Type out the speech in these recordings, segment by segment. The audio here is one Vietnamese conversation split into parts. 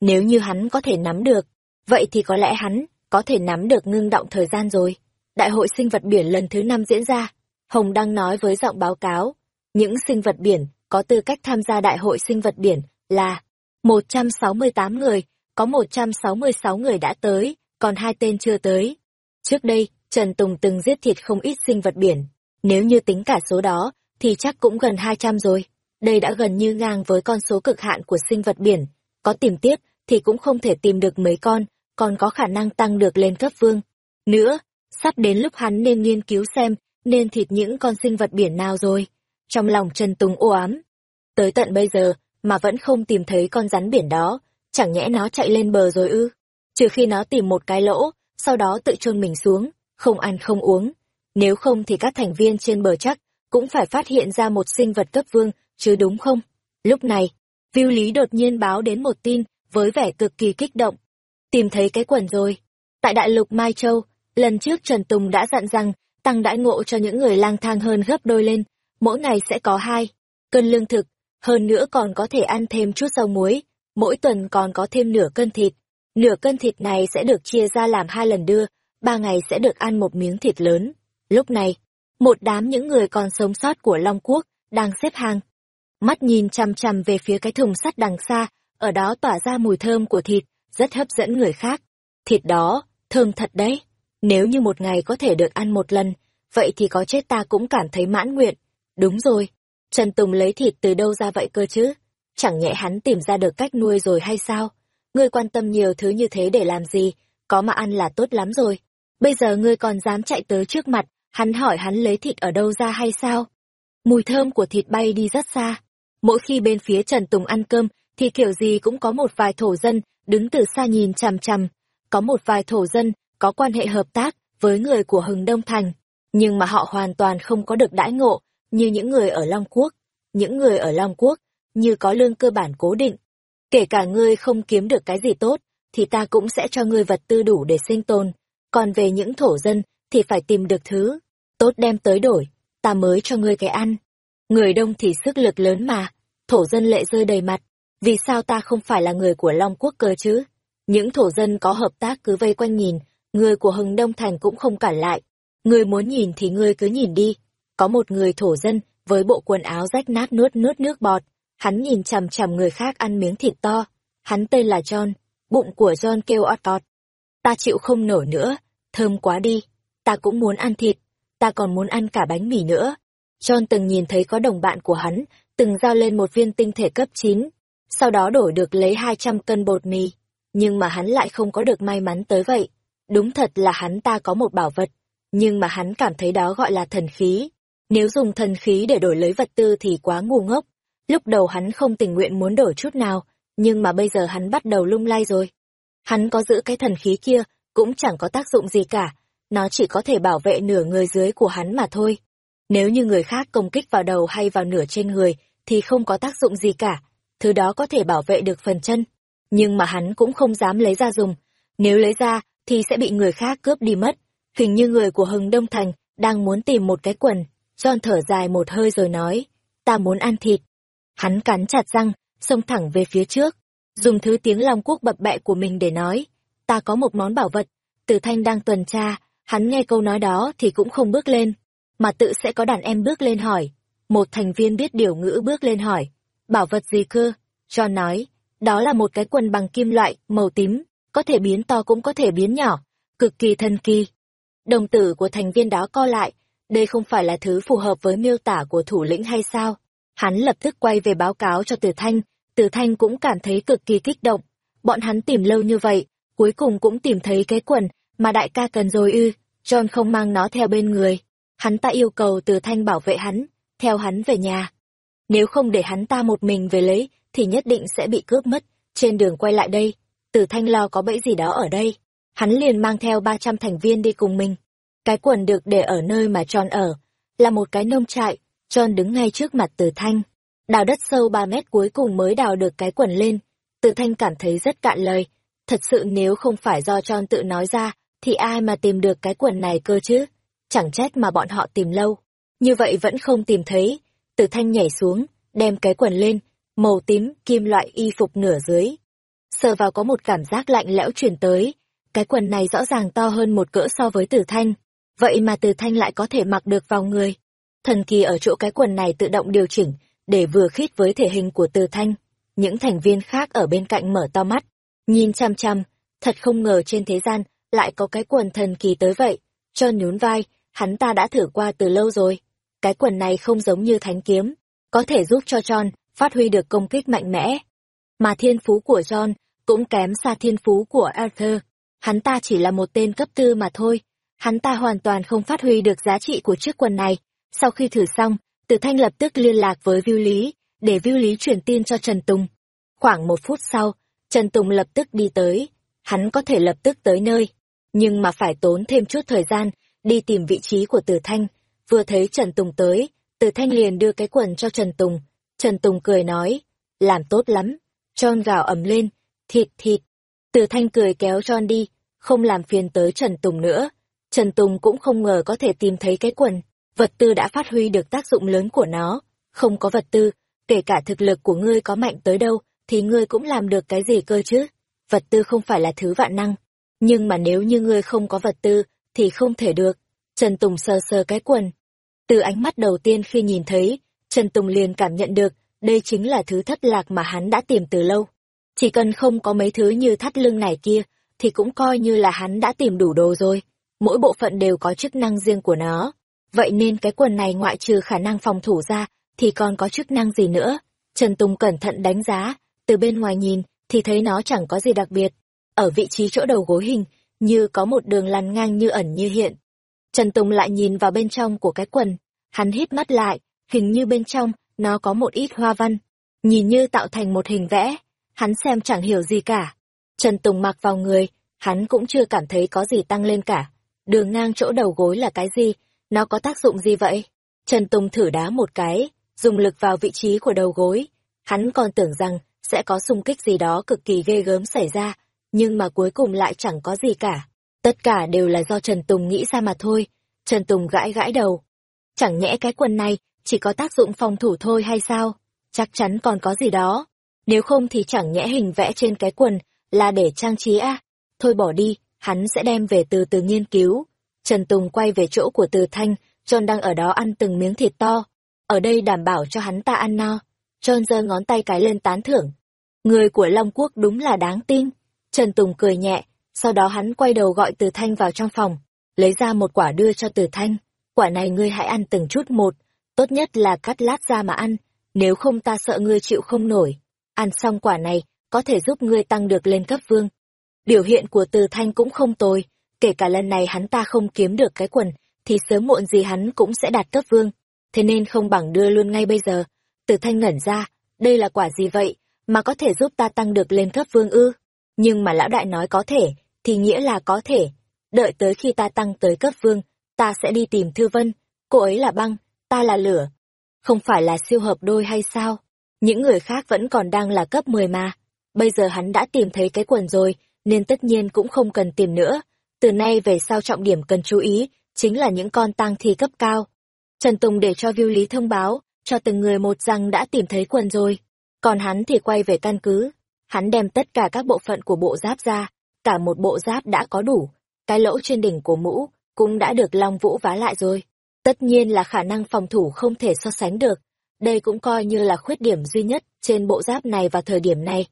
Nếu như hắn có thể nắm được, vậy thì có lẽ hắn có thể nắm được ngưng động thời gian rồi. Đại hội sinh vật biển lần thứ năm diễn ra. Hồng đang nói với giọng báo cáo. Những sinh vật biển có tư cách tham gia đại hội sinh vật biển là 168 người, có 166 người đã tới, còn hai tên chưa tới. Trước đây, Trần Tùng từng giết thịt không ít sinh vật biển. Nếu như tính cả số đó, thì chắc cũng gần 200 rồi. Đây đã gần như ngang với con số cực hạn của sinh vật biển. Có tìm tiếp, thì cũng không thể tìm được mấy con, còn có khả năng tăng được lên cấp vương. Nữa, sắp đến lúc hắn nên nghiên cứu xem, nên thịt những con sinh vật biển nào rồi. Trong lòng Trần Tùng ô ám. Tới tận bây giờ, mà vẫn không tìm thấy con rắn biển đó, chẳng nhẽ nó chạy lên bờ rồi ư. Trừ khi nó tìm một cái lỗ, sau đó tự chôn mình xuống, không ăn không uống. Nếu không thì các thành viên trên bờ chắc cũng phải phát hiện ra một sinh vật cấp vương, chứ đúng không? Lúc này, Viu Lý đột nhiên báo đến một tin với vẻ cực kỳ kích động. Tìm thấy cái quần rồi. Tại đại lục Mai Châu, lần trước Trần Tùng đã dặn rằng tăng đãi ngộ cho những người lang thang hơn gấp đôi lên, mỗi ngày sẽ có hai cân lương thực, hơn nữa còn có thể ăn thêm chút rau muối, mỗi tuần còn có thêm nửa cân thịt. Nửa cân thịt này sẽ được chia ra làm hai lần đưa, ba ngày sẽ được ăn một miếng thịt lớn. Lúc này, một đám những người còn sống sót của Long Quốc đang xếp hàng. Mắt nhìn chằm chằm về phía cái thùng sắt đằng xa, ở đó tỏa ra mùi thơm của thịt, rất hấp dẫn người khác. Thịt đó, thơm thật đấy. Nếu như một ngày có thể được ăn một lần, vậy thì có chết ta cũng cảm thấy mãn nguyện. Đúng rồi, Trần Tùng lấy thịt từ đâu ra vậy cơ chứ? Chẳng nhẽ hắn tìm ra được cách nuôi rồi hay sao? Ngươi quan tâm nhiều thứ như thế để làm gì? Có mà ăn là tốt lắm rồi. Bây giờ ngươi còn dám chạy tới trước mặt, hắn hỏi hắn lấy thịt ở đâu ra hay sao? Mùi thơm của thịt bay đi rất xa. Mỗi khi bên phía Trần Tùng ăn cơm, thì kiểu gì cũng có một vài thổ dân đứng từ xa nhìn chằm chằm. Có một vài thổ dân có quan hệ hợp tác với người của Hừng Đông Thành, nhưng mà họ hoàn toàn không có được đãi ngộ như những người ở Long Quốc. Những người ở Long Quốc, như có lương cơ bản cố định. Kể cả ngươi không kiếm được cái gì tốt, thì ta cũng sẽ cho ngươi vật tư đủ để sinh tồn. Còn về những thổ dân, thì phải tìm được thứ. Tốt đem tới đổi, ta mới cho ngươi cái ăn. Người đông thì sức lực lớn mà, thổ dân lệ rơi đầy mặt. Vì sao ta không phải là người của Long Quốc cơ chứ? Những thổ dân có hợp tác cứ vây quanh nhìn, người của Hưng Đông Thành cũng không cản lại. Người muốn nhìn thì ngươi cứ nhìn đi. Có một người thổ dân, với bộ quần áo rách nát nuốt nuốt nước bọt. Hắn nhìn chằm chằm người khác ăn miếng thịt to. Hắn tên là John. Bụng của John kêu ọt ọt. Ta chịu không nổi nữa. Thơm quá đi. Ta cũng muốn ăn thịt. Ta còn muốn ăn cả bánh mì nữa. John từng nhìn thấy có đồng bạn của hắn, từng giao lên một viên tinh thể cấp 9, sau đó đổi được lấy 200 cân bột mì. Nhưng mà hắn lại không có được may mắn tới vậy. Đúng thật là hắn ta có một bảo vật, nhưng mà hắn cảm thấy đó gọi là thần khí. Nếu dùng thần khí để đổi lấy vật tư thì quá ngu ngốc. Lúc đầu hắn không tình nguyện muốn đổi chút nào, nhưng mà bây giờ hắn bắt đầu lung lay rồi. Hắn có giữ cái thần khí kia, cũng chẳng có tác dụng gì cả, nó chỉ có thể bảo vệ nửa người dưới của hắn mà thôi. Nếu như người khác công kích vào đầu hay vào nửa trên người, thì không có tác dụng gì cả, thứ đó có thể bảo vệ được phần chân. Nhưng mà hắn cũng không dám lấy ra dùng, nếu lấy ra thì sẽ bị người khác cướp đi mất. Hình như người của Hưng Đông Thành đang muốn tìm một cái quần, John thở dài một hơi rồi nói, ta muốn ăn thịt. Hắn cắn chặt răng, xông thẳng về phía trước, dùng thứ tiếng Long Quốc bập bẹ của mình để nói, ta có một món bảo vật. Tử Thanh đang tuần tra, hắn nghe câu nói đó thì cũng không bước lên, mà tự sẽ có đàn em bước lên hỏi. Một thành viên biết điều ngữ bước lên hỏi, bảo vật gì cơ? John nói, đó là một cái quần bằng kim loại, màu tím, có thể biến to cũng có thể biến nhỏ, cực kỳ thần kỳ. Đồng tử của thành viên đó co lại, đây không phải là thứ phù hợp với miêu tả của thủ lĩnh hay sao? Hắn lập tức quay về báo cáo cho Tử Thanh, Tử Thanh cũng cảm thấy cực kỳ kích động. Bọn hắn tìm lâu như vậy, cuối cùng cũng tìm thấy cái quần mà đại ca cần rồi ư, John không mang nó theo bên người. Hắn ta yêu cầu Tử Thanh bảo vệ hắn, theo hắn về nhà. Nếu không để hắn ta một mình về lấy, thì nhất định sẽ bị cướp mất. Trên đường quay lại đây, Tử Thanh lo có bẫy gì đó ở đây. Hắn liền mang theo 300 thành viên đi cùng mình. Cái quần được để ở nơi mà Tròn ở, là một cái nông trại, Tròn đứng ngay trước mặt Tử Thanh. Đào đất sâu 3 mét cuối cùng mới đào được cái quần lên. Tử Thanh cảm thấy rất cạn lời. Thật sự nếu không phải do Tròn tự nói ra, thì ai mà tìm được cái quần này cơ chứ? Chẳng trách mà bọn họ tìm lâu. Như vậy vẫn không tìm thấy. Từ Thanh nhảy xuống, đem cái quần lên, màu tím, kim loại y phục nửa dưới. sờ vào có một cảm giác lạnh lẽo truyền tới. Cái quần này rõ ràng to hơn một cỡ so với tử thanh, vậy mà tử thanh lại có thể mặc được vào người. Thần kỳ ở chỗ cái quần này tự động điều chỉnh, để vừa khít với thể hình của tử thanh. Những thành viên khác ở bên cạnh mở to mắt, nhìn chăm chăm, thật không ngờ trên thế gian lại có cái quần thần kỳ tới vậy. Cho nhún vai, hắn ta đã thử qua từ lâu rồi. Cái quần này không giống như thánh kiếm, có thể giúp cho John phát huy được công kích mạnh mẽ. Mà thiên phú của John cũng kém xa thiên phú của Arthur. Hắn ta chỉ là một tên cấp tư mà thôi. Hắn ta hoàn toàn không phát huy được giá trị của chiếc quần này. Sau khi thử xong, Tử Thanh lập tức liên lạc với Viu Lý, để Viu Lý truyền tin cho Trần Tùng. Khoảng một phút sau, Trần Tùng lập tức đi tới. Hắn có thể lập tức tới nơi, nhưng mà phải tốn thêm chút thời gian đi tìm vị trí của Tử Thanh. Vừa thấy Trần Tùng tới, từ Thanh liền đưa cái quần cho Trần Tùng. Trần Tùng cười nói, làm tốt lắm. John gào ầm lên, thịt thịt. từ Thanh cười kéo John đi, không làm phiền tới Trần Tùng nữa. Trần Tùng cũng không ngờ có thể tìm thấy cái quần. Vật tư đã phát huy được tác dụng lớn của nó. Không có vật tư, kể cả thực lực của ngươi có mạnh tới đâu, thì ngươi cũng làm được cái gì cơ chứ. Vật tư không phải là thứ vạn năng. Nhưng mà nếu như ngươi không có vật tư, thì không thể được. Trần Tùng sờ sờ cái quần. Từ ánh mắt đầu tiên khi nhìn thấy, Trần Tùng liền cảm nhận được, đây chính là thứ thất lạc mà hắn đã tìm từ lâu. Chỉ cần không có mấy thứ như thắt lưng này kia, thì cũng coi như là hắn đã tìm đủ đồ rồi. Mỗi bộ phận đều có chức năng riêng của nó. Vậy nên cái quần này ngoại trừ khả năng phòng thủ ra, thì còn có chức năng gì nữa? Trần Tùng cẩn thận đánh giá, từ bên ngoài nhìn, thì thấy nó chẳng có gì đặc biệt. Ở vị trí chỗ đầu gối hình, như có một đường lằn ngang như ẩn như hiện. Trần Tùng lại nhìn vào bên trong của cái quần, hắn hít mắt lại, hình như bên trong, nó có một ít hoa văn, nhìn như tạo thành một hình vẽ, hắn xem chẳng hiểu gì cả. Trần Tùng mặc vào người, hắn cũng chưa cảm thấy có gì tăng lên cả. Đường ngang chỗ đầu gối là cái gì, nó có tác dụng gì vậy? Trần Tùng thử đá một cái, dùng lực vào vị trí của đầu gối. Hắn còn tưởng rằng sẽ có xung kích gì đó cực kỳ ghê gớm xảy ra, nhưng mà cuối cùng lại chẳng có gì cả. Tất cả đều là do Trần Tùng nghĩ ra mà thôi. Trần Tùng gãi gãi đầu. Chẳng nhẽ cái quần này chỉ có tác dụng phòng thủ thôi hay sao? Chắc chắn còn có gì đó. Nếu không thì chẳng nhẽ hình vẽ trên cái quần là để trang trí à? Thôi bỏ đi, hắn sẽ đem về từ từ nghiên cứu. Trần Tùng quay về chỗ của Từ Thanh, John đang ở đó ăn từng miếng thịt to. Ở đây đảm bảo cho hắn ta ăn no. John giơ ngón tay cái lên tán thưởng. Người của Long Quốc đúng là đáng tin. Trần Tùng cười nhẹ, sau đó hắn quay đầu gọi Từ Thanh vào trong phòng, lấy ra một quả đưa cho Từ Thanh. Quả này ngươi hãy ăn từng chút một, tốt nhất là cắt lát ra mà ăn, nếu không ta sợ ngươi chịu không nổi. Ăn xong quả này, có thể giúp ngươi tăng được lên cấp vương. Biểu hiện của Từ Thanh cũng không tồi, kể cả lần này hắn ta không kiếm được cái quần, thì sớm muộn gì hắn cũng sẽ đạt cấp vương. Thế nên không bằng đưa luôn ngay bây giờ. Từ Thanh ngẩn ra, đây là quả gì vậy, mà có thể giúp ta tăng được lên cấp vương ư? Nhưng mà lão đại nói có thể, thì nghĩa là có thể. Đợi tới khi ta tăng tới cấp vương, ta sẽ đi tìm Thư Vân. Cô ấy là băng, ta là lửa. Không phải là siêu hợp đôi hay sao? Những người khác vẫn còn đang là cấp 10 mà. Bây giờ hắn đã tìm thấy cái quần rồi, nên tất nhiên cũng không cần tìm nữa. Từ nay về sau trọng điểm cần chú ý, chính là những con tang thi cấp cao. Trần Tùng để cho Viu Lý thông báo, cho từng người một rằng đã tìm thấy quần rồi. Còn hắn thì quay về căn cứ, Hắn đem tất cả các bộ phận của bộ giáp ra, cả một bộ giáp đã có đủ, cái lỗ trên đỉnh của mũ cũng đã được Long Vũ vá lại rồi. Tất nhiên là khả năng phòng thủ không thể so sánh được, đây cũng coi như là khuyết điểm duy nhất trên bộ giáp này vào thời điểm này.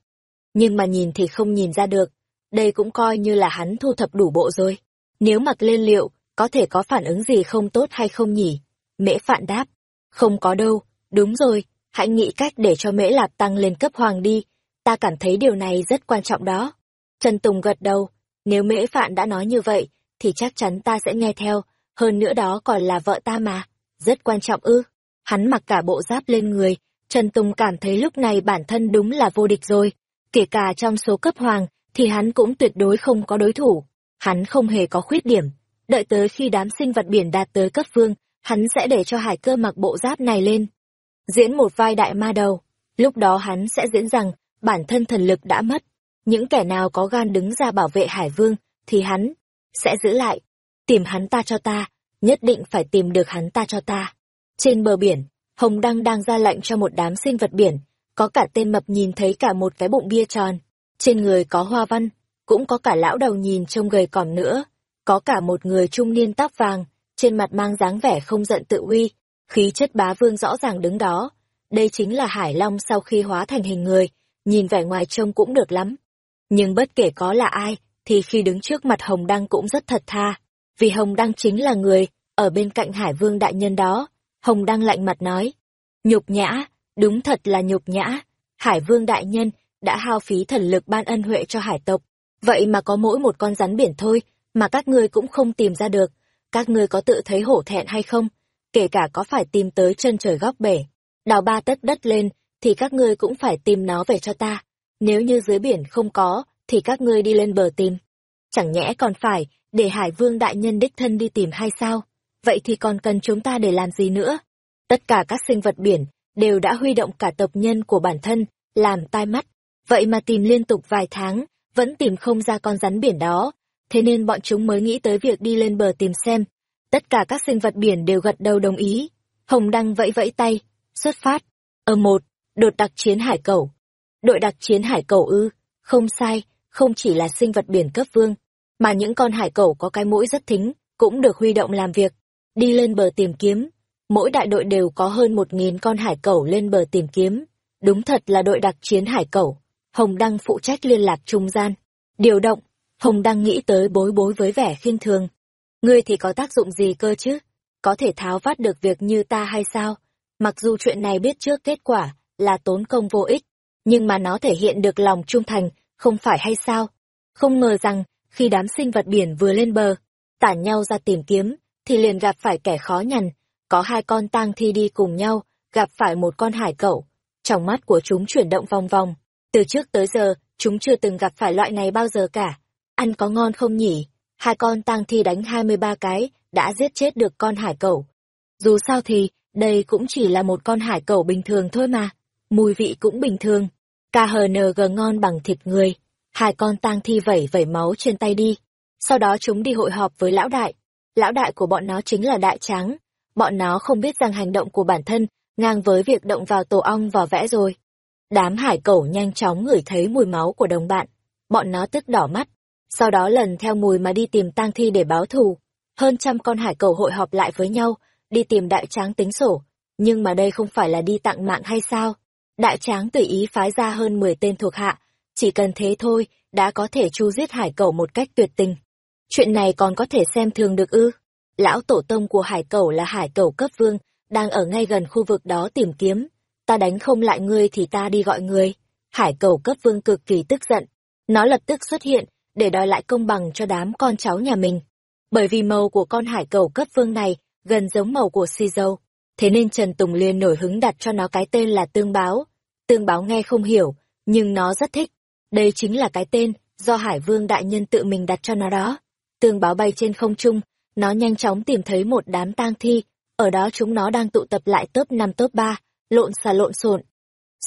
Nhưng mà nhìn thì không nhìn ra được, đây cũng coi như là hắn thu thập đủ bộ rồi. Nếu mặc lên liệu, có thể có phản ứng gì không tốt hay không nhỉ? Mễ phạn đáp, không có đâu, đúng rồi, hãy nghĩ cách để cho mễ lạp tăng lên cấp hoàng đi, ta cảm thấy điều này rất quan trọng đó. Trần Tùng gật đầu, nếu mễ phạn đã nói như vậy, thì chắc chắn ta sẽ nghe theo, hơn nữa đó còn là vợ ta mà, rất quan trọng ư. Hắn mặc cả bộ giáp lên người, Trần Tùng cảm thấy lúc này bản thân đúng là vô địch rồi, kể cả trong số cấp hoàng, thì hắn cũng tuyệt đối không có đối thủ, hắn không hề có khuyết điểm. Đợi tới khi đám sinh vật biển đạt tới cấp vương, hắn sẽ để cho hải cơ mặc bộ giáp này lên. Diễn một vai đại ma đầu, lúc đó hắn sẽ diễn rằng bản thân thần lực đã mất. Những kẻ nào có gan đứng ra bảo vệ Hải Vương, thì hắn sẽ giữ lại. Tìm hắn ta cho ta, nhất định phải tìm được hắn ta cho ta. Trên bờ biển, Hồng Đăng đang ra lệnh cho một đám sinh vật biển, có cả tên mập nhìn thấy cả một cái bụng bia tròn. Trên người có hoa văn, cũng có cả lão đầu nhìn trông gầy còm nữa, có cả một người trung niên tóc vàng, trên mặt mang dáng vẻ không giận tự uy, khí chất bá vương rõ ràng đứng đó. Đây chính là Hải Long sau khi hóa thành hình người, nhìn vẻ ngoài trông cũng được lắm. Nhưng bất kể có là ai, thì khi đứng trước mặt Hồng Đăng cũng rất thật tha, vì Hồng Đăng chính là người ở bên cạnh Hải Vương đại nhân đó. Hồng Đăng lạnh mặt nói, nhục nhã, đúng thật là nhục nhã, Hải Vương đại nhân đã hao phí thần lực ban ân huệ cho hải tộc, vậy mà có mỗi một con rắn biển thôi mà các ngươi cũng không tìm ra được, các ngươi có tự thấy hổ thẹn hay không? Kể cả có phải tìm tới chân trời góc bể, đào ba tấc đất lên, thì các ngươi cũng phải tìm nó về cho ta. Nếu như dưới biển không có, thì các ngươi đi lên bờ tìm. Chẳng nhẽ còn phải để Hải Vương đại nhân đích thân đi tìm hay sao? Vậy thì còn cần chúng ta để làm gì nữa? Tất cả các sinh vật biển đều đã huy động cả tộc nhân của bản thân, làm tai mắt. Vậy mà tìm liên tục vài tháng, vẫn tìm không ra con rắn biển đó. Thế nên bọn chúng mới nghĩ tới việc đi lên bờ tìm xem. Tất cả các sinh vật biển đều gật đầu đồng ý. Hồng Đăng vẫy vẫy tay, xuất phát. Ở một, đột đặc chiến hải cẩu. Đội đặc chiến hải cẩu ư, không sai, không chỉ là sinh vật biển cấp vương, mà những con hải cẩu có cái mũi rất thính, cũng được huy động làm việc. Đi lên bờ tìm kiếm, mỗi đại đội đều có hơn một nghìn con hải cẩu lên bờ tìm kiếm. Đúng thật là đội đặc chiến hải cẩu. Hồng Đăng phụ trách liên lạc trung gian. Điều động, Hồng Đăng nghĩ tới bối bối với vẻ khinh thường. Ngươi thì có tác dụng gì cơ chứ? Có thể tháo vát được việc như ta hay sao? Mặc dù chuyện này biết trước kết quả là tốn công vô ích, nhưng mà nó thể hiện được lòng trung thành, không phải hay sao? Không ngờ rằng, khi đám sinh vật biển vừa lên bờ, tản nhau ra tìm kiếm, thì liền gặp phải kẻ khó nhằn, có hai con tang thi đi cùng nhau, gặp phải một con hải cẩu. Trong mắt của chúng chuyển động vòng vòng. Từ trước tới giờ, chúng chưa từng gặp phải loại này bao giờ cả. Ăn có ngon không nhỉ? Hai con tang thi đánh 23 cái, đã giết chết được con hải cẩu. Dù sao thì, đây cũng chỉ là một con hải cẩu bình thường thôi mà. Mùi vị cũng bình thường. KHNG ngon bằng thịt người. Hai con tang thi vẩy vẩy máu trên tay đi. Sau đó chúng đi hội họp với lão đại. Lão đại của bọn nó chính là đại tráng, bọn nó không biết rằng hành động của bản thân ngang với việc động vào tổ ong và vẽ rồi. Đám hải cẩu nhanh chóng ngửi thấy mùi máu của đồng bạn, bọn nó tức đỏ mắt, sau đó lần theo mùi mà đi tìm tang thi để báo thù. Hơn trăm con hải cẩu hội họp lại với nhau, đi tìm đại tráng tính sổ, nhưng mà đây không phải là đi tặng mạng hay sao? Đại tráng tùy ý phái ra hơn 10 tên thuộc hạ, chỉ cần thế thôi, đã có thể chu giết hải cẩu một cách tuyệt tình. Chuyện này còn có thể xem thường được ư? lão tổ tông của hải cẩu là hải cẩu cấp vương, đang ở ngay gần khu vực đó tìm kiếm. Ta đánh không lại ngươi thì ta đi gọi ngươi. Hải cẩu cấp vương cực kỳ tức giận. Nó lập tức xuất hiện, để đòi lại công bằng cho đám con cháu nhà mình. Bởi vì màu của con hải cẩu cấp vương này gần giống màu của si dâu. Thế nên Trần Tùng liền nổi hứng đặt cho nó cái tên là tương báo. Tương báo nghe không hiểu, nhưng nó rất thích. Đây chính là cái tên do Hải Vương Đại Nhân tự mình đặt cho nó đó. Tương báo bay trên không trung, nó nhanh chóng tìm thấy một đám tang thi, ở đó chúng nó đang tụ tập lại top năm top ba lộn xà lộn xộn.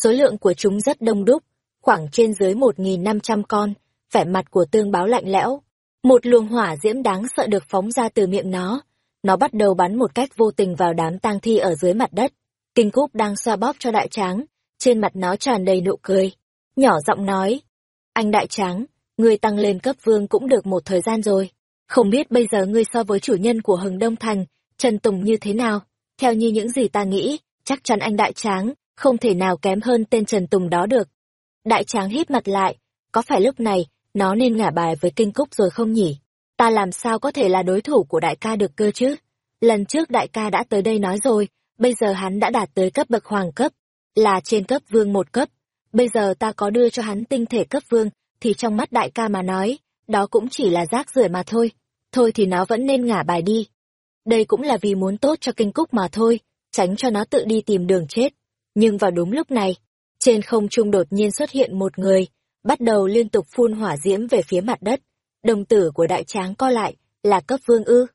Số lượng của chúng rất đông đúc, khoảng trên dưới một nghìn năm trăm con, vẻ mặt của tương báo lạnh lẽo. Một luồng hỏa diễm đáng sợ được phóng ra từ miệng nó. Nó bắt đầu bắn một cách vô tình vào đám tang thi ở dưới mặt đất. Kinh Cúc đang xoa bóp cho đại tráng, trên mặt nó tràn đầy nụ cười. Nhỏ giọng nói, anh đại tráng, người tăng lên cấp vương cũng được một thời gian rồi. Không biết bây giờ ngươi so với chủ nhân của Hừng Đông Thành, Trần Tùng như thế nào? Theo như những gì ta nghĩ, chắc chắn anh Đại Tráng, không thể nào kém hơn tên Trần Tùng đó được. Đại Tráng hít mặt lại, có phải lúc này, nó nên ngả bài với kinh cúc rồi không nhỉ? Ta làm sao có thể là đối thủ của đại ca được cơ chứ? Lần trước đại ca đã tới đây nói rồi, bây giờ hắn đã đạt tới cấp bậc hoàng cấp, là trên cấp vương một cấp. Bây giờ ta có đưa cho hắn tinh thể cấp vương, thì trong mắt đại ca mà nói, đó cũng chỉ là rác rưởi mà thôi thôi thì nó vẫn nên ngả bài đi. Đây cũng là vì muốn tốt cho kinh cúc mà thôi, tránh cho nó tự đi tìm đường chết. Nhưng vào đúng lúc này, trên không trung đột nhiên xuất hiện một người, bắt đầu liên tục phun hỏa diễm về phía mặt đất. Đồng tử của đại tráng co lại, là cấp vương ư.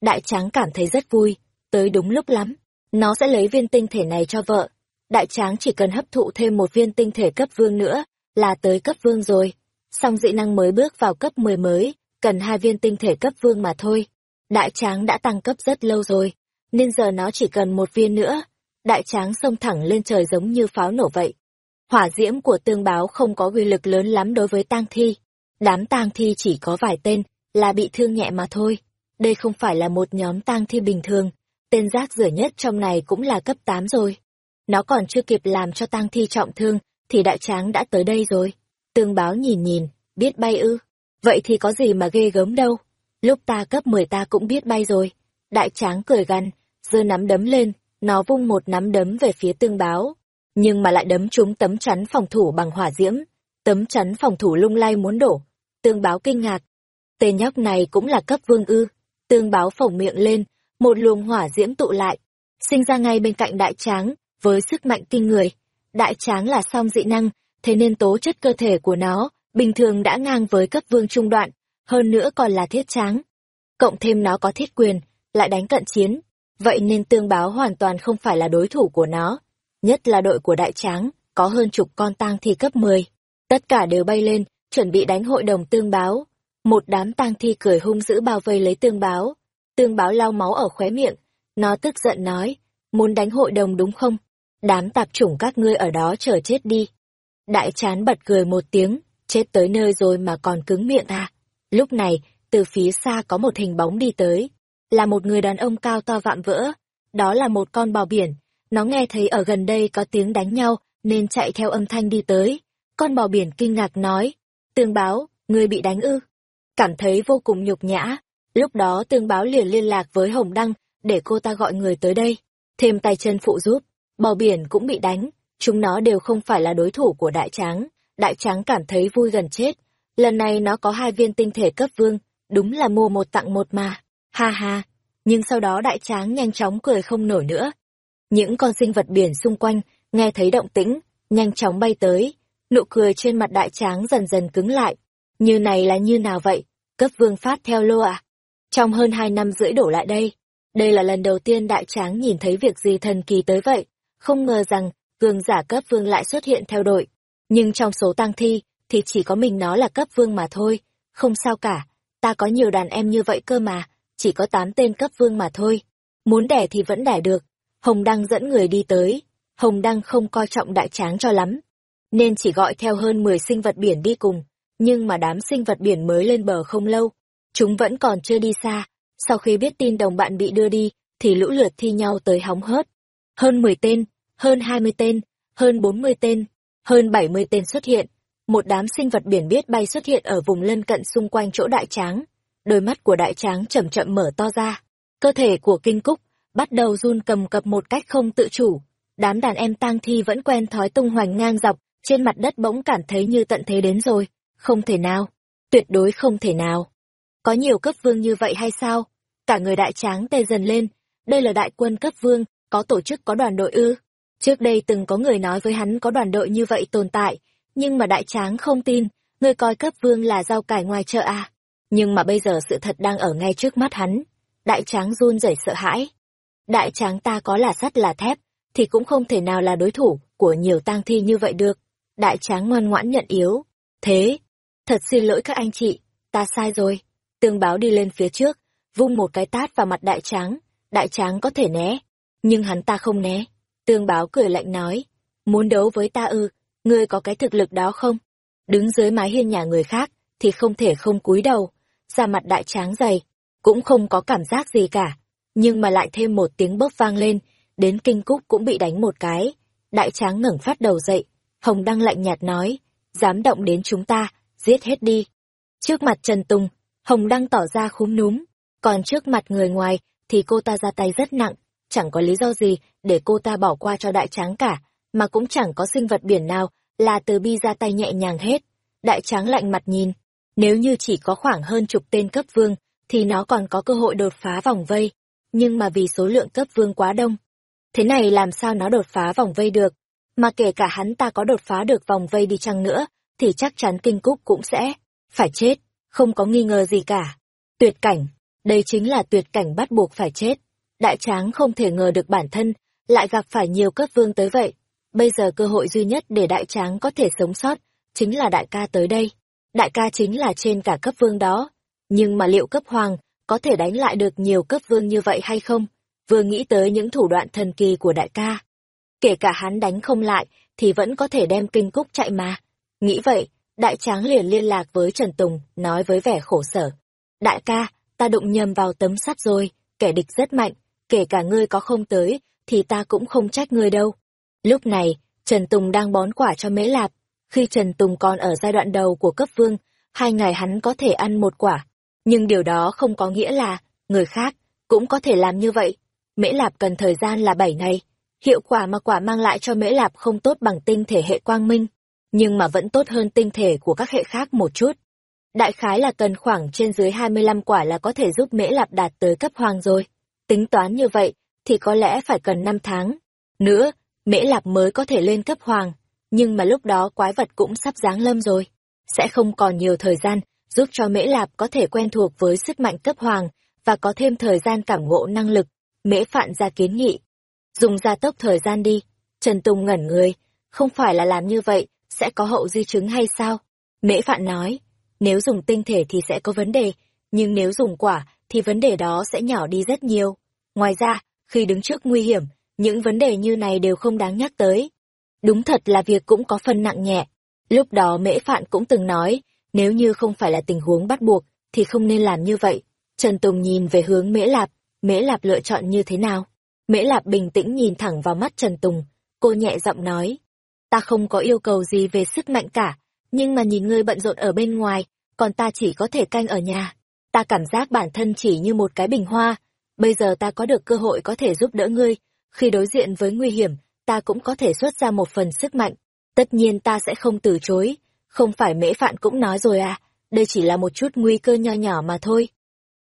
Đại tráng cảm thấy rất vui, tới đúng lúc lắm. Nó sẽ lấy viên tinh thể này cho vợ. Đại tráng chỉ cần hấp thụ thêm một viên tinh thể cấp vương nữa, là tới cấp vương rồi. Song dị năng mới bước vào cấp 10 mới, cần hai viên tinh thể cấp vương mà thôi. Đại tráng đã tăng cấp rất lâu rồi, nên giờ nó chỉ cần một viên nữa. Đại tráng xông thẳng lên trời giống như pháo nổ vậy. Hỏa diễm của tương báo không có uy lực lớn lắm đối với tang thi. Đám tang thi chỉ có vài tên, là bị thương nhẹ mà thôi. Đây không phải là một nhóm tang thi bình thường. Tên rác rưởi nhất trong này cũng là cấp 8 rồi. Nó còn chưa kịp làm cho tang thi trọng thương, thì đại tráng đã tới đây rồi. Tương báo nhìn nhìn, biết bay ư. Vậy thì có gì mà ghê gớm đâu. Lúc ta cấp 10 ta cũng biết bay rồi. Đại tráng cười gằn, giơ nắm đấm lên, nó vung một nắm đấm về phía tương báo. Nhưng mà lại đấm trúng tấm chắn phòng thủ bằng hỏa diễm. Tấm chắn phòng thủ lung lay muốn đổ. Tương báo kinh ngạc. Tên nhóc này cũng là cấp vương ư. Tương báo phồng miệng lên, một luồng hỏa diễm tụ lại. Sinh ra ngay bên cạnh đại tráng, với sức mạnh kinh người. Đại tráng là song dị năng, thế nên tố chất cơ thể của nó bình thường đã ngang với cấp vương trung đoạn, hơn nữa còn là thiết tráng. Cộng thêm nó có thiết quyền, lại đánh cận chiến, vậy nên tương báo hoàn toàn không phải là đối thủ của nó. Nhất là đội của đại tráng, có hơn chục con tang thi cấp 10. Tất cả đều bay lên, chuẩn bị đánh hội đồng tương báo. Một đám tang thi cười hung dữ bao vây lấy tương báo. Tương báo lau máu ở khóe miệng, nó tức giận nói, muốn đánh hội đồng đúng không? Đám tạp chủng các ngươi ở đó chờ chết đi. Đại chán bật cười một tiếng, chết tới nơi rồi mà còn cứng miệng à. Lúc này, từ phía xa có một hình bóng đi tới. Là một người đàn ông cao to vạm vỡ. Đó là một con bò biển. Nó nghe thấy ở gần đây có tiếng đánh nhau, nên chạy theo âm thanh đi tới. Con bò biển kinh ngạc nói, tương báo, ngươi bị đánh ư. Cảm thấy vô cùng nhục nhã. Lúc đó tương báo liền liên lạc với Hồng Đăng, để cô ta gọi người tới đây. Thêm tay chân phụ giúp, bò biển cũng bị đánh. Chúng nó đều không phải là đối thủ của đại tráng. Đại tráng cảm thấy vui gần chết. Lần này nó có hai viên tinh thể cấp vương, đúng là mua một tặng một mà. Ha ha. Nhưng sau đó đại tráng nhanh chóng cười không nổi nữa. Những con sinh vật biển xung quanh, nghe thấy động tĩnh, nhanh chóng bay tới. Nụ cười trên mặt đại tráng dần dần cứng lại. Như này là như nào vậy? Cấp vương phát theo lô à? Trong hơn hai năm rưỡi đổ lại đây, đây là lần đầu tiên đại tráng nhìn thấy việc gì thần kỳ tới vậy. Không ngờ rằng, cường giả cấp vương lại xuất hiện theo đội. Nhưng trong số tang thi, thì chỉ có mình nó là cấp vương mà thôi. Không sao cả, ta có nhiều đàn em như vậy cơ mà, chỉ có tám tên cấp vương mà thôi. Muốn đẻ thì vẫn đẻ được. Hồng Đăng dẫn người đi tới. Hồng Đăng không coi trọng đại tráng cho lắm. Nên chỉ gọi theo hơn 10 sinh vật biển đi cùng. Nhưng mà đám sinh vật biển mới lên bờ không lâu. Chúng vẫn còn chưa đi xa. Sau khi biết tin đồng bạn bị đưa đi, thì lũ lượt thi nhau tới hóng hớt. Hơn 10 tên, hơn 20 tên, hơn 40 tên, hơn 70 tên xuất hiện. Một đám sinh vật biển biết bay xuất hiện ở vùng lân cận xung quanh chỗ đại tráng. Đôi mắt của đại tráng chậm chậm mở to ra. Cơ thể của kinh cúc bắt đầu run cầm cập một cách không tự chủ. Đám đàn em tang thi vẫn quen thói tung hoành ngang dọc, trên mặt đất bỗng cảm thấy như tận thế đến rồi. Không thể nào. Tuyệt đối không thể nào. Có nhiều cấp vương như vậy hay sao? Cả người đại tráng tê dần lên. Đây là đại quân cấp vương, có tổ chức có đoàn đội ư. Trước đây từng có người nói với hắn có đoàn đội như vậy tồn tại, nhưng mà đại tráng không tin, người coi cấp vương là rau cải ngoài chợ à. Nhưng mà bây giờ sự thật đang ở ngay trước mắt hắn. Đại tráng run rẩy sợ hãi. Đại tráng ta có là sắt là thép, thì cũng không thể nào là đối thủ của nhiều tang thi như vậy được. Đại tráng ngoan ngoãn nhận yếu. Thế, thật xin lỗi các anh chị, ta sai rồi. Tương báo đi lên phía trước, vung một cái tát vào mặt đại tráng. Đại tráng có thể né, nhưng hắn ta không né. Tương báo cười lạnh nói, muốn đấu với ta ư, ngươi có cái thực lực đó không? Đứng dưới mái hiên nhà người khác, thì không thể không cúi đầu, ra mặt đại tráng dày, cũng không có cảm giác gì cả. Nhưng mà lại thêm một tiếng bốc vang lên, đến kinh cúc cũng bị đánh một cái. Đại tráng ngẩng phát đầu dậy, Hồng Đăng lạnh nhạt nói, dám động đến chúng ta, giết hết đi. Trước mặt Trần Tùng, Hồng Đăng tỏ ra khúm núm, còn trước mặt người ngoài thì cô ta ra tay rất nặng, chẳng có lý do gì để cô ta bỏ qua cho đại tráng cả, mà cũng chẳng có sinh vật biển nào là từ bi ra tay nhẹ nhàng hết. Đại tráng lạnh mặt nhìn, nếu như chỉ có khoảng hơn chục tên cấp vương, thì nó còn có cơ hội đột phá vòng vây, nhưng mà vì số lượng cấp vương quá đông. Thế này làm sao nó đột phá vòng vây được, mà kể cả hắn ta có đột phá được vòng vây đi chăng nữa, thì chắc chắn kinh cúc cũng sẽ phải chết, không có nghi ngờ gì cả. Tuyệt cảnh, đây chính là tuyệt cảnh bắt buộc phải chết. Đại tráng không thể ngờ được bản thân lại gặp phải nhiều cấp vương tới vậy. Bây giờ cơ hội duy nhất để đại tráng có thể sống sót chính là đại ca tới đây. Đại ca chính là trên cả cấp vương đó. Nhưng mà liệu cấp hoàng có thể đánh lại được nhiều cấp vương như vậy hay không? Vừa nghĩ tới những thủ đoạn thần kỳ của đại ca. Kể cả hắn đánh không lại, thì vẫn có thể đem kinh cúc chạy mà. Nghĩ vậy, đại tráng liền liên lạc với Trần Tùng, nói với vẻ khổ sở. Đại ca, ta đụng nhầm vào tấm sắt rồi, kẻ địch rất mạnh, kể cả ngươi có không tới, thì ta cũng không trách ngươi đâu. Lúc này, Trần Tùng đang bón quả cho Mễ Lạp. Khi Trần Tùng còn ở giai đoạn đầu của cấp vương, hai ngày hắn có thể ăn một quả. Nhưng điều đó không có nghĩa là, người khác, cũng có thể làm như vậy. Mễ Lạp cần thời gian là bảy ngày. Hiệu quả mà quả mang lại cho Mễ Lạp không tốt bằng tinh thể hệ quang minh, nhưng mà vẫn tốt hơn tinh thể của các hệ khác một chút. Đại khái là cần khoảng trên dưới 25 quả là có thể giúp Mễ Lạp đạt tới cấp hoàng rồi. Tính toán như vậy, thì có lẽ phải cần năm tháng. Nữa, Mễ Lạp mới có thể lên cấp hoàng, nhưng mà lúc đó quái vật cũng sắp giáng lâm rồi. Sẽ không còn nhiều thời gian giúp cho Mễ Lạp có thể quen thuộc với sức mạnh cấp hoàng và có thêm thời gian cảm ngộ năng lực. Mễ Phạn ra kiến nghị. Dùng gia tốc thời gian đi. Trần Tùng ngẩn người. Không phải là làm như vậy, sẽ có hậu di chứng hay sao? Mễ Phạn nói. Nếu dùng tinh thể thì sẽ có vấn đề, nhưng nếu dùng quả thì vấn đề đó sẽ nhỏ đi rất nhiều. Ngoài ra, khi đứng trước nguy hiểm, những vấn đề như này đều không đáng nhắc tới. Đúng thật là việc cũng có phần nặng nhẹ. Lúc đó Mễ Phạn cũng từng nói, nếu như không phải là tình huống bắt buộc, thì không nên làm như vậy. Trần Tùng nhìn về hướng Mễ Lạp, Mễ Lạp lựa chọn như thế nào? Mễ Lạp bình tĩnh nhìn thẳng vào mắt Trần Tùng, cô nhẹ giọng nói. Ta không có yêu cầu gì về sức mạnh cả, nhưng mà nhìn ngươi bận rộn ở bên ngoài, còn ta chỉ có thể canh ở nhà. Ta cảm giác bản thân chỉ như một cái bình hoa, bây giờ ta có được cơ hội có thể giúp đỡ ngươi, khi đối diện với nguy hiểm, ta cũng có thể xuất ra một phần sức mạnh. Tất nhiên ta sẽ không từ chối, không phải mễ phạn cũng nói rồi à, đây chỉ là một chút nguy cơ nho nhỏ mà thôi.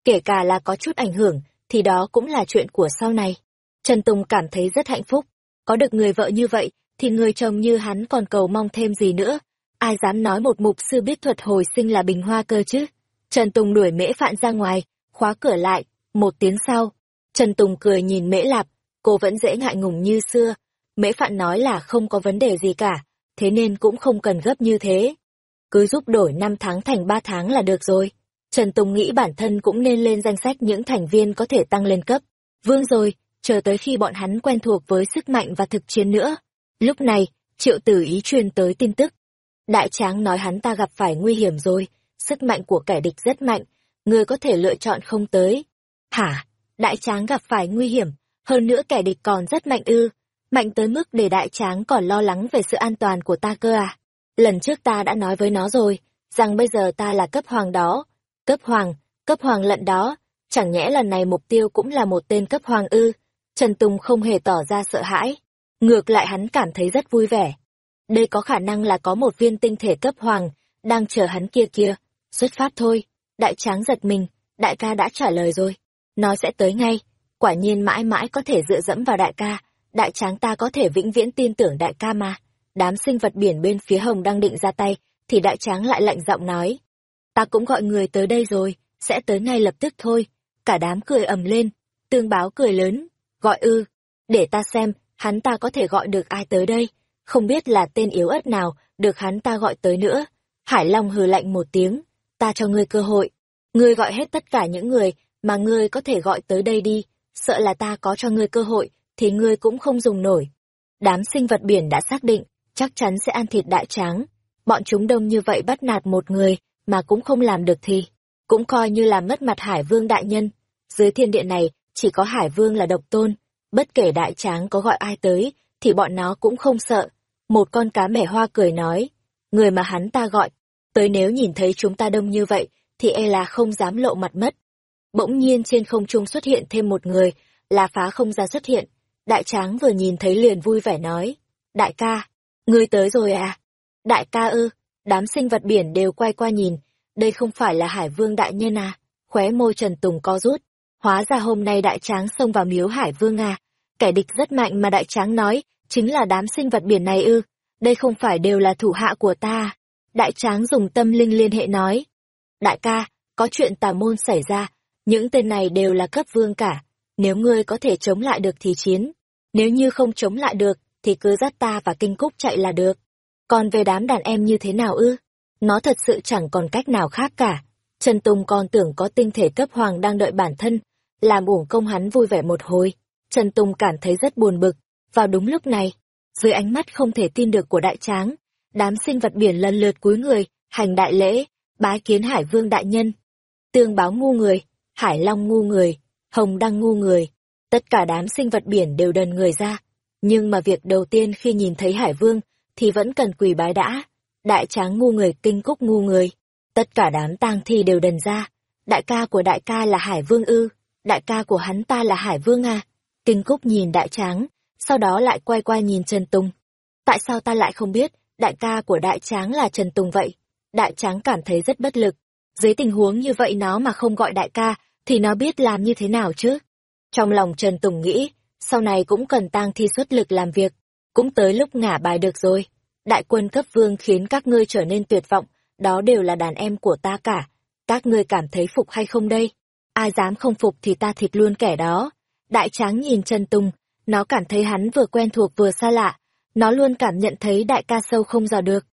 Kể cả là có chút ảnh hưởng, thì đó cũng là chuyện của sau này. Trần Tùng cảm thấy rất hạnh phúc, có được người vợ như vậy, thì người chồng như hắn còn cầu mong thêm gì nữa. Ai dám nói một mục sư biết thuật hồi sinh là bình hoa cơ chứ? Trần Tùng đuổi mễ phạn ra ngoài, khóa cửa lại, một tiếng sau. Trần Tùng cười nhìn mễ lạp, cô vẫn dễ ngại ngùng như xưa. Mễ phạn nói là không có vấn đề gì cả, thế nên cũng không cần gấp như thế. Cứ giúp đổi 5 tháng thành 3 tháng là được rồi. Trần Tùng nghĩ bản thân cũng nên lên danh sách những thành viên có thể tăng lên cấp. Vương rồi, chờ tới khi bọn hắn quen thuộc với sức mạnh và thực chiến nữa. Lúc này, triệu tử ý truyền tới tin tức. Đại tráng nói hắn ta gặp phải nguy hiểm rồi, sức mạnh của kẻ địch rất mạnh, người có thể lựa chọn không tới. Hả? Đại tráng gặp phải nguy hiểm, hơn nữa kẻ địch còn rất mạnh ư, mạnh tới mức để đại tráng còn lo lắng về sự an toàn của ta cơ à. Lần trước ta đã nói với nó rồi, rằng bây giờ ta là cấp hoàng đó. Cấp hoàng, cấp hoàng lận đó, chẳng nhẽ lần này mục tiêu cũng là một tên cấp hoàng ư. Trần Tùng không hề tỏ ra sợ hãi, ngược lại hắn cảm thấy rất vui vẻ. Đây có khả năng là có một viên tinh thể cấp hoàng, đang chờ hắn kia kia. Xuất phát thôi, đại tráng giật mình, đại ca đã trả lời rồi. Nó sẽ tới ngay, quả nhiên mãi mãi có thể dựa dẫm vào đại ca, đại tráng ta có thể vĩnh viễn tin tưởng đại ca mà. Đám sinh vật biển bên phía hồng đang định ra tay, thì đại tráng lại lạnh giọng nói. Ta cũng gọi người tới đây rồi, sẽ tới ngay lập tức thôi. Cả đám cười ầm lên, tương báo cười lớn, gọi ư, để ta xem, hắn ta có thể gọi được ai tới đây, không biết là tên yếu ớt nào được hắn ta gọi tới nữa. Hải Long hừ lạnh một tiếng, ta cho ngươi cơ hội. Ngươi gọi hết tất cả những người mà ngươi có thể gọi tới đây đi, sợ là ta có cho ngươi cơ hội, thì ngươi cũng không dùng nổi. Đám sinh vật biển đã xác định, chắc chắn sẽ ăn thịt đại tráng. Bọn chúng đông như vậy bắt nạt một người, mà cũng không làm được thì, cũng coi như là mất mặt Hải Vương đại nhân. Dưới thiên địa này, chỉ có Hải Vương là độc tôn, bất kể đại tráng có gọi ai tới, thì bọn nó cũng không sợ. Một con cá mẻ hoa cười nói, người mà hắn ta gọi, tới nếu nhìn thấy chúng ta đông như vậy, thì e là không dám lộ mặt mất. Bỗng nhiên trên không trung xuất hiện thêm một người, là phá không ra xuất hiện. Đại tráng vừa nhìn thấy liền vui vẻ nói, đại ca, ngươi tới rồi à? Đại ca ư, đám sinh vật biển đều quay qua nhìn, đây không phải là Hải Vương đại nhân à? Khóe môi Trần Tùng co rút, hóa ra hôm nay đại tráng xông vào miếu Hải Vương à? Kẻ địch rất mạnh mà đại tráng nói, chính là đám sinh vật biển này ư? Đây không phải đều là thủ hạ của ta? Đại tráng dùng tâm linh liên hệ nói. Đại ca, có chuyện tà môn xảy ra, những tên này đều là cấp vương cả. Nếu ngươi có thể chống lại được thì chiến. Nếu như không chống lại được, thì cứ dắt ta và kinh cúc chạy là được. Còn về đám đàn em như thế nào ư? Nó thật sự chẳng còn cách nào khác cả. Trần Tùng còn tưởng có tinh thể cấp hoàng đang đợi bản thân, làm uổng công hắn vui vẻ một hồi. Trần Tùng cảm thấy rất buồn bực. Vào đúng lúc này, Dưới ánh mắt không thể tin được của đại tráng, đám sinh vật biển lần lượt cúi người, hành đại lễ, bái kiến hải vương đại nhân. Tương báo ngu người, hải long ngu người, hồng đăng ngu người, tất cả đám sinh vật biển đều đần người ra. Nhưng mà việc đầu tiên khi nhìn thấy hải vương, thì vẫn cần quỳ bái đã. Đại tráng ngu người kinh cúc ngu người, tất cả đám tang thi đều đần ra. Đại ca của đại ca là hải vương ư, đại ca của hắn ta là hải vương à. Kinh cúc nhìn đại tráng, sau đó lại quay qua nhìn Trần Tùng. Tại sao ta lại không biết, đại ca của đại tráng là Trần Tùng vậy? Đại tráng cảm thấy rất bất lực. Dưới tình huống như vậy nó mà không gọi đại ca, thì nó biết làm như thế nào chứ? Trong lòng Trần Tùng nghĩ, sau này cũng cần tang thi xuất lực làm việc. Cũng tới lúc ngả bài được rồi. Đại quân cấp vương khiến các ngươi trở nên tuyệt vọng, đó đều là đàn em của ta cả. Các ngươi cảm thấy phục hay không đây? Ai dám không phục thì ta thịt luôn kẻ đó. Đại tráng nhìn Trần Tùng, nó cảm thấy hắn vừa quen thuộc vừa xa lạ, nó luôn cảm nhận thấy đại ca sâu không dò được.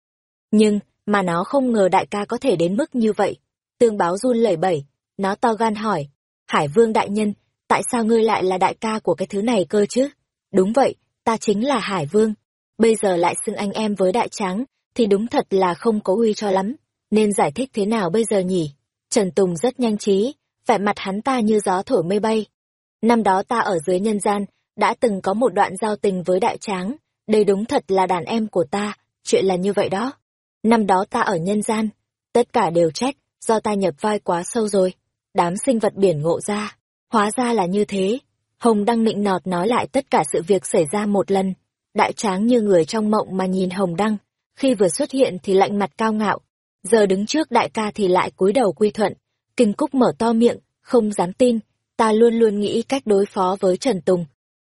Nhưng, mà nó không ngờ đại ca có thể đến mức như vậy. Tương báo run lẩy bẩy, nó to gan hỏi, Hải vương đại nhân, tại sao ngươi lại là đại ca của cái thứ này cơ chứ? Đúng vậy, ta chính là Hải vương. Bây giờ lại xưng anh em với đại tráng, thì đúng thật là không có uy cho lắm. Nên giải thích thế nào bây giờ nhỉ? Trần Tùng rất nhanh trí, vẻ mặt hắn ta như gió thổi mây bay. Năm đó ta ở dưới nhân gian, đã từng có một đoạn giao tình với đại tráng, đây đúng thật là đàn em của ta, chuyện là như vậy đó. Năm đó ta ở nhân gian, tất cả đều trách, do ta nhập vai quá sâu rồi. Đám sinh vật biển ngộ ra, hóa ra là như thế. Hồng Đăng nịnh nọt nói lại tất cả sự việc xảy ra một lần. Đại tráng như người trong mộng mà nhìn Hồng Đăng, khi vừa xuất hiện thì lạnh mặt cao ngạo, giờ đứng trước đại ca thì lại cúi đầu quy thuận. Kinh Cúc mở to miệng, không dám tin, ta luôn luôn nghĩ cách đối phó với Trần Tùng,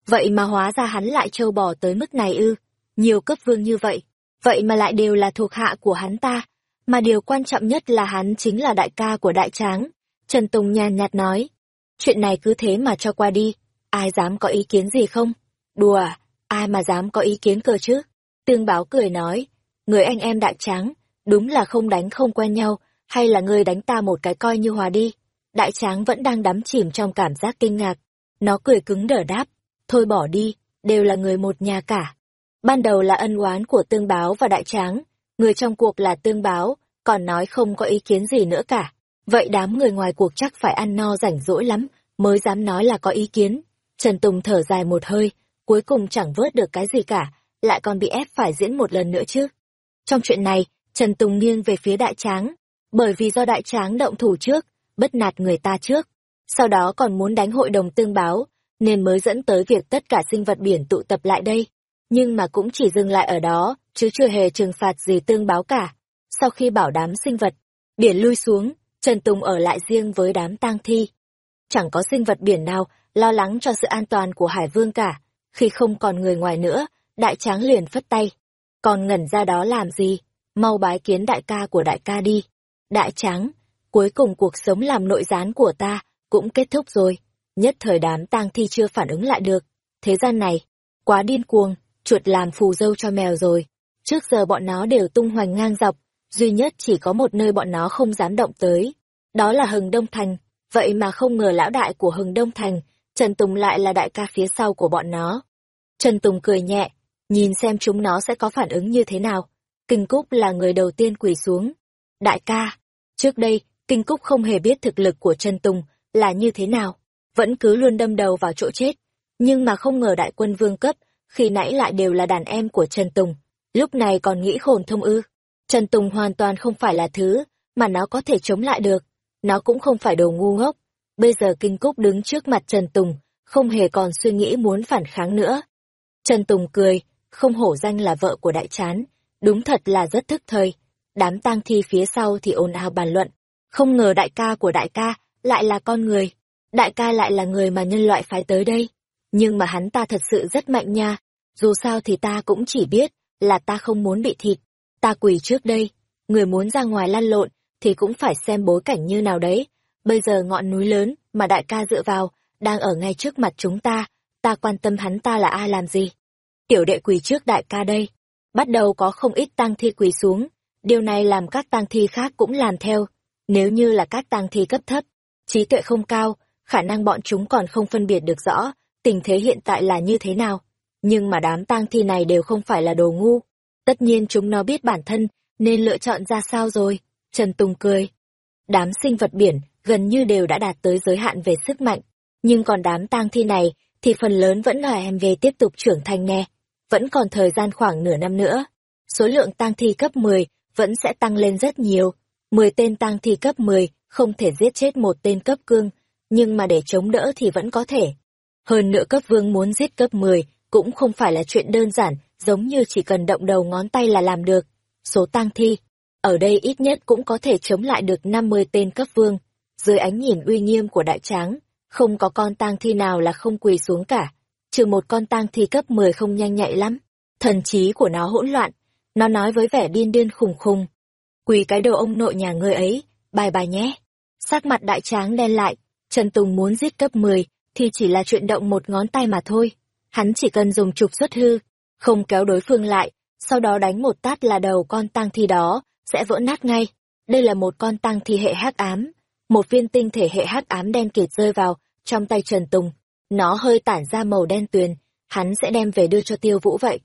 Vậy mà hóa ra hắn lại trâu bò tới mức này ư, nhiều cấp vương như vậy, vậy mà lại đều là thuộc hạ của hắn ta, mà điều quan trọng nhất là hắn chính là đại ca của đại tráng. Trần Tùng nhàn nhạt nói, chuyện này cứ thế mà cho qua đi, ai dám có ý kiến gì không? Đùa, à? ai mà dám có ý kiến cơ chứ? Tương báo cười nói, người anh em đại tráng, đúng là không đánh không quen nhau, hay là ngươi đánh ta một cái coi như hòa đi. Đại tráng vẫn đang đắm chìm trong cảm giác kinh ngạc. Nó cười cứng đờ đáp, thôi bỏ đi, đều là người một nhà cả. Ban đầu là ân oán của tương báo và đại tráng, người trong cuộc là tương báo, còn nói không có ý kiến gì nữa cả. Vậy đám người ngoài cuộc chắc phải ăn no rảnh rỗi lắm, mới dám nói là có ý kiến. Trần Tùng thở dài một hơi, cuối cùng chẳng vớt được cái gì cả, lại còn bị ép phải diễn một lần nữa chứ. Trong chuyện này, Trần Tùng nghiêng về phía đại tráng, bởi vì do đại tráng động thủ trước, bất nạt người ta trước, sau đó còn muốn đánh hội đồng tương báo, nên mới dẫn tới việc tất cả sinh vật biển tụ tập lại đây. Nhưng mà cũng chỉ dừng lại ở đó, chứ chưa hề trừng phạt gì tương báo cả. Sau khi bảo đám sinh vật, biển lui xuống, Trần Tùng ở lại riêng với đám tang thi. Chẳng có sinh vật biển nào lo lắng cho sự an toàn của Hải Vương cả. Khi không còn người ngoài nữa, đại tráng liền phất tay. Còn ngẩn ra đó làm gì? Mau bái kiến đại ca của đại ca đi. Đại tráng, cuối cùng cuộc sống làm nội gián của ta cũng kết thúc rồi nhất thời đám tang thi chưa phản ứng lại được. Thế gian này, quá điên cuồng, chuột làm phù dâu cho mèo rồi. Trước giờ bọn nó đều tung hoành ngang dọc, duy nhất chỉ có một nơi bọn nó không dám động tới. Đó là Hừng Đông Thành, vậy mà không ngờ lão đại của Hừng Đông Thành, Trần Tùng lại là đại ca phía sau của bọn nó. Trần Tùng cười nhẹ, nhìn xem chúng nó sẽ có phản ứng như thế nào. Kinh Cúc là người đầu tiên quỳ xuống. Đại ca, trước đây, Kinh Cúc không hề biết thực lực của Trần Tùng là như thế nào vẫn cứ luôn đâm đầu vào chỗ chết. Nhưng mà không ngờ đại quân vương cấp, khi nãy lại đều là đàn em của Trần Tùng. Lúc này còn nghĩ khổn thông ư. Trần Tùng hoàn toàn không phải là thứ mà nó có thể chống lại được. Nó cũng không phải đồ ngu ngốc. Bây giờ Kinh Cúc đứng trước mặt Trần Tùng, không hề còn suy nghĩ muốn phản kháng nữa. Trần Tùng cười, không hổ danh là vợ của đại chán. Đúng thật là rất thức thời. Đám tang thi phía sau thì ồn ào bàn luận. Không ngờ đại ca của đại ca lại là con người đại ca lại là người mà nhân loại phái tới đây. Nhưng mà hắn ta thật sự rất mạnh nha, dù sao thì ta cũng chỉ biết là ta không muốn bị thịt. Ta quỳ trước đây, người muốn ra ngoài lăn lộn thì cũng phải xem bối cảnh như nào đấy. Bây giờ ngọn núi lớn mà đại ca dựa vào, đang ở ngay trước mặt chúng ta, ta quan tâm hắn ta là ai làm gì. Tiểu đệ quỳ trước đại ca đây. Bắt đầu có không ít tang thi quỳ xuống, điều này làm các tang thi khác cũng làm theo. Nếu như là các tang thi cấp thấp, trí tuệ không cao, khả năng bọn chúng còn không phân biệt được rõ tình thế hiện tại là như thế nào. Nhưng mà đám tang thi này đều không phải là đồ ngu. Tất nhiên chúng nó biết bản thân, nên lựa chọn ra sao rồi? Trần Tùng cười. Đám sinh vật biển gần như đều đã đạt tới giới hạn về sức mạnh. Nhưng còn đám tang thi này thì phần lớn vẫn là em về tiếp tục trưởng thành nè. Vẫn còn thời gian khoảng nửa năm nữa. Số lượng tang thi cấp 10 vẫn sẽ tăng lên rất nhiều. 10 tên tang thi cấp 10 không thể giết chết một tên cấp cương, nhưng mà để chống đỡ thì vẫn có thể. Hơn nữa cấp vương muốn giết cấp 10 cũng không phải là chuyện đơn giản, giống như chỉ cần động đầu ngón tay là làm được. Số tang thi, ở đây ít nhất cũng có thể chống lại được 50 tên cấp vương. Dưới ánh nhìn uy nghiêm của đại tráng, không có con tang thi nào là không quỳ xuống cả. Trừ một con tang thi cấp 10 không nhanh nhạy lắm. Thần trí của nó hỗn loạn. Nó nói với vẻ điên điên khùng khùng. Quỳ cái đầu ông nội nhà ngươi ấy, bài bài nhé. Sắc mặt đại tráng đen lại, Trần Tùng muốn giết cấp 10, thì chỉ là chuyện động một ngón tay mà thôi. Hắn chỉ cần dùng trục xuất hư, không kéo đối phương lại, sau đó đánh một tát là đầu con tang thi đó, sẽ vỡ nát ngay. Đây là một con tang thi hệ hắc ám. Một viên tinh thể hệ hắc ám đen kịt rơi vào, trong tay Trần Tùng. Nó hơi tản ra màu đen tuyền, hắn sẽ đem về đưa cho tiêu vũ vậy.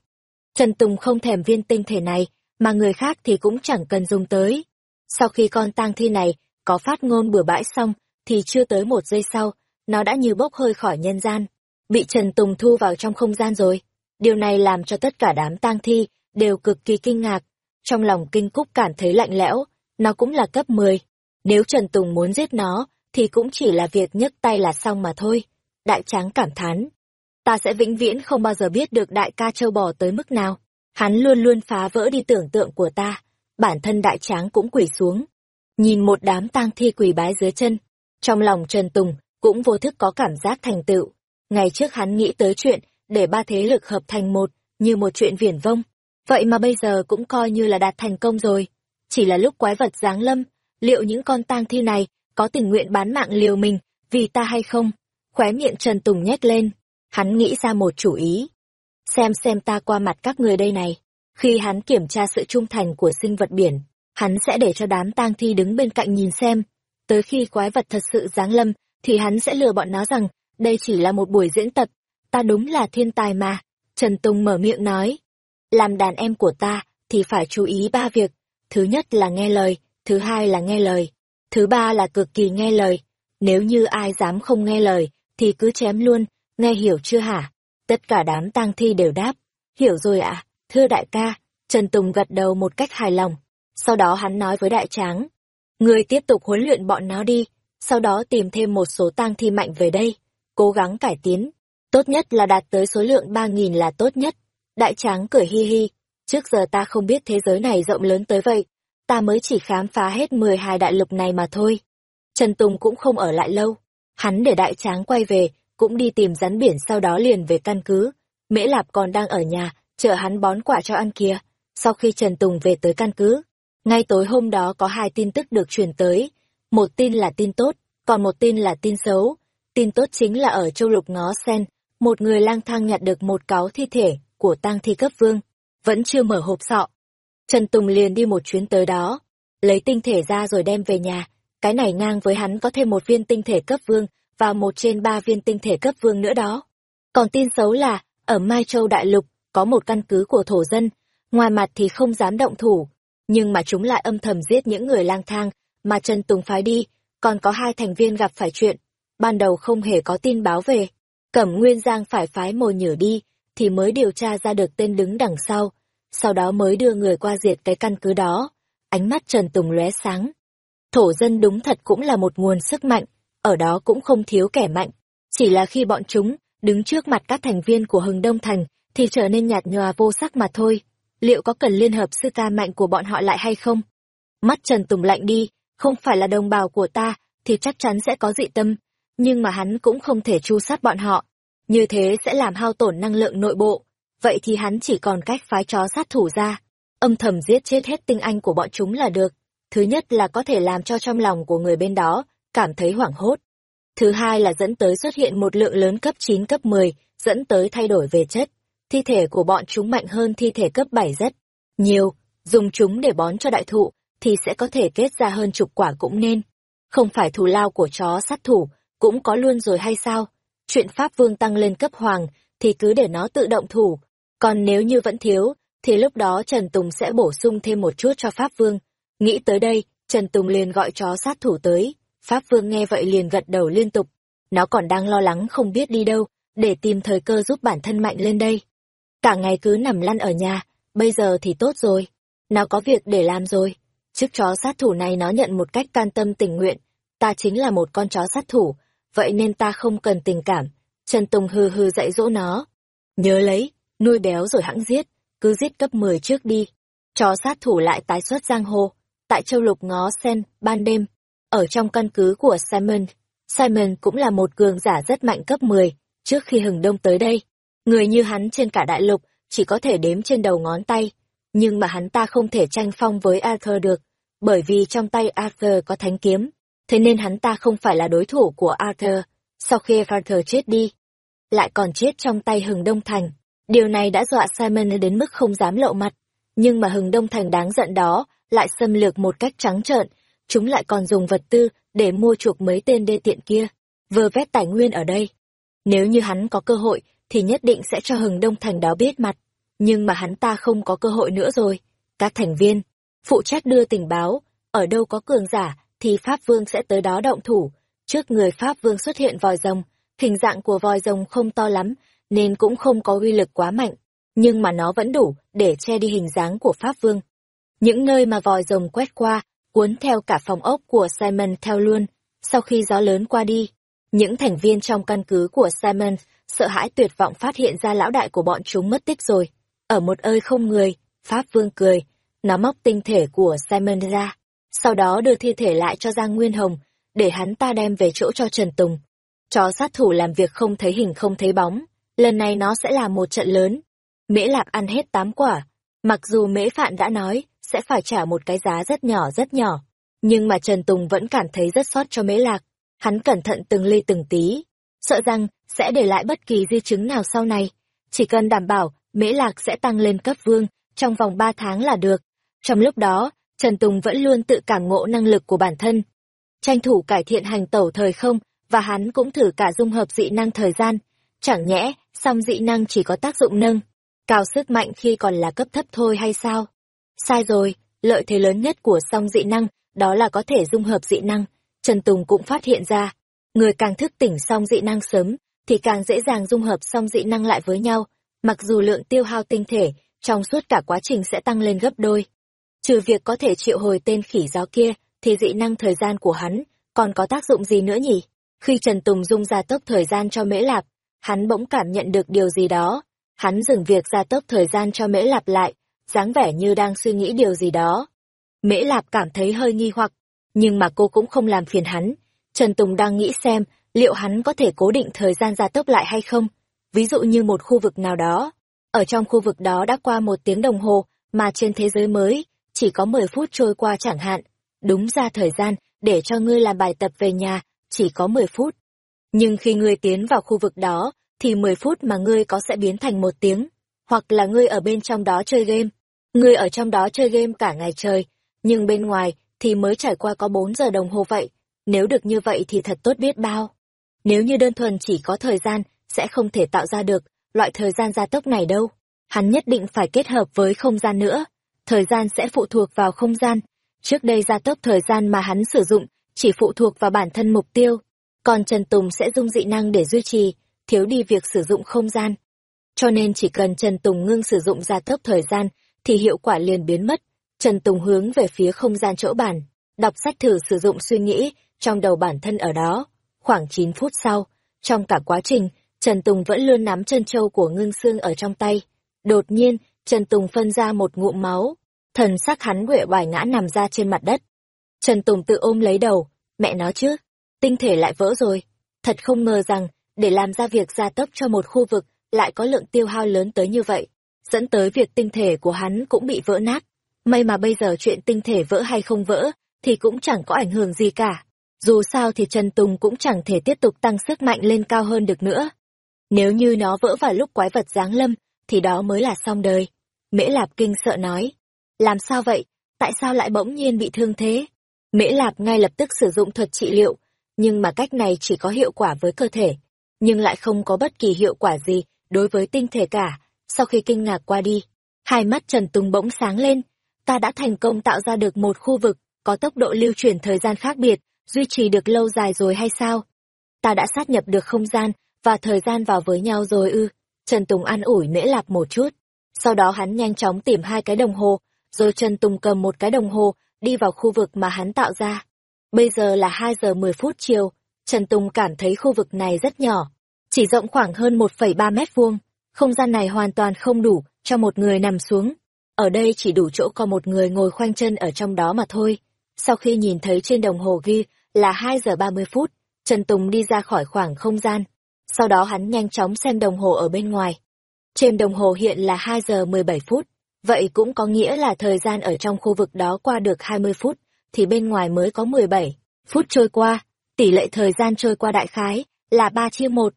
Trần Tùng không thèm viên tinh thể này, mà người khác thì cũng chẳng cần dùng tới. Sau khi con tang thi này có phát ngôn bừa bãi xong, thì chưa tới một giây sau, nó đã như bốc hơi khỏi nhân gian, bị Trần Tùng thu vào trong không gian rồi. Điều này làm cho tất cả đám tang thi đều cực kỳ kinh ngạc. Trong lòng kinh cúc cảm thấy lạnh lẽo, nó cũng là cấp 10. Nếu Trần Tùng muốn giết nó, thì cũng chỉ là việc nhấc tay là xong mà thôi. Đại tráng cảm thán. Ta sẽ vĩnh viễn không bao giờ biết được đại ca châu bò tới mức nào. Hắn luôn luôn phá vỡ đi tưởng tượng của ta. Bản thân đại tráng cũng quỳ xuống. Nhìn một đám tang thi quỳ bái dưới chân. Trong lòng Trần Tùng cũng vô thức có cảm giác thành tựu. Ngày trước hắn nghĩ tới chuyện để ba thế lực hợp thành một, như một chuyện viển vông. Vậy mà bây giờ cũng coi như là đạt thành công rồi. Chỉ là lúc quái vật giáng lâm, liệu những con tang thi này có tình nguyện bán mạng liều mình vì ta hay không? Khóe miệng Trần Tùng nhét lên, hắn nghĩ ra một chủ ý. Xem xem ta qua mặt các người đây này. Khi hắn kiểm tra sự trung thành của sinh vật biển, hắn sẽ để cho đám tang thi đứng bên cạnh nhìn xem. Tới khi quái vật thật sự giáng lâm, thì hắn sẽ lừa bọn nó rằng đây chỉ là một buổi diễn tập. Ta đúng là thiên tài mà. Trần Tùng mở miệng nói. Làm đàn em của ta thì phải chú ý ba việc. Thứ nhất là nghe lời, thứ hai là nghe lời, thứ ba là cực kỳ nghe lời. Nếu như ai dám không nghe lời, thì cứ chém luôn, nghe hiểu chưa hả? Tất cả đám tang thi đều đáp. Hiểu rồi ạ, thưa đại ca. Trần Tùng gật đầu một cách hài lòng. Sau đó hắn nói với đại tráng. Người tiếp tục huấn luyện bọn nó đi, sau đó tìm thêm một số tang thi mạnh về đây, cố gắng cải tiến. Tốt nhất là đạt tới số lượng ba nghìn là tốt nhất. Đại tráng cười hi hi, trước giờ ta không biết thế giới này rộng lớn tới vậy, ta mới chỉ khám phá hết mười hai đại lục này mà thôi. Trần Tùng cũng không ở lại lâu, hắn để đại tráng quay về, cũng đi tìm rắn biển sau đó liền về căn cứ. Mễ Lạp còn đang ở nhà, chờ hắn bón quả cho ăn kia. Sau khi Trần Tùng về tới căn cứ, ngay tối hôm đó có hai tin tức được truyền tới, một tin là tin tốt, còn một tin là tin xấu. Tin tốt chính là ở châu lục ngó sen, một người lang thang nhặt được một cáo thi thể của tang thi cấp vương, vẫn chưa mở hộp sọ. Trần Tùng liền đi một chuyến tới đó, lấy tinh thể ra rồi đem về nhà. Cái này ngang với hắn có thêm một viên tinh thể cấp vương và một trên ba viên tinh thể cấp vương nữa đó. Còn tin xấu là, ở Mai Châu Đại Lục, có một căn cứ của thổ dân, ngoài mặt thì không dám động thủ, nhưng mà chúng lại âm thầm giết những người lang thang mà Trần Tùng phái đi, còn có hai thành viên gặp phải chuyện. Ban đầu không hề có tin báo về. Cẩm Nguyên Giang phải phái mồi nhử đi, thì mới điều tra ra được tên đứng đằng sau, sau đó mới đưa người qua diệt cái căn cứ đó. Ánh mắt Trần Tùng lóe sáng. Thổ dân đúng thật cũng là một nguồn sức mạnh, ở đó cũng không thiếu kẻ mạnh. Chỉ là khi bọn chúng đứng trước mặt các thành viên của Hừng Đông Thành, thì trở nên nhạt nhòa vô sắc mà thôi. Liệu có cần liên hợp sư ca mạnh của bọn họ lại hay không? Mắt Trần Tùng lạnh đi, không phải là đồng bào của ta, thì chắc chắn sẽ có dị tâm, nhưng mà hắn cũng không thể chu sát bọn họ. Như thế sẽ làm hao tổn năng lượng nội bộ, vậy thì hắn chỉ còn cách phái chó sát thủ ra, âm thầm giết chết hết tinh anh của bọn chúng là được. Thứ nhất là có thể làm cho trong lòng của người bên đó cảm thấy hoảng hốt. Thứ hai là dẫn tới xuất hiện một lượng lớn cấp 9 cấp 10, dẫn tới thay đổi về chất. Thi thể của bọn chúng mạnh hơn thi thể cấp 7 rất nhiều, dùng chúng để bón cho đại thụ, thì sẽ có thể kết ra hơn chục quả cũng nên. Không phải thù lao của chó sát thủ, cũng có luôn rồi hay sao? Chuyện Pháp Vương tăng lên cấp hoàng, thì cứ để nó tự động thủ. Còn nếu như vẫn thiếu, thì lúc đó Trần Tùng sẽ bổ sung thêm một chút cho Pháp Vương. Nghĩ tới đây, Trần Tùng liền gọi chó sát thủ tới. Pháp Vương nghe vậy liền gật đầu liên tục. Nó còn đang lo lắng không biết đi đâu, để tìm thời cơ giúp bản thân mạnh lên đây. Cả ngày cứ nằm lăn ở nhà, bây giờ thì tốt rồi. Nó có việc để làm rồi. Chiếc chó sát thủ này nó nhận một cách can tâm tình nguyện. Ta chính là một con chó sát thủ, vậy nên ta không cần tình cảm. Trần Tùng hừ hừ dạy dỗ nó. Nhớ lấy, nuôi béo rồi hãng giết, cứ giết cấp 10 trước đi. Chó sát thủ lại tái xuất giang hồ, tại châu lục ngó sen, ban đêm, ở trong căn cứ của Simon. Simon cũng là một cường giả rất mạnh cấp 10, trước khi hừng đông tới đây. Người như hắn trên cả đại lục, chỉ có thể đếm trên đầu ngón tay. Nhưng mà hắn ta không thể tranh phong với Arthur được, bởi vì trong tay Arthur có thánh kiếm, thế nên hắn ta không phải là đối thủ của Arthur. Sau khi Arthur chết đi, lại còn chết trong tay hừng đông thành. Điều này đã dọa Simon đến mức không dám lộ mặt. Nhưng mà hừng đông thành đáng giận đó, lại xâm lược một cách trắng trợn, chúng lại còn dùng vật tư để mua chuộc mấy tên đê tiện kia, vơ vét tài nguyên ở đây. Nếu như hắn có cơ hội, thì nhất định sẽ cho hừng đông thành đó biết mặt. Nhưng mà hắn ta không có cơ hội nữa rồi. Các thành viên, phụ trách đưa tình báo, ở đâu có cường giả, thì Pháp Vương sẽ tới đó động thủ. Trước người Pháp Vương xuất hiện vòi rồng, hình dạng của vòi rồng không to lắm, nên cũng không có uy lực quá mạnh, nhưng mà nó vẫn đủ để che đi hình dáng của Pháp Vương. Những nơi mà vòi rồng quét qua, cuốn theo cả phòng ốc của Simon theo luôn. Sau khi gió lớn qua đi, những thành viên trong căn cứ của Simon sợ hãi tuyệt vọng phát hiện ra lão đại của bọn chúng mất tích rồi. Ở một ơi không người, Pháp Vương cười, nó móc tinh thể của Simon ra, sau đó đưa thi thể lại cho Giang Nguyên Hồng, để hắn ta đem về chỗ cho Trần Tùng. Chó sát thủ làm việc không thấy hình không thấy bóng, lần này nó sẽ là một trận lớn. Mễ Lạp ăn hết tám quả, mặc dù Mễ Phạn đã nói sẽ phải trả một cái giá rất nhỏ rất nhỏ, nhưng mà Trần Tùng vẫn cảm thấy rất xót cho Mễ Lạc. Hắn cẩn thận từng ly từng tí, sợ rằng sẽ để lại bất kỳ di chứng nào sau này. Chỉ cần đảm bảo Mễ Lạc sẽ tăng lên cấp vương trong vòng ba tháng là được. Trong lúc đó, Trần Tùng vẫn luôn tự cảm ngộ năng lực của bản thân. Tranh thủ cải thiện hành tẩu thời không, và hắn cũng thử cả dung hợp dị năng thời gian. Chẳng nhẽ, song dị năng chỉ có tác dụng nâng, cao sức mạnh khi còn là cấp thấp thôi hay sao? Sai rồi, lợi thế lớn nhất của song dị năng, đó là có thể dung hợp dị năng. Trần Tùng cũng phát hiện ra, người càng thức tỉnh song dị năng sớm, thì càng dễ dàng dung hợp song dị năng lại với nhau, mặc dù lượng tiêu hao tinh thể trong suốt cả quá trình sẽ tăng lên gấp đôi. Trừ việc có thể triệu hồi tên khỉ gió kia, thì dị năng thời gian của hắn còn có tác dụng gì nữa nhỉ? Khi Trần Tùng dung ra tốc thời gian cho Mễ Lạp, hắn bỗng cảm nhận được điều gì đó. Hắn dừng việc ra tốc thời gian cho Mễ Lạp lại, dáng vẻ như đang suy nghĩ điều gì đó. Mễ Lạp cảm thấy hơi nghi hoặc, nhưng mà cô cũng không làm phiền hắn. Trần Tùng đang nghĩ xem liệu hắn có thể cố định thời gian gia tốc lại hay không. Ví dụ như một khu vực nào đó. Ở trong khu vực đó đã qua một tiếng đồng hồ, mà trên thế giới mới, chỉ có 10 phút trôi qua chẳng hạn. Đúng ra thời gian, để cho ngươi làm bài tập về nhà, chỉ có 10 phút. Nhưng khi ngươi tiến vào khu vực đó, thì 10 phút mà ngươi có sẽ biến thành một tiếng. Hoặc là ngươi ở bên trong đó chơi game. Ngươi ở trong đó chơi game cả ngày trời, nhưng bên ngoài thì mới trải qua có 4 giờ đồng hồ vậy. Nếu được như vậy thì thật tốt biết bao. Nếu như đơn thuần chỉ có thời gian, sẽ không thể tạo ra được loại thời gian gia tốc này đâu. Hắn nhất định phải kết hợp với không gian nữa. Thời gian sẽ phụ thuộc vào không gian. Trước đây gia tốc thời gian mà hắn sử dụng chỉ phụ thuộc vào bản thân mục tiêu. Còn Trần Tùng sẽ dung dị năng để duy trì, thiếu đi việc sử dụng không gian. Cho nên chỉ cần Trần Tùng ngưng sử dụng gia tốc thời gian, thì hiệu quả liền biến mất. Trần Tùng hướng về phía không gian chỗ bản, đọc sách thử sử dụng suy nghĩ trong đầu bản thân ở đó. Khoảng 9 phút sau, trong cả quá trình, Trần Tùng vẫn luôn nắm chân châu của ngưng xương ở trong tay. Đột nhiên, Trần Tùng phân ra một ngụm máu. Thần sắc hắn quệ bài ngã nằm ra trên mặt đất. Trần Tùng tự ôm lấy đầu, mẹ nó chứ, tinh thể lại vỡ rồi. Thật không ngờ rằng, để làm ra việc gia tốc cho một khu vực lại có lượng tiêu hao lớn tới như vậy, dẫn tới việc tinh thể của hắn cũng bị vỡ nát. May mà bây giờ chuyện tinh thể vỡ hay không vỡ, thì cũng chẳng có ảnh hưởng gì cả. Dù sao thì Trần Tùng cũng chẳng thể tiếp tục tăng sức mạnh lên cao hơn được nữa. Nếu như nó vỡ vào lúc quái vật giáng lâm, thì đó mới là xong đời. Mễ Lạp kinh sợ nói. Làm sao vậy? Tại sao lại bỗng nhiên bị thương thế? Mễ Lạp ngay lập tức sử dụng thuật trị liệu, nhưng mà cách này chỉ có hiệu quả với cơ thể, nhưng lại không có bất kỳ hiệu quả gì đối với tinh thể cả. Sau khi kinh ngạc qua đi, hai mắt Trần Tùng bỗng sáng lên. Ta đã thành công tạo ra được một khu vực có tốc độ lưu chuyển thời gian khác biệt, duy trì được lâu dài rồi hay sao? Ta đã sát nhập được không gian và thời gian vào với nhau rồi ư. Trần Tùng an ủi Mễ Lạp một chút. Sau đó hắn nhanh chóng tìm hai cái đồng hồ, rồi Trần Tùng cầm một cái đồng hồ, đi vào khu vực mà hắn tạo ra. Bây giờ là 2 giờ 10 phút chiều, Trần Tùng cảm thấy khu vực này rất nhỏ, chỉ rộng khoảng hơn 1,3 mét vuông. Không gian này hoàn toàn không đủ cho một người nằm xuống. Ở đây chỉ đủ chỗ có một người ngồi khoanh chân ở trong đó mà thôi. Sau khi nhìn thấy trên đồng hồ ghi là 2 giờ 30 phút, Trần Tùng đi ra khỏi khoảng không gian. Sau đó hắn nhanh chóng xem đồng hồ ở bên ngoài. Trên đồng hồ hiện là 2 giờ 17 phút. Vậy cũng có nghĩa là thời gian ở trong khu vực đó qua được 20 phút, thì bên ngoài mới có 17 phút trôi qua. Tỷ lệ thời gian trôi qua đại khái là 3 chia 1.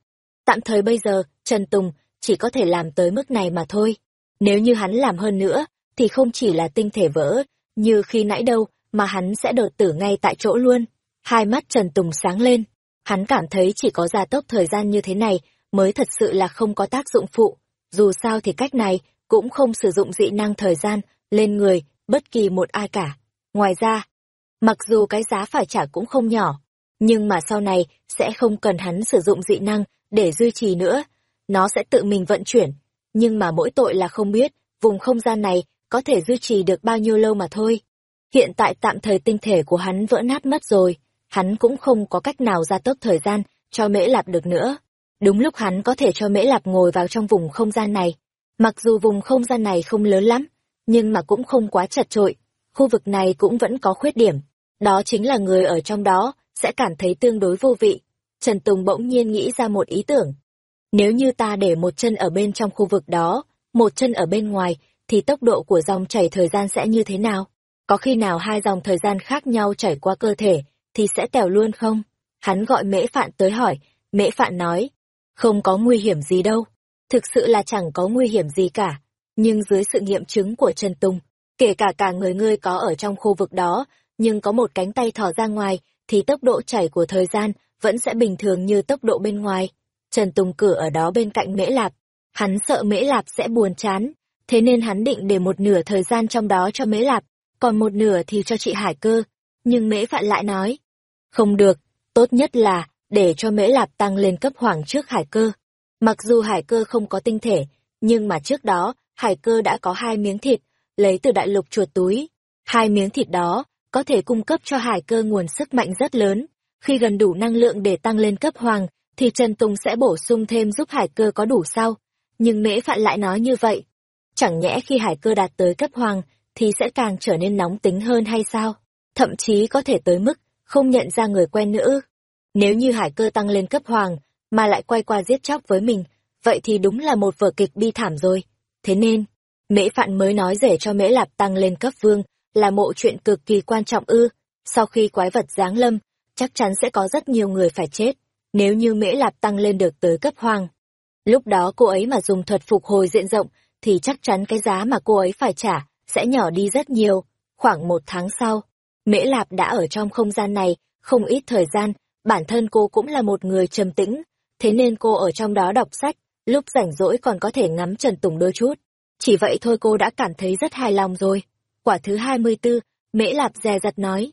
Tạm thời bây giờ, Trần Tùng chỉ có thể làm tới mức này mà thôi. Nếu như hắn làm hơn nữa, thì không chỉ là tinh thể vỡ, như khi nãy đâu, mà hắn sẽ đột tử ngay tại chỗ luôn. Hai mắt Trần Tùng sáng lên, hắn cảm thấy chỉ có gia tốc thời gian như thế này mới thật sự là không có tác dụng phụ. Dù sao thì cách này cũng không sử dụng dị năng thời gian lên người bất kỳ một ai cả. Ngoài ra, mặc dù cái giá phải trả cũng không nhỏ, nhưng mà sau này sẽ không cần hắn sử dụng dị năng để duy trì nữa, nó sẽ tự mình vận chuyển. Nhưng mà mỗi tội là không biết vùng không gian này có thể duy trì được bao nhiêu lâu mà thôi. Hiện tại tạm thời tinh thể của hắn vỡ nát mất rồi, hắn cũng không có cách nào ra tốc thời gian cho Mễ Lạp được nữa. Đúng lúc hắn có thể cho Mễ Lạp ngồi vào trong vùng không gian này. Mặc dù vùng không gian này không lớn lắm, nhưng mà cũng không quá chật trội. Khu vực này cũng vẫn có khuyết điểm. Đó chính là người ở trong đó sẽ cảm thấy tương đối vô vị. Trần Tùng bỗng nhiên nghĩ ra một ý tưởng. Nếu như ta để một chân ở bên trong khu vực đó, một chân ở bên ngoài, thì tốc độ của dòng chảy thời gian sẽ như thế nào? Có khi nào hai dòng thời gian khác nhau chảy qua cơ thể, thì sẽ tèo luôn không? Hắn gọi mễ phạn tới hỏi, mễ phạn nói, không có nguy hiểm gì đâu. Thực sự là chẳng có nguy hiểm gì cả. Nhưng dưới sự nghiệm chứng của Trần Tùng, kể cả cả người ngươi có ở trong khu vực đó, nhưng có một cánh tay thò ra ngoài, thì tốc độ chảy của thời gian vẫn sẽ bình thường như tốc độ bên ngoài. Trần Tùng cửa ở đó bên cạnh Mễ Lạp. Hắn sợ Mễ Lạp sẽ buồn chán, thế nên hắn định để một nửa thời gian trong đó cho Mễ Lạp, còn một nửa thì cho chị Hải Cơ. Nhưng Mễ Phạn lại nói, không được, tốt nhất là để cho Mễ Lạp tăng lên cấp hoàng trước Hải Cơ. Mặc dù Hải Cơ không có tinh thể, nhưng mà trước đó, Hải Cơ đã có hai miếng thịt, lấy từ đại lục chuột túi. Hai miếng thịt đó có thể cung cấp cho Hải Cơ nguồn sức mạnh rất lớn. Khi gần đủ năng lượng để tăng lên cấp hoàng, thì Trần Tùng sẽ bổ sung thêm giúp Hải Cơ có đủ sao. Nhưng Mễ Phạn lại nói như vậy. Chẳng nhẽ khi Hải Cơ đạt tới cấp hoàng, thì sẽ càng trở nên nóng tính hơn hay sao? Thậm chí có thể tới mức không nhận ra người quen nữa. Nếu như Hải Cơ tăng lên cấp hoàng, mà lại quay qua giết chóc với mình, vậy thì đúng là một vở kịch bi thảm rồi. Thế nên, Mễ Phạn mới nói rể cho Mễ Lạp tăng lên cấp vương, là mộ chuyện cực kỳ quan trọng ư. Sau khi quái vật giáng lâm, chắc chắn sẽ có rất nhiều người phải chết, nếu như Mễ Lạp tăng lên được tới cấp hoàng. Lúc đó cô ấy mà dùng thuật phục hồi diện rộng, thì chắc chắn cái giá mà cô ấy phải trả sẽ nhỏ đi rất nhiều. Khoảng một tháng sau, Mễ Lạp đã ở trong không gian này, không ít thời gian, bản thân cô cũng là một người trầm tĩnh, thế nên cô ở trong đó đọc sách, lúc rảnh rỗi còn có thể ngắm Trần Tùng đôi chút. Chỉ vậy thôi cô đã cảm thấy rất hài lòng rồi. Quả thứ 24, Mễ Lạp dè dặt nói.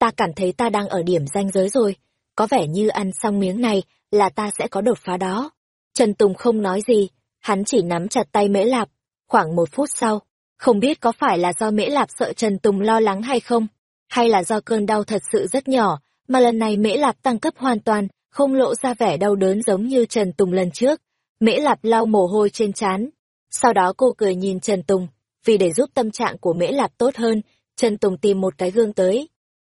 Ta cảm thấy ta đang ở điểm ranh giới rồi, có vẻ như ăn xong miếng này là ta sẽ có đột phá đó. Trần Tùng không nói gì, hắn chỉ nắm chặt tay Mễ Lạp. Khoảng một phút sau, không biết có phải là do Mễ Lạp sợ Trần Tùng lo lắng hay không, hay là do cơn đau thật sự rất nhỏ, mà lần này Mễ Lạp tăng cấp hoàn toàn, không lộ ra vẻ đau đớn giống như Trần Tùng lần trước. Mễ Lạp lau mồ hôi trên trán. Sau đó cô cười nhìn Trần Tùng, vì để giúp tâm trạng của Mễ Lạp tốt hơn, Trần Tùng tìm một cái gương tới.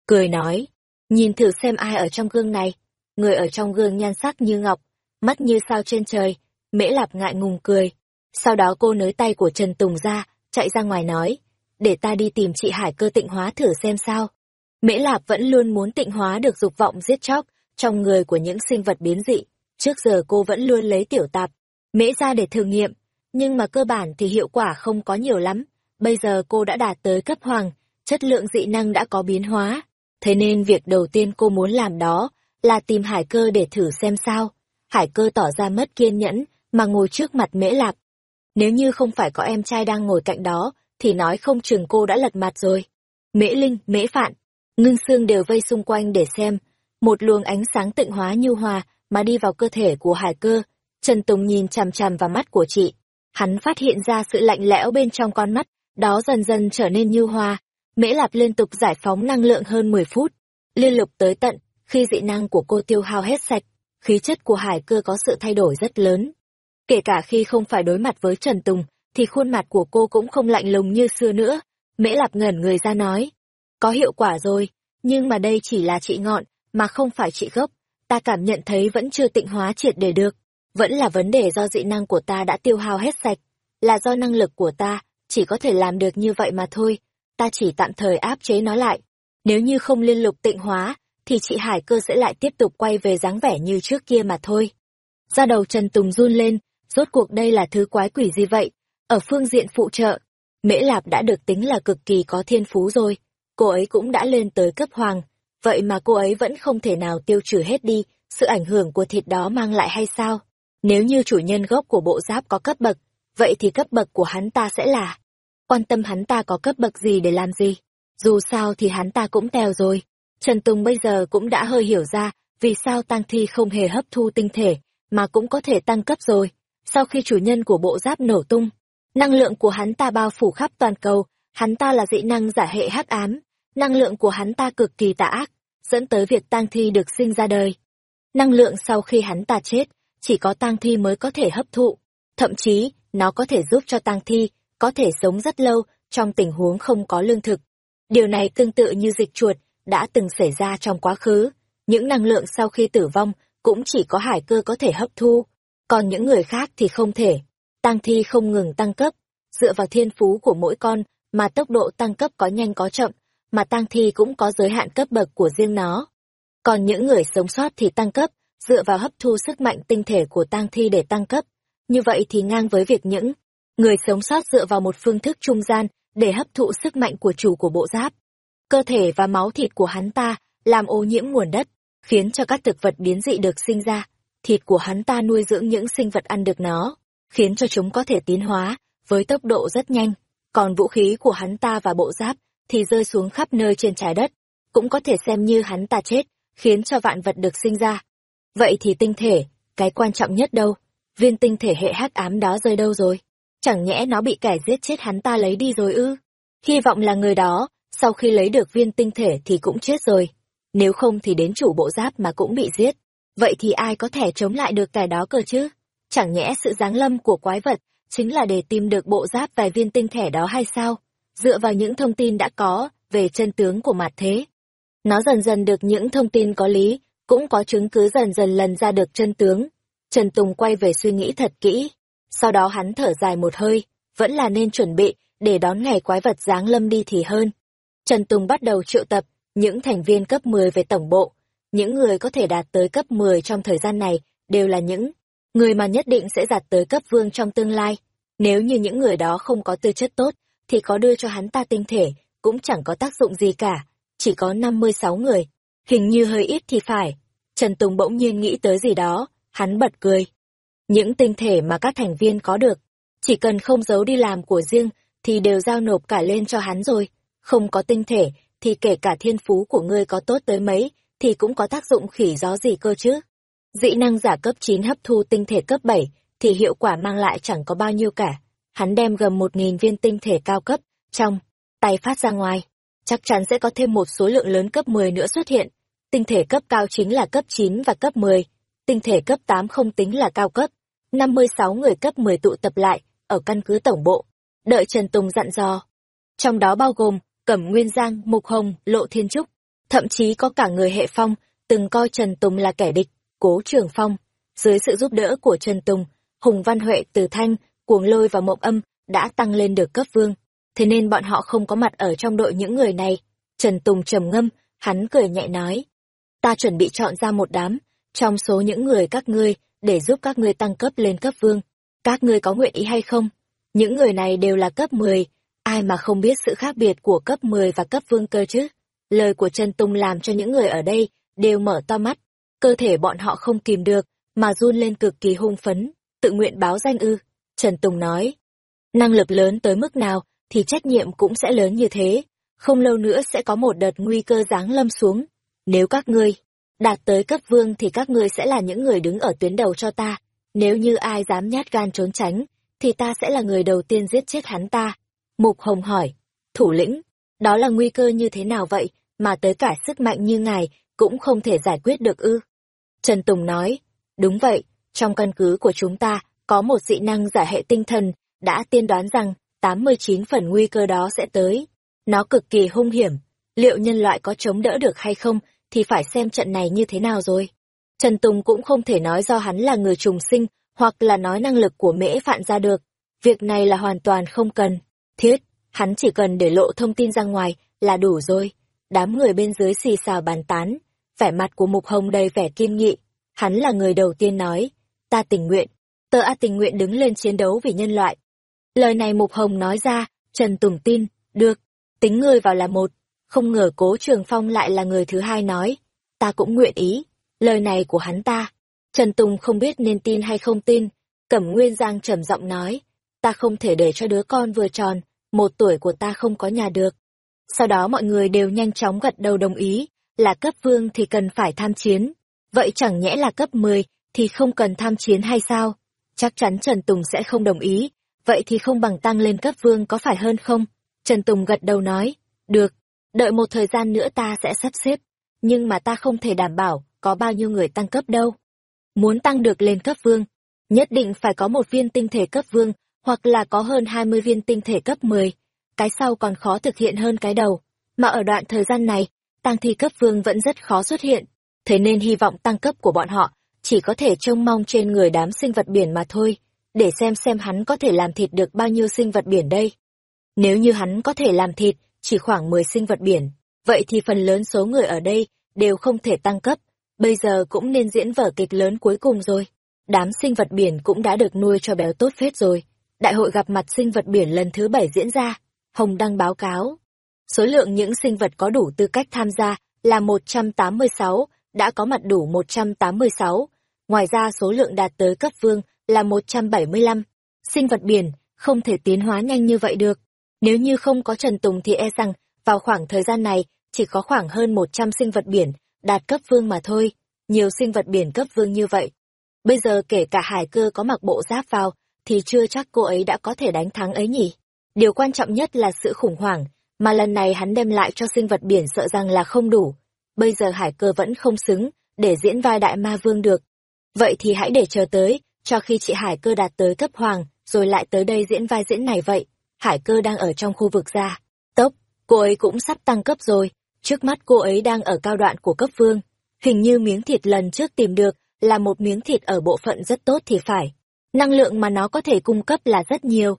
Cười nói, nhìn thử xem ai ở trong gương này. Người ở trong gương nhan sắc như ngọc, mắt như sao trên trời. Mễ Lạp ngại ngùng cười. Sau đó cô nới tay của Trần Tùng ra, chạy ra ngoài nói, để ta đi tìm chị Hải cơ tịnh hóa thử xem sao. Mễ Lạp vẫn luôn muốn tịnh hóa được dục vọng giết chóc trong người của những sinh vật biến dị. Trước giờ cô vẫn luôn lấy tiểu tạp, mễ ra để thử nghiệm, nhưng mà cơ bản thì hiệu quả không có nhiều lắm. Bây giờ cô đã đạt tới cấp hoàng, chất lượng dị năng đã có biến hóa. Thế nên việc đầu tiên cô muốn làm đó là tìm hải cơ để thử xem sao. Hải cơ tỏ ra mất kiên nhẫn, mà ngồi trước mặt Mễ Lạp. Nếu như không phải có em trai đang ngồi cạnh đó, thì nói không chừng cô đã lật mặt rồi. Mễ Linh, Mễ Phạn, ngưng Sương đều vây xung quanh để xem. Một luồng ánh sáng tịnh hóa nhu hòa mà đi vào cơ thể của hải cơ. Trần Tùng nhìn chằm chằm vào mắt của chị. Hắn phát hiện ra sự lạnh lẽo bên trong con mắt, đó dần dần trở nên nhu hòa. Mễ Lạp liên tục giải phóng năng lượng hơn 10 phút. Liên lục tới tận, khi dị năng của cô tiêu hao hết sạch, khí chất của hải cơ có sự thay đổi rất lớn. Kể cả khi không phải đối mặt với Trần Tùng, thì khuôn mặt của cô cũng không lạnh lùng như xưa nữa. Mễ Lạp ngẩn người ra nói, có hiệu quả rồi, nhưng mà đây chỉ là trị ngọn, mà không phải trị gốc. Ta cảm nhận thấy vẫn chưa tịnh hóa triệt để được. Vẫn là vấn đề do dị năng của ta đã tiêu hao hết sạch. Là do năng lực của ta, chỉ có thể làm được như vậy mà thôi. Ta chỉ tạm thời áp chế nó lại. Nếu như không liên lục tịnh hóa, thì chị Hải cơ sẽ lại tiếp tục quay về dáng vẻ như trước kia mà thôi. Ra đầu Trần Tùng run lên, rốt cuộc đây là thứ quái quỷ gì vậy? Ở phương diện phụ trợ, Mễ Lạp đã được tính là cực kỳ có thiên phú rồi, cô ấy cũng đã lên tới cấp hoàng, vậy mà cô ấy vẫn không thể nào tiêu trừ hết đi sự ảnh hưởng của thịt đó mang lại hay sao? Nếu như chủ nhân gốc của bộ giáp có cấp bậc, vậy thì cấp bậc của hắn ta sẽ là... Quan tâm hắn ta có cấp bậc gì để làm gì? Dù sao thì hắn ta cũng tèo rồi. Trần Tùng bây giờ cũng đã hơi hiểu ra vì sao tăng thi không hề hấp thu tinh thể, mà cũng có thể tăng cấp rồi. Sau khi chủ nhân của bộ giáp nổ tung, năng lượng của hắn ta bao phủ khắp toàn cầu, hắn ta là dị năng giả hệ hắc ám, năng lượng của hắn ta cực kỳ tà ác, dẫn tới việc tang thi được sinh ra đời. Năng lượng sau khi hắn ta chết, chỉ có tang thi mới có thể hấp thụ, thậm chí nó có thể giúp cho tang thi có thể sống rất lâu trong tình huống không có lương thực. Điều này tương tự như dịch chuột đã từng xảy ra trong quá khứ, những năng lượng sau khi tử vong cũng chỉ có hải cơ có thể hấp thu, còn những người khác thì không thể. Tăng thi không ngừng tăng cấp, dựa vào thiên phú của mỗi con mà tốc độ tăng cấp có nhanh có chậm, mà tăng thi cũng có giới hạn cấp bậc của riêng nó. Còn những người sống sót thì tăng cấp, dựa vào hấp thu sức mạnh tinh thể của tăng thi để tăng cấp. Như vậy thì ngang với việc những người sống sót dựa vào một phương thức trung gian để hấp thụ sức mạnh của chủ của bộ giáp. Cơ thể và máu thịt của hắn ta làm ô nhiễm nguồn đất, khiến cho các thực vật biến dị được sinh ra. Thịt của hắn ta nuôi dưỡng những sinh vật ăn được nó, khiến cho chúng có thể tiến hóa với tốc độ rất nhanh. Còn vũ khí của hắn ta và bộ giáp thì rơi xuống khắp nơi trên trái đất, cũng có thể xem như hắn ta chết, khiến cho vạn vật được sinh ra. Vậy thì tinh thể, cái quan trọng nhất đâu? Viên tinh thể hệ hắc ám đó rơi đâu rồi? Chẳng nhẽ nó bị kẻ giết chết hắn ta lấy đi rồi ư? Hy vọng là người đó, sau khi lấy được viên tinh thể thì cũng chết rồi. Nếu không thì đến chủ bộ giáp mà cũng bị giết. Vậy thì ai có thể chống lại được kẻ đó cơ chứ? Chẳng nhẽ sự giáng lâm của quái vật chính là để tìm được bộ giáp và viên tinh thể đó hay sao? Dựa vào những thông tin đã có về chân tướng của mặt thế. Nó dần dần được những thông tin có lý, cũng có chứng cứ dần dần lần ra được chân tướng. Trần Tùng quay về suy nghĩ thật kỹ. Sau đó hắn thở dài một hơi, vẫn là nên chuẩn bị để đón ngày quái vật giáng lâm đi thì hơn. Trần Tùng bắt đầu triệu tập những thành viên cấp 10 về tổng bộ. Những người có thể đạt tới cấp 10 trong thời gian này đều là những người mà nhất định sẽ đạt tới cấp vương trong tương lai. Nếu như những người đó không có tư chất tốt, thì có đưa cho hắn ta tinh thể, cũng chẳng có tác dụng gì cả. Chỉ có 56 người. Hình như hơi ít thì phải. Trần Tùng bỗng nhiên nghĩ tới gì đó, hắn bật cười. Những tinh thể mà các thành viên có được, chỉ cần không giấu đi làm của riêng, thì đều giao nộp cả lên cho hắn rồi. Không có tinh thể, thì kể cả thiên phú của ngươi có tốt tới mấy, thì cũng có tác dụng khỉ gió gì cơ chứ. Dĩ năng giả cấp 9 hấp thu tinh thể cấp 7, thì hiệu quả mang lại chẳng có bao nhiêu cả. Hắn đem gần 1.000 viên tinh thể cao cấp, trong, tay phát ra ngoài. Chắc chắn sẽ có thêm một số lượng lớn cấp 10 nữa xuất hiện. Tinh thể cấp cao chính là cấp 9 và cấp 10. Tinh thể cấp 8 không tính là cao cấp. 56 người cấp 10 tụ tập lại, ở căn cứ tổng bộ. Đợi Trần Tùng dặn dò. Trong đó bao gồm Cẩm Nguyên Giang, Mục Hồng, Lộ Thiên Trúc, thậm chí có cả người hệ phong, từng coi Trần Tùng là kẻ địch, cố trường phong. Dưới sự giúp đỡ của Trần Tùng, Hùng Văn Huệ từ Thanh, Cuồng Lôi và Mộng Âm đã tăng lên được cấp vương. Thế nên bọn họ không có mặt ở trong đội những người này. Trần Tùng trầm ngâm, hắn cười nhẹ nói. Ta chuẩn bị chọn ra một đám, trong số những người các ngươi, để giúp các ngươi tăng cấp lên cấp vương. Các ngươi có nguyện ý hay không? Những người này đều là cấp 10, Ai mà không biết sự khác biệt của cấp 10 và cấp vương cơ chứ? Lời của Trần Tùng làm cho những người ở đây đều mở to mắt. Cơ thể bọn họ không kìm được, mà run lên cực kỳ hung phấn. tự nguyện báo danh ư? Trần Tùng nói. Năng lực lớn tới mức nào thì trách nhiệm cũng sẽ lớn như thế. Không lâu nữa sẽ có một đợt nguy cơ giáng lâm xuống. Nếu các ngươi đạt tới cấp vương thì các ngươi sẽ là những người đứng ở tuyến đầu cho ta. Nếu như ai dám nhát gan trốn tránh, thì ta sẽ là người đầu tiên giết chết hắn ta. Mục Hồng hỏi, thủ lĩnh, đó là nguy cơ như thế nào vậy, mà tới cả sức mạnh như ngài cũng không thể giải quyết được ư? Trần Tùng nói, đúng vậy, trong căn cứ của chúng ta có một dị năng giả hệ tinh thần đã tiên đoán rằng 89 phần nguy cơ đó sẽ tới. Nó cực kỳ hung hiểm, liệu nhân loại có chống đỡ được hay không thì phải xem trận này như thế nào rồi. Trần Tùng cũng không thể nói do hắn là người trùng sinh hoặc là nói năng lực của mễ phạn ra được. Việc này là hoàn toàn không cần. Thiết, hắn chỉ cần để lộ thông tin ra ngoài là đủ rồi. Đám người bên dưới xì xào bàn tán, vẻ mặt của Mục Hồng đầy vẻ kiên nghị. Hắn là người đầu tiên nói, ta tình nguyện, tờ A tình nguyện đứng lên chiến đấu vì nhân loại. Lời này Mục Hồng nói ra, Trần Tùng tin, được, tính ngươi vào là một. Không ngờ cố Trường Phong lại là người thứ hai nói, ta cũng nguyện ý. Lời này của hắn ta, Trần Tùng không biết nên tin hay không tin. Cẩm Nguyên Giang trầm giọng nói, ta không thể để cho đứa con vừa tròn, một tuổi của ta không có nhà được. Sau đó mọi người đều nhanh chóng gật đầu đồng ý, là cấp vương thì cần phải tham chiến. Vậy chẳng nhẽ là cấp 10 thì không cần tham chiến hay sao? Chắc chắn Trần Tùng sẽ không đồng ý, vậy thì không bằng tăng lên cấp vương có phải hơn không? Trần Tùng gật đầu nói, được, đợi một thời gian nữa ta sẽ sắp xếp, nhưng mà ta không thể đảm bảo có bao nhiêu người tăng cấp đâu. Muốn tăng được lên cấp vương, nhất định phải có một viên tinh thể cấp vương, hoặc là có hơn 20 viên tinh thể cấp 10. Cái sau còn khó thực hiện hơn cái đầu, mà ở đoạn thời gian này, tăng thi cấp vương vẫn rất khó xuất hiện, thế nên hy vọng tăng cấp của bọn họ chỉ có thể trông mong trên người đám sinh vật biển mà thôi, để xem xem hắn có thể làm thịt được bao nhiêu sinh vật biển đây. Nếu như hắn có thể làm thịt chỉ khoảng 10 sinh vật biển, vậy thì phần lớn số người ở đây đều không thể tăng cấp, bây giờ cũng nên diễn vở kịch lớn cuối cùng rồi. Đám sinh vật biển cũng đã được nuôi cho béo tốt phết rồi. Đại hội gặp mặt sinh vật biển lần thứ bảy diễn ra, Hồng đăng báo cáo. Số lượng những sinh vật có đủ tư cách tham gia là 186, đã có mặt đủ 186. Ngoài ra số lượng đạt tới cấp vương là 175. Sinh vật biển không thể tiến hóa nhanh như vậy được. Nếu như không có Trần Tùng thì e rằng vào khoảng thời gian này chỉ có khoảng hơn 100 sinh vật biển đạt cấp vương mà thôi. Nhiều sinh vật biển cấp vương như vậy. Bây giờ kể cả hải cơ có mặc bộ giáp vào thì chưa chắc cô ấy đã có thể đánh thắng ấy nhỉ. Điều quan trọng nhất là sự khủng hoảng mà lần này hắn đem lại cho sinh vật biển sợ rằng là không đủ. Bây giờ hải cơ vẫn không xứng để diễn vai đại ma vương được. Vậy thì hãy để chờ tới, cho khi chị hải cơ đạt tới cấp hoàng, rồi lại tới đây diễn vai diễn này vậy. Hải cơ đang ở trong khu vực ra. Tốc, cô ấy cũng sắp tăng cấp rồi. Trước mắt cô ấy đang ở cao đoạn của cấp vương. Hình như miếng thịt lần trước tìm được là một miếng thịt ở bộ phận rất tốt thì phải. Năng lượng mà nó có thể cung cấp là rất nhiều.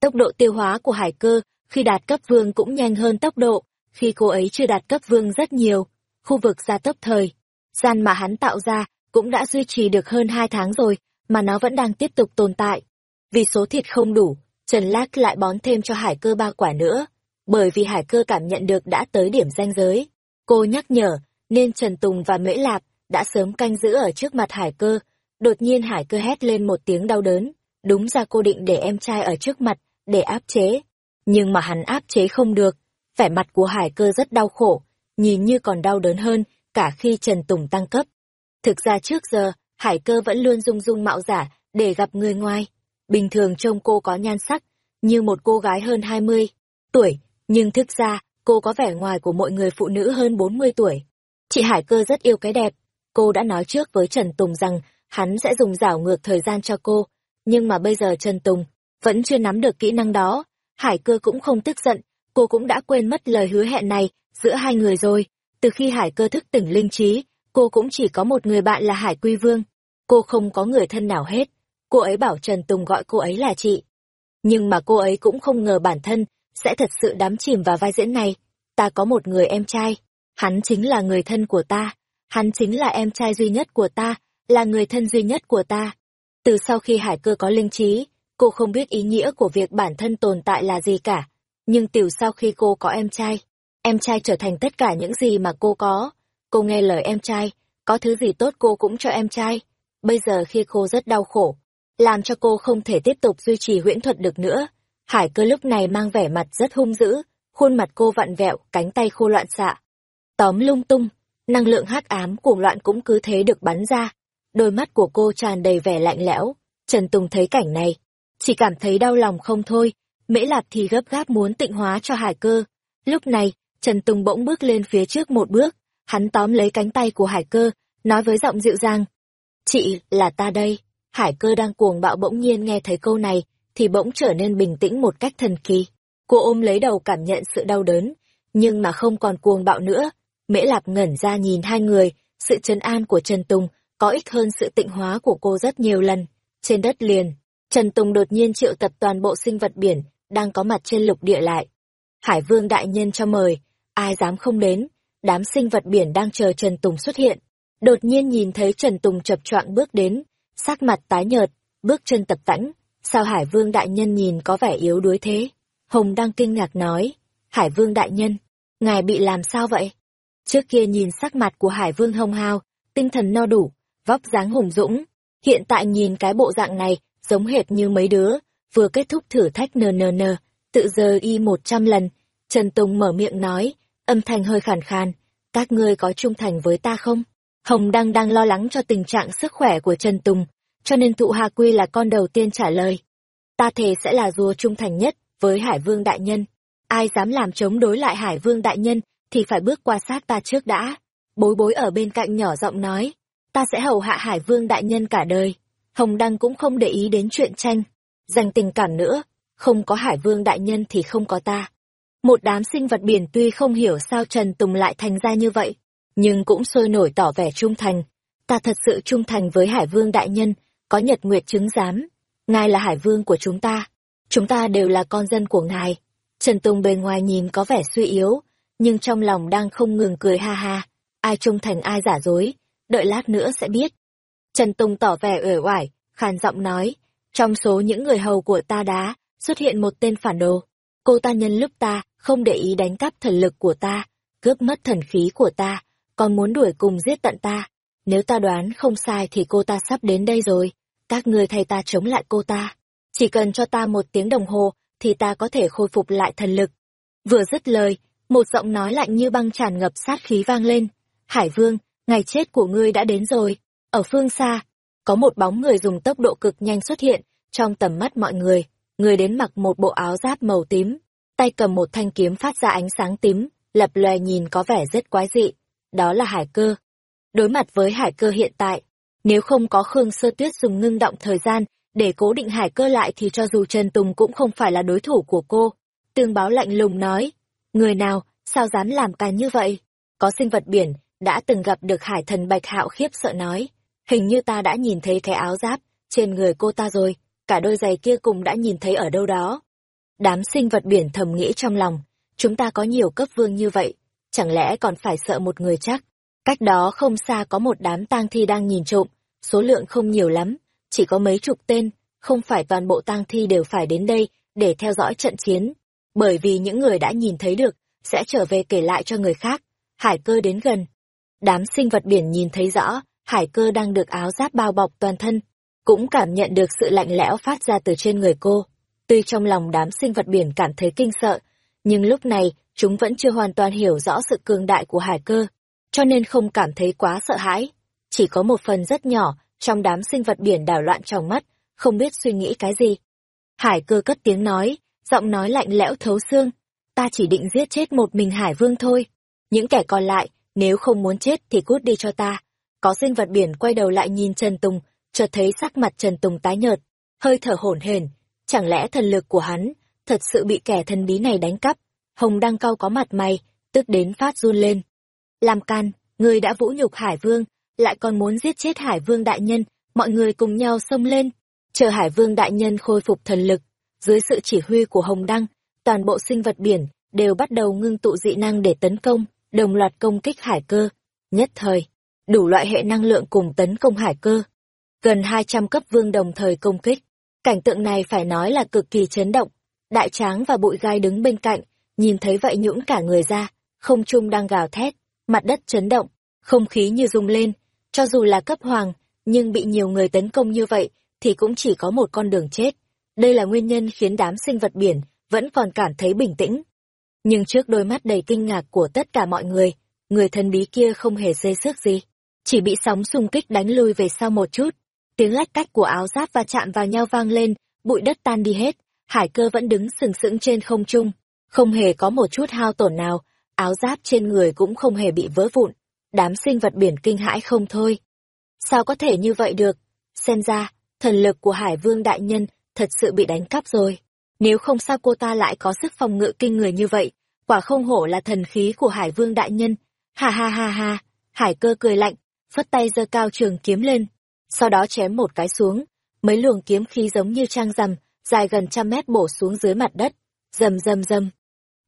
Tốc độ tiêu hóa của hải cơ khi đạt cấp vương cũng nhanh hơn tốc độ khi cô ấy chưa đạt cấp vương rất nhiều. Khu vực gia tốc thời, gian mà hắn tạo ra cũng đã duy trì được hơn hai tháng rồi, mà nó vẫn đang tiếp tục tồn tại. Vì số thịt không đủ, Trần Lác lại bón thêm cho hải cơ ba quả nữa, bởi vì hải cơ cảm nhận được đã tới điểm ranh giới. Cô nhắc nhở, nên Trần Tùng và Mễ Lạp đã sớm canh giữ ở trước mặt hải cơ. Đột nhiên hải cơ hét lên một tiếng đau đớn, đúng ra cô định để em trai ở trước mặt, để áp chế. Nhưng mà hắn áp chế không được, vẻ mặt của hải cơ rất đau khổ, nhìn như còn đau đớn hơn cả khi Trần Tùng tăng cấp. Thực ra trước giờ, hải cơ vẫn luôn dung dung mạo giả để gặp người ngoài. Bình thường trông cô có nhan sắc, như một cô gái hơn 20 tuổi, nhưng thực ra cô có vẻ ngoài của mọi người phụ nữ hơn 40 tuổi. Chị Hải cơ rất yêu cái đẹp, cô đã nói trước với Trần Tùng rằng hắn sẽ dùng rảo ngược thời gian cho cô, nhưng mà bây giờ Trần Tùng vẫn chưa nắm được kỹ năng đó. Hải cơ cũng không tức giận, cô cũng đã quên mất lời hứa hẹn này giữa hai người rồi. Từ khi Hải cơ thức tỉnh linh trí, cô cũng chỉ có một người bạn là Hải Quy Vương. Cô không có người thân nào hết. Cô ấy bảo Trần Tùng gọi cô ấy là chị. Nhưng mà cô ấy cũng không ngờ bản thân sẽ thật sự đắm chìm vào vai diễn này. Ta có một người em trai. Hắn chính là người thân của ta. Hắn chính là em trai duy nhất của ta, là người thân duy nhất của ta. Từ sau khi Hải cơ có linh trí, cô không biết ý nghĩa của việc bản thân tồn tại là gì cả. Nhưng tiểu sau khi cô có em trai, em trai trở thành tất cả những gì mà cô có. Cô nghe lời em trai, có thứ gì tốt cô cũng cho em trai. Bây giờ khi cô rất đau khổ, làm cho cô không thể tiếp tục duy trì huyễn thuật được nữa. Hải cơ lúc này mang vẻ mặt rất hung dữ, khuôn mặt cô vặn vẹo, cánh tay khô loạn xạ. Tóm lung tung, năng lượng hắc ám cuồng loạn cũng cứ thế được bắn ra. Đôi mắt của cô tràn đầy vẻ lạnh lẽo. Trần Tùng thấy cảnh này, chỉ cảm thấy đau lòng không thôi. Mễ Lạp thì gấp gáp muốn tịnh hóa cho Hải cơ. Lúc này, Trần Tùng bỗng bước lên phía trước một bước, hắn tóm lấy cánh tay của Hải cơ, nói với giọng dịu dàng. Chị, là ta đây. Hải cơ đang cuồng bạo bỗng nhiên nghe thấy câu này, thì bỗng trở nên bình tĩnh một cách thần kỳ. Cô ôm lấy đầu cảm nhận sự đau đớn, nhưng mà không còn cuồng bạo nữa. Mễ Lạp ngẩn ra nhìn hai người, sự trấn an của Trần Tùng có ích hơn sự tịnh hóa của cô rất nhiều lần. Trên đất liền, Trần Tùng đột nhiên triệu tập toàn bộ sinh vật biển đang có mặt trên lục địa lại. Hải Vương đại nhân cho mời, ai dám không đến, đám sinh vật biển đang chờ Trần Tùng xuất hiện. Đột nhiên nhìn thấy Trần Tùng chập choạng bước đến, sắc mặt tái nhợt, bước chân tập tãnh, sao Hải Vương đại nhân nhìn có vẻ yếu đuối thế? Hồng đang kinh ngạc nói, Hải Vương đại nhân, ngài bị làm sao vậy? Trước kia nhìn sắc mặt của Hải Vương hồng hao, tinh thần no đủ, vóc dáng hùng dũng, hiện tại nhìn cái bộ dạng này, giống hệt như mấy đứa, vừa kết thúc thử thách NNN, tự giờ y một trăm lần. Trần Tùng mở miệng nói, âm thanh hơi khàn khàn, các ngươi có trung thành với ta không? Hồng Đăng đang lo lắng cho tình trạng sức khỏe của Trần Tùng, cho nên Thụ Hà Quy là con đầu tiên trả lời. Ta thề sẽ là rùa trung thành nhất với Hải Vương Đại Nhân. Ai dám làm chống đối lại Hải Vương Đại Nhân thì phải bước qua sát ta trước đã. Bối bối ở bên cạnh nhỏ giọng nói, ta sẽ hầu hạ Hải Vương Đại Nhân cả đời. Hồng Đăng cũng không để ý đến chuyện tranh, dành tình cảm nữa, không có Hải Vương Đại Nhân thì không có ta. Một đám sinh vật biển tuy không hiểu sao Trần Tùng lại thành ra như vậy, nhưng cũng sôi nổi tỏ vẻ trung thành. Ta thật sự trung thành với Hải Vương Đại Nhân, có nhật nguyệt chứng giám. Ngài là Hải Vương của chúng ta. Chúng ta đều là con dân của ngài. Trần Tùng bề ngoài nhìn có vẻ suy yếu, nhưng trong lòng đang không ngừng cười ha ha. Ai trung thành ai giả dối, đợi lát nữa sẽ biết. Trần Tùng tỏ vẻ uể oải, khàn giọng nói, trong số những người hầu của ta đá, xuất hiện một tên phản đồ. Cô ta nhân lúc ta, không để ý đánh cắp thần lực của ta, cướp mất thần khí của ta, còn muốn đuổi cùng giết tận ta. Nếu ta đoán không sai thì cô ta sắp đến đây rồi, các ngươi thay ta chống lại cô ta. Chỉ cần cho ta một tiếng đồng hồ, thì ta có thể khôi phục lại thần lực. Vừa dứt lời, một giọng nói lạnh như băng tràn ngập sát khí vang lên. Hải vương, ngày chết của ngươi đã đến rồi. Ở phương xa, có một bóng người dùng tốc độ cực nhanh xuất hiện, trong tầm mắt mọi người. Người đến mặc một bộ áo giáp màu tím, tay cầm một thanh kiếm phát ra ánh sáng tím, lập lòe nhìn có vẻ rất quái dị. Đó là hải cơ. Đối mặt với hải cơ hiện tại, nếu không có Khương Sơ Tuyết dùng ngưng động thời gian để cố định hải cơ lại thì cho dù Trần Tùng cũng không phải là đối thủ của cô. Tương báo lạnh lùng nói, người nào, sao dám làm càn như vậy? Có sinh vật biển, đã từng gặp được hải thần Bạch Hạo khiếp sợ nói, hình như ta đã nhìn thấy cái áo giáp trên người cô ta rồi, cả đôi giày kia cùng đã nhìn thấy ở đâu đó. Đám sinh vật biển thầm nghĩ trong lòng, chúng ta có nhiều cấp vương như vậy, chẳng lẽ còn phải sợ một người chắc? Cách đó không xa có một đám tang thi đang nhìn trộm, số lượng không nhiều lắm, chỉ có mấy chục tên, không phải toàn bộ tang thi đều phải đến đây để theo dõi trận chiến, bởi vì những người đã nhìn thấy được sẽ trở về kể lại cho người khác. Hải cơ đến gần. Đám sinh vật biển nhìn thấy rõ, hải cơ đang được áo giáp bao bọc toàn thân, cũng cảm nhận được sự lạnh lẽo phát ra từ trên người cô. Tuy trong lòng đám sinh vật biển cảm thấy kinh sợ, nhưng lúc này chúng vẫn chưa hoàn toàn hiểu rõ sự cường đại của hải cơ, cho nên không cảm thấy quá sợ hãi. Chỉ có một phần rất nhỏ trong đám sinh vật biển đảo loạn trong mắt, không biết suy nghĩ cái gì. Hải cơ cất tiếng nói, giọng nói lạnh lẽo thấu xương, ta chỉ định giết chết một mình hải vương thôi. Những kẻ còn lại, nếu không muốn chết thì cút đi cho ta. Có sinh vật biển quay đầu lại nhìn Trần Tùng, chợt thấy sắc mặt Trần Tùng tái nhợt, hơi thở hổn hển. Chẳng lẽ thần lực của hắn thật sự bị kẻ thần bí này đánh cắp? Hồng Đăng Cao có mặt mày, tức đến phát run lên. Làm can, người đã vũ nhục Hải Vương, lại còn muốn giết chết Hải Vương đại nhân, mọi người cùng nhau xông lên, chờ Hải Vương đại nhân khôi phục thần lực. Dưới sự chỉ huy của Hồng Đăng, toàn bộ sinh vật biển đều bắt đầu ngưng tụ dị năng để tấn công, đồng loạt công kích hải cơ. Nhất thời, đủ loại hệ năng lượng cùng tấn công hải cơ. Gần 200 cấp vương đồng thời công kích. Cảnh tượng này phải nói là cực kỳ chấn động. Đại tráng và bụi gai đứng bên cạnh, nhìn thấy vậy nhũn cả người ra, không trung đang gào thét, mặt đất chấn động, không khí như rung lên, cho dù là cấp hoàng, nhưng bị nhiều người tấn công như vậy thì cũng chỉ có một con đường chết. Đây là nguyên nhân khiến đám sinh vật biển vẫn còn cảm thấy bình tĩnh. Nhưng trước đôi mắt đầy kinh ngạc của tất cả mọi người, người thần bí kia không hề dây sức gì, chỉ bị sóng xung kích đánh lui về sau một chút. Tiếng lách cách của áo giáp va chạm vào nhau vang lên, bụi đất tan đi hết, hải cơ vẫn đứng sừng sững trên không trung, không hề có một chút hao tổn nào, áo giáp trên người cũng không hề bị vỡ vụn. Đám sinh vật biển kinh hãi không thôi. Sao có thể như vậy được? Xem ra, thần lực của Hải Vương Đại Nhân thật sự bị đánh cắp rồi. Nếu không sao cô ta lại có sức phòng ngự kinh người như vậy, quả không hổ là thần khí của Hải Vương Đại Nhân. Ha ha ha ha, Hải cơ cười lạnh, phất tay giơ cao trường kiếm lên, sau đó chém một cái xuống, mấy luồng kiếm khí giống như trang rằm, dài gần trăm mét bổ xuống dưới mặt đất, rầm rầm rầm.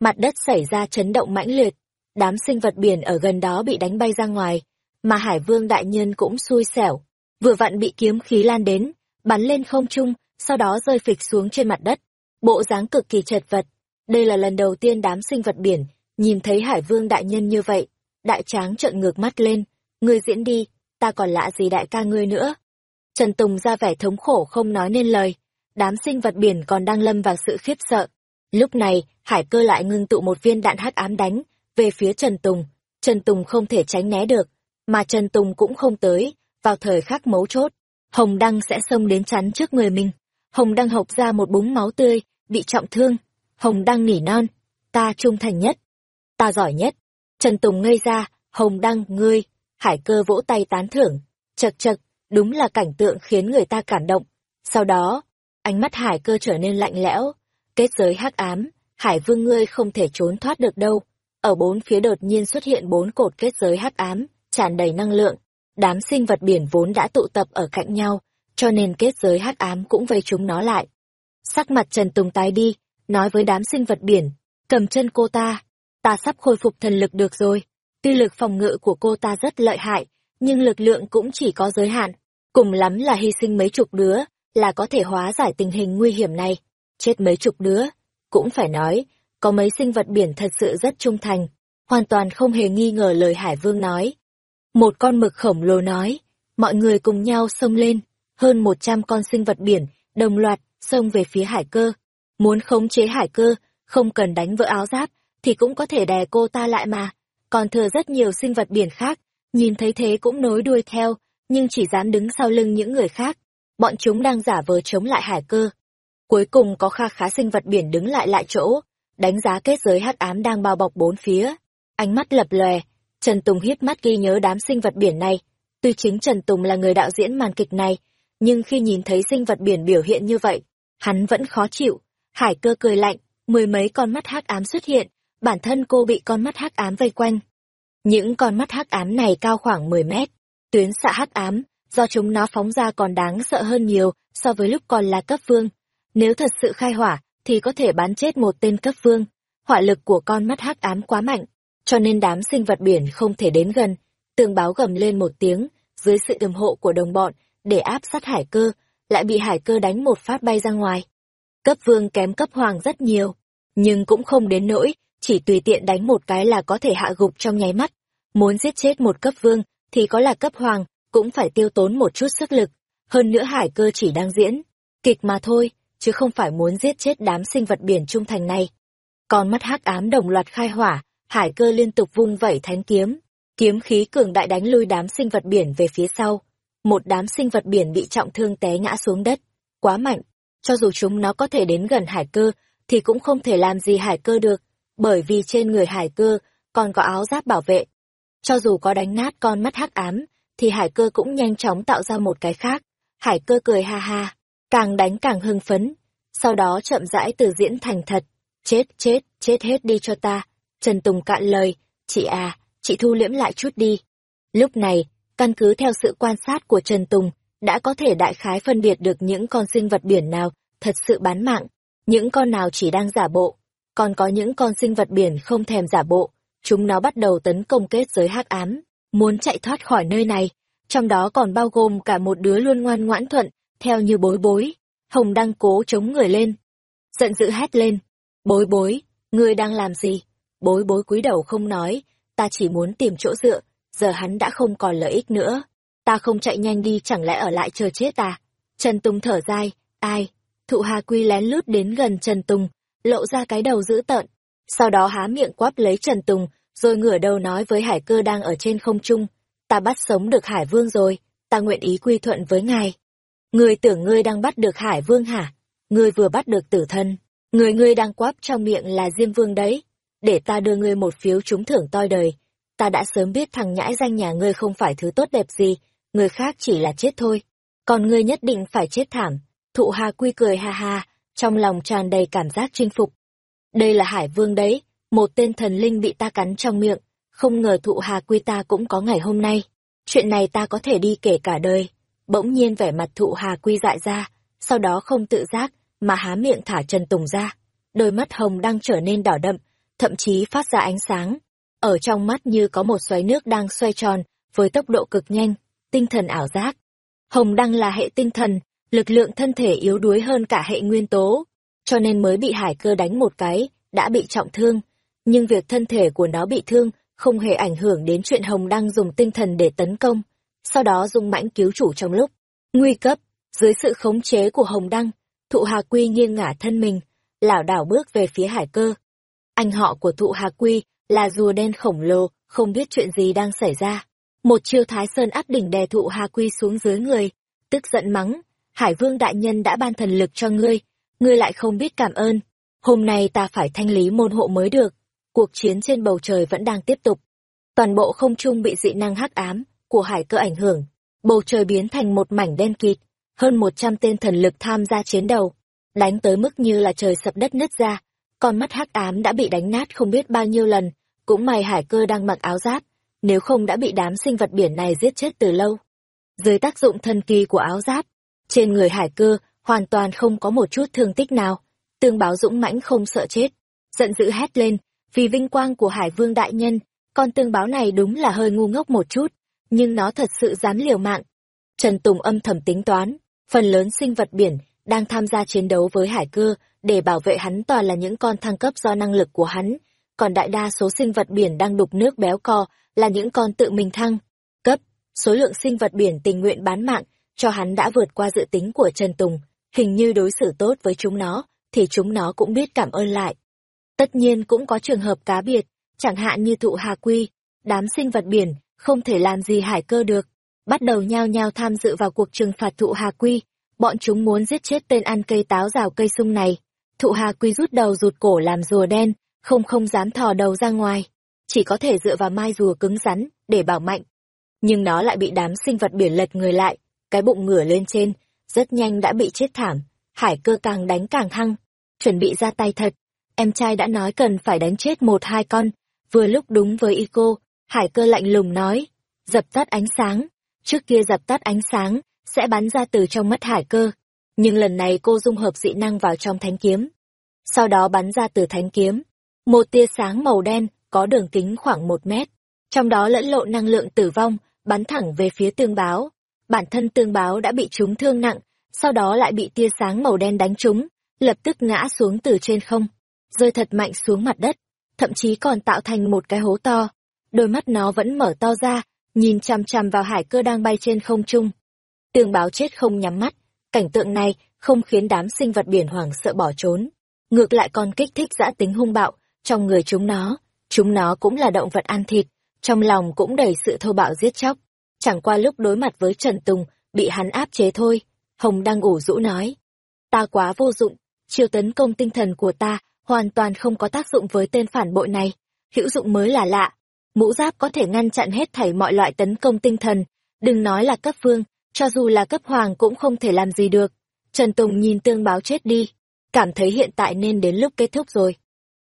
Mặt đất xảy ra chấn động mãnh liệt, đám sinh vật biển ở gần đó bị đánh bay ra ngoài, mà Hải Vương đại nhân cũng xui xẻo, vừa vặn bị kiếm khí lan đến, bắn lên không trung, sau đó rơi phịch xuống trên mặt đất, bộ dáng cực kỳ chật vật. Đây là lần đầu tiên đám sinh vật biển nhìn thấy Hải Vương đại nhân như vậy, đại tráng trợn ngược mắt lên, ngươi diễn đi, ta còn lạ gì đại ca ngươi nữa. Trần Tùng ra vẻ thống khổ không nói nên lời, đám sinh vật biển còn đang lâm vào sự khiếp sợ. Lúc này, hải cơ lại ngưng tụ một viên đạn hắc ám đánh, về phía Trần Tùng. Trần Tùng không thể tránh né được, mà Trần Tùng cũng không tới, vào thời khắc mấu chốt. Hồng Đăng sẽ xông đến chắn trước người mình. Hồng Đăng hộc ra một búng máu tươi, bị trọng thương. Hồng Đăng nỉ non, ta trung thành nhất, ta giỏi nhất. Trần Tùng ngây ra, Hồng Đăng, ngươi, hải cơ vỗ tay tán thưởng, chật chật, đúng là cảnh tượng khiến người ta cảm động. Sau đó, ánh mắt hải cơ trở nên lạnh lẽo, kết giới hắc ám, hải vương ngươi không thể trốn thoát được đâu. Ở bốn phía đột nhiên xuất hiện bốn cột kết giới hắc ám, tràn đầy năng lượng. Đám sinh vật biển vốn đã tụ tập ở cạnh nhau, cho nên kết giới hắc ám cũng vây chúng nó lại. Sắc mặt Trần Tùng tái đi, nói với đám sinh vật biển, cầm chân cô ta, ta sắp khôi phục thần lực được rồi. Tuy lực phòng ngự của cô ta rất lợi hại, nhưng lực lượng cũng chỉ có giới hạn. Cùng lắm là hy sinh mấy chục đứa, là có thể hóa giải tình hình nguy hiểm này. Chết mấy chục đứa, cũng phải nói, có mấy sinh vật biển thật sự rất trung thành, hoàn toàn không hề nghi ngờ lời Hải Vương nói. Một con mực khổng lồ nói, mọi người cùng nhau xông lên, hơn một trăm con sinh vật biển, đồng loạt, xông về phía hải cơ. Muốn khống chế hải cơ, không cần đánh vỡ áo giáp, thì cũng có thể đè cô ta lại mà còn thừa rất nhiều sinh vật biển khác, nhìn thấy thế cũng nối đuôi theo, nhưng chỉ dám đứng sau lưng những người khác. Bọn chúng đang giả vờ chống lại hải cơ. Cuối cùng có kha khá sinh vật biển đứng lại lại chỗ, đánh giá kết giới hắc ám đang bao bọc bốn phía. Ánh mắt lập lòe, Trần Tùng hiếp mắt ghi nhớ đám sinh vật biển này. Tuy chính Trần Tùng là người đạo diễn màn kịch này, nhưng khi nhìn thấy sinh vật biển biểu hiện như vậy, hắn vẫn khó chịu. Hải cơ cười lạnh, mười mấy con mắt hắc ám xuất hiện, bản thân cô bị con mắt hắc ám vây quanh. Những con mắt hắc ám này cao khoảng 10 mét, tuyến xạ hắc ám, do chúng nó phóng ra còn đáng sợ hơn nhiều so với lúc còn là cấp vương. Nếu thật sự khai hỏa, thì có thể bắn chết một tên cấp vương. Hỏa lực của con mắt hắc ám quá mạnh, cho nên đám sinh vật biển không thể đến gần. Tường báo gầm lên một tiếng, dưới sự ủng hộ của đồng bọn, để áp sát hải cơ, lại bị hải cơ đánh một phát bay ra ngoài. Cấp vương kém cấp hoàng rất nhiều, nhưng cũng không đến nỗi chỉ tùy tiện đánh một cái là có thể hạ gục trong nháy mắt. Muốn giết chết một cấp vương, thì có là cấp hoàng, cũng phải tiêu tốn một chút sức lực. Hơn nữa hải cơ chỉ đang diễn, kịch mà thôi, chứ không phải muốn giết chết đám sinh vật biển trung thành này. Còn mắt hắc ám đồng loạt khai hỏa, hải cơ liên tục vung vẩy thánh kiếm, kiếm khí cường đại đánh lui đám sinh vật biển về phía sau. Một đám sinh vật biển bị trọng thương té ngã xuống đất, quá mạnh, cho dù chúng nó có thể đến gần hải cơ, thì cũng không thể làm gì hải cơ được bởi vì trên người hải cơ còn có áo giáp bảo vệ. Cho dù có đánh nát con mắt hắc ám, thì hải cơ cũng nhanh chóng tạo ra một cái khác. Hải cơ cười ha ha, càng đánh càng hưng phấn, sau đó chậm rãi từ diễn thành thật. Chết, chết, chết hết đi cho ta. Trần Tùng cạn lời, chị à, chị thu liễm lại chút đi. Lúc này, căn cứ theo sự quan sát của Trần Tùng, đã có thể đại khái phân biệt được những con sinh vật biển nào thật sự bán mạng, những con nào chỉ đang giả bộ, còn có những con sinh vật biển không thèm giả bộ, chúng nó bắt đầu tấn công kết giới hắc ám, muốn chạy thoát khỏi nơi này, trong đó còn bao gồm cả một đứa luôn ngoan ngoãn thuận, theo như bối bối. Hồng đăng cố chống người lên, giận dữ hét lên, bối bối, ngươi đang làm gì? Bối bối cúi đầu không nói, ta chỉ muốn tìm chỗ dựa, giờ hắn đã không còn lợi ích nữa. Ta không chạy nhanh đi chẳng lẽ ở lại chờ chết ta? Trần Tùng thở dài, ai? Thụ Hà Quy lén lút đến gần Trần Tùng, lộ ra cái đầu dữ tợn. Sau đó há miệng quắp lấy Trần Tùng, rồi ngửa đầu nói với hải cơ đang ở trên không trung. Ta bắt sống được hải vương rồi, ta nguyện ý quy thuận với ngài. Ngươi tưởng ngươi đang bắt được hải vương hả? Ngươi vừa bắt được tử thân. Người ngươi đang quáp trong miệng là Diêm Vương đấy. Để ta đưa ngươi một phiếu trúng thưởng toi đời. Ta đã sớm biết thằng nhãi danh nhà ngươi không phải thứ tốt đẹp gì, người khác chỉ là chết thôi. Còn ngươi nhất định phải chết thảm. Thụ Hà Quy cười ha ha, trong lòng tràn đầy cảm giác chinh phục. Đây là Hải Vương đấy, một tên thần linh bị ta cắn trong miệng, không ngờ thụ Hà Quy ta cũng có ngày hôm nay. Chuyện này ta có thể đi kể cả đời. Bỗng nhiên vẻ mặt thụ Hà Quy dại ra, sau đó không tự giác, mà há miệng thả Trần Tùng ra. Đôi mắt hồng đang trở nên đỏ đậm, thậm chí phát ra ánh sáng. Ở trong mắt như có một xoáy nước đang xoay tròn, với tốc độ cực nhanh, tinh thần ảo giác. Hồng đăng là hệ tinh thần, lực lượng thân thể yếu đuối hơn cả hệ nguyên tố, cho nên mới bị hải cơ đánh một cái, đã bị trọng thương. Nhưng việc thân thể của nó bị thương không hề ảnh hưởng đến chuyện Hồng Đăng dùng tinh thần để tấn công, sau đó dùng mãnh cứu chủ trong lúc nguy cấp, dưới sự khống chế của Hồng Đăng, thụ Hà Quy nghiêng ngả thân mình, lảo đảo bước về phía hải cơ. Anh họ của thụ Hà Quy là rùa đen khổng lồ, không biết chuyện gì đang xảy ra. Một chiêu thái sơn áp đỉnh đè thụ Hà Quy xuống dưới người, tức giận mắng, Hải Vương đại nhân đã ban thần lực cho ngươi, ngươi lại không biết cảm ơn. Hôm nay ta phải thanh lý môn hộ mới được. Cuộc chiến trên bầu trời vẫn đang tiếp tục. Toàn bộ không trung bị dị năng hắc ám của hải cơ ảnh hưởng. Bầu trời biến thành một mảnh đen kịt, hơn một trăm tên thần lực tham gia chiến đấu, đánh tới mức như là trời sập đất nứt ra. Con mắt hắc ám đã bị đánh nát không biết bao nhiêu lần, cũng may hải cơ đang mặc áo giáp, nếu không đã bị đám sinh vật biển này giết chết từ lâu. Dưới tác dụng thần kỳ của áo giáp, trên người hải cơ hoàn toàn không có một chút thương tích nào. Tương báo dũng mãnh không sợ chết, giận dữ hét lên, vì vinh quang của hải vương đại nhân, con tương báo này đúng là hơi ngu ngốc một chút, nhưng nó thật sự dám liều mạng. Trần Tùng âm thầm tính toán, phần lớn sinh vật biển đang tham gia chiến đấu với hải cơ để bảo vệ hắn toàn là những con thăng cấp do năng lực của hắn, còn đại đa số sinh vật biển đang đục nước béo co là những con tự mình thăng cấp. Số lượng sinh vật biển tình nguyện bán mạng cho hắn đã vượt qua dự tính của Trần Tùng, hình như đối xử tốt với chúng nó, thì chúng nó cũng biết cảm ơn lại. Tất nhiên cũng có trường hợp cá biệt, chẳng hạn như thụ hà quy, đám sinh vật biển, không thể làm gì hải cơ được. Bắt đầu nhao nhao tham dự vào cuộc trừng phạt thụ hà quy, bọn chúng muốn giết chết tên ăn cây táo rào cây sung này. Thụ hà quy rút đầu rụt cổ làm rùa đen, không không dám thò đầu ra ngoài, chỉ có thể dựa vào mai rùa cứng rắn để bảo mạnh. Nhưng nó lại bị đám sinh vật biển lật người lại, cái bụng ngửa lên trên, rất nhanh đã bị chết thảm, hải cơ càng đánh càng hăng, chuẩn bị ra tay thật. Em trai đã nói cần phải đánh chết một hai con, vừa lúc đúng với y cô, hải cơ lạnh lùng nói, dập tắt ánh sáng, trước kia dập tắt ánh sáng, sẽ bắn ra từ trong mắt hải cơ, nhưng lần này cô dung hợp dị năng vào trong thánh kiếm. Sau đó bắn ra từ thánh kiếm, một tia sáng màu đen có đường kính khoảng một mét, trong đó lẫn lộn năng lượng tử vong, bắn thẳng về phía tương báo bản thân tương báo đã bị trúng thương nặng, sau đó lại bị tia sáng màu đen đánh trúng, lập tức ngã xuống từ trên không, rơi thật mạnh xuống mặt đất, thậm chí còn tạo thành một cái hố to. Đôi mắt nó vẫn mở to ra, nhìn chằm chằm vào hải cơ đang bay trên không trung. Tường báo chết không nhắm mắt, cảnh tượng này không khiến đám sinh vật biển hoảng sợ bỏ trốn. Ngược lại còn kích thích dã tính hung bạo, trong người chúng nó, chúng nó cũng là động vật ăn thịt, trong lòng cũng đầy sự thô bạo giết chóc. Chẳng qua lúc đối mặt với Trần Tùng, bị hắn áp chế thôi. Hồng đang ủ rũ nói. Ta quá vô dụng, chiêu tấn công tinh thần của ta hoàn toàn không có tác dụng với tên phản bội này. Hữu dụng mới là lạ. Mũ giáp có thể ngăn chặn hết thảy mọi loại tấn công tinh thần. Đừng nói là cấp vương, cho dù là cấp hoàng cũng không thể làm gì được. Trần Tùng nhìn tương báo chết đi, cảm thấy hiện tại nên đến lúc kết thúc rồi.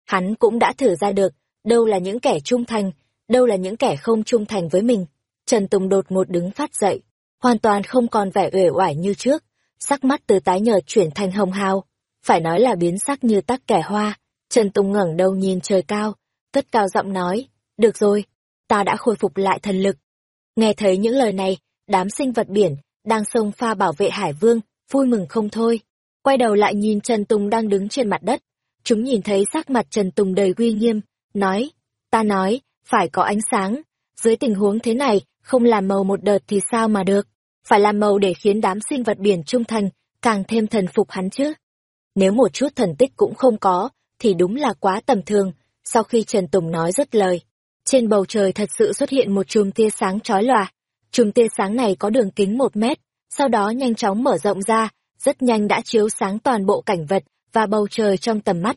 Hắn cũng đã thử ra được, đâu là những kẻ trung thành, đâu là những kẻ không trung thành với mình. Trần Tùng đột một đứng phát dậy, hoàn toàn không còn vẻ uể oải như trước, sắc mắt từ tái nhợt chuyển thành hồng hào, phải nói là biến sắc như tắc kẻ hoa. Trần Tùng ngẩng đầu nhìn trời cao, cất cao giọng nói, được rồi, ta đã khôi phục lại thần lực. Nghe thấy những lời này, đám sinh vật biển, đang sông pha bảo vệ Hải Vương, vui mừng không thôi. Quay đầu lại nhìn Trần Tùng đang đứng trên mặt đất, chúng nhìn thấy sắc mặt Trần Tùng đầy uy nghiêm, nói, ta nói, phải có ánh sáng, dưới tình huống thế này, không làm màu một đợt thì sao mà được. phải làm màu để khiến đám sinh vật biển trung thành, càng thêm thần phục hắn chứ. Nếu một chút thần tích cũng không có, thì đúng là quá tầm thường, sau khi Trần Tùng nói rất lời. Trên bầu trời thật sự xuất hiện một chùm tia sáng chói lòa. Chùm tia sáng này có đường kính một mét, sau đó nhanh chóng mở rộng ra, rất nhanh đã chiếu sáng toàn bộ cảnh vật và bầu trời trong tầm mắt.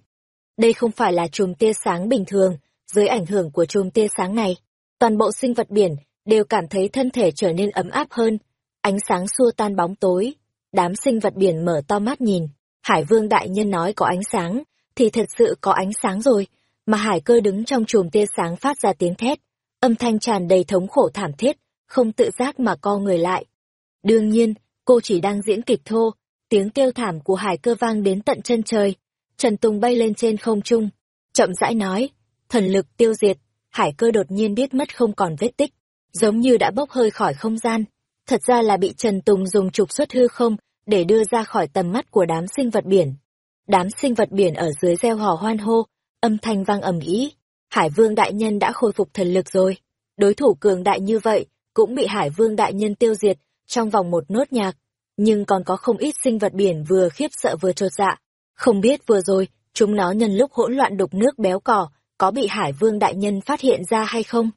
Đây không phải là chùm tia sáng bình thường, dưới ảnh hưởng của chùm tia sáng này, toàn bộ sinh vật biển đều cảm thấy thân thể trở nên ấm áp hơn, ánh sáng xua tan bóng tối, đám sinh vật biển mở to mắt nhìn, Hải Vương đại nhân nói có ánh sáng, thì thật sự có ánh sáng rồi, mà Hải Cơ đứng trong chùm tia sáng phát ra tiếng thét, âm thanh tràn đầy thống khổ thảm thiết, không tự giác mà co người lại. Đương nhiên, cô chỉ đang diễn kịch thô, tiếng kêu thảm của Hải Cơ vang đến tận chân trời. Trần Tùng bay lên trên không trung, chậm rãi nói, thần lực tiêu diệt, Hải Cơ đột nhiên biết mất không còn vết tích, giống như đã bốc hơi khỏi không gian. Thật ra là bị Trần Tùng dùng trục xuất hư không để đưa ra khỏi tầm mắt của đám sinh vật biển. Đám sinh vật biển ở dưới gieo hò hoan hô, âm thanh vang ầm ĩ. Hải Vương đại nhân đã khôi phục thần lực rồi. Đối thủ cường đại như vậy cũng bị Hải Vương đại nhân tiêu diệt trong vòng một nốt nhạc, nhưng còn có không ít sinh vật biển vừa khiếp sợ vừa chột dạ. Không biết vừa rồi, chúng nó nhân lúc hỗn loạn đục nước béo cỏ có bị Hải Vương đại nhân phát hiện ra hay không?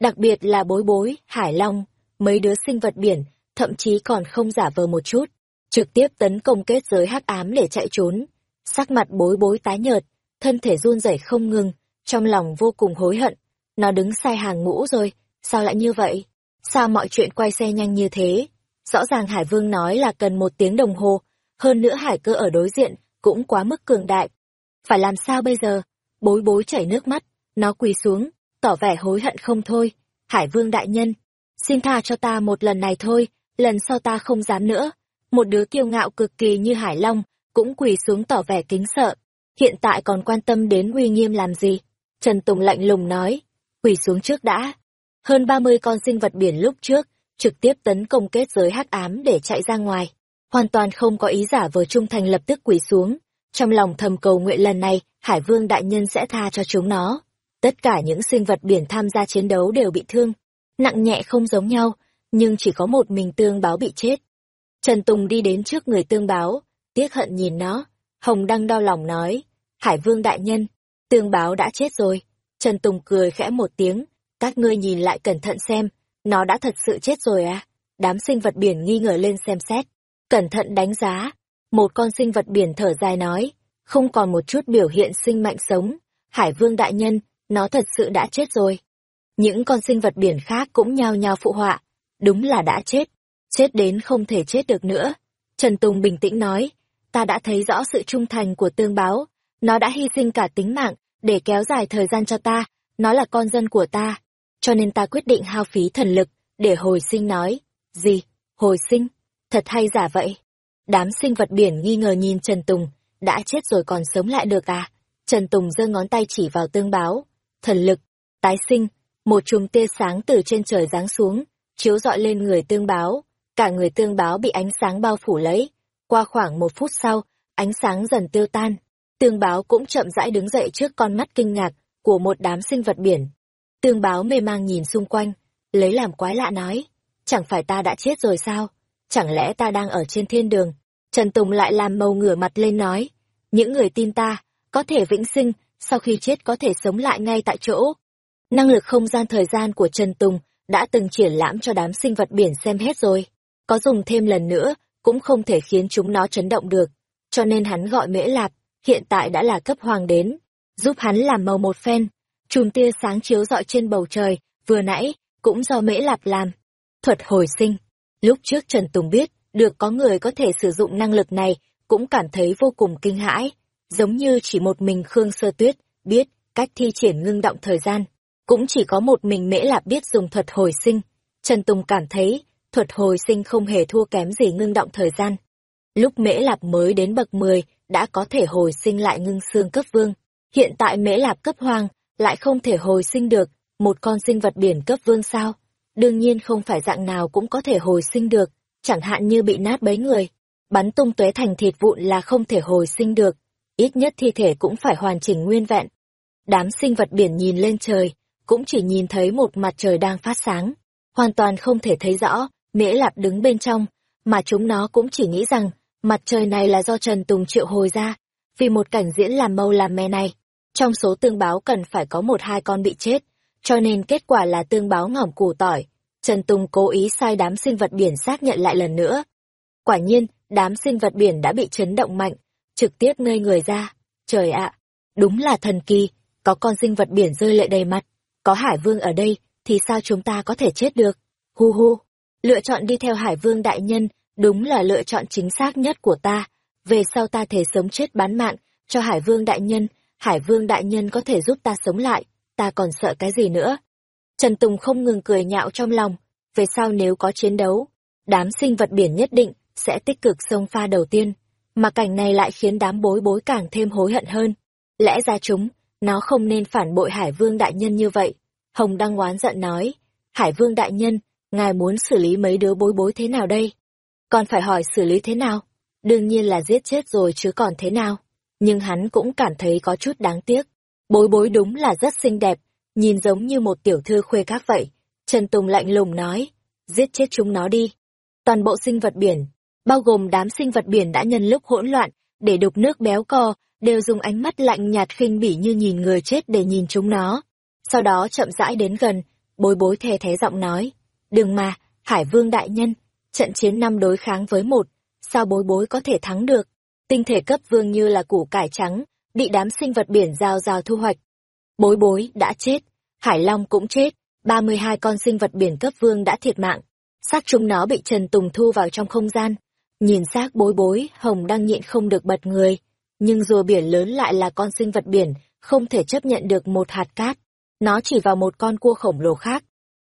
Đặc biệt là bối bối, hải long, mấy đứa sinh vật biển, thậm chí còn không giả vờ một chút, trực tiếp tấn công kết giới hắc ám để chạy trốn. Sắc mặt bối bối tái nhợt, thân thể run rẩy không ngừng, trong lòng vô cùng hối hận. Nó đứng sai hàng ngũ rồi, sao lại như vậy? Sao mọi chuyện quay xe nhanh như thế? Rõ ràng Hải Vương nói là cần một tiếng đồng hồ, hơn nữa hải cơ ở đối diện cũng quá mức cường đại. Phải làm sao bây giờ? Bối bối chảy nước mắt, nó quỳ xuống, tỏ vẻ hối hận không thôi. Hải Vương đại nhân, xin tha cho ta một lần này thôi, lần sau ta không dám nữa. Một đứa kiêu ngạo cực kỳ như Hải Long, cũng quỳ xuống tỏ vẻ kính sợ. Hiện tại còn quan tâm đến uy nghiêm làm gì? Trần Tùng lạnh lùng nói, quỳ xuống trước đã. Hơn 30 con sinh vật biển lúc trước, trực tiếp tấn công kết giới hắc ám để chạy ra ngoài. Hoàn toàn không có ý giả vờ trung thành lập tức quỳ xuống. Trong lòng thầm cầu nguyện lần này, Hải Vương Đại Nhân sẽ tha cho chúng nó. Tất cả những sinh vật biển tham gia chiến đấu đều bị thương. Nặng nhẹ không giống nhau, nhưng chỉ có một mình tương báo bị chết. Trần Tùng đi đến trước người tương báo, tiếc hận nhìn nó. Hồng Đăng đau lòng nói, Hải Vương Đại Nhân, tương báo đã chết rồi. Trần Tùng cười khẽ một tiếng, các ngươi nhìn lại cẩn thận xem, nó đã thật sự chết rồi à? Đám sinh vật biển nghi ngờ lên xem xét, cẩn thận đánh giá. Một con sinh vật biển thở dài nói, không còn một chút biểu hiện sinh mạnh sống. Hải Vương Đại Nhân, nó thật sự đã chết rồi. Những con sinh vật biển khác cũng nhao nhao phụ họa, đúng là đã chết, chết đến không thể chết được nữa. Trần Tùng bình tĩnh nói, ta đã thấy rõ sự trung thành của tương báo, nó đã hy sinh cả tính mạng để kéo dài thời gian cho ta, nó là con dân của ta, cho nên ta quyết định hao phí thần lực để hồi sinh nói. Gì? Hồi sinh? Thật hay giả vậy? Đám sinh vật biển nghi ngờ nhìn Trần Tùng, đã chết rồi còn sống lại được à? Trần Tùng giơ ngón tay chỉ vào tương báo, thần lực, tái sinh, một chùm tia sáng từ trên trời giáng xuống, chiếu rọi lên người tương báo, cả người tương báo bị ánh sáng bao phủ lấy. Qua khoảng một phút sau, ánh sáng dần tiêu tan, tương báo cũng chậm rãi đứng dậy trước con mắt kinh ngạc của một đám sinh vật biển. Tương báo mê mang nhìn xung quanh, lấy làm quái lạ nói, chẳng phải ta đã chết rồi sao? Chẳng lẽ ta đang ở trên thiên đường? Trần Tùng lại làm màu ngửa mặt lên nói, những người tin ta, có thể vĩnh sinh, sau khi chết có thể sống lại ngay tại chỗ. Năng lực không gian thời gian của Trần Tùng đã từng triển lãm cho đám sinh vật biển xem hết rồi. Có dùng thêm lần nữa, cũng không thể khiến chúng nó chấn động được. Cho nên hắn gọi Mễ Lạp, hiện tại đã là cấp hoàng đến, giúp hắn làm màu một phen. Chùm tia sáng chiếu rọi trên bầu trời, vừa nãy, cũng do Mễ Lạp làm. Thuật hồi sinh. Lúc trước Trần Tùng biết, được có người có thể sử dụng năng lực này, cũng cảm thấy vô cùng kinh hãi giống như chỉ một mình Khương Sơ Tuyết biết cách thi triển ngưng động thời gian. Cũng chỉ có một mình Mễ Lạp biết dùng thuật hồi sinh. Trần Tùng cảm thấy, thuật hồi sinh không hề thua kém gì ngưng động thời gian. Lúc Mễ Lạp mới đến bậc 10, đã có thể hồi sinh lại ngưng xương cấp vương. Hiện tại Mễ Lạp cấp hoàng, lại không thể hồi sinh được, một con sinh vật biển cấp vương sao? Đương nhiên không phải dạng nào cũng có thể hồi sinh được, chẳng hạn như bị nát bấy người. Bắn tung tuế thành thịt vụn là không thể hồi sinh được, ít nhất thi thể cũng phải hoàn chỉnh nguyên vẹn. Đám sinh vật biển nhìn lên trời, cũng chỉ nhìn thấy một mặt trời đang phát sáng, hoàn toàn không thể thấy rõ Mễ Lạp đứng bên trong, mà chúng nó cũng chỉ nghĩ rằng mặt trời này là do Trần Tùng triệu hồi ra, vì một cảnh diễn làm mâu làm me này. Trong số tương báo cần phải có một hai con bị chết, cho nên kết quả là tương báo ngỏm củ tỏi. Trần Tùng cố ý sai đám sinh vật biển xác nhận lại lần nữa. Quả nhiên, đám sinh vật biển đã bị chấn động mạnh, trực tiếp ngây người ra. Trời ạ, đúng là thần kỳ, có con sinh vật biển rơi lệ đầy mặt. Có Hải Vương ở đây, thì sao chúng ta có thể chết được? Hu hu, lựa chọn đi theo Hải Vương đại nhân, đúng là lựa chọn chính xác nhất của ta. Về sau ta thể sống chết bán mạng, cho Hải Vương đại nhân, Hải Vương đại nhân có thể giúp ta sống lại, ta còn sợ cái gì nữa? Trần Tùng không ngừng cười nhạo trong lòng, về sau nếu có chiến đấu, đám sinh vật biển nhất định sẽ tích cực sông pha đầu tiên, mà cảnh này lại khiến đám bối bối càng thêm hối hận hơn. Lẽ ra chúng, nó không nên phản bội Hải Vương đại nhân như vậy. Hồng Đăng oán giận nói, Hải Vương đại nhân, ngài muốn xử lý mấy đứa bối bối thế nào đây? Còn phải hỏi xử lý thế nào? Đương nhiên là giết chết rồi chứ còn thế nào? Nhưng hắn cũng cảm thấy có chút đáng tiếc. Bối bối đúng là rất xinh đẹp, nhìn giống như một tiểu thư khuê các vậy. Trần Tùng lạnh lùng nói, giết chết chúng nó đi. Toàn bộ sinh vật biển, bao gồm đám sinh vật biển đã nhân lúc hỗn loạn, để đục nước béo co, đều dùng ánh mắt lạnh nhạt khinh bỉ như nhìn người chết để nhìn chúng nó. Sau đó chậm rãi đến gần, bối bối thề thế giọng nói, đừng mà, Hải Vương Đại Nhân, trận chiến năm đối kháng với một, sao bối bối có thể thắng được? Tinh thể cấp vương như là củ cải trắng, bị đám sinh vật biển rào rào thu hoạch. Bối bối đã chết, Hải Long cũng chết, 32 con sinh vật biển cấp vương đã thiệt mạng. Xác chúng nó bị Trần Tùng thu vào trong không gian. Nhìn xác bối bối, Hồng đang nhịn không được bật người. Nhưng rùa biển lớn lại là con sinh vật biển, không thể chấp nhận được một hạt cát. Nó chỉ vào một con cua khổng lồ khác.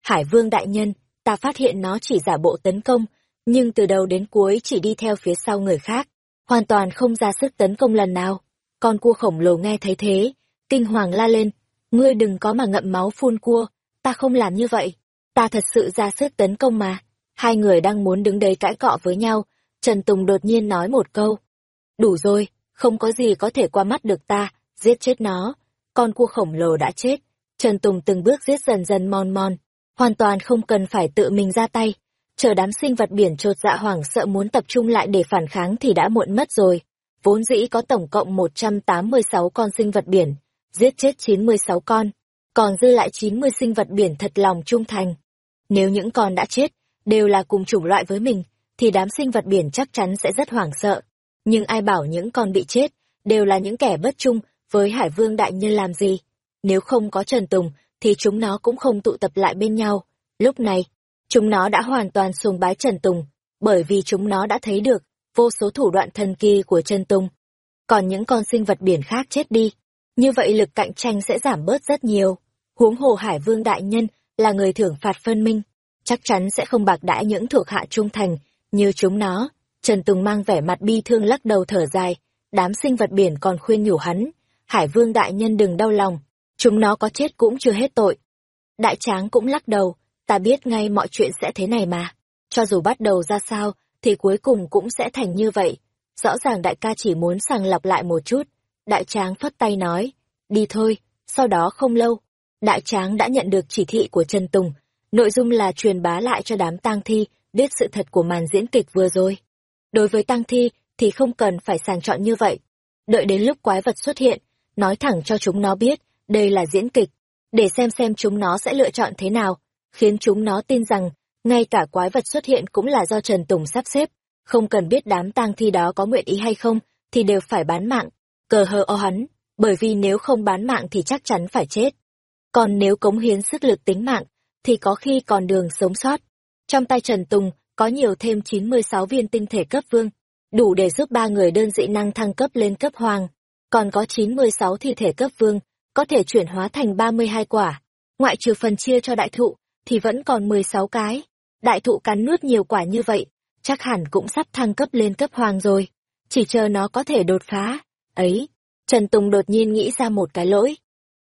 Hải vương đại nhân, ta phát hiện nó chỉ giả bộ tấn công, nhưng từ đầu đến cuối chỉ đi theo phía sau người khác, hoàn toàn không ra sức tấn công lần nào. Con cua khổng lồ nghe thấy thế, kinh hoàng la lên, ngươi đừng có mà ngậm máu phun cua, ta không làm như vậy, ta thật sự ra sức tấn công mà. Hai người đang muốn đứng đấy cãi cọ với nhau, Trần Tùng đột nhiên nói một câu. Đủ rồi, không có gì có thể qua mắt được ta, giết chết nó. Con cua khổng lồ đã chết, Trần Tùng từng bước giết dần dần mon mon, hoàn toàn không cần phải tự mình ra tay. Chờ đám sinh vật biển trột dạ hoảng sợ muốn tập trung lại để phản kháng thì đã muộn mất rồi. Vốn dĩ có tổng cộng 186 con sinh vật biển, giết chết 96 con, còn dư lại 90 sinh vật biển thật lòng trung thành. Nếu những con đã chết, đều là cùng chủng loại với mình, thì đám sinh vật biển chắc chắn sẽ rất hoảng sợ. Nhưng ai bảo những con bị chết, đều là những kẻ bất trung với Hải Vương Đại Nhân làm gì. Nếu không có Trần Tùng, thì chúng nó cũng không tụ tập lại bên nhau. Lúc này, chúng nó đã hoàn toàn sùng bái Trần Tùng, bởi vì chúng nó đã thấy được vô số thủ đoạn thần kỳ của Trần Tùng. Còn những con sinh vật biển khác chết đi, như vậy lực cạnh tranh sẽ giảm bớt rất nhiều. Huống hồ Hải Vương Đại Nhân là người thưởng phạt phân minh, chắc chắn sẽ không bạc đãi những thuộc hạ trung thành như chúng nó. Trần Tùng mang vẻ mặt bi thương lắc đầu thở dài, đám sinh vật biển còn khuyên nhủ hắn, Hải Vương Đại Nhân đừng đau lòng, chúng nó có chết cũng chưa hết tội. Đại Tráng cũng lắc đầu, ta biết ngay mọi chuyện sẽ thế này mà, cho dù bắt đầu ra sao, thì cuối cùng cũng sẽ thành như vậy. Rõ ràng đại ca chỉ muốn sàng lọc lại một chút, Đại Tráng phất tay nói, đi thôi, sau đó không lâu, Đại Tráng đã nhận được chỉ thị của Trần Tùng, nội dung là truyền bá lại cho đám tang thi, biết sự thật của màn diễn kịch vừa rồi. Đối với tang thi thì không cần phải sàng chọn như vậy. Đợi đến lúc quái vật xuất hiện, nói thẳng cho chúng nó biết, đây là diễn kịch, để xem xem chúng nó sẽ lựa chọn thế nào, khiến chúng nó tin rằng, ngay cả quái vật xuất hiện cũng là do Trần Tùng sắp xếp, không cần biết đám tang thi đó có nguyện ý hay không, thì đều phải bán mạng, cờ hờ o hắn, bởi vì nếu không bán mạng thì chắc chắn phải chết. Còn nếu cống hiến sức lực tính mạng, thì có khi còn đường sống sót. Trong tay Trần Tùng, có nhiều thêm 96 viên tinh thể cấp vương, đủ để giúp ba người đơn dị năng thăng cấp lên cấp hoàng. Còn có 96 thi thể cấp vương, có thể chuyển hóa thành 32 quả. Ngoại trừ phần chia cho đại thụ, thì vẫn còn 16 cái. Đại thụ cắn nuốt nhiều quả như vậy, chắc hẳn cũng sắp thăng cấp lên cấp hoàng rồi. Chỉ chờ nó có thể đột phá. Ấy, Trần Tùng đột nhiên nghĩ ra một cái lỗi.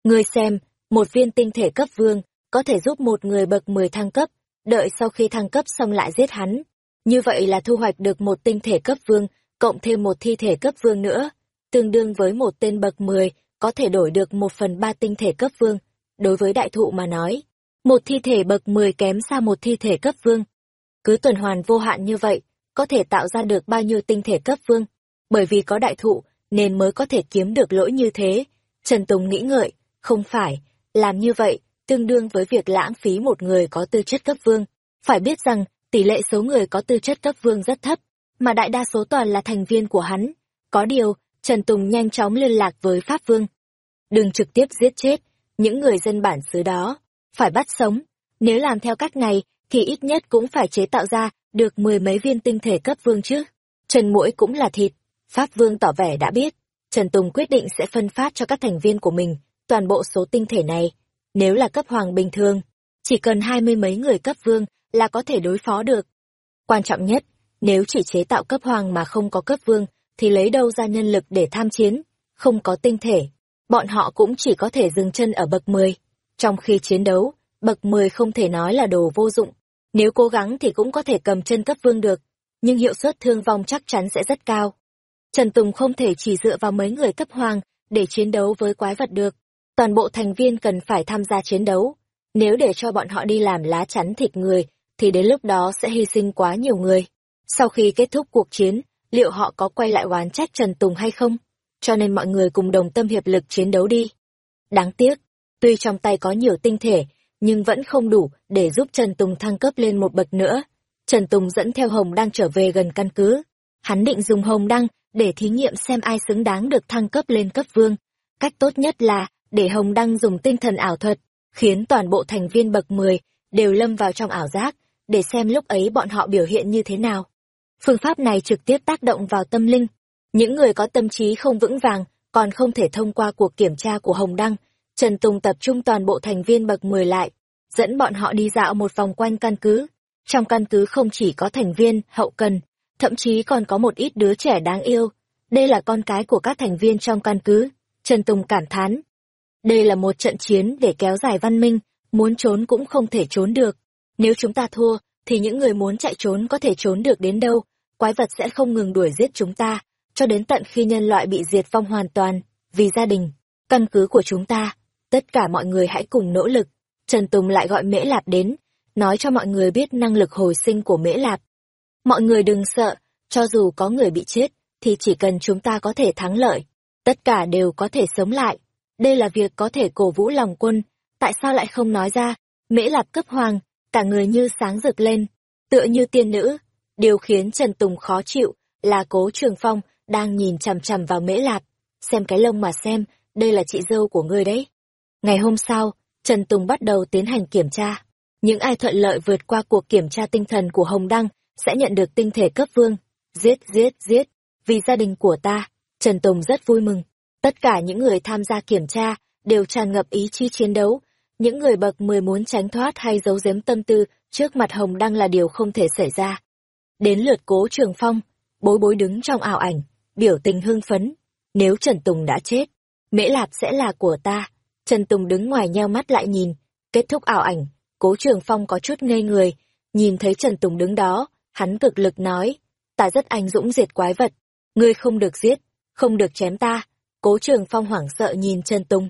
Ngươi xem, một viên tinh thể cấp vương, có thể giúp một người bậc 10 thăng cấp, đợi sau khi thăng cấp xong lại giết hắn. Như vậy là thu hoạch được một tinh thể cấp vương, cộng thêm một thi thể cấp vương nữa, tương đương với một tên bậc 10, có thể đổi được một phần ba tinh thể cấp vương. Đối với đại thụ mà nói, một thi thể bậc 10 kém xa một thi thể cấp vương. cứ tuần hoàn vô hạn như vậy, có thể tạo ra được bao nhiêu tinh thể cấp vương. Bởi vì có đại thụ, nên mới có thể kiếm được lỗi như thế. Trần Tùng nghĩ ngợi, không phải, làm như vậy, tương đương với việc lãng phí một người có tư chất cấp vương. Phải biết rằng, tỷ lệ số người có tư chất cấp vương rất thấp, mà đại đa số toàn là thành viên của hắn. Có điều, Trần Tùng nhanh chóng liên lạc với Pháp Vương. Đừng trực tiếp giết chết những người dân bản xứ đó, phải bắt sống. Nếu làm theo cách này, thì ít nhất cũng phải chế tạo ra được mười mấy viên tinh thể cấp vương chứ. Trần Mũi cũng là thịt. Pháp Vương tỏ vẻ đã biết. Trần Tùng quyết định sẽ phân phát cho các thành viên của mình toàn bộ số tinh thể này. Nếu là cấp hoàng bình thường, chỉ cần hai mươi mấy người cấp vương là có thể đối phó được. Quan trọng nhất, nếu chỉ chế tạo cấp hoàng mà không có cấp vương, thì lấy đâu ra nhân lực để tham chiến, không có tinh thể. Bọn họ cũng chỉ có thể dừng chân ở bậc 10. Trong khi chiến đấu, bậc 10 không thể nói là đồ vô dụng. Nếu cố gắng thì cũng có thể cầm chân cấp vương được, nhưng hiệu suất thương vong chắc chắn sẽ rất cao. Trần Tùng không thể chỉ dựa vào mấy người cấp hoàng để chiến đấu với quái vật được. Toàn bộ thành viên cần phải tham gia chiến đấu. Nếu để cho bọn họ đi làm lá chắn thịt người, thì đến lúc đó sẽ hy sinh quá nhiều người. Sau khi kết thúc cuộc chiến, liệu họ có quay lại oán trách Trần Tùng hay không? Cho nên mọi người cùng đồng tâm hiệp lực chiến đấu đi. Đáng tiếc, tuy trong tay có nhiều tinh thể, nhưng vẫn không đủ để giúp Trần Tùng thăng cấp lên một bậc nữa. Trần Tùng dẫn theo Hồng đang trở về gần căn cứ. Hắn định dùng Hồng Đăng để thí nghiệm xem ai xứng đáng được thăng cấp lên cấp vương. Cách tốt nhất là để Hồng Đăng dùng tinh thần ảo thuật, khiến toàn bộ thành viên bậc 10 đều lâm vào trong ảo giác, để xem lúc ấy bọn họ biểu hiện như thế nào. Phương pháp này trực tiếp tác động vào tâm linh. Những người có tâm trí không vững vàng còn không thể thông qua cuộc kiểm tra của Hồng Đăng. Trần Tùng tập trung toàn bộ thành viên bậc 10 lại, dẫn bọn họ đi dạo một vòng quanh căn cứ. Trong căn cứ không chỉ có thành viên, hậu cần, thậm chí còn có một ít đứa trẻ đáng yêu. Đây là con cái của các thành viên trong căn cứ. Trần Tùng cảm thán. Đây là một trận chiến để kéo dài văn minh, muốn trốn cũng không thể trốn được. Nếu chúng ta thua, thì những người muốn chạy trốn có thể trốn được đến đâu, quái vật sẽ không ngừng đuổi giết chúng ta, cho đến tận khi nhân loại bị diệt vong hoàn toàn, vì gia đình, căn cứ của chúng ta. Tất cả mọi người hãy cùng nỗ lực. Trần Tùng lại gọi Mễ Lạp đến, nói cho mọi người biết năng lực hồi sinh của Mễ Lạp. Mọi người đừng sợ, cho dù có người bị chết, thì chỉ cần chúng ta có thể thắng lợi, tất cả đều có thể sống lại. Đây là việc có thể cổ vũ lòng quân, tại sao lại không nói ra? Mễ Lạp cấp hoàng, cả người như sáng rực lên, tựa như tiên nữ. Điều khiến Trần Tùng khó chịu là cố Trường Phong đang nhìn chằm chằm vào Mễ Lạp, xem cái lông mà xem, đây là chị dâu của ngươi đấy. Ngày hôm sau, Trần Tùng bắt đầu tiến hành kiểm tra. Những ai thuận lợi vượt qua cuộc kiểm tra tinh thần của Hồng Đăng sẽ nhận được tinh thể cấp vương. Giết, giết, giết. Vì gia đình của ta, Trần Tùng rất vui mừng. Tất cả những người tham gia kiểm tra đều tràn ngập ý chí chiến đấu. Những người bậc 10 muốn tránh thoát hay giấu giếm tâm tư trước mặt Hồng Đăng là điều không thể xảy ra. Đến lượt cố trường phong, bối bối đứng trong ảo ảnh, biểu tình hưng phấn. Nếu Trần Tùng đã chết, Mễ Lạp sẽ là của ta. Trần Tùng đứng ngoài nheo mắt lại nhìn, kết thúc ảo ảnh, cố trường phong có chút ngây người, nhìn thấy Trần Tùng đứng đó, hắn cực lực nói, ta rất anh dũng diệt quái vật, ngươi không được giết, không được chém ta. Cố trường phong hoảng sợ nhìn Trần Tùng.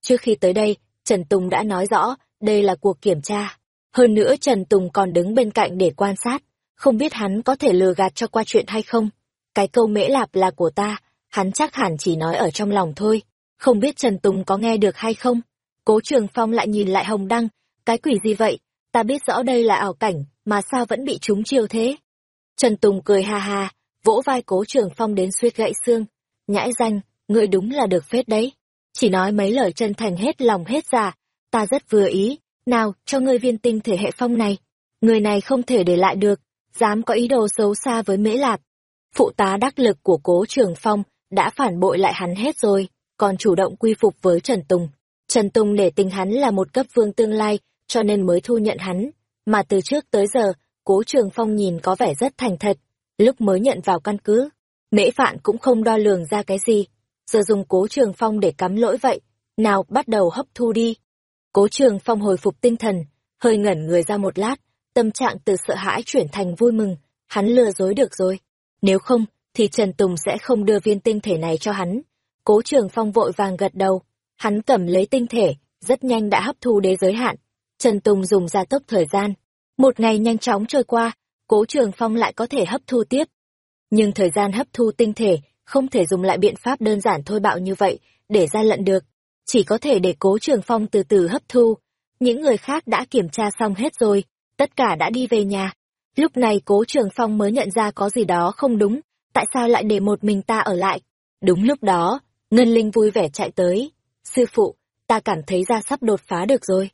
Trước khi tới đây, Trần Tùng đã nói rõ, đây là cuộc kiểm tra. Hơn nữa Trần Tùng còn đứng bên cạnh để quan sát, không biết hắn có thể lừa gạt cho qua chuyện hay không. Cái câu mễ lạp là của ta, hắn chắc hẳn chỉ nói ở trong lòng thôi. Không biết Trần Tùng có nghe được hay không? Cố Trường Phong lại nhìn lại Hồng Đăng, cái quỷ gì vậy? Ta biết rõ đây là ảo cảnh, mà sao vẫn bị trúng chiêu thế? Trần Tùng cười ha ha, vỗ vai Cố Trường Phong đến suýt gãy xương. Nhãi danh, ngươi đúng là được phết đấy. Chỉ nói mấy lời chân thành hết lòng hết dạ, ta rất vừa ý, nào, cho ngươi viên tinh thể hệ phong này. Người này không thể để lại được, dám có ý đồ xấu xa với Mễ Lạp. Phụ tá đắc lực của cố trường phong đã phản bội lại hắn hết rồi, còn chủ động quy phục với Trần Tùng. Trần Tùng để tình hắn là một cấp vương tương lai, cho nên mới thu nhận hắn. Mà từ trước tới giờ, cố trường phong nhìn có vẻ rất thành thật. Lúc mới nhận vào căn cứ, mễ phạn cũng không đo lường ra cái gì. Giờ dùng cố trường phong để cắm lỗi vậy. Nào bắt đầu hấp thu đi. Cố trường phong hồi phục tinh thần, hơi ngẩn người ra một lát, tâm trạng từ sợ hãi chuyển thành vui mừng, hắn lừa dối được rồi. Nếu không, thì Trần Tùng sẽ không đưa viên tinh thể này cho hắn. Cố trường phong vội vàng gật đầu, hắn cầm lấy tinh thể, rất nhanh đã hấp thu đế giới hạn. Trần Tùng dùng gia tốc thời gian. Một ngày nhanh chóng trôi qua, cố trường phong lại có thể hấp thu tiếp. Nhưng thời gian hấp thu tinh thể không thể dùng lại biện pháp đơn giản thôi bạo như vậy để ra lận được. Chỉ có thể để cố trường phong từ từ hấp thu. Những người khác đã kiểm tra xong hết rồi, tất cả đã đi về nhà. Lúc này cố trường phong mới nhận ra có gì đó không đúng, tại sao lại để một mình ta ở lại. Đúng lúc đó, Ngân Linh vui vẻ chạy tới. Sư phụ, ta cảm thấy ra sắp đột phá được rồi.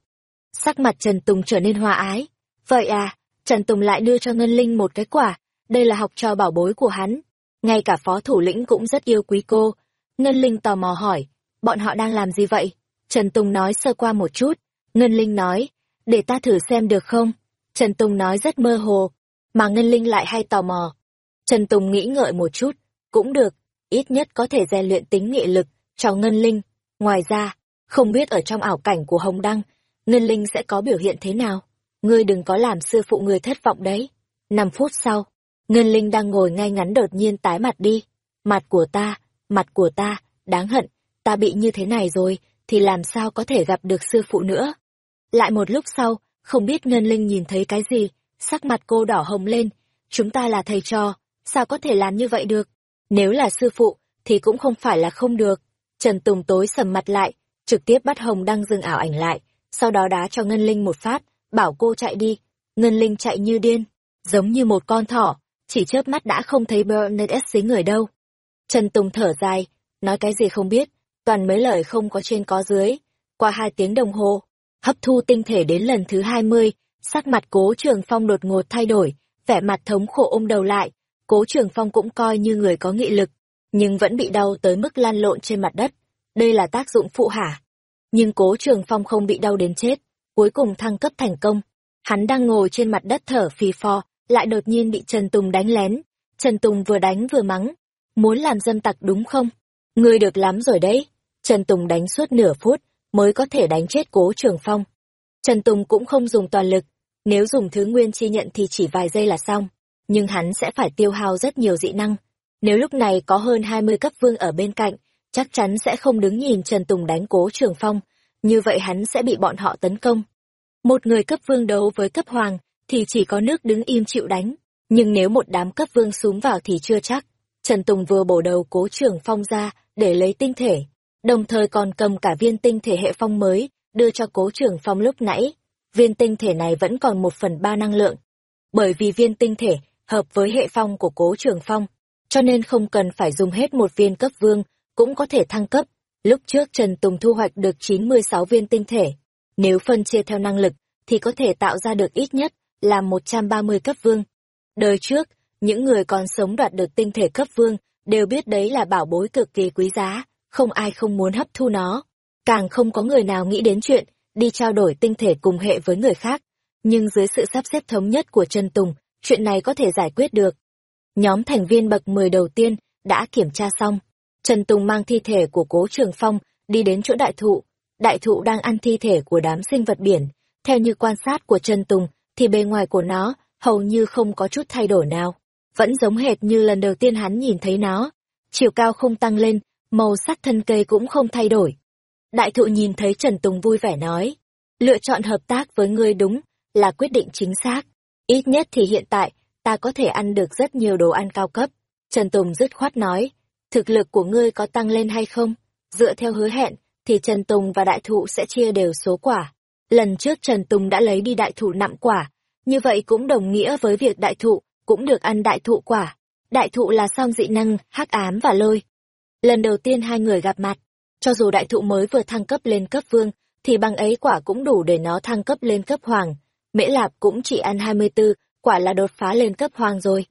Sắc mặt Trần Tùng trở nên hòa ái. Vậy à, Trần Tùng lại đưa cho Ngân Linh một cái quả, đây là học trò bảo bối của hắn. Ngay cả phó thủ lĩnh cũng rất yêu quý cô. Ngân Linh tò mò hỏi, bọn họ đang làm gì vậy? Trần Tùng nói sơ qua một chút. Ngân Linh nói, để ta thử xem được không? Trần Tùng nói rất mơ hồ, mà Ngân Linh lại hay tò mò. Trần Tùng nghĩ ngợi một chút, cũng được, ít nhất có thể rèn luyện tính nghị lực cho Ngân Linh. Ngoài ra, không biết ở trong ảo cảnh của Hồng Đăng, Ngân Linh sẽ có biểu hiện thế nào. Ngươi đừng có làm sư phụ người thất vọng đấy. Năm phút sau, Ngân Linh đang ngồi ngay ngắn đột nhiên tái mặt đi. Mặt của ta, mặt của ta, đáng hận, ta bị như thế này rồi, thì làm sao có thể gặp được sư phụ nữa. Lại một lúc sau, không biết Ngân Linh nhìn thấy cái gì, sắc mặt cô đỏ hồng lên. Chúng ta là thầy trò, sao có thể làm như vậy được? Nếu là sư phụ, thì cũng không phải là không được. Trần Tùng tối sầm mặt lại, trực tiếp bắt Hồng Đăng dừng ảo ảnh lại, sau đó đá cho Ngân Linh một phát, bảo cô chạy đi. Ngân Linh chạy như điên, giống như một con thỏ, chỉ chớp mắt đã không thấy Bernadette dưới người đâu. Trần Tùng thở dài, nói cái gì không biết, toàn mấy lời không có trên có dưới. Qua hai tiếng đồng hồ, hấp thu tinh thể đến lần thứ hai mươi, sắc mặt cố trường phong đột ngột thay đổi, vẻ mặt thống khổ ôm đầu lại, cố trường phong cũng coi như người có nghị lực, nhưng vẫn bị đau tới mức lan lộn trên mặt đất. Đây là tác dụng phụ hả? Nhưng cố trường phong không bị đau đến chết, cuối cùng thăng cấp thành công. Hắn đang ngồi trên mặt đất thở phì phò, lại đột nhiên bị Trần Tùng đánh lén. Trần Tùng vừa đánh vừa mắng. Muốn làm dâm tặc đúng không? Ngươi được lắm rồi đấy. Trần Tùng đánh suốt nửa phút, mới có thể đánh chết cố trường phong. Trần Tùng cũng không dùng toàn lực, nếu dùng thứ nguyên chi nhận thì chỉ vài giây là xong, nhưng hắn sẽ phải tiêu hao rất nhiều dị năng. Nếu lúc này có hơn 20 cấp vương ở bên cạnh, chắc chắn sẽ không đứng nhìn Trần Tùng đánh cố trường phong, như vậy hắn sẽ bị bọn họ tấn công. Một người cấp vương đấu với cấp hoàng, thì chỉ có nước đứng im chịu đánh, nhưng nếu một đám cấp vương súng vào thì chưa chắc. Trần Tùng vừa bổ đầu cố trường phong ra để lấy tinh thể, đồng thời còn cầm cả viên tinh thể hệ phong mới, đưa cho cố trưởng phong lúc nãy. Viên tinh thể này vẫn còn một phần ba năng lượng. Bởi vì viên tinh thể hợp với hệ phong của cố trường phong, cho nên không cần phải dùng hết một viên cấp vương, cũng có thể thăng cấp. Lúc trước Trần Tùng thu hoạch được 96 viên tinh thể. Nếu phân chia theo năng lực, thì có thể tạo ra được ít nhất là 130 cấp vương. Đời trước, những người còn sống đoạt được tinh thể cấp vương đều biết đấy là bảo bối cực kỳ quý giá, không ai không muốn hấp thu nó. Càng không có người nào nghĩ đến chuyện đi trao đổi tinh thể cùng hệ với người khác. Nhưng dưới sự sắp xếp thống nhất của Trần Tùng, chuyện này có thể giải quyết được. Nhóm thành viên bậc 10 đầu tiên đã kiểm tra xong. Trần Tùng mang thi thể của cố trường phong đi đến chỗ đại thụ. Đại thụ đang ăn thi thể của đám sinh vật biển. Theo như quan sát của Trần Tùng, thì bề ngoài của nó hầu như không có chút thay đổi nào. Vẫn giống hệt như lần đầu tiên hắn nhìn thấy nó. Chiều cao không tăng lên, màu sắc thân cây cũng không thay đổi. Đại thụ nhìn thấy Trần Tùng vui vẻ nói, lựa chọn hợp tác với ngươi đúng, là quyết định chính xác. Ít nhất thì hiện tại, ta có thể ăn được rất nhiều đồ ăn cao cấp. Trần Tùng dứt khoát nói, thực lực của ngươi có tăng lên hay không? Dựa theo hứa hẹn, thì Trần Tùng và đại thụ sẽ chia đều số quả. Lần trước Trần Tùng đã lấy đi đại thụ nặng quả, như vậy cũng đồng nghĩa với việc đại thụ cũng được ăn đại thụ quả. Đại thụ là song dị năng, hắc ám và lôi. Lần đầu tiên hai người gặp mặt, cho dù đại thụ mới vừa thăng cấp lên cấp vương, thì bằng ấy quả cũng đủ để nó thăng cấp lên cấp hoàng. Mễ Lạp cũng chỉ ăn 24, quả là đột phá lên cấp hoàng rồi.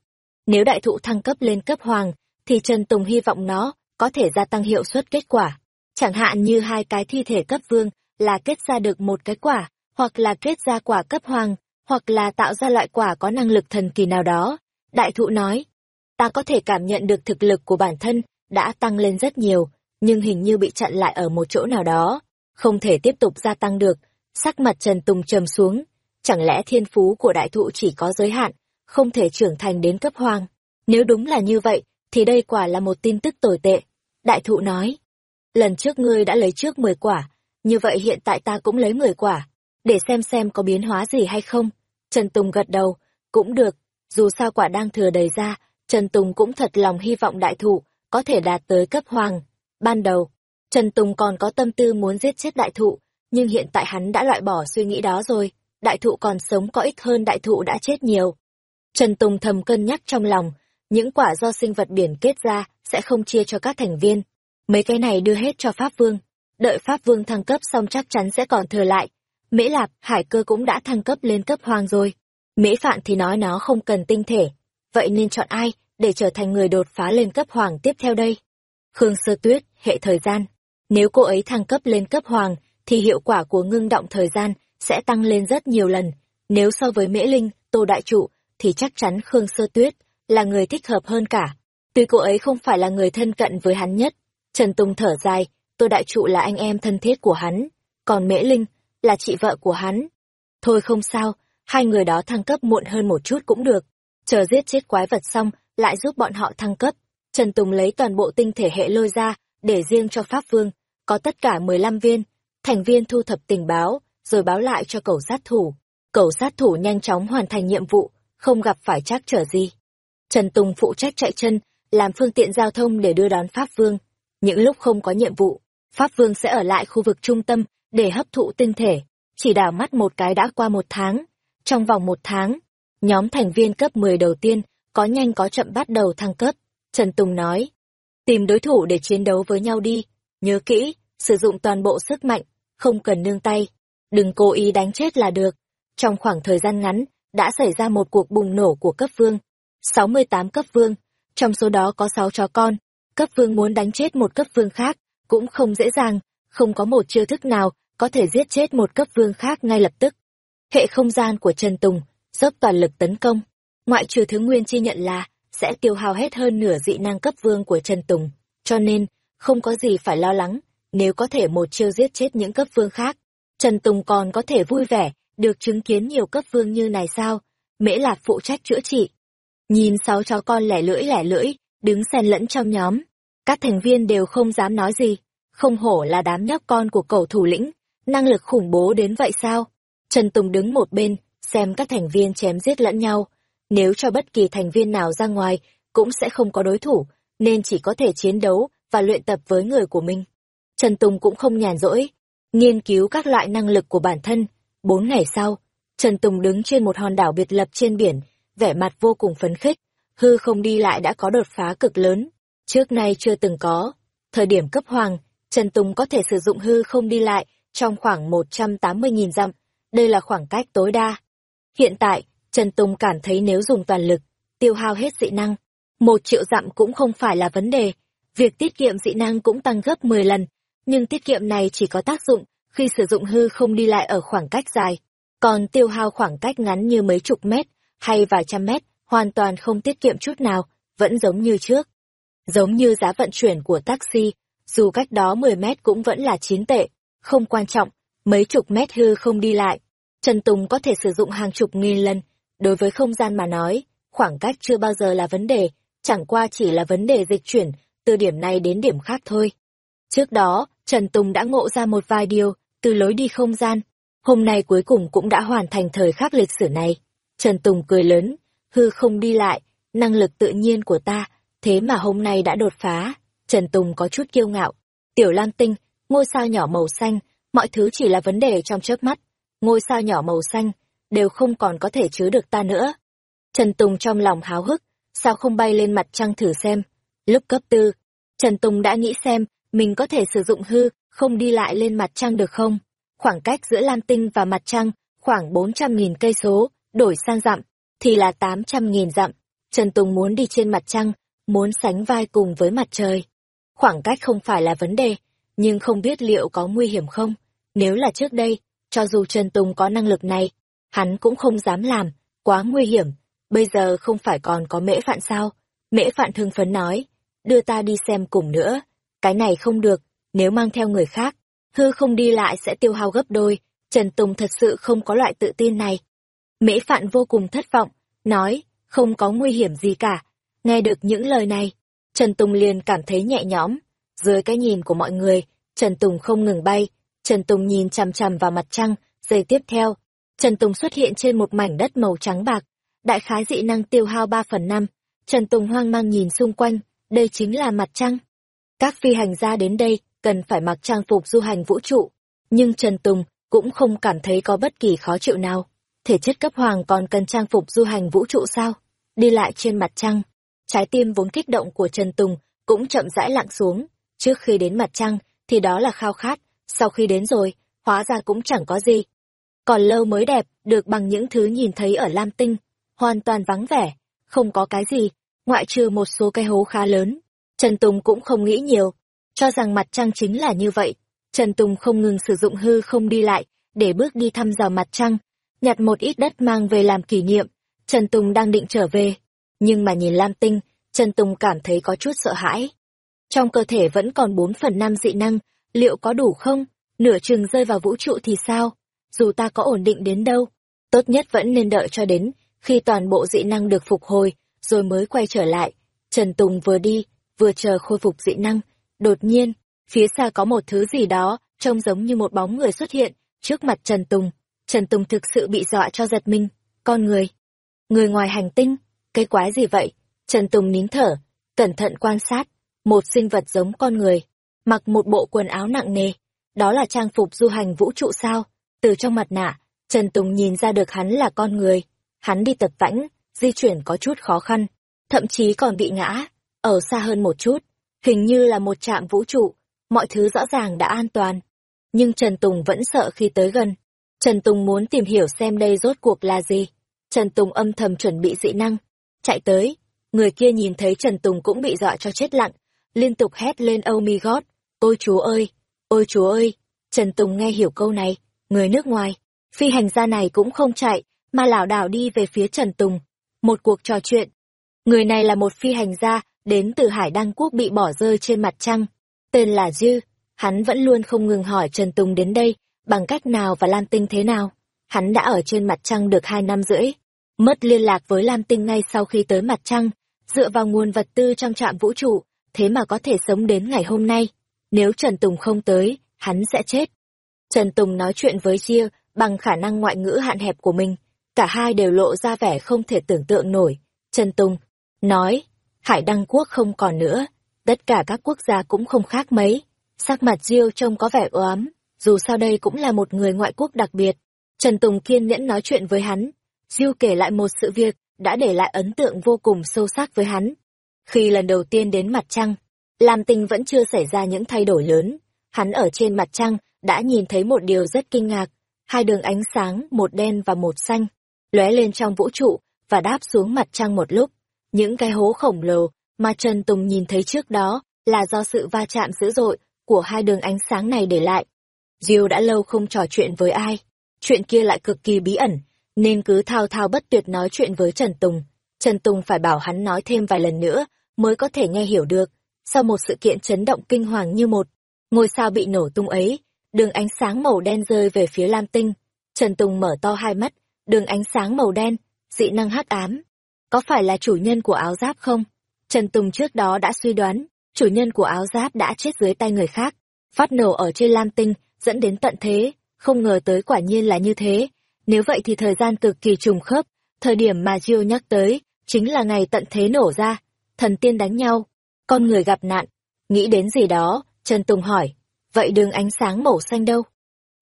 Nếu đại thụ thăng cấp lên cấp hoàng, thì Trần Tùng hy vọng nó có thể gia tăng hiệu suất kết quả. Chẳng hạn như hai cái thi thể cấp vương là kết ra được một cái quả, hoặc là kết ra quả cấp hoàng, hoặc là tạo ra loại quả có năng lực thần kỳ nào đó. Đại thụ nói, ta có thể cảm nhận được thực lực của bản thân đã tăng lên rất nhiều, nhưng hình như bị chặn lại ở một chỗ nào đó, không thể tiếp tục gia tăng được. Sắc mặt Trần Tùng trầm xuống, chẳng lẽ thiên phú của đại thụ chỉ có giới hạn, không thể trưởng thành đến cấp hoàng. Nếu đúng là như vậy, thì đây quả là một tin tức tồi tệ. Đại thụ nói, lần trước ngươi đã lấy trước 10 quả, như vậy hiện tại ta cũng lấy 10 quả, để xem xem có biến hóa gì hay không. Trần Tùng gật đầu, cũng được, dù sao quả đang thừa đầy ra, Trần Tùng cũng thật lòng hy vọng đại thụ có thể đạt tới cấp hoàng. Ban đầu, Trần Tùng còn có tâm tư muốn giết chết đại thụ, nhưng hiện tại hắn đã loại bỏ suy nghĩ đó rồi, đại thụ còn sống có ích hơn đại thụ đã chết nhiều. Trần Tùng thầm cân nhắc trong lòng, những quả do sinh vật biển kết ra sẽ không chia cho các thành viên. Mấy cái này đưa hết cho Pháp Vương. Đợi Pháp Vương thăng cấp xong chắc chắn sẽ còn thừa lại. Mễ Lạp, Hải Cơ cũng đã thăng cấp lên cấp hoàng rồi. Mễ Phạn thì nói nó không cần tinh thể. Vậy nên chọn ai để trở thành người đột phá lên cấp hoàng tiếp theo đây? Khương Sơ Tuyết, hệ thời gian. Nếu cô ấy thăng cấp lên cấp hoàng, thì hiệu quả của ngưng động thời gian sẽ tăng lên rất nhiều lần. Nếu so với Mễ Linh, Tô Đại Trụ, thì chắc chắn Khương Sơ Tuyết là người thích hợp hơn cả. Tuy cô ấy không phải là người thân cận với hắn nhất. Trần Tùng thở dài, Tô Đại Trụ là anh em thân thiết của hắn, còn Mễ Linh là chị vợ của hắn. Thôi không sao, hai người đó thăng cấp muộn hơn một chút cũng được. Chờ giết chết quái vật xong, lại giúp bọn họ thăng cấp. Trần Tùng lấy toàn bộ tinh thể hệ lôi ra, để riêng cho Pháp Vương, có tất cả 15 viên. Thành viên thu thập tình báo, rồi báo lại cho cầu sát thủ. Cầu sát thủ nhanh chóng hoàn thành nhiệm vụ, không gặp phải trắc trở gì. Trần Tùng phụ trách chạy chân, làm phương tiện giao thông để đưa đón Pháp Vương. Những lúc không có nhiệm vụ, Pháp Vương sẽ ở lại khu vực trung tâm để hấp thụ tinh thể. Chỉ đảo mắt một cái đã qua một tháng. Trong vòng một tháng, nhóm thành viên cấp 10 đầu tiên có nhanh có chậm bắt đầu thăng cấp. Trần Tùng nói, tìm đối thủ để chiến đấu với nhau đi. Nhớ kỹ, sử dụng toàn bộ sức mạnh, không cần nương tay. Đừng cố ý đánh chết là được. Trong khoảng thời gian ngắn, đã xảy ra một cuộc bùng nổ của cấp vương. 68 cấp vương, trong số đó có 6 chó con. Cấp vương muốn đánh chết một cấp vương khác, cũng không dễ dàng, không có một chiêu thức nào có thể giết chết một cấp vương khác ngay lập tức. Hệ không gian của Trần Tùng, dốc toàn lực tấn công. Ngoại trừ thứ nguyên chi nhận là, sẽ tiêu hao hết hơn nửa dị năng cấp vương của Trần Tùng, cho nên, không có gì phải lo lắng, nếu có thể một chiêu giết chết những cấp vương khác. Trần Tùng còn có thể vui vẻ, được chứng kiến nhiều cấp vương như này sao? Mễ Lạc phụ trách chữa trị. Nhìn sáu chó con lẻ lưỡi lẻ lưỡi, đứng xen lẫn trong nhóm. Các thành viên đều không dám nói gì. Không hổ là đám nhóc con của cầu thủ lĩnh, năng lực khủng bố đến vậy sao? Trần Tùng đứng một bên, xem các thành viên chém giết lẫn nhau. Nếu cho bất kỳ thành viên nào ra ngoài, cũng sẽ không có đối thủ, nên chỉ có thể chiến đấu và luyện tập với người của mình. Trần Tùng cũng không nhàn rỗi, nghiên cứu các loại năng lực của bản thân. Bốn ngày sau, Trần Tùng đứng trên một hòn đảo biệt lập trên biển, vẻ mặt vô cùng phấn khích, hư không đi lại đã có đột phá cực lớn, trước nay chưa từng có. Thời điểm cấp hoàng, Trần Tùng có thể sử dụng hư không đi lại trong khoảng 180.000 dặm, đây là khoảng cách tối đa. Hiện tại, Trần Tùng cảm thấy nếu dùng toàn lực, tiêu hao hết dị năng, một triệu dặm cũng không phải là vấn đề. Việc tiết kiệm dị năng cũng tăng gấp 10 lần, nhưng tiết kiệm này chỉ có tác dụng khi sử dụng hư không đi lại ở khoảng cách dài. Còn tiêu hao khoảng cách ngắn như mấy chục mét hay vài trăm mét, hoàn toàn không tiết kiệm chút nào, vẫn giống như trước. Giống như giá vận chuyển của taxi, dù cách đó 10 mét cũng vẫn là 9 tệ, không quan trọng, mấy chục mét hư không đi lại. Trần Tùng có thể sử dụng hàng chục nghìn lần, đối với không gian mà nói, khoảng cách chưa bao giờ là vấn đề, chẳng qua chỉ là vấn đề dịch chuyển từ điểm này đến điểm khác thôi. Trước đó, Trần Tùng đã ngộ ra một vài điều từ lối đi không gian, hôm nay cuối cùng cũng đã hoàn thành thời khắc lịch sử này. Trần Tùng cười lớn, hư không đi lại, năng lực tự nhiên của ta, thế mà hôm nay đã đột phá. Trần Tùng có chút kiêu ngạo. Tiểu Lam Tinh, ngôi sao nhỏ màu xanh, mọi thứ chỉ là vấn đề trong chớp mắt. Ngôi sao nhỏ màu xanh, đều không còn có thể chứa được ta nữa. Trần Tùng trong lòng háo hức, sao không bay lên mặt trăng thử xem. Lúc cấp tư, Trần Tùng đã nghĩ xem mình có thể sử dụng hư, không đi lại lên mặt trăng được không? Khoảng cách giữa Lam Tinh và mặt trăng khoảng 400.000 cây số, đổi sang dặm, thì là 800.000 dặm. Trần Tùng muốn đi trên mặt trăng, muốn sánh vai cùng với mặt trời. Khoảng cách không phải là vấn đề, nhưng không biết liệu có nguy hiểm không. Nếu là trước đây, cho dù Trần Tùng có năng lực này, hắn cũng không dám làm, quá nguy hiểm. Bây giờ không phải còn có mễ phạn sao? Mễ phạn thương phấn nói, đưa ta đi xem cùng nữa. Cái này không được, nếu mang theo người khác, hư không đi lại sẽ tiêu hao gấp đôi. Trần Tùng thật sự không có loại tự tin này. Mễ Phạn vô cùng thất vọng, nói, không có nguy hiểm gì cả. Nghe được những lời này, Trần Tùng liền cảm thấy nhẹ nhõm. Dưới cái nhìn của mọi người, Trần Tùng không ngừng bay. Trần Tùng nhìn chằm chằm vào mặt trăng, giây tiếp theo. Trần Tùng xuất hiện trên một mảnh đất màu trắng bạc. đại khái dị năng tiêu hao ba phần năm. Trần Tùng hoang mang nhìn xung quanh, đây chính là mặt trăng. Các phi hành gia đến đây cần phải mặc trang phục du hành vũ trụ, nhưng Trần Tùng cũng không cảm thấy có bất kỳ khó chịu nào. Thể chất cấp hoàng còn cần trang phục du hành vũ trụ sao? Đi lại trên mặt trăng, trái tim vốn kích động của Trần Tùng cũng chậm rãi lặng xuống. Trước khi đến mặt trăng thì đó là khao khát, sau khi đến rồi, hóa ra cũng chẳng có gì. Còn lâu mới đẹp, được bằng những thứ nhìn thấy ở Lam Tinh, hoàn toàn vắng vẻ, không có cái gì, ngoại trừ một số cái hố khá lớn. Trần Tùng cũng không nghĩ nhiều, cho rằng mặt trăng chính là như vậy. Trần Tùng không ngừng sử dụng hư không đi lại, để bước đi thăm dò mặt trăng, nhặt một ít đất mang về làm kỷ niệm. Trần Tùng đang định trở về, nhưng mà nhìn Lam Tinh, Trần Tùng cảm thấy có chút sợ hãi. Trong cơ thể vẫn còn bốn phần năm dị năng, liệu có đủ không? Nửa chừng rơi vào vũ trụ thì sao? Dù ta có ổn định đến đâu, tốt nhất vẫn nên đợi cho đến khi toàn bộ dị năng được phục hồi, rồi mới quay trở lại. Trần Tùng vừa đi, vừa chờ khôi phục dị năng. Đột nhiên, phía xa có một thứ gì đó, trông giống như một bóng người xuất hiện, trước mặt Trần Tùng. Trần Tùng thực sự bị dọa cho giật mình. Con người. Người ngoài hành tinh. Cái quái gì vậy? Trần Tùng nín thở, cẩn thận quan sát. Một sinh vật giống con người. Mặc một bộ quần áo nặng nề. Đó là trang phục du hành vũ trụ sao? Từ trong mặt nạ, Trần Tùng nhìn ra được hắn là con người. Hắn đi tập vãnh, di chuyển có chút khó khăn. Thậm chí còn bị ngã. Ở xa hơn một chút. Hình như là một trạm vũ trụ. Mọi thứ rõ ràng đã an toàn. Nhưng Trần Tùng vẫn sợ khi tới gần. Trần Tùng muốn tìm hiểu xem đây rốt cuộc là gì. Trần Tùng âm thầm chuẩn bị dị năng. Chạy tới, người kia nhìn thấy Trần Tùng cũng bị dọa cho chết lặng, liên tục hét lên oh my god, ôi chúa ơi, ôi chúa ơi. Trần Tùng nghe hiểu câu này, người nước ngoài, phi hành gia này cũng không chạy, mà lảo đảo đi về phía Trần Tùng. Một cuộc trò chuyện. Người này là một phi hành gia, đến từ Hải Đăng Quốc bị bỏ rơi trên mặt trăng. Tên là Dư, hắn vẫn luôn không ngừng hỏi Trần Tùng đến đây, bằng cách nào và Lam Tinh thế nào. Hắn đã ở trên mặt trăng được hai năm rưỡi, mất liên lạc với Lam Tinh ngay sau khi tới mặt trăng, dựa vào nguồn vật tư trong trạm vũ trụ, thế mà có thể sống đến ngày hôm nay. Nếu Trần Tùng không tới, hắn sẽ chết. Trần Tùng nói chuyện với Chia bằng khả năng ngoại ngữ hạn hẹp của mình, cả hai đều lộ ra vẻ không thể tưởng tượng nổi. Trần Tùng nói, Hải Đăng Quốc không còn nữa, tất cả các quốc gia cũng không khác mấy. Sắc mặt Diêu trông có vẻ oám, dù sao đây cũng là một người ngoại quốc đặc biệt. Trần Tùng kiên nhẫn nói chuyện với hắn. Diêu kể lại một sự việc, đã để lại ấn tượng vô cùng sâu sắc với hắn. Khi lần đầu tiên đến mặt trăng, Lam Tinh vẫn chưa xảy ra những thay đổi lớn. Hắn ở trên mặt trăng đã nhìn thấy một điều rất kinh ngạc. Hai đường ánh sáng, một đen và một xanh, lóe lên trong vũ trụ và đáp xuống mặt trăng một lúc. Những cái hố khổng lồ mà Trần Tùng nhìn thấy trước đó là do sự va chạm dữ dội của hai đường ánh sáng này để lại. Diêu đã lâu không trò chuyện với ai, chuyện kia lại cực kỳ bí ẩn, nên cứ thao thao bất tuyệt nói chuyện với Trần Tùng. Trần Tùng phải bảo hắn nói thêm vài lần nữa mới có thể nghe hiểu được. Sau một sự kiện chấn động kinh hoàng như một, ngôi sao bị nổ tung ấy, đường ánh sáng màu đen rơi về phía Lam Tinh. Trần Tùng mở to hai mắt, đường ánh sáng màu đen, dị năng hắc ám. Có phải là chủ nhân của áo giáp không? Trần Tùng trước đó đã suy đoán, chủ nhân của áo giáp đã chết dưới tay người khác, phát nổ ở trên Lam Tinh, dẫn đến tận thế, không ngờ tới quả nhiên là như thế. Nếu vậy thì thời gian cực kỳ trùng khớp, thời điểm mà Diêu nhắc tới, chính là ngày tận thế nổ ra, thần tiên đánh nhau, con người gặp nạn. Nghĩ đến gì đó, Trần Tùng hỏi, vậy đường ánh sáng màu xanh đâu?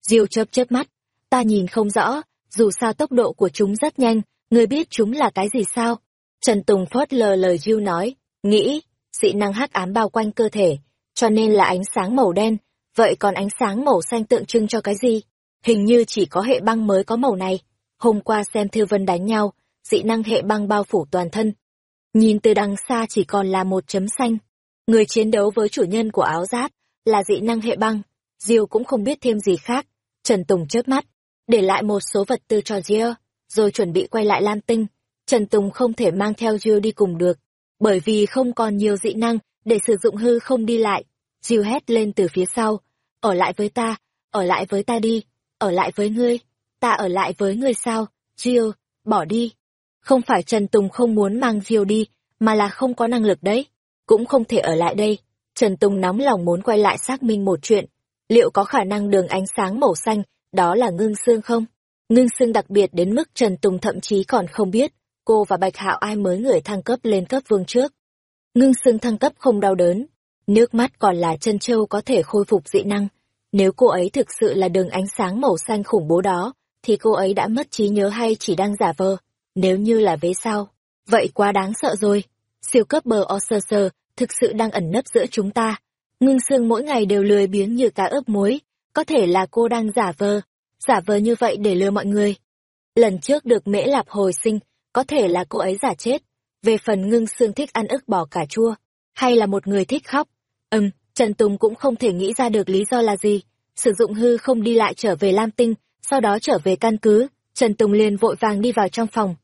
Diêu chớp chớp mắt, ta nhìn không rõ, dù sao tốc độ của chúng rất nhanh, người biết chúng là cái gì sao? Trần Tùng phớt lờ lời Diêu nói, nghĩ, dị năng hắc ám bao quanh cơ thể, cho nên là ánh sáng màu đen, vậy còn ánh sáng màu xanh tượng trưng cho cái gì? Hình như chỉ có hệ băng mới có màu này. Hôm qua xem Thư Vân đánh nhau, dị năng hệ băng bao phủ toàn thân. Nhìn từ đằng xa chỉ còn là một chấm xanh. Người chiến đấu với chủ nhân của áo giáp là dị năng hệ băng. Diêu cũng không biết thêm gì khác. Trần Tùng chớp mắt, để lại một số vật tư cho Diêu, rồi chuẩn bị quay lại Lam Tinh. Trần Tùng không thể mang theo Diêu đi cùng được, bởi vì không còn nhiều dị năng để sử dụng hư không đi lại. Diêu hét lên từ phía sau, ở lại với ta, ở lại với ta đi, ở lại với ngươi, ta ở lại với ngươi sao, Diêu, bỏ đi. Không phải Trần Tùng không muốn mang Diêu đi, mà là không có năng lực đấy, cũng không thể ở lại đây. Trần Tùng nóng lòng muốn quay lại xác minh một chuyện, liệu có khả năng đường ánh sáng màu xanh, đó là ngưng xương không? Ngưng xương đặc biệt đến mức Trần Tùng thậm chí còn không biết, cô và Bạch Hạo ai mới người thăng cấp lên cấp vương trước. Ngưng xương thăng cấp không đau đớn, nước mắt còn là chân châu có thể khôi phục dị năng. Nếu cô ấy thực sự là đường ánh sáng màu xanh khủng bố đó, thì cô ấy đã mất trí nhớ hay chỉ đang giả vờ. Nếu như là vế sau, vậy quá đáng sợ rồi. Siêu cấp bờ o sơ sơ thực sự đang ẩn nấp giữa chúng ta. Ngưng xương mỗi ngày đều lười biếng như cá ướp muối, có thể là cô đang giả vờ, giả vờ như vậy để lừa mọi người. Lần trước được mễ lạp hồi sinh, có thể là cô ấy giả chết. Về phần ngưng xương thích ăn ức bò cà chua, hay là một người thích khóc. Ừm, Trần Tùng cũng không thể nghĩ ra được lý do là gì. Sử dụng hư không đi lại trở về Lam Tinh, sau đó trở về căn cứ, Trần Tùng liền vội vàng đi vào trong phòng.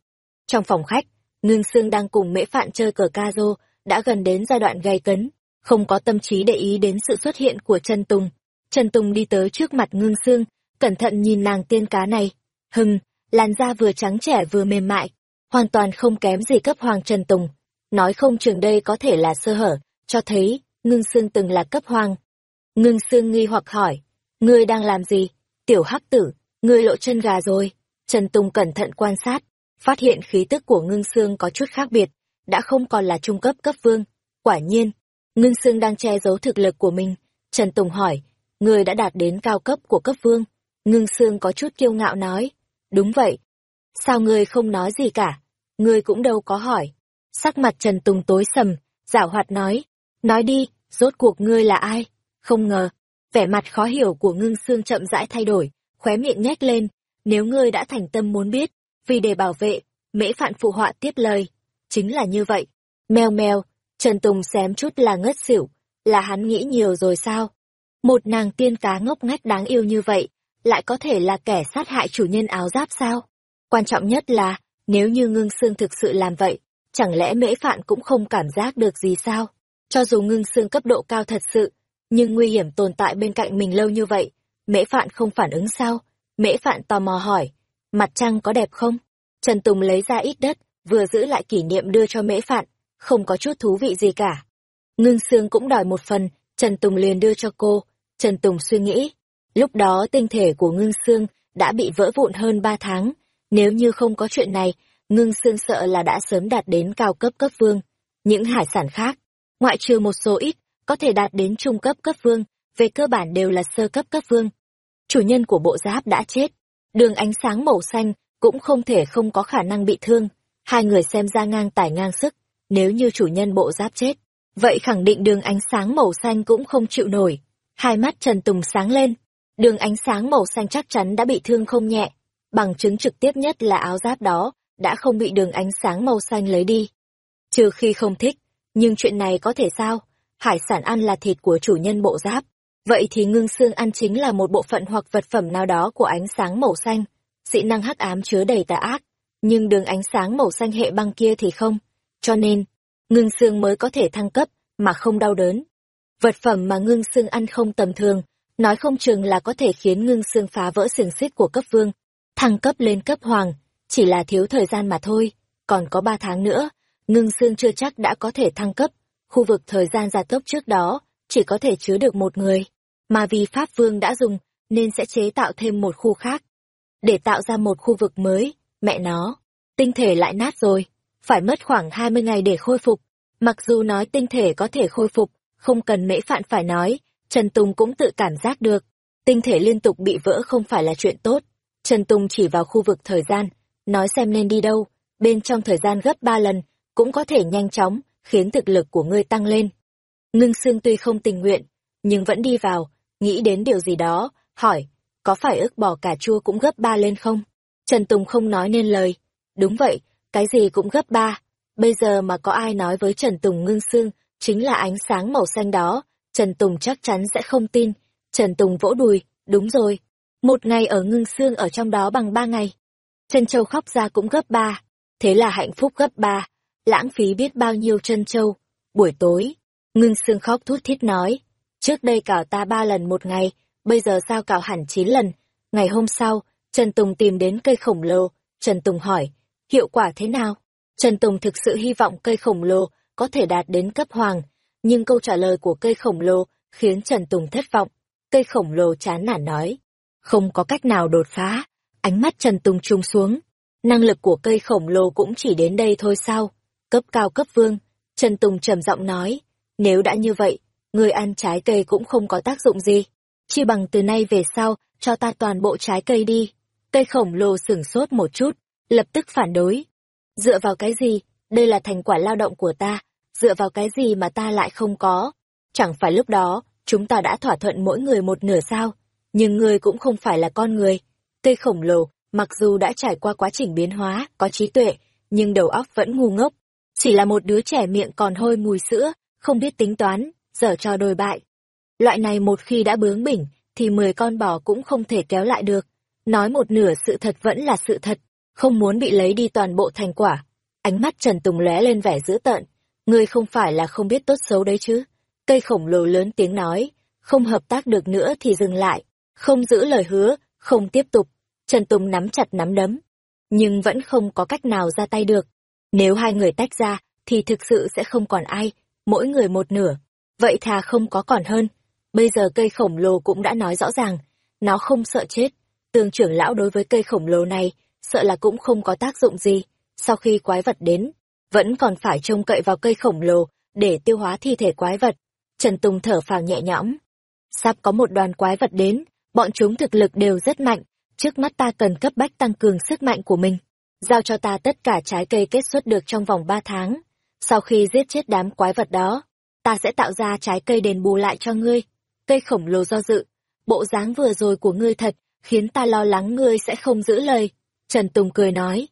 Trong phòng khách, Ngưng Sương đang cùng Mễ Phạn chơi cờ ca rô, đã gần đến giai đoạn gay cấn, không có tâm trí để ý đến sự xuất hiện của Trần Tùng. Trần Tùng đi tới trước mặt Ngưng Sương, cẩn thận nhìn nàng tiên cá này. Hừng, làn da vừa trắng trẻ vừa mềm mại, hoàn toàn không kém gì cấp hoàng Trần Tùng. Nói không chừng đây có thể là sơ hở, cho thấy, Ngưng Sương từng là cấp hoàng. Ngưng Sương nghi hoặc hỏi, ngươi đang làm gì? Tiểu hắc tử, ngươi lộ chân gà rồi. Trần Tùng cẩn thận quan sát, phát hiện khí tức của ngưng xương có chút khác biệt, đã không còn là trung cấp cấp vương. Quả nhiên, ngưng xương đang che giấu thực lực của mình. Trần Tùng hỏi, người đã đạt đến cao cấp của cấp vương. Ngưng xương có chút kiêu ngạo nói, đúng vậy. Sao ngươi không nói gì cả? Ngươi cũng đâu có hỏi. Sắc mặt Trần Tùng tối sầm, giảo hoạt nói, nói đi, rốt cuộc ngươi là ai? Không ngờ, vẻ mặt khó hiểu của ngưng xương chậm rãi thay đổi, khóe miệng nhếch lên, nếu ngươi đã thành tâm muốn biết, vì để bảo vệ, mễ phạn phụ họa tiếp lời. Chính là như vậy. Mèo mèo, Trần Tùng xém chút là ngất xỉu, là hắn nghĩ nhiều rồi sao? Một nàng tiên cá ngốc ngách đáng yêu như vậy, lại có thể là kẻ sát hại chủ nhân áo giáp sao? Quan trọng nhất là, nếu như ngưng xương thực sự làm vậy, chẳng lẽ mễ phạn cũng không cảm giác được gì sao? Cho dù ngưng xương cấp độ cao thật sự, nhưng nguy hiểm tồn tại bên cạnh mình lâu như vậy, mễ phạn không phản ứng sao? Mễ phạn tò mò hỏi, mặt trăng có đẹp không? Trần Tùng lấy ra ít đất, vừa giữ lại kỷ niệm đưa cho mễ phạn, không có chút thú vị gì cả. Ngưng xương cũng đòi một phần, Trần Tùng liền đưa cho cô. Trần Tùng suy nghĩ, lúc đó tinh thể của Ngưng xương đã bị vỡ vụn hơn ba tháng. Nếu như không có chuyện này, Ngưng xương sợ là đã sớm đạt đến cao cấp cấp vương. Những hải sản khác, ngoại trừ một số ít, có thể đạt đến trung cấp cấp vương, về cơ bản đều là sơ cấp cấp vương. Chủ nhân của bộ giáp đã chết, đường ánh sáng màu xanh cũng không thể không có khả năng bị thương. Hai người xem ra ngang tài ngang sức, nếu như chủ nhân bộ giáp chết, vậy khẳng định đường ánh sáng màu xanh cũng không chịu nổi. Hai mắt Trần Tùng sáng lên, đường ánh sáng màu xanh chắc chắn đã bị thương không nhẹ, bằng chứng trực tiếp nhất là áo giáp đó đã không bị đường ánh sáng màu xanh lấy đi. Trừ khi không thích, nhưng chuyện này có thể sao? Hải sản ăn là thịt của chủ nhân bộ giáp, vậy thì ngưng xương ăn chính là một bộ phận hoặc vật phẩm nào đó của ánh sáng màu xanh dị năng hắc ám chứa đầy tà ác, nhưng đường ánh sáng màu xanh hệ băng kia thì không, cho nên, ngưng xương mới có thể thăng cấp, mà không đau đớn. Vật phẩm mà ngưng xương ăn không tầm thường, nói không chừng là có thể khiến ngưng xương phá vỡ xiềng xích của cấp vương, thăng cấp lên cấp hoàng, chỉ là thiếu thời gian mà thôi, còn có ba tháng nữa, ngưng xương chưa chắc đã có thể thăng cấp, khu vực thời gian gia tốc trước đó, chỉ có thể chứa được một người, mà vì Pháp Vương đã dùng, nên sẽ chế tạo thêm một khu khác. Để tạo ra một khu vực mới, mẹ nó, tinh thể lại nát rồi, phải mất khoảng 20 ngày để khôi phục. Mặc dù nói tinh thể có thể khôi phục, không cần mễ phạn phải nói, Trần Tùng cũng tự cảm giác được, tinh thể liên tục bị vỡ không phải là chuyện tốt. Trần Tùng chỉ vào khu vực thời gian, nói xem nên đi đâu, bên trong thời gian gấp 3 lần, cũng có thể nhanh chóng, khiến thực lực của ngươi tăng lên. Ngưng xương tuy không tình nguyện, nhưng vẫn đi vào, nghĩ đến điều gì đó, hỏi, có phải ức bỏ cà chua cũng gấp ba lên không? Trần Tùng không nói nên lời. Đúng vậy, cái gì cũng gấp ba. Bây giờ mà có ai nói với Trần Tùng ngưng xương, chính là ánh sáng màu xanh đó, Trần Tùng chắc chắn sẽ không tin. Trần Tùng vỗ đùi, đúng rồi. Một ngày ở ngưng xương ở trong đó bằng ba ngày. Trân Châu khóc ra cũng gấp ba. Thế là hạnh phúc gấp ba. Lãng phí biết bao nhiêu Trân Châu. Buổi tối, ngưng xương khóc thút thít nói. Trước đây cào ta ba lần một ngày, bây giờ sao cào hẳn chín lần. Ngày hôm sau, Trần Tùng tìm đến cây khổng lồ, Trần Tùng hỏi, hiệu quả thế nào? Trần Tùng thực sự hy vọng cây khổng lồ có thể đạt đến cấp hoàng, nhưng câu trả lời của cây khổng lồ khiến Trần Tùng thất vọng. Cây khổng lồ chán nản nói, không có cách nào đột phá. Ánh mắt Trần Tùng trùng xuống. Năng lực của cây khổng lồ cũng chỉ đến đây thôi sao? Cấp cao cấp vương, Trần Tùng trầm giọng nói, nếu đã như vậy, người ăn trái cây cũng không có tác dụng gì. Chi bằng từ nay về sau, cho ta toàn bộ trái cây đi. Cây khổng lồ sửng sốt một chút, lập tức phản đối. Dựa vào cái gì? Đây là thành quả lao động của ta. Dựa vào cái gì mà ta lại không có? Chẳng phải lúc đó, chúng ta đã thỏa thuận mỗi người một nửa sao? Nhưng ngươi cũng không phải là con người. Cây khổng lồ, mặc dù đã trải qua quá trình biến hóa, có trí tuệ, nhưng đầu óc vẫn ngu ngốc. Chỉ là một đứa trẻ miệng còn hôi mùi sữa, không biết tính toán, dở cho đồi bại. Loại này một khi đã bướng bỉnh, thì mười con bò cũng không thể kéo lại được. Nói một nửa sự thật vẫn là sự thật, không muốn bị lấy đi toàn bộ thành quả. Ánh mắt Trần Tùng lóe lên vẻ dữ tợn. Ngươi không phải là không biết tốt xấu đấy chứ. Cây khổng lồ lớn tiếng nói, không hợp tác được nữa thì dừng lại, không giữ lời hứa, không tiếp tục. Trần Tùng nắm chặt nắm đấm, nhưng vẫn không có cách nào ra tay được. Nếu hai người tách ra, thì thực sự sẽ không còn ai, mỗi người một nửa. Vậy thà không có còn hơn. Bây giờ cây khổng lồ cũng đã nói rõ ràng, nó không sợ chết. Tương trưởng lão đối với cây khổng lồ này, sợ là cũng không có tác dụng gì. Sau khi quái vật đến, vẫn còn phải trông cậy vào cây khổng lồ để tiêu hóa thi thể quái vật. Trần Tùng thở phào nhẹ nhõm. Sắp có một đoàn quái vật đến, bọn chúng thực lực đều rất mạnh. Trước mắt ta cần cấp bách tăng cường sức mạnh của mình. Giao cho ta tất cả trái cây kết xuất được trong vòng ba tháng. Sau khi giết chết đám quái vật đó, ta sẽ tạo ra trái cây đền bù lại cho ngươi. Cây khổng lồ do dự. Bộ dáng vừa rồi của ngươi thật, khiến ta lo lắng ngươi sẽ không giữ lời. Trần Tùng cười nói.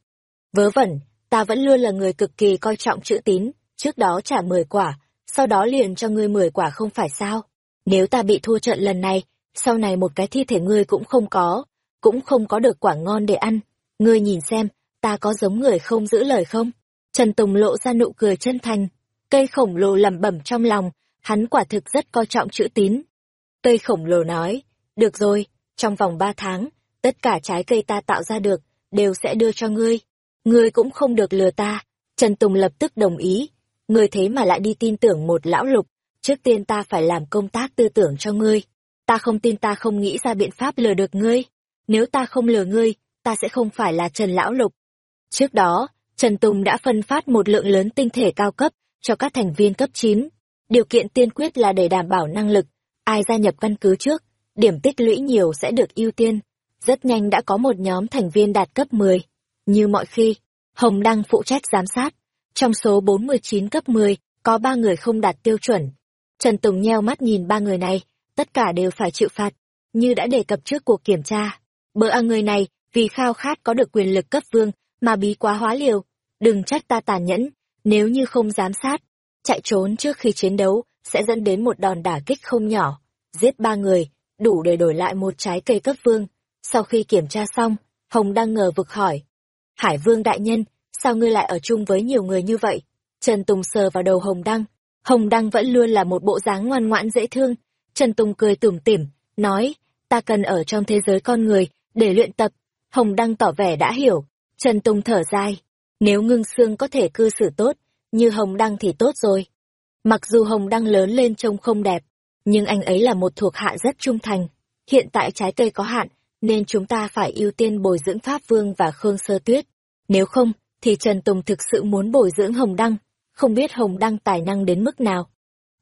Vớ vẩn, ta vẫn luôn là người cực kỳ coi trọng chữ tín, trước đó trả mười quả, sau đó liền cho ngươi mười quả không phải sao. Nếu ta bị thua trận lần này, sau này một cái thi thể ngươi cũng không có, cũng không có được quả ngon để ăn. Ngươi nhìn xem, ta có giống người không giữ lời không? Trần Tùng lộ ra nụ cười chân thành, cây khổng lồ lẩm bẩm trong lòng, hắn quả thực rất coi trọng chữ tín. Cây khổng lồ nói, được rồi, trong vòng ba tháng, tất cả trái cây ta tạo ra được, đều sẽ đưa cho ngươi. Ngươi cũng không được lừa ta. Trần Tùng lập tức đồng ý. Ngươi thế mà lại đi tin tưởng một lão lục. Trước tiên ta phải làm công tác tư tưởng cho ngươi. Ta không tin ta không nghĩ ra biện pháp lừa được ngươi. Nếu ta không lừa ngươi, ta sẽ không phải là Trần Lão Lục. Trước đó, Trần Tùng đã phân phát một lượng lớn tinh thể cao cấp cho các thành viên cấp 9. Điều kiện tiên quyết là để đảm bảo năng lực. Ai gia nhập căn cứ trước, điểm tích lũy nhiều sẽ được ưu tiên. Rất nhanh đã có một nhóm thành viên đạt cấp 10. Như mọi khi, Hồng Đăng phụ trách giám sát. Trong số 49 cấp 10, có 3 người không đạt tiêu chuẩn. Trần Tùng nheo mắt nhìn ba người này, tất cả đều phải chịu phạt. Như đã đề cập trước cuộc kiểm tra, Bữa a người này vì khao khát có được quyền lực cấp vương mà bí quá hóa liều. Đừng trách ta tàn nhẫn, nếu như không giám sát, chạy trốn trước khi chiến đấu sẽ dẫn đến một đòn đả kích không nhỏ. Giết ba người, đủ để đổi lại một trái cây cấp vương. Sau khi kiểm tra xong, Hồng đang ngờ vực hỏi. Hải vương đại nhân, sao ngươi lại ở chung với nhiều người như vậy? Trần Tùng sờ vào đầu Hồng Đăng. Hồng Đăng vẫn luôn là một bộ dáng ngoan ngoãn dễ thương. Trần Tùng cười tủm tỉm, nói, ta cần ở trong thế giới con người, để luyện tập. Hồng Đăng tỏ vẻ đã hiểu. Trần Tùng thở dài. Nếu ngưng xương có thể cư xử tốt, như Hồng Đăng thì tốt rồi. Mặc dù Hồng Đăng lớn lên trông không đẹp, nhưng anh ấy là một thuộc hạ rất trung thành. Hiện tại trái cây có hạn, nên chúng ta phải ưu tiên bồi dưỡng Pháp Vương và Khương Sơ Tuyết. Nếu không, thì Trần Tùng thực sự muốn bồi dưỡng Hồng Đăng, không biết Hồng Đăng tài năng đến mức nào.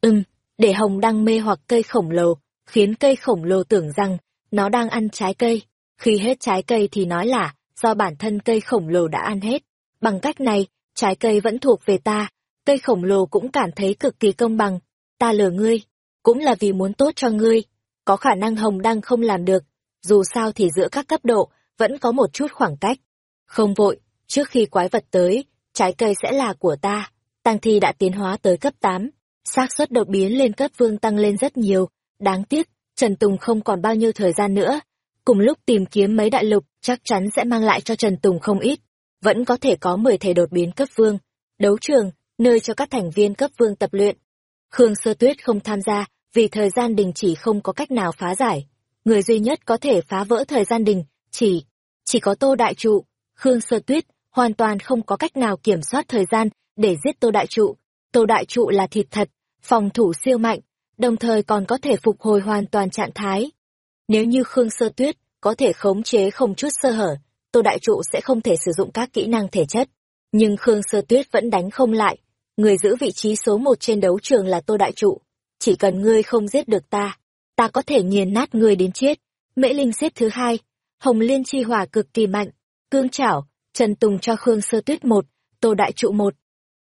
Ừm, để Hồng Đăng mê hoặc cây khổng lồ, khiến cây khổng lồ tưởng rằng nó đang ăn trái cây. Khi hết trái cây thì nói là do bản thân cây khổng lồ đã ăn hết. Bằng cách này, trái cây vẫn thuộc về ta, cây khổng lồ cũng cảm thấy cực kỳ công bằng. Ta lừa ngươi, cũng là vì muốn tốt cho ngươi. Có khả năng Hồng Đăng không làm được, dù sao thì giữa các cấp độ, vẫn có một chút khoảng cách. Không vội, trước khi quái vật tới, trái cây sẽ là của ta. Tăng thi đã tiến hóa tới cấp 8, xác suất đột biến lên cấp vương tăng lên rất nhiều. Đáng tiếc, Trần Tùng không còn bao nhiêu thời gian nữa. Cùng lúc tìm kiếm mấy đại lục, chắc chắn sẽ mang lại cho Trần Tùng không ít. Vẫn có thể có 10 thể đột biến cấp vương. Đấu trường, nơi cho các thành viên cấp vương tập luyện. Khương Sơ Tuyết không tham gia, vì thời gian đình chỉ không có cách nào phá giải người duy nhất có thể phá vỡ thời gian đình, chỉ, chỉ có Tô Đại Trụ, Khương Sơ Tuyết, hoàn toàn không có cách nào kiểm soát thời gian để giết Tô Đại Trụ. Tô Đại Trụ là thịt thật, phòng thủ siêu mạnh, đồng thời còn có thể phục hồi hoàn toàn trạng thái. Nếu như Khương Sơ Tuyết có thể khống chế không chút sơ hở, Tô Đại Trụ sẽ không thể sử dụng các kỹ năng thể chất. Nhưng Khương Sơ Tuyết vẫn đánh không lại. Người giữ vị trí số một trên đấu trường là Tô Đại Trụ. Chỉ cần ngươi không giết được ta, ta có thể nghiền nát ngươi đến chết. Mễ Linh xếp thứ hai, Hồng Liên chi hỏa cực kỳ mạnh. Cương Chảo, Trần Tùng cho Khương Sơ Tuyết một, Tô Đại Trụ một.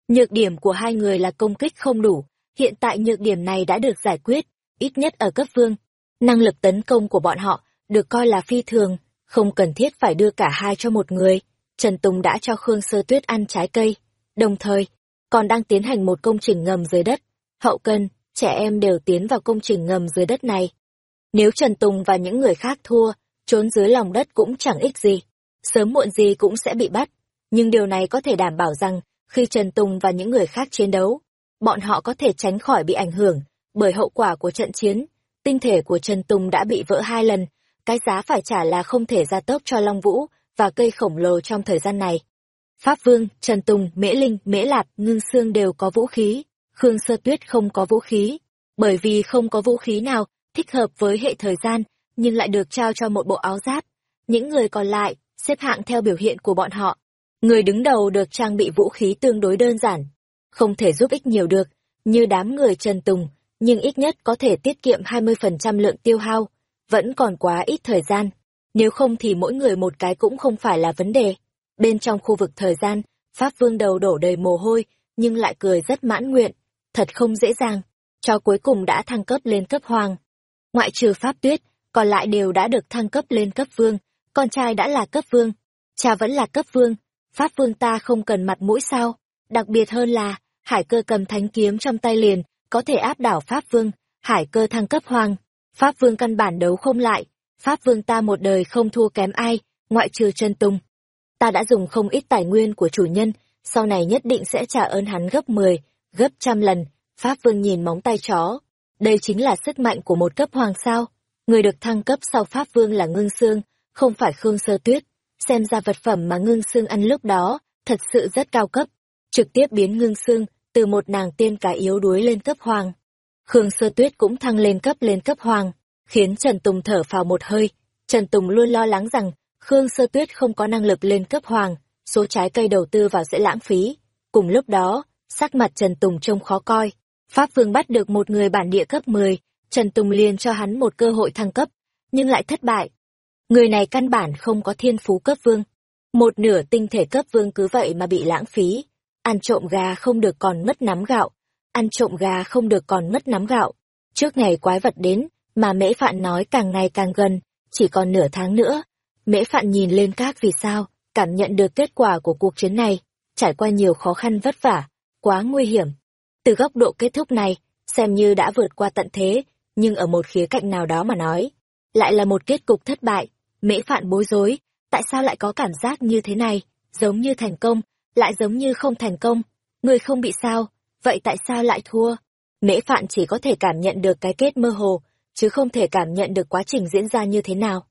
Nhược điểm của hai người là công kích không đủ, hiện tại nhược điểm này đã được giải quyết, ít nhất ở cấp vương. Năng lực tấn công của bọn họ được coi là phi thường, không cần thiết phải đưa cả hai cho một người. Trần Tùng đã cho Khương Sơ Tuyết ăn trái cây, đồng thời còn đang tiến hành một công trình ngầm dưới đất. Hậu cần, trẻ em đều tiến vào công trình ngầm dưới đất này. Nếu Trần Tùng và những người khác thua, trốn dưới lòng đất cũng chẳng ích gì. Sớm muộn gì cũng sẽ bị bắt. Nhưng điều này có thể đảm bảo rằng, khi Trần Tùng và những người khác chiến đấu, bọn họ có thể tránh khỏi bị ảnh hưởng bởi hậu quả của trận chiến. Tinh thể của Trần Tùng đã bị vỡ hai lần, cái giá phải trả là không thể ra tốc cho Long Vũ và cây khổng lồ trong thời gian này. Pháp Vương, Trần Tùng, Mễ Linh, Mễ Lạp, Ngưng Sương đều có vũ khí, Khương Sơ Tuyết không có vũ khí, bởi vì không có vũ khí nào thích hợp với hệ thời gian, nhưng lại được trao cho một bộ áo giáp. Những người còn lại, xếp hạng theo biểu hiện của bọn họ. Người đứng đầu được trang bị vũ khí tương đối đơn giản, không thể giúp ích nhiều được, như đám người Trần Tùng, nhưng ít nhất có thể tiết kiệm 20% lượng tiêu hao, vẫn còn quá ít thời gian. Nếu không thì mỗi người một cái cũng không phải là vấn đề. Bên trong khu vực thời gian, Pháp Vương đầu đổ đầy mồ hôi, nhưng lại cười rất mãn nguyện. Thật không dễ dàng, cho cuối cùng đã thăng cấp lên cấp hoàng. Ngoại trừ Pháp Tuyết, còn lại đều đã được thăng cấp lên cấp vương, con trai đã là cấp vương, cha vẫn là cấp vương, Pháp Vương ta không cần mặt mũi sao, đặc biệt hơn là, Hải cơ cầm thánh kiếm trong tay liền, có thể áp đảo Pháp Vương, Hải cơ thăng cấp hoàng, Pháp Vương căn bản đấu không lại, Pháp Vương ta một đời không thua kém ai, ngoại trừ chân tung. Ta đã dùng không ít tài nguyên của chủ nhân, sau này nhất định sẽ trả ơn hắn gấp 10, gấp trăm lần, Pháp Vương nhìn móng tay chó. Đây chính là sức mạnh của một cấp hoàng sao. Người được thăng cấp sau Pháp Vương là Ngưng Sương, không phải Khương Sơ Tuyết. Xem ra vật phẩm mà Ngưng Sương ăn lúc đó, thật sự rất cao cấp. Trực tiếp biến Ngưng Sương, từ một nàng tiên cái yếu đuối lên cấp hoàng. Khương Sơ Tuyết cũng thăng lên cấp lên cấp hoàng, khiến Trần Tùng thở phào một hơi. Trần Tùng luôn lo lắng rằng Khương Sơ Tuyết không có năng lực lên cấp hoàng, số trái cây đầu tư vào sẽ lãng phí. Cùng lúc đó, sắc mặt Trần Tùng trông khó coi. Pháp Vương bắt được một người bản địa cấp 10, Trần Tùng liền cho hắn một cơ hội thăng cấp, nhưng lại thất bại. Người này căn bản không có thiên phú cấp vương. Một nửa tinh thể cấp vương cứ vậy mà bị lãng phí. Ăn trộm gà không được còn mất nắm gạo. Ăn trộm gà không được còn mất nắm gạo. Trước ngày quái vật đến, mà mễ phạn nói càng ngày càng gần, chỉ còn nửa tháng nữa. Mễ phạn nhìn lên các vì sao, cảm nhận được kết quả của cuộc chiến này, trải qua nhiều khó khăn vất vả, quá nguy hiểm. Từ góc độ kết thúc này, xem như đã vượt qua tận thế, nhưng ở một khía cạnh nào đó mà nói, lại là một kết cục thất bại. Mễ phạn bối rối, tại sao lại có cảm giác như thế này, giống như thành công, lại giống như không thành công. Người không bị sao, vậy tại sao lại thua? Mễ phạn chỉ có thể cảm nhận được cái kết mơ hồ, chứ không thể cảm nhận được quá trình diễn ra như thế nào.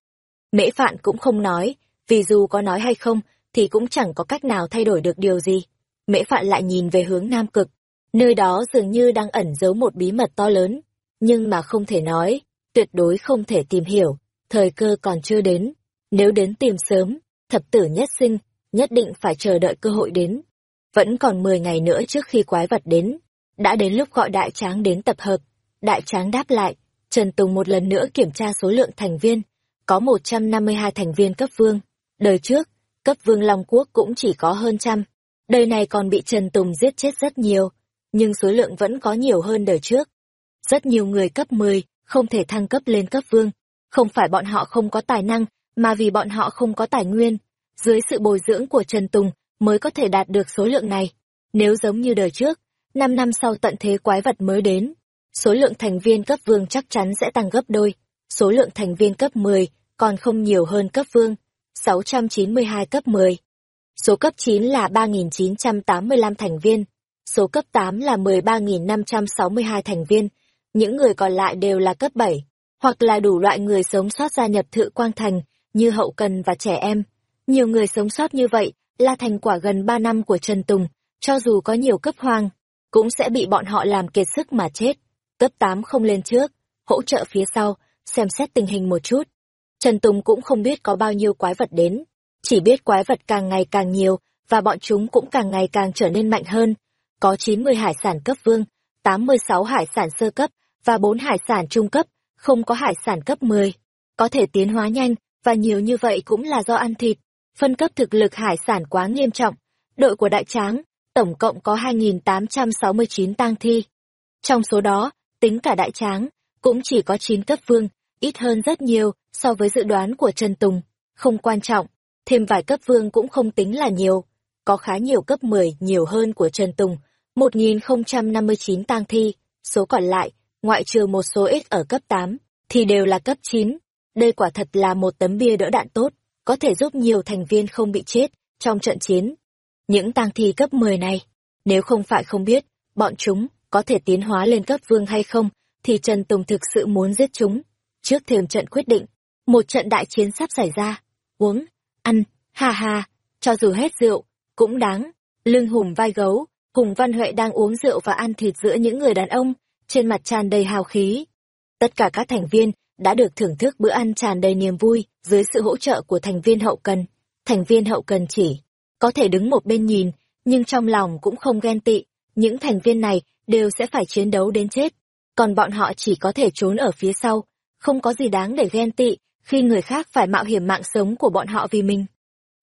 Mễ phạn cũng không nói, vì dù có nói hay không, thì cũng chẳng có cách nào thay đổi được điều gì. Mễ phạn lại nhìn về hướng Nam Cực, nơi đó dường như đang ẩn giấu một bí mật to lớn, nhưng mà không thể nói, tuyệt đối không thể tìm hiểu, thời cơ còn chưa đến. Nếu đến tìm sớm, thập tử nhất sinh, nhất định phải chờ đợi cơ hội đến. Vẫn còn 10 ngày nữa trước khi quái vật đến, đã đến lúc gọi đại tráng đến tập hợp. Đại tráng đáp lại, Trần Tùng một lần nữa kiểm tra số lượng thành viên, có 152 thành viên cấp vương. Đời trước, cấp vương Long Quốc cũng chỉ có hơn trăm. Đời này còn bị Trần Tùng giết chết rất nhiều, nhưng số lượng vẫn có nhiều hơn đời trước. Rất nhiều người cấp 10 không thể thăng cấp lên cấp vương, không phải bọn họ không có tài năng, mà vì bọn họ không có tài nguyên. Dưới sự bồi dưỡng của Trần Tùng mới có thể đạt được số lượng này. Nếu giống như đời trước, 5 năm sau tận thế quái vật mới đến, số lượng thành viên cấp vương chắc chắn sẽ tăng gấp đôi. Số lượng thành viên cấp 10 còn không nhiều hơn cấp vương, 692 cấp 10. Số cấp 9 là 3.985 thành viên, số cấp 8 là 13.562 thành viên, những người còn lại đều là cấp 7, hoặc là đủ loại người sống sót gia nhập thự quang thành, như hậu cần và trẻ em. Nhiều người sống sót như vậy là thành quả gần 3 năm của Trần Tùng, cho dù có nhiều cấp hoang, cũng sẽ bị bọn họ làm kiệt sức mà chết. Cấp 8 không lên trước, hỗ trợ phía sau, xem xét tình hình một chút. Trần Tùng cũng không biết có bao nhiêu quái vật đến, chỉ biết quái vật càng ngày càng nhiều, và bọn chúng cũng càng ngày càng trở nên mạnh hơn. Có 90 hải sản cấp vương, 86 hải sản sơ cấp, và 4 hải sản trung cấp, không có hải sản cấp 10. Có thể tiến hóa nhanh, và nhiều như vậy cũng là do ăn thịt. Phân cấp thực lực hải sản quá nghiêm trọng. Đội của đại tráng, tổng cộng có 2.869 tang thi. Trong số đó, tính cả đại tráng, cũng chỉ có 9 cấp vương, ít hơn rất nhiều so với dự đoán của Trần Tùng. Không quan trọng, thêm vài cấp vương cũng không tính là nhiều. Có khá nhiều cấp 10 nhiều hơn của Trần Tùng, 1059 tang thi, số còn lại, ngoại trừ một số ít ở cấp 8, thì đều là cấp 9. Đây quả thật là một tấm bia đỡ đạn tốt, có thể giúp nhiều thành viên không bị chết trong trận chiến. Những tang thi cấp 10 này, nếu không phải không biết, bọn chúng có thể tiến hóa lên cấp vương hay không, thì Trần Tùng thực sự muốn giết chúng. Trước thềm trận quyết định, một trận đại chiến sắp xảy ra. Uống, ăn, ha ha, cho dù hết rượu, cũng đáng. Lưng hùng vai gấu, Hùng Văn Huệ đang uống rượu và ăn thịt giữa những người đàn ông, trên mặt tràn đầy hào khí. Tất cả các thành viên đã được thưởng thức bữa ăn tràn đầy niềm vui dưới sự hỗ trợ của thành viên hậu cần. Thành viên hậu cần chỉ có thể đứng một bên nhìn, nhưng trong lòng cũng không ghen tị. Những thành viên này đều sẽ phải chiến đấu đến chết, còn bọn họ chỉ có thể trốn ở phía sau. Không có gì đáng để ghen tị khi người khác phải mạo hiểm mạng sống của bọn họ vì mình.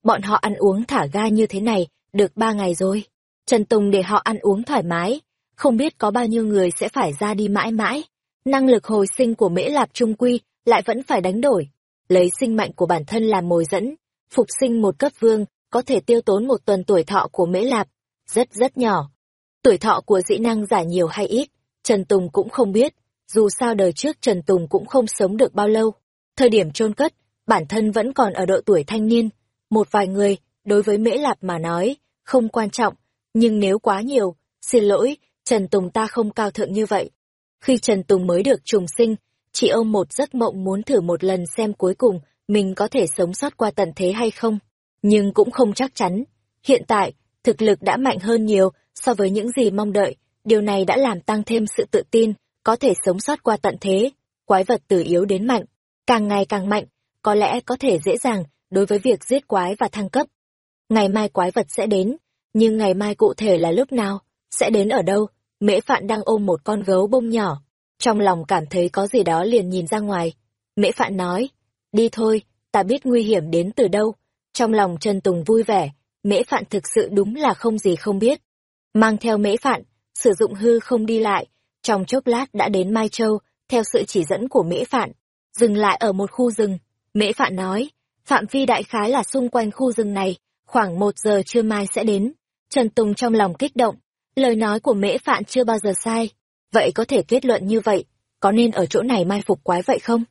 Bọn họ ăn uống thả ga như thế này được ba ngày rồi. Trần Tùng để họ ăn uống thoải mái, không biết có bao nhiêu người sẽ phải ra đi mãi mãi. Năng lực hồi sinh của Mễ Lạp Trung Quy lại vẫn phải đánh đổi, lấy sinh mệnh của bản thân làm mồi dẫn, phục sinh một cấp vương, có thể tiêu tốn một tuần tuổi thọ của Mễ Lạp, rất rất nhỏ. Tuổi thọ của dĩ năng giả nhiều hay ít, Trần Tùng cũng không biết, dù sao đời trước Trần Tùng cũng không sống được bao lâu. Thời điểm chôn cất, bản thân vẫn còn ở độ tuổi thanh niên. Một vài người, đối với Mễ Lạp mà nói, không quan trọng, nhưng nếu quá nhiều, xin lỗi, Trần Tùng ta không cao thượng như vậy. Khi Trần Tùng mới được trùng sinh, chị ông một giấc mộng muốn thử một lần xem cuối cùng mình có thể sống sót qua tận thế hay không. Nhưng cũng không chắc chắn. Hiện tại, thực lực đã mạnh hơn nhiều so với những gì mong đợi. Điều này đã làm tăng thêm sự tự tin, có thể sống sót qua tận thế. Quái vật từ yếu đến mạnh, càng ngày càng mạnh, có lẽ có thể dễ dàng đối với việc giết quái và thăng cấp. Ngày mai quái vật sẽ đến, nhưng ngày mai cụ thể là lúc nào, sẽ đến ở đâu? Mễ Phạn đang ôm một con gấu bông nhỏ, trong lòng cảm thấy có gì đó liền nhìn ra ngoài. Mễ Phạn nói, đi thôi, ta biết nguy hiểm đến từ đâu. Trong lòng Trần Tùng vui vẻ, Mễ Phạn thực sự đúng là không gì không biết. Mang theo Mễ Phạn, sử dụng hư không đi lại, trong chốc lát đã đến Mai Châu, theo sự chỉ dẫn của Mễ Phạn, dừng lại ở một khu rừng. Mễ Phạn nói, phạm vi đại khái là xung quanh khu rừng này, khoảng một giờ trưa mai sẽ đến. Trần Tùng trong lòng kích động, lời nói của mễ phạn chưa bao giờ sai. Vậy có thể kết luận như vậy, có nên ở chỗ này mai phục quái vậy không?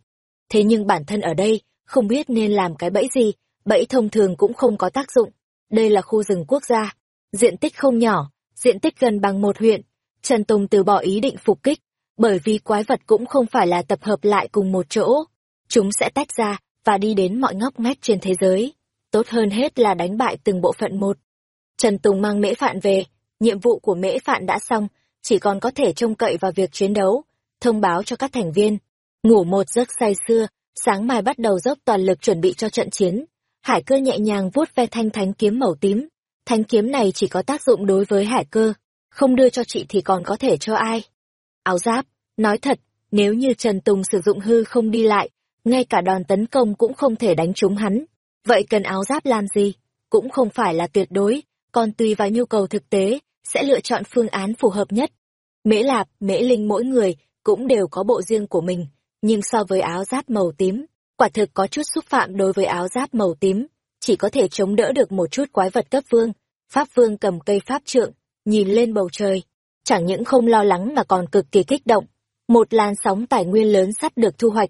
Thế nhưng bản thân ở đây, không biết nên làm cái bẫy gì, bẫy thông thường cũng không có tác dụng. Đây là khu rừng quốc gia, diện tích không nhỏ, diện tích gần bằng một huyện. Trần Tùng từ bỏ ý định phục kích, bởi vì quái vật cũng không phải là tập hợp lại cùng một chỗ. Chúng sẽ tách ra và đi đến mọi ngóc ngách trên thế giới. Tốt hơn hết là đánh bại từng bộ phận một. Trần Tùng mang mễ phạn về, nhiệm vụ của mễ phạn đã xong, chỉ còn có thể trông cậy vào việc chiến đấu, thông báo cho các thành viên. Ngủ một giấc say xưa, sáng mai bắt đầu dốc toàn lực chuẩn bị cho trận chiến. Hải cơ nhẹ nhàng vuốt ve thanh thánh kiếm màu tím. Thanh kiếm này chỉ có tác dụng đối với hải cơ, không đưa cho chị thì còn có thể cho ai. Áo giáp, nói thật, nếu như Trần Tùng sử dụng hư không đi lại, ngay cả đòn tấn công cũng không thể đánh trúng hắn. Vậy cần áo giáp làm gì? Cũng không phải là tuyệt đối, còn tùy vào nhu cầu thực tế, sẽ lựa chọn phương án phù hợp nhất. Mễ Lạp, Mễ Linh mỗi người cũng đều có bộ riêng của mình, nhưng so với áo giáp màu tím, quả thực có chút xúc phạm đối với áo giáp màu tím, chỉ có thể chống đỡ được một chút quái vật cấp vương. Pháp vương cầm cây pháp trượng, nhìn lên bầu trời, chẳng những không lo lắng mà còn cực kỳ kích động. Một làn sóng tài nguyên lớn sắp được thu hoạch.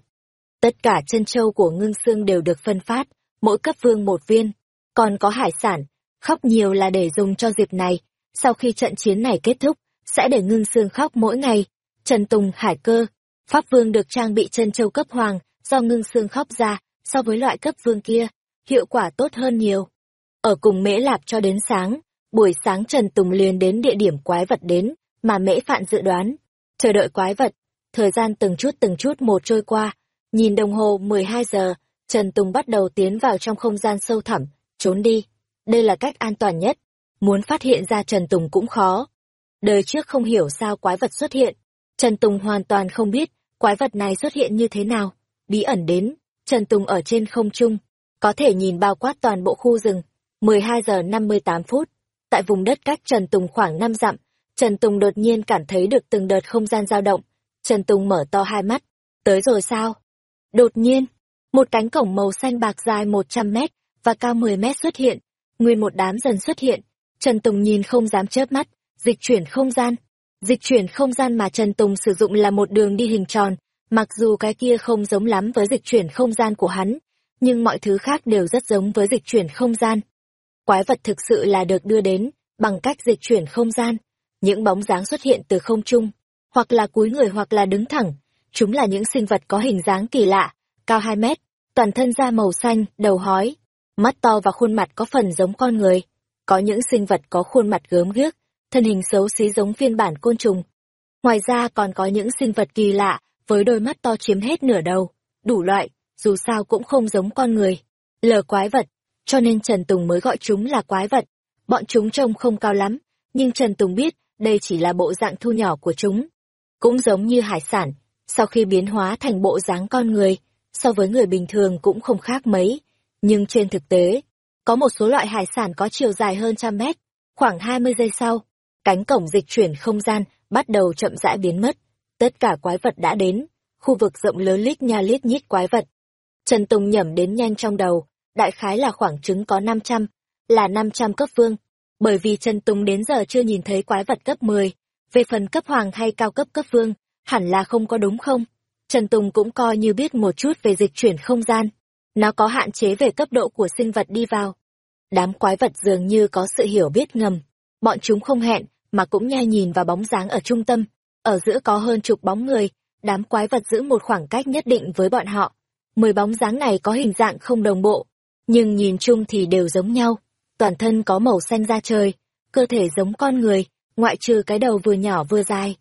Tất cả chân châu của ngưng xương đều được phân phát, mỗi cấp vương một viên. Còn có hải sản, khóc nhiều là để dùng cho dịp này. Sau khi trận chiến này kết thúc, sẽ để ngưng xương khóc mỗi ngày. Trần Tùng, Hải Cơ, Pháp Vương được trang bị chân châu cấp hoàng, do ngưng xương khóc ra, so với loại cấp vương kia, hiệu quả tốt hơn nhiều. Ở cùng Mễ Lạp cho đến sáng, buổi sáng Trần Tùng liền đến địa điểm quái vật đến, mà Mễ Phạn dự đoán. Chờ đợi quái vật, thời gian từng chút từng chút một trôi qua, nhìn đồng hồ 12 giờ, Trần Tùng bắt đầu tiến vào trong không gian sâu thẳm, trốn đi. Đây là cách an toàn nhất. Muốn phát hiện ra Trần Tùng cũng khó. Đời trước không hiểu sao quái vật xuất hiện. Trần Tùng hoàn toàn không biết quái vật này xuất hiện như thế nào. Bí ẩn đến, Trần Tùng ở trên không trung, có thể nhìn bao quát toàn bộ khu rừng. 12 giờ 58 phút, tại vùng đất cách Trần Tùng khoảng 5 dặm, Trần Tùng đột nhiên cảm thấy được từng đợt không gian dao động. Trần Tùng mở to hai mắt. Tới rồi sao? Đột nhiên, một cánh cổng màu xanh bạc dài 100 mét và cao 10 mét xuất hiện. Nguyên một đám dần xuất hiện. Trần Tùng nhìn không dám chớp mắt, dịch chuyển không gian. Dịch chuyển không gian mà Trần Tùng sử dụng là một đường đi hình tròn, mặc dù cái kia không giống lắm với dịch chuyển không gian của hắn, nhưng mọi thứ khác đều rất giống với dịch chuyển không gian. Quái vật thực sự là được đưa đến bằng cách dịch chuyển không gian. Những bóng dáng xuất hiện từ không trung, hoặc là cúi người hoặc là đứng thẳng. Chúng là những sinh vật có hình dáng kỳ lạ, cao 2 mét, toàn thân da màu xanh, đầu hói, mắt to và khuôn mặt có phần giống con người. Có những sinh vật có khuôn mặt gớm ghiếc, thân hình xấu xí giống phiên bản côn trùng. Ngoài ra còn có những sinh vật kỳ lạ, với đôi mắt to chiếm hết nửa đầu, đủ loại, dù sao cũng không giống con người. Lờ quái vật, cho nên Trần Tùng mới gọi chúng là quái vật. Bọn chúng trông không cao lắm, nhưng Trần Tùng biết đây chỉ là bộ dạng thu nhỏ của chúng. Cũng giống như hải sản, sau khi biến hóa thành bộ dáng con người, so với người bình thường cũng không khác mấy. Nhưng trên thực tế, có một số loại hải sản có chiều dài hơn trăm mét, khoảng 20 giây sau, cánh cổng dịch chuyển không gian bắt đầu chậm rãi biến mất. Tất cả quái vật đã đến, khu vực rộng lớn lít nha lít nhít quái vật. Trần Tùng nhẩm đến nhanh trong đầu, đại khái là khoảng trứng có 500, là 500 cấp vương. Bởi vì Trần Tùng đến giờ chưa nhìn thấy quái vật cấp 10, về phần cấp hoàng hay cao cấp cấp vương, hẳn là không có đúng không? Trần Tùng cũng coi như biết một chút về dịch chuyển không gian. Nó có hạn chế về cấp độ của sinh vật đi vào. Đám quái vật dường như có sự hiểu biết ngầm. Bọn chúng không hẹn, mà cũng nhai nhìn vào bóng dáng ở trung tâm. Ở giữa có hơn chục bóng người, đám quái vật giữ một khoảng cách nhất định với bọn họ. Mười bóng dáng này có hình dạng không đồng bộ, nhưng nhìn chung thì đều giống nhau. Toàn thân có màu xanh da trời, cơ thể giống con người, ngoại trừ cái đầu vừa nhỏ vừa dài.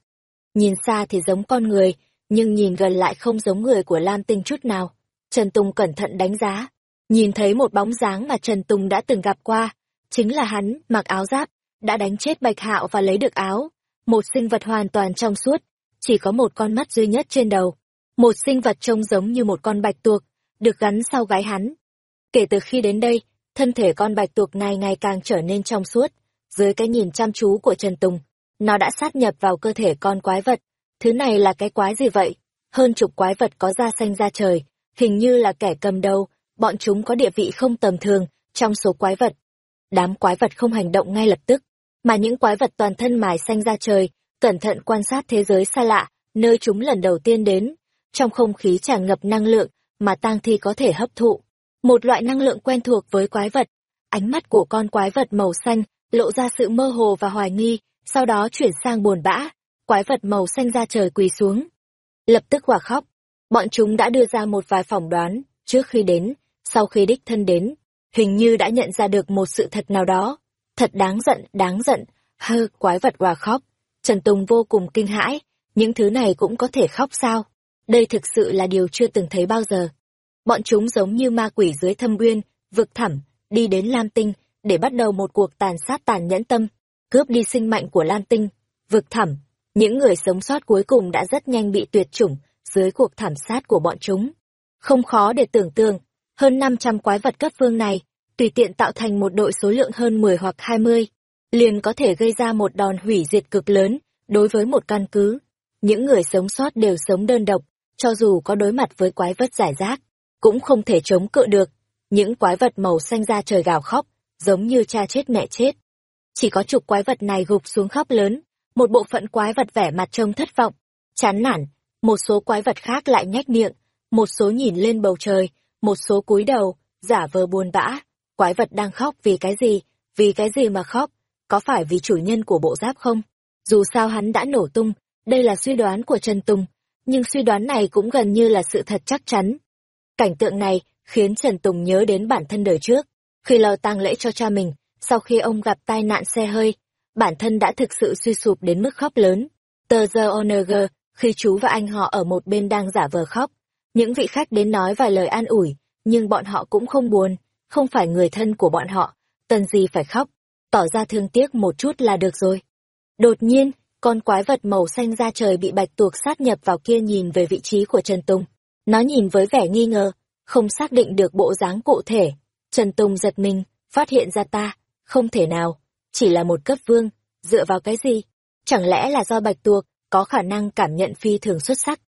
Nhìn xa thì giống con người, nhưng nhìn gần lại không giống người của Lam Tinh chút nào. Trần Tùng cẩn thận đánh giá, nhìn thấy một bóng dáng mà Trần Tùng đã từng gặp qua, chính là hắn, mặc áo giáp, đã đánh chết Bạch Hạo và lấy được áo. Một sinh vật hoàn toàn trong suốt, chỉ có một con mắt duy nhất trên đầu. Một sinh vật trông giống như một con bạch tuộc, được gắn sau gáy hắn. Kể từ khi đến đây, thân thể con bạch tuộc ngày ngày càng trở nên trong suốt, dưới cái nhìn chăm chú của Trần Tùng. Nó đã sát nhập vào cơ thể con quái vật. Thứ này là cái quái gì vậy? Hơn chục quái vật có da xanh da trời, hình như là kẻ cầm đầu, bọn chúng có địa vị không tầm thường trong số quái vật. Đám quái vật không hành động ngay lập tức, mà những quái vật toàn thân mài xanh da trời, cẩn thận quan sát thế giới xa lạ, nơi chúng lần đầu tiên đến. Trong không khí tràn ngập năng lượng mà tang thi có thể hấp thụ. Một loại năng lượng quen thuộc với quái vật. Ánh mắt của con quái vật màu xanh lộ ra sự mơ hồ và hoài nghi, sau đó chuyển sang buồn bã. Quái vật màu xanh ra trời quỳ xuống. Lập tức hòa khóc. Bọn chúng đã đưa ra một vài phỏng đoán, trước khi đến, sau khi đích thân đến, hình như đã nhận ra được một sự thật nào đó. Thật đáng giận, đáng giận, hơ, quái vật hòa khóc. Trần Tùng vô cùng kinh hãi, những thứ này cũng có thể khóc sao? Đây thực sự là điều chưa từng thấy bao giờ. Bọn chúng giống như ma quỷ dưới thâm uyên, vực thẳm, đi đến Lam Tinh, để bắt đầu một cuộc tàn sát tàn nhẫn tâm, cướp đi sinh mạnh của Lam Tinh. Vực thẳm, những người sống sót cuối cùng đã rất nhanh bị tuyệt chủng dưới cuộc thảm sát của bọn chúng. Không khó để tưởng tượng, hơn 500 quái vật cấp vương này, tùy tiện tạo thành một đội số lượng hơn 10 hoặc 20, liền có thể gây ra một đòn hủy diệt cực lớn đối với một căn cứ. Những người sống sót đều sống đơn độc, cho dù có đối mặt với quái vật giải rác, cũng không thể chống cự được. Những quái vật màu xanh ra trời gào khóc, giống như cha chết mẹ chết. Chỉ có chục quái vật này gục xuống khóc lớn, một bộ phận quái vật vẻ mặt trông thất vọng, chán nản, một số quái vật khác lại nhếch miệng, một số nhìn lên bầu trời, một số cúi đầu, giả vờ buồn bã. Quái vật đang khóc vì cái gì, vì cái gì mà khóc, có phải vì chủ nhân của bộ giáp không? Dù sao hắn đã nổ tung, đây là suy đoán của Trần Tùng, nhưng suy đoán này cũng gần như là sự thật chắc chắn. Cảnh tượng này khiến Trần Tùng nhớ đến bản thân đời trước, khi lo tang lễ cho cha mình, sau khi ông gặp tai nạn xe hơi, bản thân đã thực sự suy sụp đến mức khóc lớn. Tờ giờ Onerger, khi chú và anh họ ở một bên đang giả vờ khóc, những vị khách đến nói vài lời an ủi, nhưng bọn họ cũng không buồn, không phải người thân của bọn họ, cần gì phải khóc, tỏ ra thương tiếc một chút là được rồi. Đột nhiên, con quái vật màu xanh ra trời bị bạch tuộc sát nhập vào kia nhìn về vị trí của Trần Tùng. Nó nhìn với vẻ nghi ngờ, không xác định được bộ dáng cụ thể. Trần Tùng giật mình, phát hiện ra ta, không thể nào, chỉ là một cấp vương, dựa vào cái gì? Chẳng lẽ là do bạch tuộc, có khả năng cảm nhận phi thường xuất sắc?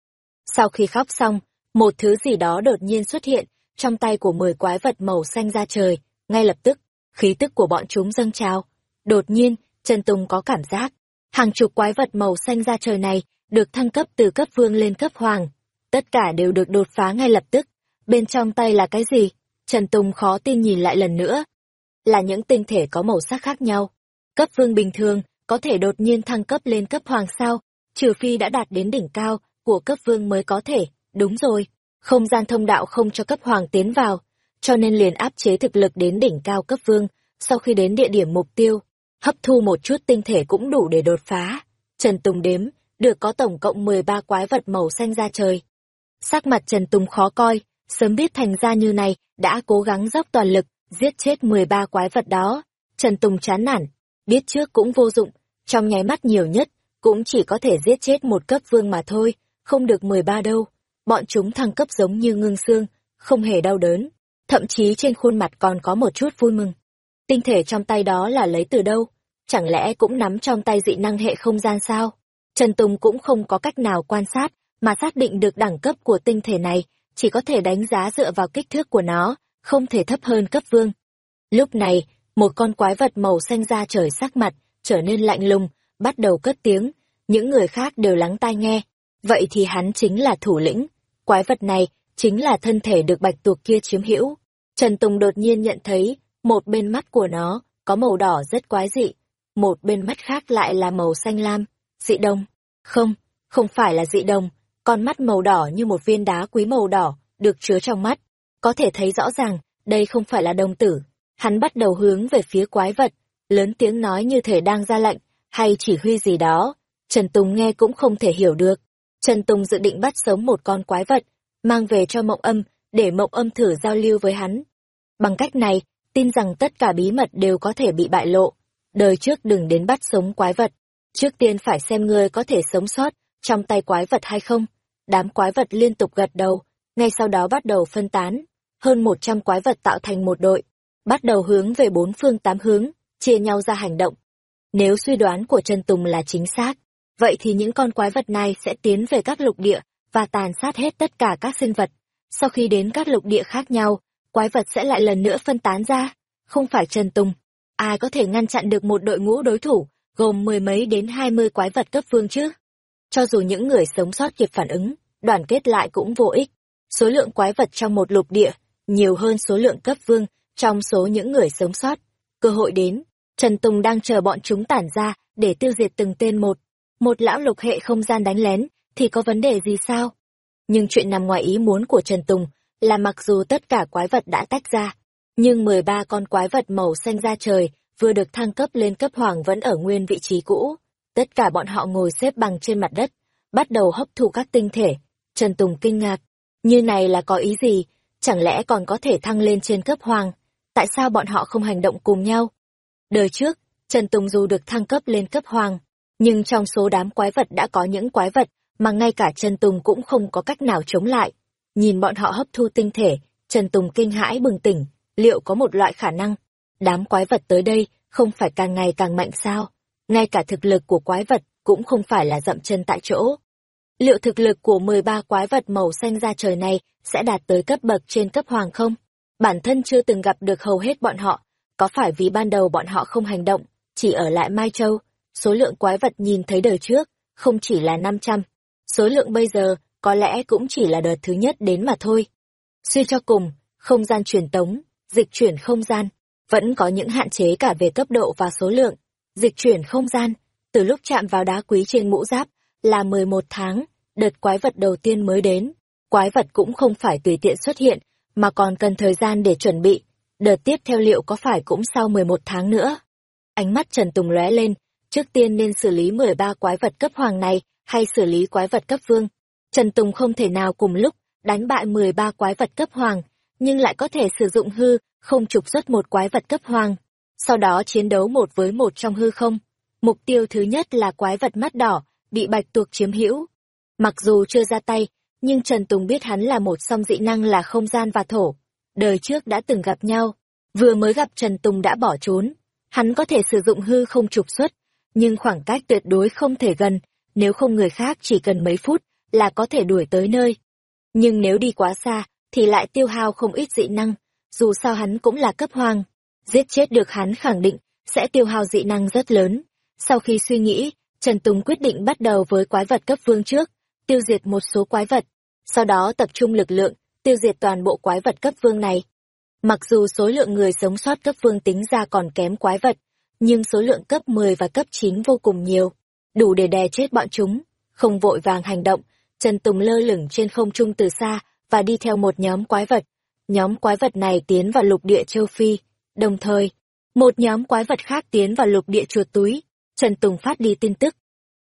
Sau khi khóc xong, một thứ gì đó đột nhiên xuất hiện, trong tay của mười quái vật màu xanh ra trời, ngay lập tức, khí tức của bọn chúng dâng trào. Đột nhiên, Trần Tùng có cảm giác, hàng chục quái vật màu xanh ra trời này được thăng cấp từ cấp vương lên cấp hoàng. Tất cả đều được đột phá ngay lập tức. Bên trong tay là cái gì? Trần Tùng khó tin nhìn lại lần nữa. Là những tinh thể có màu sắc khác nhau. Cấp vương bình thường, có thể đột nhiên thăng cấp lên cấp hoàng sao, trừ phi đã đạt đến đỉnh cao của cấp vương mới có thể. Đúng rồi, không gian thông đạo không cho cấp hoàng tiến vào, cho nên liền áp chế thực lực đến đỉnh cao cấp vương, sau khi đến địa điểm mục tiêu, hấp thu một chút tinh thể cũng đủ để đột phá. Trần Tùng đếm, được có tổng cộng 13 quái vật màu xanh ra trời. Sắc mặt Trần Tùng khó coi, sớm biết thành ra như này, đã cố gắng dốc toàn lực, giết chết 13 quái vật đó. Trần Tùng chán nản, biết trước cũng vô dụng, trong nháy mắt nhiều nhất, cũng chỉ có thể giết chết một cấp vương mà thôi, không được 13 đâu. Bọn chúng thăng cấp giống như ngưng xương, không hề đau đớn, thậm chí trên khuôn mặt còn có một chút vui mừng. Tinh thể trong tay đó là lấy từ đâu? Chẳng lẽ cũng nắm trong tay dị năng hệ không gian sao? Trần Tùng cũng không có cách nào quan sát, mà xác định được đẳng cấp của tinh thể này, chỉ có thể đánh giá dựa vào kích thước của nó, không thể thấp hơn cấp vương. Lúc này, một con quái vật màu xanh da trời sắc mặt, trở nên lạnh lùng, bắt đầu cất tiếng, những người khác đều lắng tai nghe. Vậy thì hắn chính là thủ lĩnh, quái vật này chính là thân thể được bạch tuộc kia chiếm hữu. Trần Tùng đột nhiên nhận thấy, một bên mắt của nó có màu đỏ rất quái dị, một bên mắt khác lại là màu xanh lam, dị đồng. Không, không phải là dị đồng, con mắt màu đỏ như một viên đá quý màu đỏ, được chứa trong mắt. Có thể thấy rõ ràng, đây không phải là đồng tử. Hắn bắt đầu hướng về phía quái vật, lớn tiếng nói như thể đang ra lệnh, hay chỉ huy gì đó. Trần Tùng nghe cũng không thể hiểu được. Trần Tùng dự định bắt sống một con quái vật, mang về cho mộng âm, để mộng âm thử giao lưu với hắn. Bằng cách này, tin rằng tất cả bí mật đều có thể bị bại lộ. Đời trước đừng đến bắt sống quái vật. Trước tiên phải xem ngươi có thể sống sót trong tay quái vật hay không. Đám quái vật liên tục gật đầu, ngay sau đó bắt đầu phân tán. Hơn một trăm quái vật tạo thành một đội, bắt đầu hướng về bốn phương tám hướng, chia nhau ra hành động. Nếu suy đoán của Trần Tùng là chính xác, vậy thì những con quái vật này sẽ tiến về các lục địa và tàn sát hết tất cả các sinh vật. Sau khi đến các lục địa khác nhau, quái vật sẽ lại lần nữa phân tán ra. Không phải Trần Tùng, ai có thể ngăn chặn được một đội ngũ đối thủ, gồm mười mấy đến hai mươi quái vật cấp vương chứ? Cho dù những người sống sót kịp phản ứng, đoàn kết lại cũng vô ích. Số lượng quái vật trong một lục địa, nhiều hơn số lượng cấp vương trong số những người sống sót. Cơ hội đến, Trần Tùng đang chờ bọn chúng tản ra để tiêu diệt từng tên một. Một lão lục hệ không gian đánh lén, thì có vấn đề gì sao? Nhưng chuyện nằm ngoài ý muốn của Trần Tùng là mặc dù tất cả quái vật đã tách ra, nhưng 13 con quái vật màu xanh ra trời vừa được thăng cấp lên cấp hoàng vẫn ở nguyên vị trí cũ. Tất cả bọn họ ngồi xếp bằng trên mặt đất, bắt đầu hấp thụ các tinh thể. Trần Tùng kinh ngạc, như này là có ý gì? Chẳng lẽ còn có thể thăng lên trên cấp hoàng? Tại sao bọn họ không hành động cùng nhau? Đời trước, Trần Tùng dù được thăng cấp lên cấp hoàng, nhưng trong số đám quái vật đã có những quái vật mà ngay cả Trần Tùng cũng không có cách nào chống lại. Nhìn bọn họ hấp thu tinh thể, Trần Tùng kinh hãi bừng tỉnh, liệu có một loại khả năng, đám quái vật tới đây không phải càng ngày càng mạnh sao? Ngay cả thực lực của quái vật cũng không phải là dậm chân tại chỗ. Liệu thực lực của 13 quái vật màu xanh ra trời này sẽ đạt tới cấp bậc trên cấp hoàng không? Bản thân chưa từng gặp được hầu hết bọn họ, có phải vì ban đầu bọn họ không hành động, chỉ ở lại Mai Châu, số lượng quái vật nhìn thấy đời trước, không chỉ là 500, Số lượng bây giờ có lẽ cũng chỉ là đợt thứ nhất đến mà thôi. Suy cho cùng, không gian truyền tống, dịch chuyển không gian, vẫn có những hạn chế cả về cấp độ và số lượng. Dịch chuyển không gian, từ lúc chạm vào đá quý trên mũ giáp, là 11 tháng, đợt quái vật đầu tiên mới đến. Quái vật cũng không phải tùy tiện xuất hiện, mà còn cần thời gian để chuẩn bị. Đợt tiếp theo liệu có phải cũng sau 11 tháng nữa? Ánh mắt Trần Tùng lóe lên, trước tiên nên xử lý 13 quái vật cấp hoàng này, hay xử lý quái vật cấp vương. Trần Tùng không thể nào cùng lúc đánh bại 13 quái vật cấp hoàng, nhưng lại có thể sử dụng hư, không trục xuất một quái vật cấp hoàng. Sau đó chiến đấu một với một trong hư không. Mục tiêu thứ nhất là quái vật mắt đỏ, bị bạch tuộc chiếm hữu. Mặc dù chưa ra tay, nhưng Trần Tùng biết hắn là một song dị năng là không gian và thổ. Đời trước đã từng gặp nhau, vừa mới gặp Trần Tùng đã bỏ trốn. Hắn có thể sử dụng hư không trục xuất, nhưng khoảng cách tuyệt đối không thể gần, nếu không người khác chỉ cần mấy phút là có thể đuổi tới nơi. Nhưng nếu đi quá xa, thì lại tiêu hao không ít dị năng, dù sao hắn cũng là cấp hoàng. Giết chết được hắn khẳng định, sẽ tiêu hao dị năng rất lớn. Sau khi suy nghĩ, Trần Tùng quyết định bắt đầu với quái vật cấp vương trước, tiêu diệt một số quái vật, sau đó tập trung lực lượng, tiêu diệt toàn bộ quái vật cấp vương này. Mặc dù số lượng người sống sót cấp vương tính ra còn kém quái vật, nhưng số lượng cấp 10 và cấp 9 vô cùng nhiều, đủ để đè chết bọn chúng. Không vội vàng hành động, Trần Tùng lơ lửng trên không trung từ xa và đi theo một nhóm quái vật. Nhóm quái vật này tiến vào lục địa châu Phi, đồng thời, một nhóm quái vật khác tiến vào lục địa chuột túi. Trần Tùng phát đi tin tức.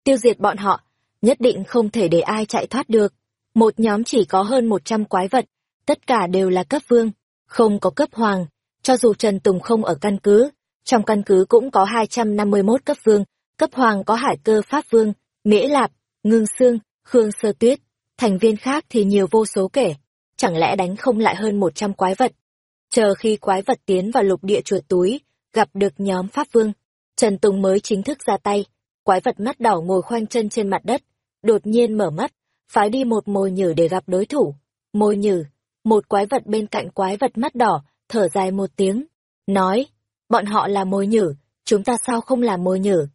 Tiêu diệt bọn họ, nhất định không thể để ai chạy thoát được. Một nhóm chỉ có hơn 100 quái vật, tất cả đều là cấp vương, không có cấp hoàng. Cho dù Trần Tùng không ở căn cứ, trong căn cứ cũng có 251 cấp vương, cấp hoàng có hải cơ pháp vương, mễ lạp, ngưng xương, khương sơ tuyết, thành viên khác thì nhiều vô số kể. Chẳng lẽ đánh không lại hơn 100 quái vật? Chờ khi quái vật tiến vào lục địa chuột túi, gặp được nhóm pháp vương, Trần Tùng mới chính thức ra tay. Quái vật mắt đỏ ngồi khoanh chân trên mặt đất, đột nhiên mở mắt, phái đi một mồi nhử để gặp đối thủ. Mồi nhử, một quái vật bên cạnh quái vật mắt đỏ, thở dài một tiếng, nói, bọn họ là mồi nhử, chúng ta sao không làm mồi nhử?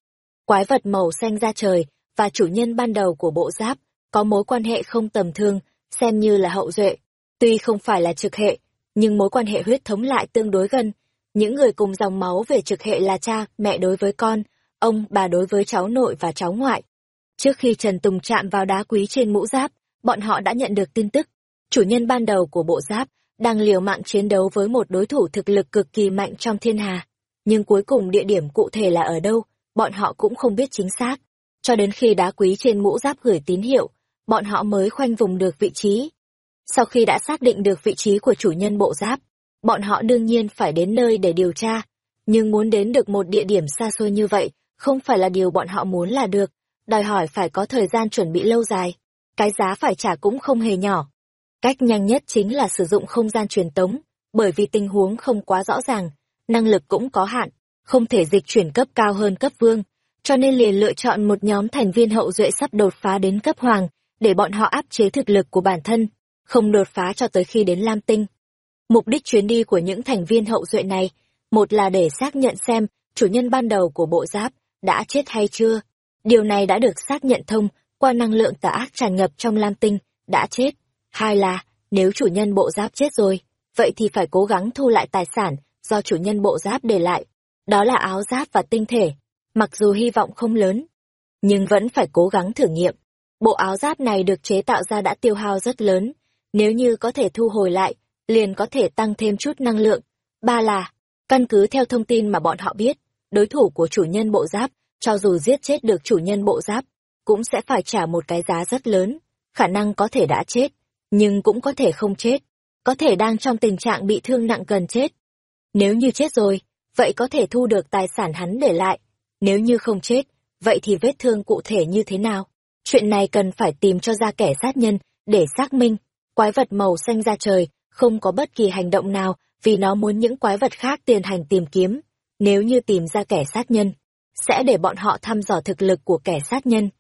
Quái vật màu xanh ra trời, và chủ nhân ban đầu của bộ giáp, có mối quan hệ không tầm thường, xem như là hậu duệ. Tuy không phải là trực hệ, nhưng mối quan hệ huyết thống lại tương đối gần. Những người cùng dòng máu về trực hệ là cha, mẹ đối với con, ông, bà đối với cháu nội và cháu ngoại. Trước khi Trần Tùng chạm vào đá quý trên mũ giáp, bọn họ đã nhận được tin tức. Chủ nhân ban đầu của bộ giáp đang liều mạng chiến đấu với một đối thủ thực lực cực kỳ mạnh trong thiên hà. Nhưng cuối cùng địa điểm cụ thể là ở đâu, bọn họ cũng không biết chính xác. Cho đến khi đá quý trên mũ giáp gửi tín hiệu, bọn họ mới khoanh vùng được vị trí. Sau khi đã xác định được vị trí của chủ nhân bộ giáp, bọn họ đương nhiên phải đến nơi để điều tra. Nhưng muốn đến được một địa điểm xa xôi như vậy, không phải là điều bọn họ muốn là được, đòi hỏi phải có thời gian chuẩn bị lâu dài. Cái giá phải trả cũng không hề nhỏ. Cách nhanh nhất chính là sử dụng không gian truyền tống, bởi vì tình huống không quá rõ ràng, năng lực cũng có hạn, không thể dịch chuyển cấp cao hơn cấp vương, cho nên liền lựa chọn một nhóm thành viên hậu duệ sắp đột phá đến cấp hoàng, để bọn họ áp chế thực lực của bản thân, không đột phá cho tới khi đến Lam Tinh. Mục đích chuyến đi của những thành viên hậu duệ này, một là để xác nhận xem chủ nhân ban đầu của bộ giáp đã chết hay chưa. Điều này đã được xác nhận thông qua năng lượng tà ác tràn ngập trong Lam Tinh, đã chết. Hai là, nếu chủ nhân bộ giáp chết rồi, vậy thì phải cố gắng thu lại tài sản do chủ nhân bộ giáp để lại. Đó là áo giáp và tinh thể. Mặc dù hy vọng không lớn, nhưng vẫn phải cố gắng thử nghiệm. Bộ áo giáp này được chế tạo ra đã tiêu hao rất lớn, nếu như có thể thu hồi lại, liền có thể tăng thêm chút năng lượng. Ba là, căn cứ theo thông tin mà bọn họ biết, đối thủ của chủ nhân bộ giáp, cho dù giết chết được chủ nhân bộ giáp, cũng sẽ phải trả một cái giá rất lớn, khả năng có thể đã chết, nhưng cũng có thể không chết, có thể đang trong tình trạng bị thương nặng gần chết. Nếu như chết rồi, vậy có thể thu được tài sản hắn để lại, nếu như không chết, vậy thì vết thương cụ thể như thế nào? Chuyện này cần phải tìm cho ra kẻ sát nhân, để xác minh. Quái vật màu xanh ra trời, không có bất kỳ hành động nào, vì nó muốn những quái vật khác tiền hành tìm kiếm. Nếu như tìm ra kẻ sát nhân, sẽ để bọn họ thăm dò thực lực của kẻ sát nhân.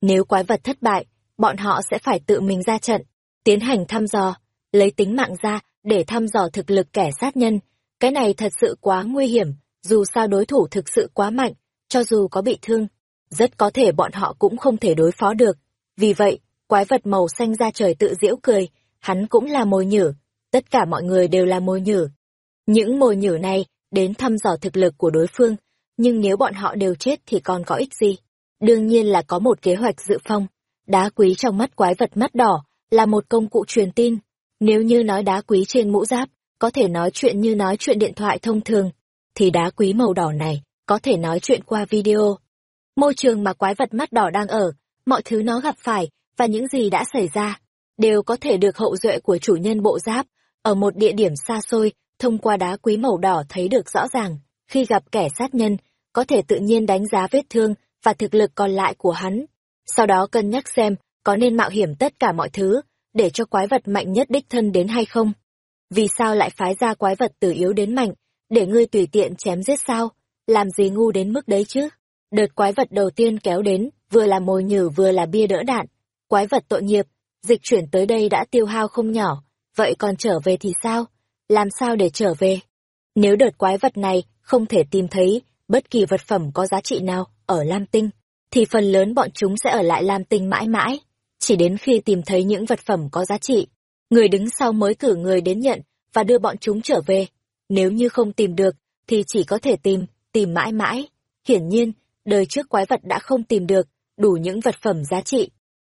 Nếu quái vật thất bại, bọn họ sẽ phải tự mình ra trận, tiến hành thăm dò, lấy tính mạng ra để thăm dò thực lực kẻ sát nhân. Cái này thật sự quá nguy hiểm, dù sao đối thủ thực sự quá mạnh, cho dù có bị thương, rất có thể bọn họ cũng không thể đối phó được. Vì vậy, quái vật màu xanh ra trời tự giễu cười, hắn cũng là mồi nhử, tất cả mọi người đều là mồi nhử. Những mồi nhử này đến thăm dò thực lực của đối phương, nhưng nếu bọn họ đều chết thì còn có ích gì? Đương nhiên là có một kế hoạch dự phong. Đá quý trong mắt quái vật mắt đỏ là một công cụ truyền tin. Nếu như nói đá quý trên mũ giáp, có thể nói chuyện như nói chuyện điện thoại thông thường, thì đá quý màu đỏ này có thể nói chuyện qua video. Môi trường mà quái vật mắt đỏ đang ở, mọi thứ nó gặp phải, và những gì đã xảy ra, đều có thể được hậu duệ của chủ nhân bộ giáp, ở một địa điểm xa xôi, thông qua đá quý màu đỏ thấy được rõ ràng, khi gặp kẻ sát nhân, có thể tự nhiên đánh giá vết thương và thực lực còn lại của hắn. Sau đó cân nhắc xem có nên mạo hiểm tất cả mọi thứ, để cho quái vật mạnh nhất đích thân đến hay không. Vì sao lại phái ra quái vật từ yếu đến mạnh, để ngươi tùy tiện chém giết sao? Làm gì ngu đến mức đấy chứ? Đợt quái vật đầu tiên kéo đến, vừa là mồi nhử vừa là bia đỡ đạn. Quái vật tội nghiệp, dịch chuyển tới đây đã tiêu hao không nhỏ, vậy còn trở về thì sao? Làm sao để trở về? Nếu đợt quái vật này không thể tìm thấy bất kỳ vật phẩm có giá trị nào ở Lam Tinh, thì phần lớn bọn chúng sẽ ở lại Lam Tinh mãi mãi. Chỉ đến khi tìm thấy những vật phẩm có giá trị, người đứng sau mới cử người đến nhận và đưa bọn chúng trở về. Nếu như không tìm được, thì chỉ có thể tìm, tìm mãi mãi. Hiển nhiên, đời trước quái vật đã không tìm được đủ những vật phẩm giá trị.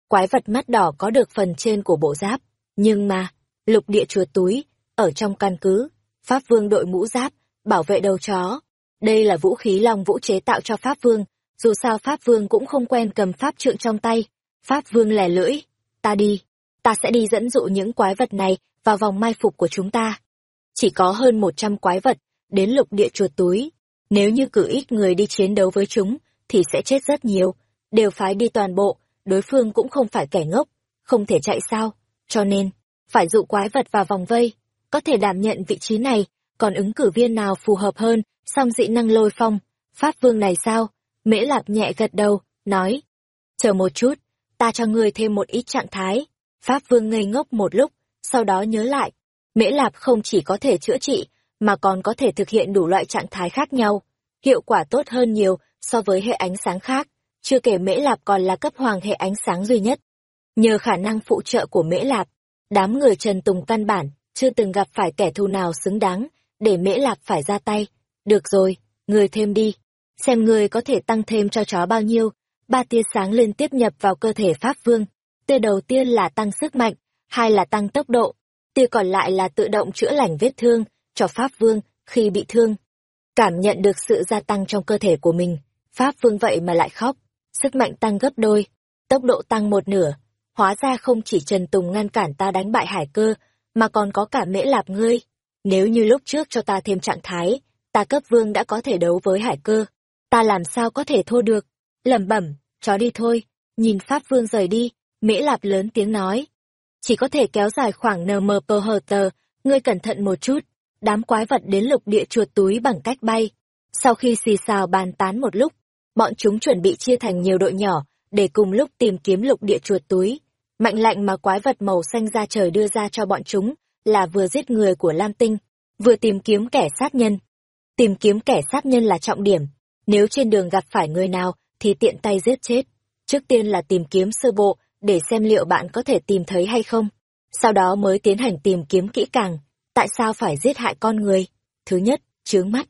Quái vật mắt đỏ có được phần trên của bộ giáp, nhưng mà, lục địa chuột túi, ở trong căn cứ, Pháp Vương đội mũ giáp, bảo vệ đầu chó. Đây là vũ khí long vũ chế tạo cho Pháp Vương, dù sao Pháp Vương cũng không quen cầm Pháp trượng trong tay. Pháp Vương lẻ lưỡi, ta đi, ta sẽ đi dẫn dụ những quái vật này vào vòng mai phục của chúng ta. Chỉ có hơn một trăm quái vật, đến lục địa chuột túi. Nếu như cử ít người đi chiến đấu với chúng, thì sẽ chết rất nhiều. Đều phái đi toàn bộ, đối phương cũng không phải kẻ ngốc, không thể chạy sao. Cho nên, phải dụ quái vật vào vòng vây, có thể đảm nhận vị trí này, còn ứng cử viên nào phù hợp hơn, song dị năng lôi phong, Pháp Vương này sao? Mễ Lạp nhẹ gật đầu, nói. Chờ một chút, ta cho ngươi thêm một ít trạng thái. Pháp Vương ngây ngốc một lúc, sau đó nhớ lại. Mễ Lạp không chỉ có thể chữa trị, mà còn có thể thực hiện đủ loại trạng thái khác nhau. Hiệu quả tốt hơn nhiều so với hệ ánh sáng khác, chưa kể Mễ Lạp còn là cấp hoàng hệ ánh sáng duy nhất. Nhờ khả năng phụ trợ của Mễ Lạp, đám người Trần Tùng căn bản chưa từng gặp phải kẻ thù nào xứng đáng để Mễ Lạp phải ra tay. Được rồi, người thêm đi, xem người có thể tăng thêm cho chó bao nhiêu. Ba tia sáng liên tiếp nhập vào cơ thể Pháp Vương. Tia đầu tiên là tăng sức mạnh, hai là tăng tốc độ, tia còn lại là tự động chữa lành vết thương cho Pháp Vương khi bị thương. Cảm nhận được sự gia tăng trong cơ thể của mình, Pháp Vương vậy mà lại khóc, sức mạnh tăng gấp đôi, tốc độ tăng một nửa. Hóa ra không chỉ Trần Tùng ngăn cản ta đánh bại hải cơ, mà còn có cả mễ lạp ngươi. Nếu như lúc trước cho ta thêm trạng thái, ta cấp vương đã có thể đấu với hải cơ. Ta làm sao có thể thua được? lẩm bẩm, chó đi thôi. Nhìn Pháp Vương rời đi, mễ lạp lớn tiếng nói. Chỉ có thể kéo dài khoảng nm per hờ tờ, ngươi cẩn thận một chút. Đám quái vật đến lục địa chuột túi bằng cách bay. Sau khi xì xào bàn tán một lúc, bọn chúng chuẩn bị chia thành nhiều đội nhỏ, để cùng lúc tìm kiếm lục địa chuột túi. Mạnh lạnh mà quái vật màu xanh ra trời đưa ra cho bọn chúng, là vừa giết người của Lam Tinh, vừa tìm kiếm kẻ sát nhân. Tìm kiếm kẻ sát nhân là trọng điểm, nếu trên đường gặp phải người nào thì tiện tay giết chết. Trước tiên là tìm kiếm sơ bộ, để xem liệu bạn có thể tìm thấy hay không. Sau đó mới tiến hành tìm kiếm kỹ càng, tại sao phải giết hại con người? Thứ nhất, chướng mắt.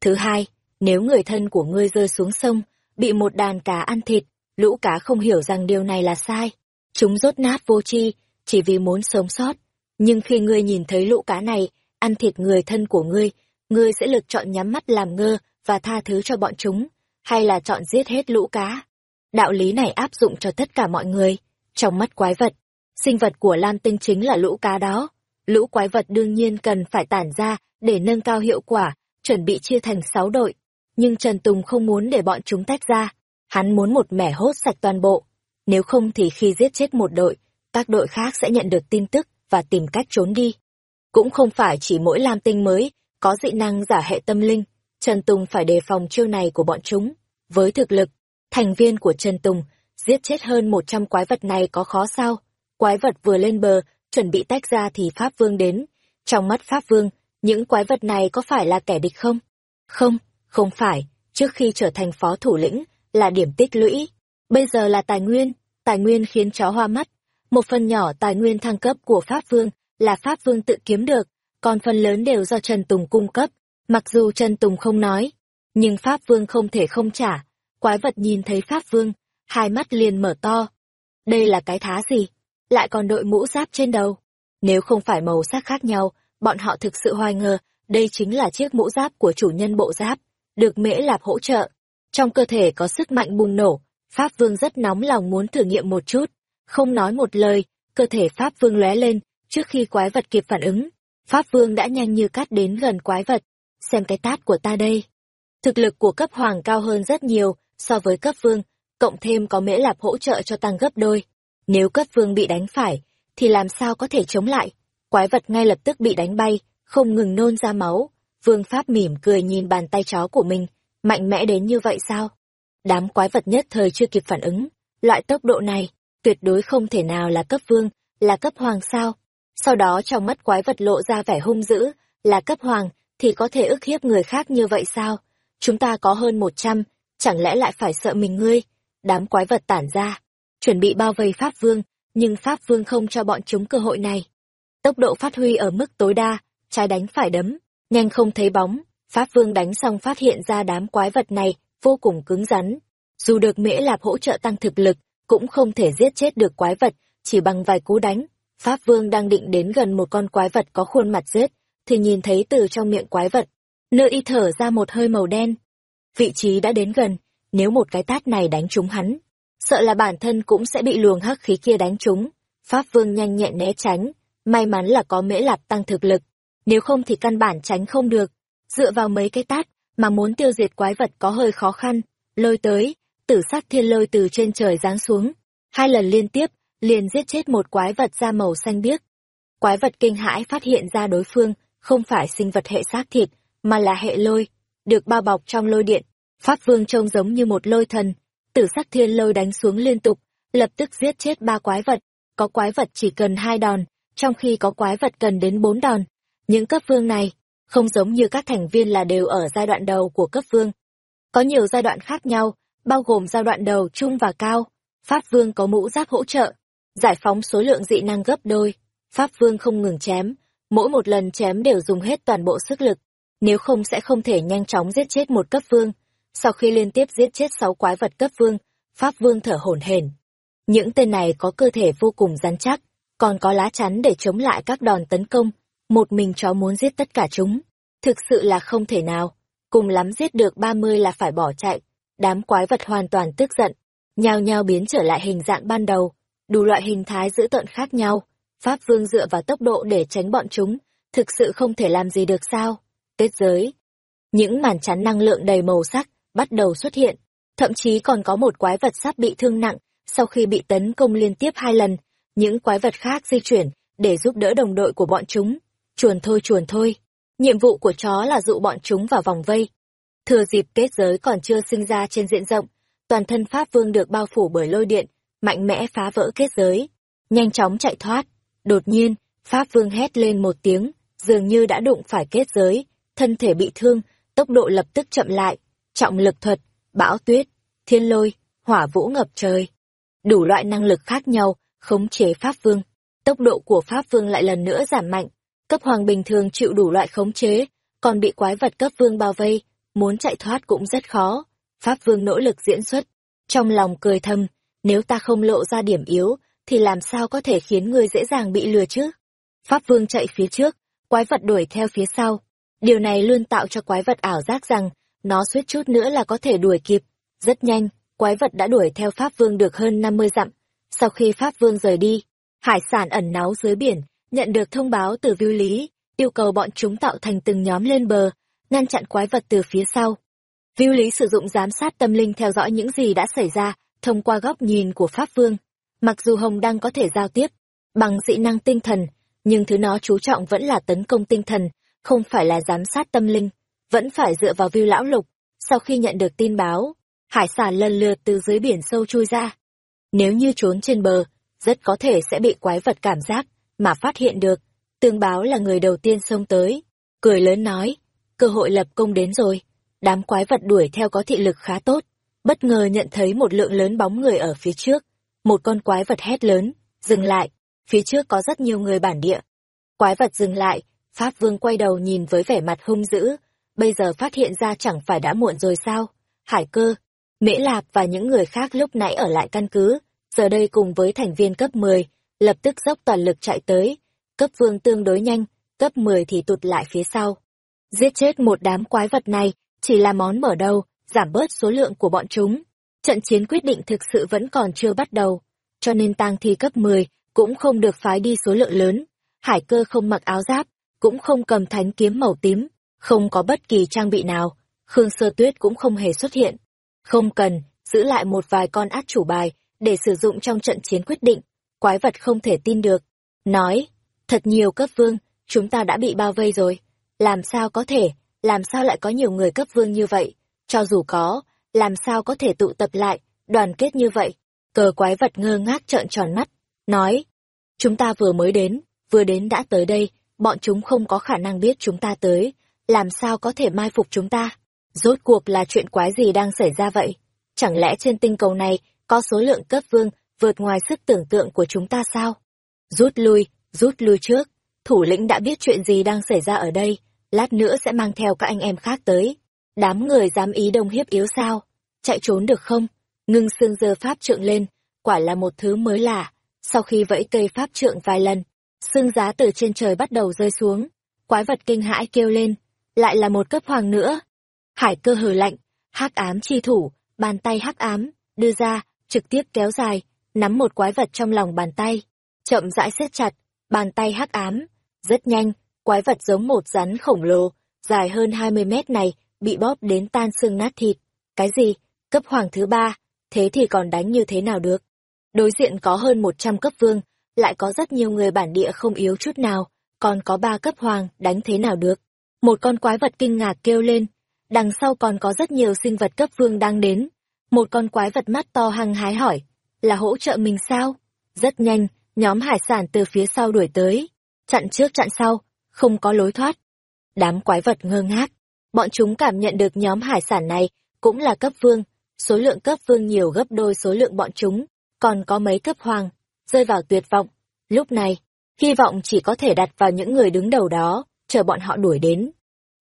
Thứ hai, nếu người thân của ngươi rơi xuống sông, bị một đàn cá ăn thịt, lũ cá không hiểu rằng điều này là sai. Chúng rốt nát vô tri, chỉ vì muốn sống sót. Nhưng khi ngươi nhìn thấy lũ cá này, ăn thịt người thân của ngươi, ngươi sẽ lựa chọn nhắm mắt làm ngơ và tha thứ cho bọn chúng, hay là chọn giết hết lũ cá. Đạo lý này áp dụng cho tất cả mọi người. Trong mắt quái vật, sinh vật của Lam Tinh chính là lũ cá đó. Lũ quái vật đương nhiên cần phải tản ra để nâng cao hiệu quả, chuẩn bị chia thành sáu đội. Nhưng Trần Tùng không muốn để bọn chúng tách ra. Hắn muốn một mẻ hốt sạch toàn bộ. Nếu không thì khi giết chết một đội, các đội khác sẽ nhận được tin tức và tìm cách trốn đi. Cũng không phải chỉ mỗi Lam Tinh mới có dị năng giả hệ tâm linh, Trần Tùng phải đề phòng chiêu này của bọn chúng. Với thực lực, thành viên của Trần Tùng giết chết hơn 100 quái vật này có khó sao? Quái vật vừa lên bờ, chuẩn bị tách ra thì Pháp Vương đến. Trong mắt Pháp Vương, những quái vật này có phải là kẻ địch không? Không, không phải. Trước khi trở thành phó thủ lĩnh, là điểm tích lũy. Bây giờ là tài nguyên, tài nguyên khiến chó hoa mắt. Một phần nhỏ tài nguyên thăng cấp của Pháp Vương là Pháp Vương tự kiếm được, còn phần lớn đều do Trần Tùng cung cấp. Mặc dù Trần Tùng không nói, nhưng Pháp Vương không thể không trả. Quái vật nhìn thấy Pháp Vương, hai mắt liền mở to. Đây là cái thá gì? Lại còn đội mũ giáp trên đầu. Nếu không phải màu sắc khác nhau, bọn họ thực sự hoài ngờ, đây chính là chiếc mũ giáp của chủ nhân bộ giáp, được Mễ Lạp hỗ trợ. Trong cơ thể có sức mạnh bùng nổ, Pháp Vương rất nóng lòng muốn thử nghiệm một chút. Không nói một lời, cơ thể Pháp Vương lóe lên, trước khi quái vật kịp phản ứng. Pháp Vương đã nhanh như cắt đến gần quái vật. Xem cái tát của ta đây. Thực lực của cấp hoàng cao hơn rất nhiều so với cấp vương, cộng thêm có mễ lạp hỗ trợ cho tăng gấp đôi. Nếu cấp vương bị đánh phải, thì làm sao có thể chống lại? Quái vật ngay lập tức bị đánh bay, không ngừng nôn ra máu. Vương Pháp mỉm cười nhìn bàn tay chó của mình, mạnh mẽ đến như vậy sao? Đám quái vật nhất thời chưa kịp phản ứng, loại tốc độ này, tuyệt đối không thể nào là cấp vương, là cấp hoàng sao. Sau đó trong mắt quái vật lộ ra vẻ hung dữ, là cấp hoàng, thì có thể ức hiếp người khác như vậy sao? Chúng ta có hơn một trăm, chẳng lẽ lại phải sợ mình ngươi? Đám quái vật tản ra, chuẩn bị bao vây Pháp Vương, nhưng Pháp Vương không cho bọn chúng cơ hội này. Tốc độ phát huy ở mức tối đa, trái đánh phải đấm, nhanh không thấy bóng, Pháp Vương đánh xong phát hiện ra đám quái vật này vô cùng cứng rắn. Dù được Mễ Lạp hỗ trợ tăng thực lực, cũng không thể giết chết được quái vật, chỉ bằng vài cú đánh. Pháp Vương đang định đến gần một con quái vật có khuôn mặt giết, thì nhìn thấy từ trong miệng quái vật, nơi y thở ra một hơi màu đen. Vị trí đã đến gần, nếu một cái tát này đánh trúng hắn, sợ là bản thân cũng sẽ bị luồng hắc khí kia đánh trúng. Pháp Vương nhanh nhẹn né tránh, may mắn là có mễ lạp tăng thực lực, nếu không thì căn bản tránh không được. Dựa vào mấy cái tát, mà muốn tiêu diệt quái vật có hơi khó khăn, lôi tới, tử sắc thiên lôi từ trên trời giáng xuống. Hai lần liên tiếp, liền giết chết một quái vật da màu xanh biếc. Quái vật kinh hãi phát hiện ra đối phương, không phải sinh vật hệ xác thịt, mà là hệ lôi, được bao bọc trong lôi điện. Pháp vương trông giống như một lôi thần, tử sắc thiên lôi đánh xuống liên tục, lập tức giết chết ba quái vật. Có quái vật chỉ cần hai đòn, trong khi có quái vật cần đến bốn đòn. Những cấp vương này, không giống như các thành viên là đều ở giai đoạn đầu của cấp vương. Có nhiều giai đoạn khác nhau, bao gồm giai đoạn đầu, trung và cao. Pháp vương có mũ giáp hỗ trợ, giải phóng số lượng dị năng gấp đôi. Pháp vương không ngừng chém, mỗi một lần chém đều dùng hết toàn bộ sức lực, nếu không sẽ không thể nhanh chóng giết chết một cấp vương. Sau khi liên tiếp giết chết sáu quái vật cấp vương, Pháp vương thở hổn hển. Những tên này có cơ thể vô cùng rắn chắc, còn có lá chắn để chống lại các đòn tấn công. Một mình chó muốn giết tất cả chúng, thực sự là không thể nào. Cùng lắm giết được ba mươi là phải bỏ chạy. Đám quái vật hoàn toàn tức giận, nhao nhao biến trở lại hình dạng ban đầu, đủ loại hình thái dữ tợn khác nhau. Pháp Vương dựa vào tốc độ để tránh bọn chúng, thực sự không thể làm gì được sao? Kết giới. Những màn chắn năng lượng đầy màu sắc bắt đầu xuất hiện, thậm chí còn có một quái vật sắp bị thương nặng sau khi bị tấn công liên tiếp hai lần. Những quái vật khác di chuyển để giúp đỡ đồng đội của bọn chúng. Chuồn thôi chuồn thôi. Nhiệm vụ của chó là dụ bọn chúng vào vòng vây. Thừa dịp kết giới còn chưa sinh ra trên diện rộng, toàn thân Pháp Vương được bao phủ bởi lôi điện, mạnh mẽ phá vỡ kết giới, nhanh chóng chạy thoát. Đột nhiên, Pháp Vương hét lên một tiếng, dường như đã đụng phải kết giới, thân thể bị thương, tốc độ lập tức chậm lại, trọng lực thuật, bão tuyết, thiên lôi, hỏa vũ ngập trời. Đủ loại năng lực khác nhau, khống chế Pháp Vương. Tốc độ của Pháp Vương lại lần nữa giảm mạnh, cấp hoàng bình thường chịu đủ loại khống chế, còn bị quái vật cấp vương bao vây, muốn chạy thoát cũng rất khó. Pháp Vương nỗ lực diễn xuất, trong lòng cười thầm, nếu ta không lộ ra điểm yếu, thì làm sao có thể khiến người dễ dàng bị lừa chứ? Pháp Vương chạy phía trước, quái vật đuổi theo phía sau. Điều này luôn tạo cho quái vật ảo giác rằng, nó suýt chút nữa là có thể đuổi kịp. Rất nhanh, quái vật đã đuổi theo Pháp Vương được hơn 50 dặm. Sau khi Pháp Vương rời đi, hải sản ẩn náu dưới biển, nhận được thông báo từ Viu Lý, yêu cầu bọn chúng tạo thành từng nhóm lên bờ, ngăn chặn quái vật từ phía sau. Viu Lý sử dụng giám sát tâm linh theo dõi những gì đã xảy ra, thông qua góc nhìn của Pháp Vương. Mặc dù Hồng Đăng có thể giao tiếp bằng dị năng tinh thần, nhưng thứ nó chú trọng vẫn là tấn công tinh thần, không phải là giám sát tâm linh, vẫn phải dựa vào Viu Lão Lục. Sau khi nhận được tin báo, hải sản lần lượt từ dưới biển sâu chui ra. Nếu như trốn trên bờ, rất có thể sẽ bị quái vật cảm giác, mà phát hiện được. Tương báo là người đầu tiên xông tới, cười lớn nói, cơ hội lập công đến rồi. Đám quái vật đuổi theo có thị lực khá tốt, bất ngờ nhận thấy một lượng lớn bóng người ở phía trước. Một con quái vật hét lớn, dừng lại, phía trước có rất nhiều người bản địa. Quái vật dừng lại, Pháp Vương quay đầu nhìn với vẻ mặt hung dữ, bây giờ phát hiện ra chẳng phải đã muộn rồi sao? Hải cơ, Mễ Lạp và những người khác lúc nãy ở lại căn cứ, giờ đây cùng với thành viên cấp 10, lập tức dốc toàn lực chạy tới. Cấp vương tương đối nhanh, cấp 10 thì tụt lại phía sau. Giết chết một đám quái vật này, chỉ là món mở đầu, giảm bớt số lượng của bọn chúng. Trận chiến quyết định thực sự vẫn còn chưa bắt đầu, cho nên tang thi cấp 10 cũng không được phái đi số lượng lớn. Hải cơ không mặc áo giáp, cũng không cầm thánh kiếm màu tím, không có bất kỳ trang bị nào, Khương Sơ Tuyết cũng không hề xuất hiện. Không cần, giữ lại một vài con át chủ bài, để sử dụng trong trận chiến quyết định, quái vật không thể tin được. Nói, thật nhiều cấp vương, chúng ta đã bị bao vây rồi. Làm sao có thể, làm sao lại có nhiều người cấp vương như vậy? Cho dù có, làm sao có thể tụ tập lại, đoàn kết như vậy? Cờ quái vật ngơ ngác trợn tròn mắt, nói, chúng ta vừa mới đến, vừa đến đã tới đây, bọn chúng không có khả năng biết chúng ta tới, làm sao có thể mai phục chúng ta? Rốt cuộc là chuyện quái gì đang xảy ra vậy? Chẳng lẽ trên tinh cầu này có số lượng cấp vương vượt ngoài sức tưởng tượng của chúng ta sao? Rút lui, rút lui trước. Thủ lĩnh đã biết chuyện gì đang xảy ra ở đây, lát nữa sẽ mang theo các anh em khác tới. Đám người dám ý đông hiếp yếu sao? Chạy trốn được không? Ngưng xương dơ pháp trượng lên, quả là một thứ mới lạ. Sau khi vẫy cây pháp trượng vài lần, xương giá từ trên trời bắt đầu rơi xuống. Quái vật kinh hãi kêu lên, lại là một cấp hoàng nữa. Hải cơ hờ lạnh, hắc ám chi thủ, bàn tay hắc ám, đưa ra, trực tiếp kéo dài, nắm một quái vật trong lòng bàn tay, chậm rãi siết chặt, bàn tay hắc ám, rất nhanh, quái vật giống một rắn khổng lồ, dài hơn 20 mét này, bị bóp đến tan xương nát thịt. Cái gì? Cấp hoàng thứ ba, thế thì còn đánh như thế nào được? Đối diện có hơn 100 cấp vương, lại có rất nhiều người bản địa không yếu chút nào, còn có ba cấp hoàng, đánh thế nào được? Một con quái vật kinh ngạc kêu lên, đằng sau còn có rất nhiều sinh vật cấp vương đang đến. Một con quái vật mắt to hăng hái hỏi, là hỗ trợ mình sao? Rất nhanh, nhóm hải sản từ phía sau đuổi tới, chặn trước chặn sau, không có lối thoát. Đám quái vật ngơ ngác, bọn chúng cảm nhận được nhóm hải sản này cũng là cấp vương, số lượng cấp vương nhiều gấp đôi số lượng bọn chúng, còn có mấy cấp hoàng, rơi vào tuyệt vọng. Lúc này, hy vọng chỉ có thể đặt vào những người đứng đầu đó, chờ bọn họ đuổi đến.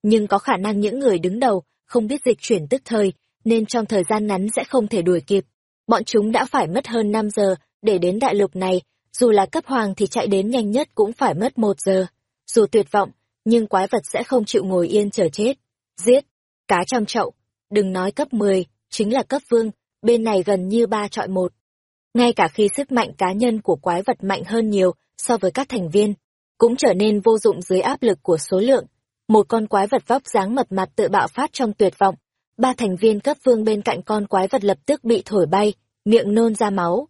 Nhưng có khả năng những người đứng đầu không biết dịch chuyển tức thời, nên trong thời gian ngắn sẽ không thể đuổi kịp. Bọn chúng đã phải mất hơn 5 giờ để đến đại lục này, dù là cấp hoàng thì chạy đến nhanh nhất cũng phải mất một giờ. Dù tuyệt vọng, nhưng quái vật sẽ không chịu ngồi yên chờ chết. Giết, cá trong chậu, đừng nói cấp 10, chính là cấp vương, bên này gần như ba trọi một. Ngay cả khi sức mạnh cá nhân của quái vật mạnh hơn nhiều so với các thành viên, cũng trở nên vô dụng dưới áp lực của số lượng. Một con quái vật vóc dáng mập mặt tự bạo phát trong tuyệt vọng, ba thành viên cấp vương bên cạnh con quái vật lập tức bị thổi bay, miệng nôn ra máu.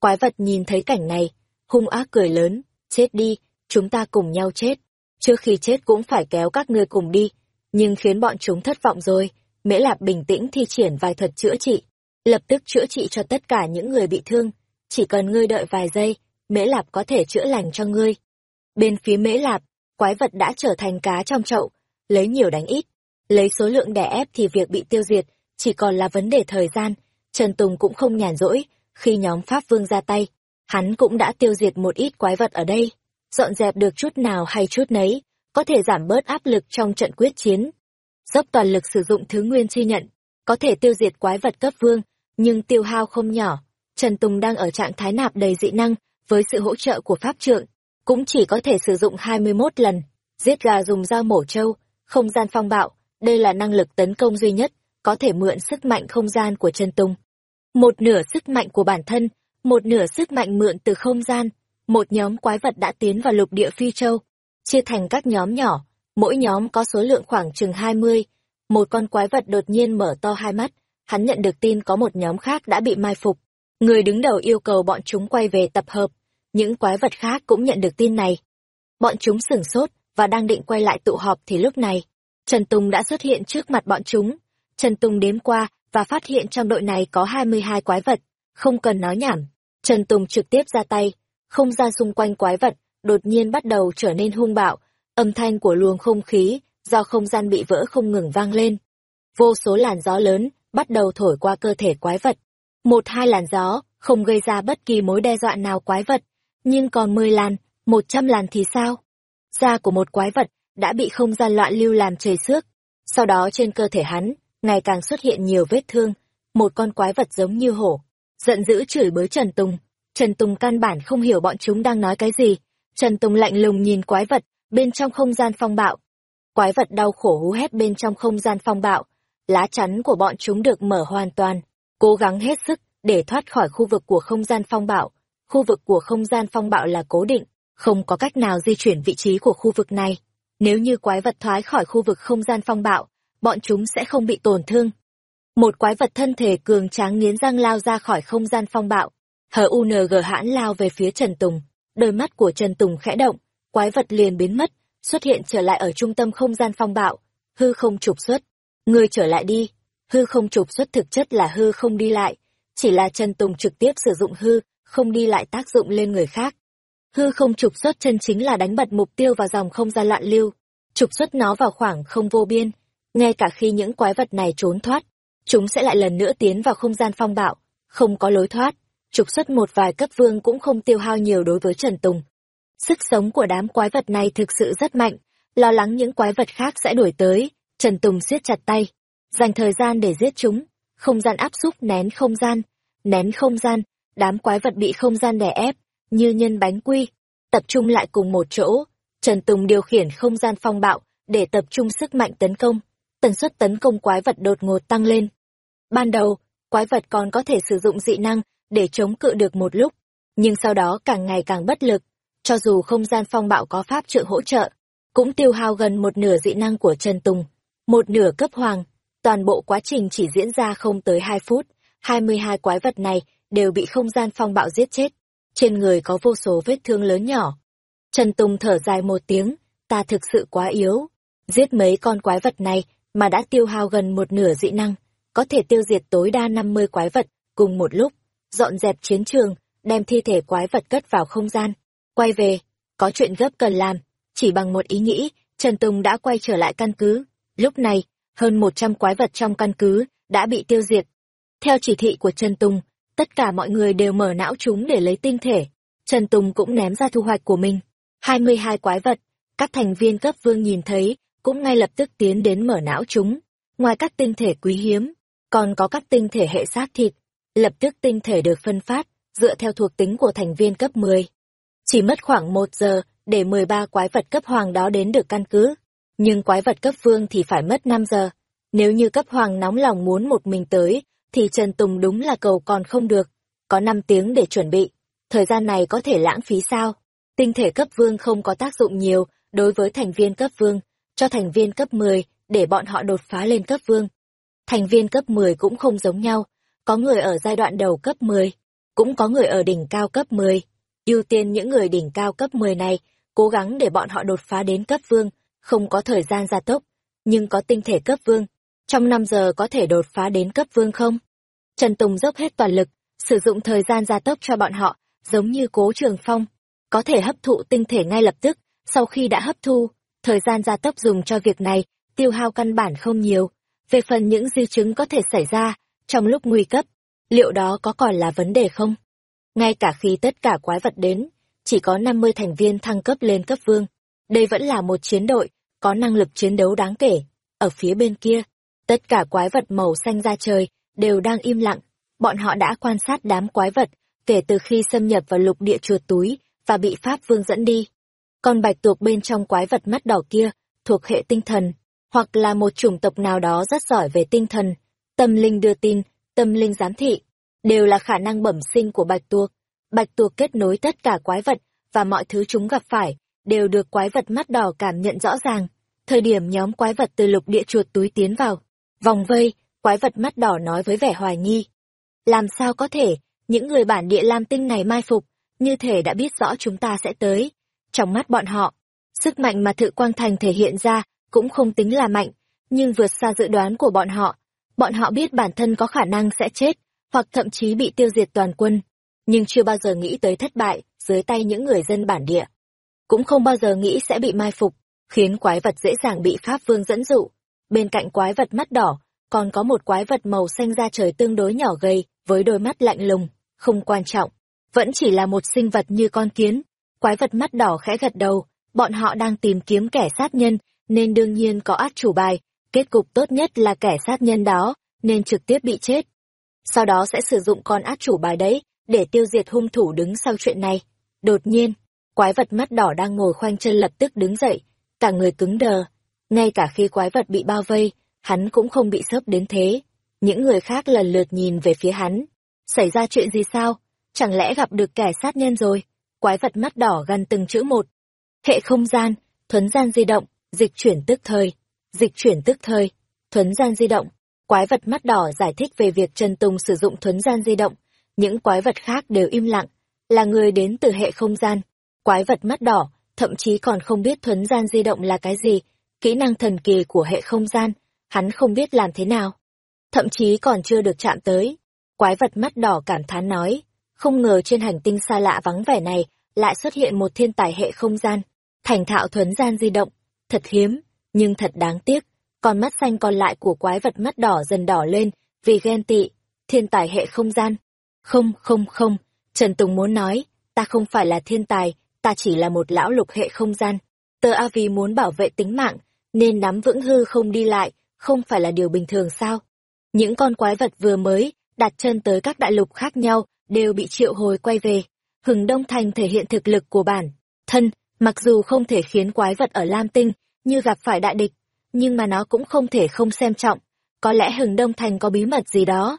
Quái vật nhìn thấy cảnh này, hung ác cười lớn, chết đi, chúng ta cùng nhau chết. Trước khi chết cũng phải kéo các ngươi cùng đi, nhưng khiến bọn chúng thất vọng rồi. Mễ Lạp bình tĩnh thi triển vài thuật chữa trị, lập tức chữa trị cho tất cả những người bị thương. Chỉ cần ngươi đợi vài giây, Mễ Lạp có thể chữa lành cho ngươi. Bên phía Mễ Lạp, quái vật đã trở thành cá trong chậu, lấy nhiều đánh ít. Lấy số lượng đè ép thì việc bị tiêu diệt, chỉ còn là vấn đề thời gian. Trần Tùng cũng không nhàn rỗi, khi nhóm Pháp Vương ra tay, hắn cũng đã tiêu diệt một ít quái vật ở đây. Dọn dẹp được chút nào hay chút nấy, có thể giảm bớt áp lực trong trận quyết chiến. Dốc toàn lực sử dụng thứ nguyên chi nhận, có thể tiêu diệt quái vật cấp vương, nhưng tiêu hao không nhỏ. Trần Tùng đang ở trạng thái nạp đầy dị năng, với sự hỗ trợ của pháp trượng, cũng chỉ có thể sử dụng 21 lần. Giết gà dùng dao mổ trâu, không gian phong bạo, đây là năng lực tấn công duy nhất, có thể mượn sức mạnh không gian của chân tung Một nửa sức mạnh của bản thân, một nửa sức mạnh mượn từ không gian, một nhóm quái vật đã tiến vào lục địa phi châu, chia thành các nhóm nhỏ, mỗi nhóm có số lượng khoảng chừng 20. Một con quái vật đột nhiên mở to hai mắt, hắn nhận được tin có một nhóm khác đã bị mai phục. Người đứng đầu yêu cầu bọn chúng quay về tập hợp, những quái vật khác cũng nhận được tin này. Bọn chúng sửng sốt và đang định quay lại tụ họp thì lúc này, Trần Tùng đã xuất hiện trước mặt bọn chúng. Trần Tùng đếm qua và phát hiện trong đội này có 22 quái vật, không cần nói nhảm. Trần Tùng trực tiếp ra tay, không gian xung quanh quái vật, đột nhiên bắt đầu trở nên hung bạo, âm thanh của luồng không khí, do không gian bị vỡ không ngừng vang lên. Vô số làn gió lớn, bắt đầu thổi qua cơ thể quái vật. Một hai làn gió, không gây ra bất kỳ mối đe dọa nào quái vật, nhưng còn mười làn, một trăm làn thì sao? Da của một quái vật đã bị không gian loạn lưu làm chảy xước. Sau đó trên cơ thể hắn, ngày càng xuất hiện nhiều vết thương, một con quái vật giống như hổ. Giận dữ chửi bới Trần Tùng. Trần Tùng căn bản không hiểu bọn chúng đang nói cái gì. Trần Tùng lạnh lùng nhìn quái vật, bên trong không gian phong bạo. Quái vật đau khổ hú hét bên trong không gian phong bạo. Lá chắn của bọn chúng được mở hoàn toàn, cố gắng hết sức để thoát khỏi khu vực của không gian phong bạo. Khu vực của không gian phong bạo là cố định, không có cách nào di chuyển vị trí của khu vực này. Nếu như quái vật thoái khỏi khu vực không gian phong bạo, bọn chúng sẽ không bị tổn thương. Một quái vật thân thể cường tráng nghiến răng lao ra khỏi không gian phong bạo. HUNG hãn lao về phía Trần Tùng. Đôi mắt của Trần Tùng khẽ động, quái vật liền biến mất, xuất hiện trở lại ở trung tâm không gian phong bạo. Hư không trục xuất. Ngươi trở lại đi. Hư không trục xuất thực chất là hư không đi lại. Chỉ là Trần Tùng trực tiếp sử dụng hư, không đi lại tác dụng lên người khác. Hư không trục xuất chân chính là đánh bật mục tiêu vào dòng không gian loạn lưu, trục xuất nó vào khoảng không vô biên. Ngay cả khi những quái vật này trốn thoát, chúng sẽ lại lần nữa tiến vào không gian phong bạo, không có lối thoát. Trục xuất một vài cấp vương cũng không tiêu hao nhiều đối với Trần Tùng. Sức sống của đám quái vật này thực sự rất mạnh, lo lắng những quái vật khác sẽ đuổi tới, Trần Tùng siết chặt tay, dành thời gian để giết chúng, không gian áp xúc nén không gian, nén không gian, đám quái vật bị không gian đè ép, như nhân bánh quy, tập trung lại cùng một chỗ. Trần Tùng điều khiển không gian phong bạo để tập trung sức mạnh tấn công. Tần suất tấn công quái vật đột ngột tăng lên. Ban đầu, quái vật còn có thể sử dụng dị năng để chống cự được một lúc, nhưng sau đó càng ngày càng bất lực. Cho dù không gian phong bạo có pháp trợ hỗ trợ, cũng tiêu hao gần một nửa dị năng của Trần Tùng. Một nửa cấp hoàng, toàn bộ quá trình chỉ diễn ra không tới 2 phút, 22 quái vật này đều bị không gian phong bạo giết chết. Trên người có vô số vết thương lớn nhỏ. Trần Tùng thở dài một tiếng, ta thực sự quá yếu. Giết mấy con quái vật này mà đã tiêu hao gần một nửa dị năng, có thể tiêu diệt tối đa 50 quái vật cùng một lúc, dọn dẹp chiến trường, đem thi thể quái vật cất vào không gian. Quay về, có chuyện gấp cần làm, chỉ bằng một ý nghĩ, Trần Tùng đã quay trở lại căn cứ. Lúc này, hơn 100 quái vật trong căn cứ đã bị tiêu diệt. Theo chỉ thị của Trần Tùng, tất cả mọi người đều mở não chúng để lấy tinh thể. Trần Tùng cũng ném ra thu hoạch của mình. 22 quái vật, các thành viên cấp vương nhìn thấy, cũng ngay lập tức tiến đến mở não chúng. Ngoài các tinh thể quý hiếm, còn có các tinh thể hệ sát thịt. Lập tức tinh thể được phân phát, dựa theo thuộc tính của thành viên cấp 10. Chỉ mất khoảng 1 giờ để 13 quái vật cấp hoàng đó đến được căn cứ. Nhưng quái vật cấp vương thì phải mất 5 giờ. Nếu như cấp hoàng nóng lòng muốn một mình tới, thì Trần Tùng đúng là cầu còn không được. Có 5 tiếng để chuẩn bị. Thời gian này có thể lãng phí sao? Tinh thể cấp vương không có tác dụng nhiều đối với thành viên cấp vương, cho thành viên cấp 10 để bọn họ đột phá lên cấp vương. Thành viên cấp 10 cũng không giống nhau, có người ở giai đoạn đầu cấp 10, cũng có người ở đỉnh cao cấp 10. Ưu tiên những người đỉnh cao cấp 10 này, cố gắng để bọn họ đột phá đến cấp vương, không có thời gian gia tốc, nhưng có tinh thể cấp vương. Trong 5 giờ có thể đột phá đến cấp vương không? Trần Tùng dốc hết toàn lực, sử dụng thời gian gia tốc cho bọn họ, giống như cố trường phong. Có thể hấp thụ tinh thể ngay lập tức, sau khi đã hấp thu, thời gian gia tốc dùng cho việc này, tiêu hao căn bản không nhiều. Về phần những di chứng có thể xảy ra, trong lúc nguy cấp, liệu đó có còn là vấn đề không? Ngay cả khi tất cả quái vật đến, chỉ có 50 thành viên thăng cấp lên cấp vương. Đây vẫn là một chiến đội, có năng lực chiến đấu đáng kể. Ở phía bên kia, tất cả quái vật màu xanh ra trời, đều đang im lặng. Bọn họ đã quan sát đám quái vật, kể từ khi xâm nhập vào lục địa chuột túi, và bị Pháp Vương dẫn đi. Con bạch tuộc bên trong quái vật mắt đỏ kia, thuộc hệ tinh thần, hoặc là một chủng tộc nào đó rất giỏi về tinh thần, tâm linh đưa tin, tâm linh giám thị, đều là khả năng bẩm sinh của bạch tuộc. Bạch tuộc kết nối tất cả quái vật, và mọi thứ chúng gặp phải, đều được quái vật mắt đỏ cảm nhận rõ ràng. Thời điểm nhóm quái vật từ lục địa chuột túi tiến vào, vòng vây, quái vật mắt đỏ nói với vẻ hoài nghi. Làm sao có thể, những người bản địa lam tinh này mai phục, như thể đã biết rõ chúng ta sẽ tới. Trong mắt bọn họ, sức mạnh mà Thự Quang Thành thể hiện ra cũng không tính là mạnh, nhưng vượt xa dự đoán của bọn họ. Bọn họ biết bản thân có khả năng sẽ chết, hoặc thậm chí bị tiêu diệt toàn quân, nhưng chưa bao giờ nghĩ tới thất bại dưới tay những người dân bản địa. Cũng không bao giờ nghĩ sẽ bị mai phục, khiến quái vật dễ dàng bị Pháp Vương dẫn dụ. Bên cạnh quái vật mắt đỏ, còn có một quái vật màu xanh da trời tương đối nhỏ gầy, với đôi mắt lạnh lùng, không quan trọng. Vẫn chỉ là một sinh vật như con kiến. Quái vật mắt đỏ khẽ gật đầu, bọn họ đang tìm kiếm kẻ sát nhân, nên đương nhiên có át chủ bài. Kết cục tốt nhất là kẻ sát nhân đó, nên trực tiếp bị chết. Sau đó sẽ sử dụng con át chủ bài đấy, để tiêu diệt hung thủ đứng sau chuyện này. Đột nhiên, quái vật mắt đỏ đang ngồi khoanh chân lập tức đứng dậy, cả người cứng đờ. Ngay cả khi quái vật bị bao vây, hắn cũng không bị sốc đến thế. Những người khác lần lượt nhìn về phía hắn. Xảy ra chuyện gì sao? Chẳng lẽ gặp được kẻ sát nhân rồi? Quái vật mắt đỏ gần từng chữ một. Hệ không gian, thuấn gian di động, dịch chuyển tức thời, dịch chuyển tức thời, thuấn gian di động. Quái vật mắt đỏ giải thích về việc Trần Tùng sử dụng thuấn gian di động, những quái vật khác đều im lặng, là người đến từ hệ không gian. Quái vật mắt đỏ, thậm chí còn không biết thuấn gian di động là cái gì, kỹ năng thần kỳ của hệ không gian, hắn không biết làm thế nào. Thậm chí còn chưa được chạm tới. Quái vật mắt đỏ cảm thán nói, không ngờ trên hành tinh xa lạ vắng vẻ này lại xuất hiện một thiên tài hệ không gian, thành thạo thuấn gian di động, thật hiếm, nhưng thật đáng tiếc, con mắt xanh còn lại của quái vật mắt đỏ dần đỏ lên, vì ghen tị, thiên tài hệ không gian. Không, không, không, Trần Tùng muốn nói, ta không phải là thiên tài, ta chỉ là một lão lục hệ không gian. Tơ A vì muốn bảo vệ tính mạng, nên nắm vững hư không đi lại, không phải là điều bình thường sao? Những con quái vật vừa mới đặt chân tới các đại lục khác nhau đều bị triệu hồi quay về. Hừng Đông Thành thể hiện thực lực của bản thân, mặc dù không thể khiến quái vật ở Lam Tinh như gặp phải đại địch, nhưng mà nó cũng không thể không xem trọng. Có lẽ Hừng Đông Thành có bí mật gì đó.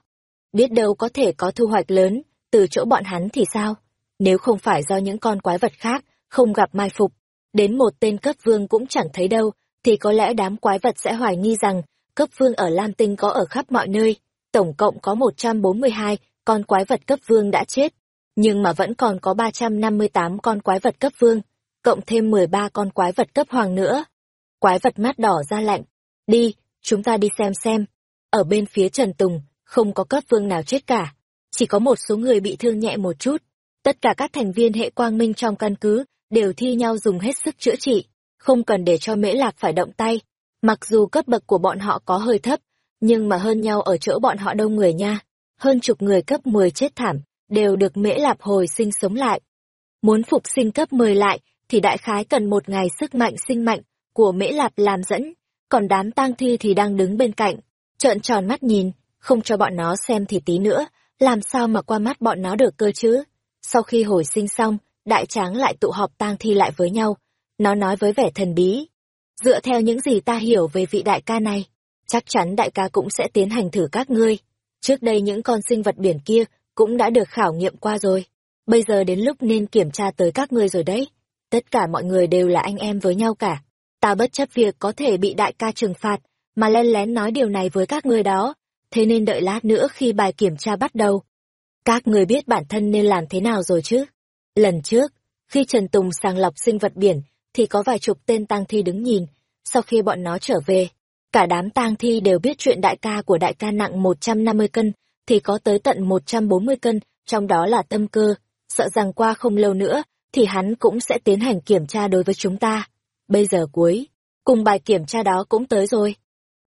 Biết đâu có thể có thu hoạch lớn từ chỗ bọn hắn thì sao? Nếu không phải do những con quái vật khác không gặp mai phục, đến một tên cấp vương cũng chẳng thấy đâu, thì có lẽ đám quái vật sẽ hoài nghi rằng cấp vương ở Lam Tinh có ở khắp mọi nơi. Tổng cộng có 142 con quái vật cấp vương đã chết, nhưng mà vẫn còn có 358 con quái vật cấp vương, cộng thêm 13 con quái vật cấp hoàng nữa. Quái vật mắt đỏ ra lạnh. Đi, chúng ta đi xem xem. Ở bên phía Trần Tùng, không có cấp vương nào chết cả. Chỉ có một số người bị thương nhẹ một chút. Tất cả các thành viên hệ quang minh trong căn cứ đều thi nhau dùng hết sức chữa trị, không cần để cho mễ lạc phải động tay. Mặc dù cấp bậc của bọn họ có hơi thấp, nhưng mà hơn nhau ở chỗ bọn họ đông người nha. Hơn chục người cấp 10 chết thảm, đều được mễ lạp hồi sinh sống lại. Muốn phục sinh cấp 10 lại, thì đại khái cần một ngày sức mạnh sinh mạnh của mễ lạp làm dẫn, còn đám tang thi thì đang đứng bên cạnh, trợn tròn mắt nhìn, không cho bọn nó xem thì tí nữa, làm sao mà qua mắt bọn nó được cơ chứ. Sau khi hồi sinh xong, đại tráng lại tụ họp tang thi lại với nhau, nó nói với vẻ thần bí. Dựa theo những gì ta hiểu về vị đại ca này, chắc chắn đại ca cũng sẽ tiến hành thử các ngươi. Trước đây những con sinh vật biển kia cũng đã được khảo nghiệm qua rồi. Bây giờ đến lúc nên kiểm tra tới các ngươi rồi đấy. Tất cả mọi người đều là anh em với nhau cả. Ta bất chấp việc có thể bị đại ca trừng phạt, mà len lén nói điều này với các ngươi đó. Thế nên đợi lát nữa khi bài kiểm tra bắt đầu. Các người biết bản thân nên làm thế nào rồi chứ? Lần trước, khi Trần Tùng sàng lọc sinh vật biển, thì có vài chục tên tang thi đứng nhìn. Sau khi bọn nó trở về, cả đám tang thi đều biết chuyện đại ca của đại ca nặng 150 cân, thì có tới tận 140 cân, trong đó là tâm cơ. Sợ rằng qua không lâu nữa, thì hắn cũng sẽ tiến hành kiểm tra đối với chúng ta. Bây giờ cuối, cùng bài kiểm tra đó cũng tới rồi.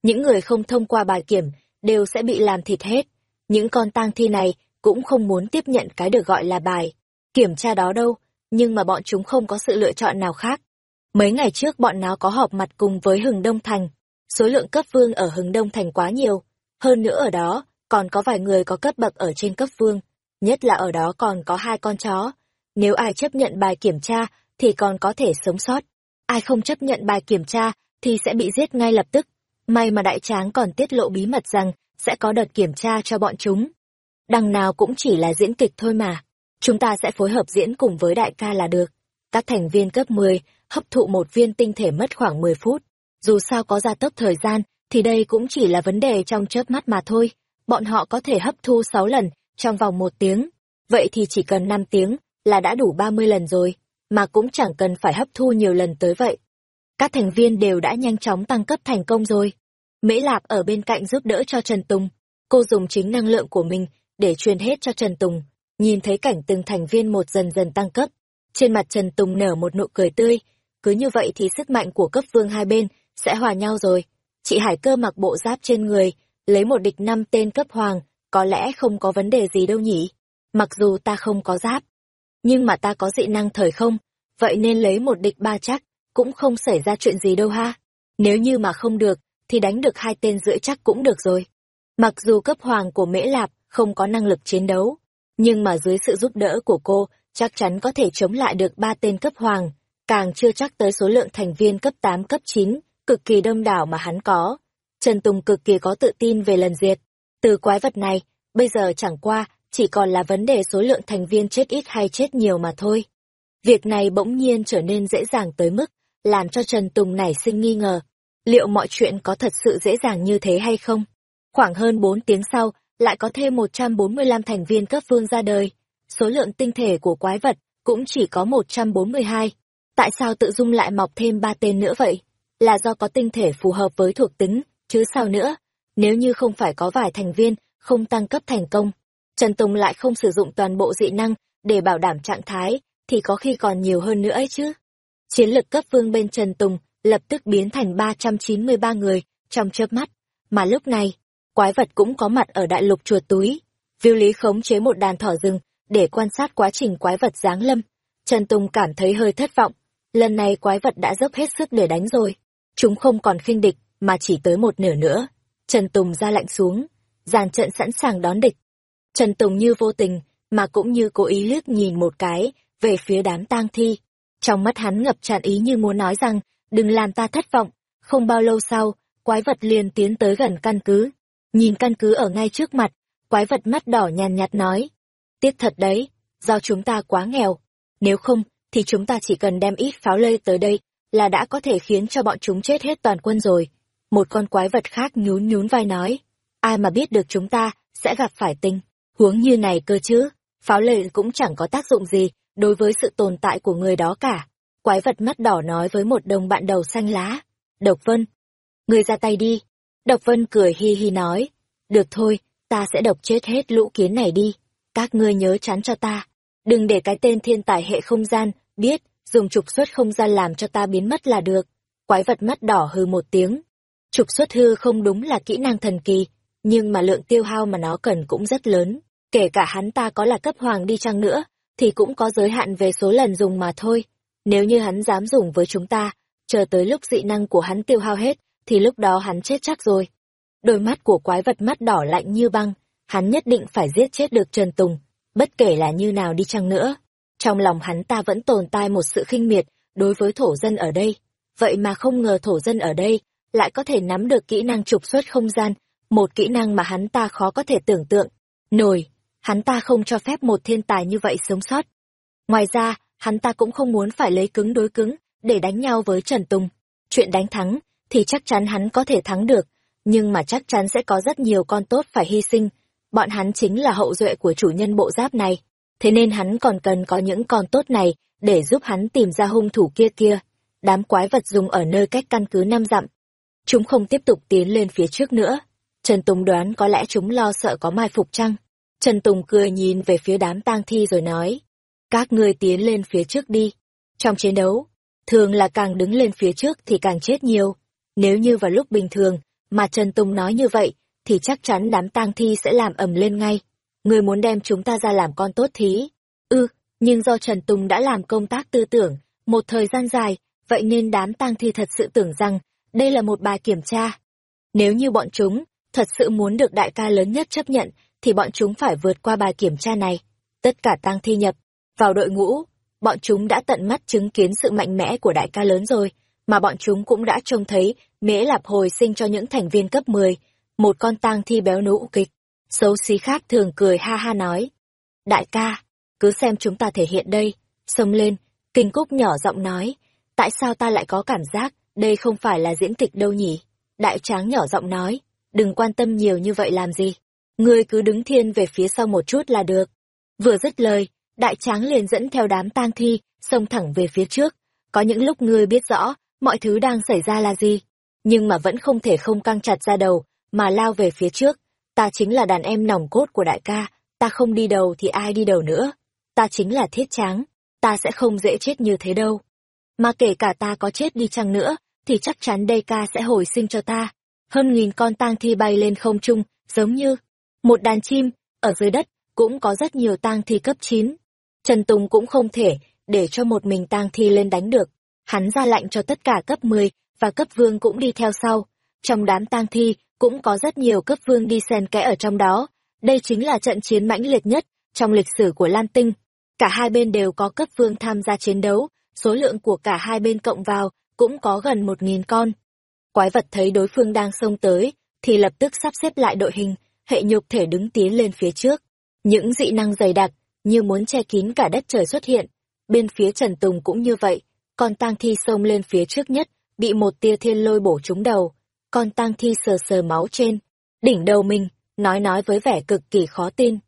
Những người không thông qua bài kiểm, đều sẽ bị làm thịt hết. Những con tang thi này cũng không muốn tiếp nhận cái được gọi là bài. Kiểm tra đó đâu, nhưng mà bọn chúng không có sự lựa chọn nào khác. Mấy ngày trước bọn nó có họp mặt cùng với Hừng Đông Thành. Số lượng cấp vương ở Hừng Đông Thành quá nhiều. Hơn nữa ở đó, còn có vài người có cấp bậc ở trên cấp vương. Nhất là ở đó còn có hai con chó. Nếu ai chấp nhận bài kiểm tra, thì còn có thể sống sót. Ai không chấp nhận bài kiểm tra, thì sẽ bị giết ngay lập tức. May mà đại tráng còn tiết lộ bí mật rằng, sẽ có đợt kiểm tra cho bọn chúng. Đằng nào cũng chỉ là diễn kịch thôi mà. Chúng ta sẽ phối hợp diễn cùng với đại ca là được. Các thành viên cấp 10 hấp thụ một viên tinh thể mất khoảng 10 phút. Dù sao có gia tốc thời gian, thì đây cũng chỉ là vấn đề trong chớp mắt mà thôi. Bọn họ có thể hấp thu 6 lần trong vòng một tiếng. Vậy thì chỉ cần 5 tiếng là đã đủ 30 lần rồi, mà cũng chẳng cần phải hấp thu nhiều lần tới vậy. Các thành viên đều đã nhanh chóng tăng cấp thành công rồi. Mễ Lạp ở bên cạnh giúp đỡ cho Trần Tùng. Cô dùng chính năng lượng của mình để truyền hết cho Trần Tùng. Nhìn thấy cảnh từng thành viên một dần dần tăng cấp. Trên mặt Trần Tùng nở một nụ cười tươi, cứ như vậy thì sức mạnh của cấp vương hai bên sẽ hòa nhau rồi. Chị Hải cơ mặc bộ giáp trên người, lấy một địch năm tên cấp hoàng, có lẽ không có vấn đề gì đâu nhỉ. Mặc dù ta không có giáp, nhưng mà ta có dị năng thời không, vậy nên lấy một địch ba chắc, cũng không xảy ra chuyện gì đâu ha. Nếu như mà không được, thì đánh được hai tên rưỡi chắc cũng được rồi. Mặc dù cấp hoàng của Mễ Lạp không có năng lực chiến đấu, nhưng mà dưới sự giúp đỡ của cô, chắc chắn có thể chống lại được ba tên cấp hoàng, càng chưa chắc tới số lượng thành viên cấp 8 cấp 9, cực kỳ đông đảo mà hắn có. Trần Tùng cực kỳ có tự tin về lần diệt. Từ quái vật này, bây giờ chẳng qua, chỉ còn là vấn đề số lượng thành viên chết ít hay chết nhiều mà thôi. Việc này bỗng nhiên trở nên dễ dàng tới mức làm cho Trần Tùng nảy sinh nghi ngờ. Liệu mọi chuyện có thật sự dễ dàng như thế hay không? Khoảng hơn 4 tiếng sau, lại có thêm 145 thành viên cấp vương ra đời. Số lượng tinh thể của quái vật cũng chỉ có 142. Tại sao tự dung lại mọc thêm ba tên nữa vậy? Là do có tinh thể phù hợp với thuộc tính, chứ sao nữa? Nếu như không phải có vài thành viên, không tăng cấp thành công, Trần Tùng lại không sử dụng toàn bộ dị năng để bảo đảm trạng thái, thì có khi còn nhiều hơn nữa ấy chứ. Chiến lực cấp vương bên Trần Tùng lập tức biến thành 393 người trong chớp mắt, mà lúc này, quái vật cũng có mặt ở đại lục chuột túi. Viu Lý khống chế một đàn thỏ rừng để quan sát quá trình quái vật giáng lâm. Trần Tùng cảm thấy hơi thất vọng, lần này quái vật đã dốc hết sức để đánh rồi. Chúng không còn khinh địch, mà chỉ tới một nửa nữa. Trần Tùng ra lạnh xuống, dàn trận sẵn sàng đón địch. Trần Tùng như vô tình, mà cũng như cố ý liếc nhìn một cái, về phía đám tang thi. Trong mắt hắn ngập tràn ý như muốn nói rằng, đừng làm ta thất vọng. Không bao lâu sau, quái vật liền tiến tới gần căn cứ. Nhìn căn cứ ở ngay trước mặt, quái vật mắt đỏ nhàn nhạt nói. Tiếc thật đấy, do chúng ta quá nghèo. Nếu không, thì chúng ta chỉ cần đem ít pháo lây tới đây, là đã có thể khiến cho bọn chúng chết hết toàn quân rồi. Một con quái vật khác nhún nhún vai nói. Ai mà biết được chúng ta sẽ gặp phải tình, huống như này cơ chứ. Pháo lệ cũng chẳng có tác dụng gì đối với sự tồn tại của người đó cả. Quái vật mắt đỏ nói với một đồng bạn đầu xanh lá. Độc Vân, người ra tay đi. Độc Vân cười hi hi nói. Được thôi, ta sẽ độc chết hết lũ kiến này đi. Các ngươi nhớ chắn cho ta. Đừng để cái tên thiên tài hệ không gian, biết, dùng trục xuất không gian làm cho ta biến mất là được. Quái vật mắt đỏ hư một tiếng. Trục xuất hư không đúng là kỹ năng thần kỳ, nhưng mà lượng tiêu hao mà nó cần cũng rất lớn. Kể cả hắn ta có là cấp hoàng đi chăng nữa, thì cũng có giới hạn về số lần dùng mà thôi. Nếu như hắn dám dùng với chúng ta, chờ tới lúc dị năng của hắn tiêu hao hết, thì lúc đó hắn chết chắc rồi. Đôi mắt của quái vật mắt đỏ lạnh như băng, hắn nhất định phải giết chết được Trần Tùng, bất kể là như nào đi chăng nữa. Trong lòng hắn ta vẫn tồn tại một sự khinh miệt đối với thổ dân ở đây. Vậy mà không ngờ thổ dân ở đây lại có thể nắm được kỹ năng trục xuất không gian, một kỹ năng mà hắn ta khó có thể tưởng tượng. Nổi, hắn ta không cho phép một thiên tài như vậy sống sót. Ngoài ra, hắn ta cũng không muốn phải lấy cứng đối cứng để đánh nhau với Trần Tùng. Chuyện đánh thắng thì chắc chắn hắn có thể thắng được, nhưng mà chắc chắn sẽ có rất nhiều con tốt phải hy sinh. Bọn hắn chính là hậu duệ của chủ nhân bộ giáp này, thế nên hắn còn cần có những con tốt này để giúp hắn tìm ra hung thủ kia kia. Đám quái vật dùng ở nơi cách căn cứ năm dặm. Chúng không tiếp tục tiến lên phía trước nữa. Trần Tùng đoán có lẽ chúng lo sợ có mai phục chăng? Trần Tùng cười nhìn về phía đám tang thi rồi nói, các ngươi tiến lên phía trước đi. Trong chiến đấu, thường là càng đứng lên phía trước thì càng chết nhiều. Nếu như vào lúc bình thường mà Trần Tùng nói như vậy, thì chắc chắn đám tang thi sẽ làm ầm lên ngay. Người muốn đem chúng ta ra làm con tốt thí. Ừ, nhưng do Trần Tùng đã làm công tác tư tưởng, một thời gian dài, vậy nên đám tang thi thật sự tưởng rằng đây là một bài kiểm tra. Nếu như bọn chúng thật sự muốn được đại ca lớn nhất chấp nhận, thì bọn chúng phải vượt qua bài kiểm tra này. Tất cả tang thi nhập vào đội ngũ, bọn chúng đã tận mắt chứng kiến sự mạnh mẽ của đại ca lớn rồi, mà bọn chúng cũng đã trông thấy mễ lạp hồi sinh cho những thành viên cấp 10, một con tang thi béo nũ kịch. Xấu xí khác thường cười ha ha nói. Đại ca, cứ xem chúng ta thể hiện đây. Xông lên, kinh cúc nhỏ giọng nói. Tại sao ta lại có cảm giác, đây không phải là diễn kịch đâu nhỉ? Đại tráng nhỏ giọng nói. Đừng quan tâm nhiều như vậy làm gì. Ngươi cứ đứng thiên về phía sau một chút là được. Vừa dứt lời, đại tráng liền dẫn theo đám tang thi, xông thẳng về phía trước. Có những lúc ngươi biết rõ, mọi thứ đang xảy ra là gì, nhưng mà vẫn không thể không căng chặt ra đầu, mà lao về phía trước. Ta chính là đàn em nòng cốt của đại ca, ta không đi đầu thì ai đi đầu nữa. Ta chính là thiết tráng, ta sẽ không dễ chết như thế đâu. Mà kể cả ta có chết đi chăng nữa, thì chắc chắn đây ca sẽ hồi sinh cho ta. Hơn nghìn con tang thi bay lên không trung, giống như một đàn chim, ở dưới đất, cũng có rất nhiều tang thi cấp 9. Trần Tùng cũng không thể để cho một mình tang thi lên đánh được. Hắn ra lệnh cho tất cả cấp 10 và cấp vương cũng đi theo sau. Trong đám tang thi cũng có rất nhiều cấp vương đi xen kẽ ở trong đó. Đây chính là trận chiến mãnh liệt nhất trong lịch sử của Lan Tinh. Cả hai bên đều có cấp vương tham gia chiến đấu, số lượng của cả hai bên cộng vào cũng có gần một nghìn con. Quái vật thấy đối phương đang xông tới, thì lập tức sắp xếp lại đội hình, hệ nhục thể đứng tiến lên phía trước. Những dị năng dày đặc, như muốn che kín cả đất trời xuất hiện. Bên phía Trần Tùng cũng như vậy, con tang thi xông lên phía trước nhất, bị một tia thiên lôi bổ trúng đầu. Con tang thi sờ sờ máu trên, đỉnh đầu mình, nói nói với vẻ cực kỳ khó tin.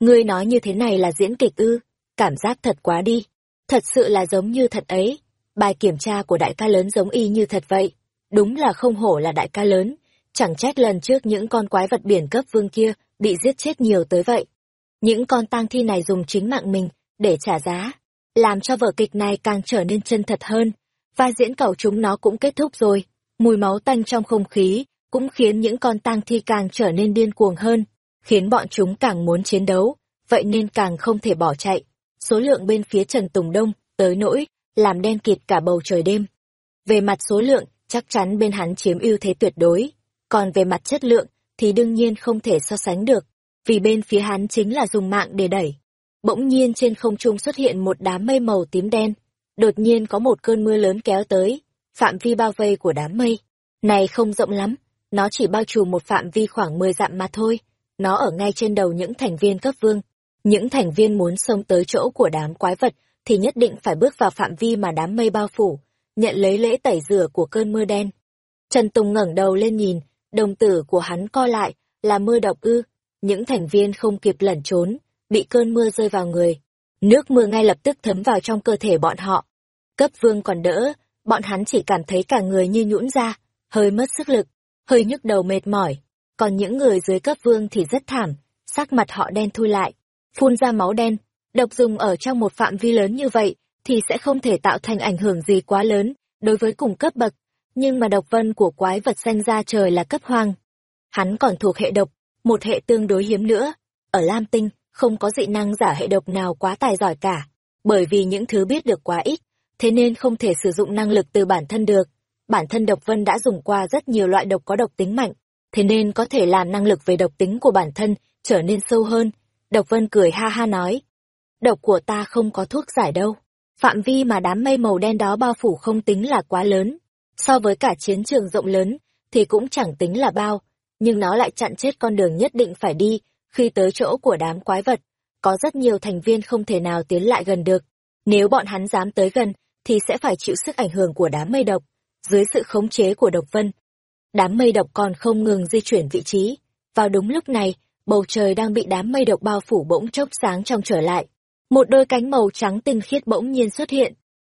Ngươi nói như thế này là diễn kịch ư, cảm giác thật quá đi. Thật sự là giống như thật ấy. Bài kiểm tra của đại ca lớn giống y như thật vậy. Đúng là không hổ là đại ca lớn. Chẳng trách lần trước những con quái vật biển cấp vương kia bị giết chết nhiều tới vậy. Những con tang thi này dùng chính mạng mình để trả giá, làm cho vở kịch này càng trở nên chân thật hơn. Vai diễn cầu chúng nó cũng kết thúc rồi, mùi máu tanh trong không khí cũng khiến những con tang thi càng trở nên điên cuồng hơn, khiến bọn chúng càng muốn chiến đấu, vậy nên càng không thể bỏ chạy. Số lượng bên phía Trần Tùng Đông tới nỗi làm đen kịt cả bầu trời đêm. Về mặt số lượng, chắc chắn bên hắn chiếm ưu thế tuyệt đối, còn về mặt chất lượng thì đương nhiên không thể so sánh được, vì bên phía hắn chính là dùng mạng để đẩy. Bỗng nhiên trên không trung xuất hiện một đám mây màu tím đen, đột nhiên có một cơn mưa lớn kéo tới, phạm vi bao vây của đám mây. Này không rộng lắm, nó chỉ bao trùm một phạm vi khoảng 10 dặm mà thôi, nó ở ngay trên đầu những thành viên cấp vương. Những thành viên muốn xông tới chỗ của đám quái vật thì nhất định phải bước vào phạm vi mà đám mây bao phủ, nhận lấy lễ tẩy rửa của cơn mưa đen. Trần Tùng ngẩng đầu lên nhìn, đồng tử của hắn co lại, là mưa độc ư. Những thành viên không kịp lẩn trốn, bị cơn mưa rơi vào người. Nước mưa ngay lập tức thấm vào trong cơ thể bọn họ. Cấp vương còn đỡ, bọn hắn chỉ cảm thấy cả người như nhũn ra, hơi mất sức lực, hơi nhức đầu mệt mỏi. Còn những người dưới cấp vương thì rất thảm, sắc mặt họ đen thui lại, phun ra máu đen. Độc dùng ở trong một phạm vi lớn như vậy thì sẽ không thể tạo thành ảnh hưởng gì quá lớn đối với cùng cấp bậc. Nhưng mà độc vân của quái vật xanh ra trời là cấp hoang. Hắn còn thuộc hệ độc, một hệ tương đối hiếm nữa. Ở Lam Tinh, không có dị năng giả hệ độc nào quá tài giỏi cả, bởi vì những thứ biết được quá ít, thế nên không thể sử dụng năng lực từ bản thân được. Bản thân độc vân đã dùng qua rất nhiều loại độc có độc tính mạnh, thế nên có thể làm năng lực về độc tính của bản thân trở nên sâu hơn. Độc vân cười ha ha nói, độc của ta không có thuốc giải đâu. Phạm vi mà đám mây màu đen đó bao phủ không tính là quá lớn. So với cả chiến trường rộng lớn, thì cũng chẳng tính là bao, nhưng nó lại chặn chết con đường nhất định phải đi khi tới chỗ của đám quái vật. Có rất nhiều thành viên không thể nào tiến lại gần được. Nếu bọn hắn dám tới gần, thì sẽ phải chịu sức ảnh hưởng của đám mây độc, dưới sự khống chế của độc vân. Đám mây độc còn không ngừng di chuyển vị trí. Vào đúng lúc này, bầu trời đang bị đám mây độc bao phủ bỗng chốc sáng trong trở lại. Một đôi cánh màu trắng tinh khiết bỗng nhiên xuất hiện.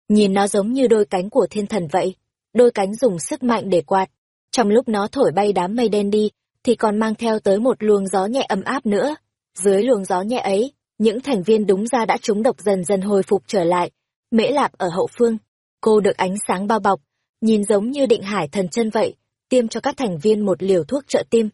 Nhìn nó giống như đôi cánh của thiên thần vậy. Đôi cánh dùng sức mạnh để quạt. Trong lúc nó thổi bay đám mây đen đi, thì còn mang theo tới một luồng gió nhẹ ấm áp nữa. Dưới luồng gió nhẹ ấy, những thành viên đúng ra đã trúng độc dần dần hồi phục trở lại. Mễ lạp ở hậu phương, cô được ánh sáng bao bọc, nhìn giống như định hải thần chân vậy, tiêm cho các thành viên một liều thuốc trợ tim.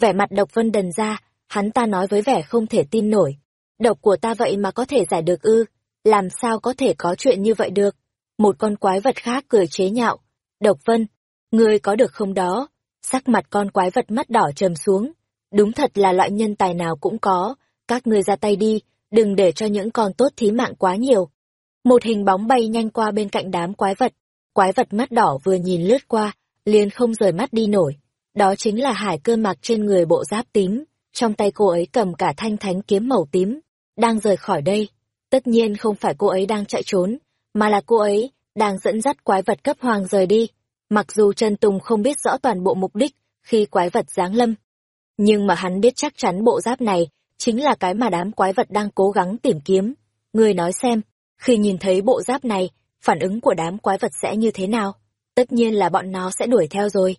Vẻ mặt độc vân đần ra, hắn ta nói với vẻ không thể tin nổi. Độc của ta vậy mà có thể giải được ư, làm sao có thể có chuyện như vậy được. Một con quái vật khác cười chế nhạo. Độc vân, ngươi có được không đó? Sắc mặt con quái vật mắt đỏ trầm xuống. Đúng thật là loại nhân tài nào cũng có, các ngươi ra tay đi, đừng để cho những con tốt thí mạng quá nhiều. Một hình bóng bay nhanh qua bên cạnh đám quái vật. Quái vật mắt đỏ vừa nhìn lướt qua, liền không rời mắt đi nổi. Đó chính là hải cơ mặc trên người bộ giáp tím, trong tay cô ấy cầm cả thanh thánh kiếm màu tím, đang rời khỏi đây. Tất nhiên không phải cô ấy đang chạy trốn, mà là cô ấy đang dẫn dắt quái vật cấp hoàng rời đi. Mặc dù Trần Tùng không biết rõ toàn bộ mục đích khi quái vật giáng lâm, nhưng mà hắn biết chắc chắn bộ giáp này chính là cái mà đám quái vật đang cố gắng tìm kiếm. Người nói xem, khi nhìn thấy bộ giáp này, phản ứng của đám quái vật sẽ như thế nào? Tất nhiên là bọn nó sẽ đuổi theo rồi.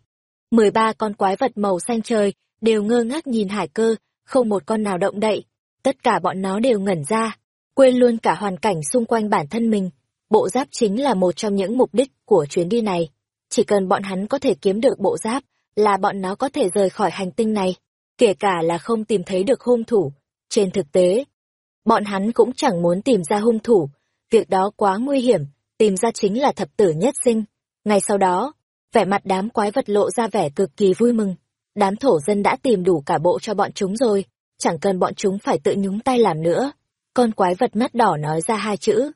13 con quái vật màu xanh trời đều ngơ ngác nhìn hải cơ, không một con nào động đậy. Tất cả bọn nó đều ngẩn ra, quên luôn cả hoàn cảnh xung quanh bản thân mình. Bộ giáp chính là một trong những mục đích của chuyến đi này. Chỉ cần bọn hắn có thể kiếm được bộ giáp, là bọn nó có thể rời khỏi hành tinh này, kể cả là không tìm thấy được hung thủ. Trên thực tế, bọn hắn cũng chẳng muốn tìm ra hung thủ, việc đó quá nguy hiểm, tìm ra chính là thập tử nhất sinh. Ngay sau đó, vẻ mặt đám quái vật lộ ra vẻ cực kỳ vui mừng. Đám thổ dân đã tìm đủ cả bộ cho bọn chúng rồi, chẳng cần bọn chúng phải tự nhúng tay làm nữa. Con quái vật mắt đỏ nói ra hai chữ.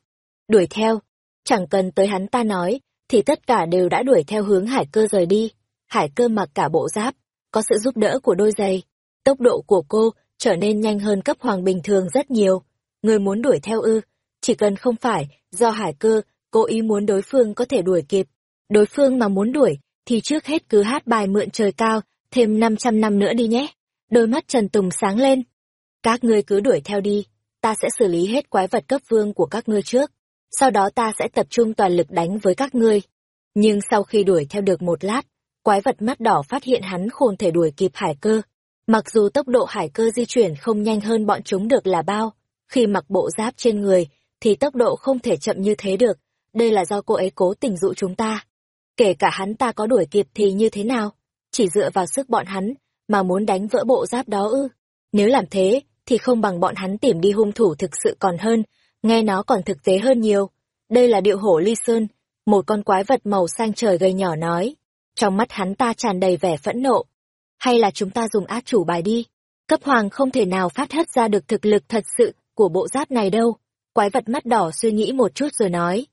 Đuổi theo. Chẳng cần tới hắn ta nói, thì tất cả đều đã đuổi theo hướng hải cơ rời đi. Hải cơ mặc cả bộ giáp, có sự giúp đỡ của đôi giày. Tốc độ của cô trở nên nhanh hơn cấp hoàng bình thường rất nhiều. Người muốn đuổi theo ư, chỉ cần không phải do hải cơ cố ý muốn đối phương có thể đuổi kịp. Đối phương mà muốn đuổi, thì trước hết cứ hát bài mượn trời cao, thêm 500 năm nữa đi nhé. Đôi mắt Trần Tùng sáng lên. Các ngươi cứ đuổi theo đi, ta sẽ xử lý hết quái vật cấp vương của các ngươi trước. Sau đó ta sẽ tập trung toàn lực đánh với các ngươi. Nhưng sau khi đuổi theo được một lát, quái vật mắt đỏ phát hiện hắn khôn thể đuổi kịp hải cơ. Mặc dù tốc độ hải cơ di chuyển không nhanh hơn bọn chúng được là bao, khi mặc bộ giáp trên người, thì tốc độ không thể chậm như thế được, đây là do cô ấy cố tình dụ chúng ta. Kể cả hắn ta có đuổi kịp thì như thế nào? Chỉ dựa vào sức bọn hắn, mà muốn đánh vỡ bộ giáp đó ư? Nếu làm thế, thì không bằng bọn hắn tìm đi hung thủ thực sự còn hơn, nghe nó còn thực tế hơn nhiều. Đây là điệu hổ ly sơn, một con quái vật màu xanh trời gầy nhỏ nói. Trong mắt hắn ta tràn đầy vẻ phẫn nộ. Hay là chúng ta dùng át chủ bài đi? Cấp hoàng không thể nào phát hất ra được thực lực thật sự của bộ giáp này đâu. Quái vật mắt đỏ suy nghĩ một chút rồi nói.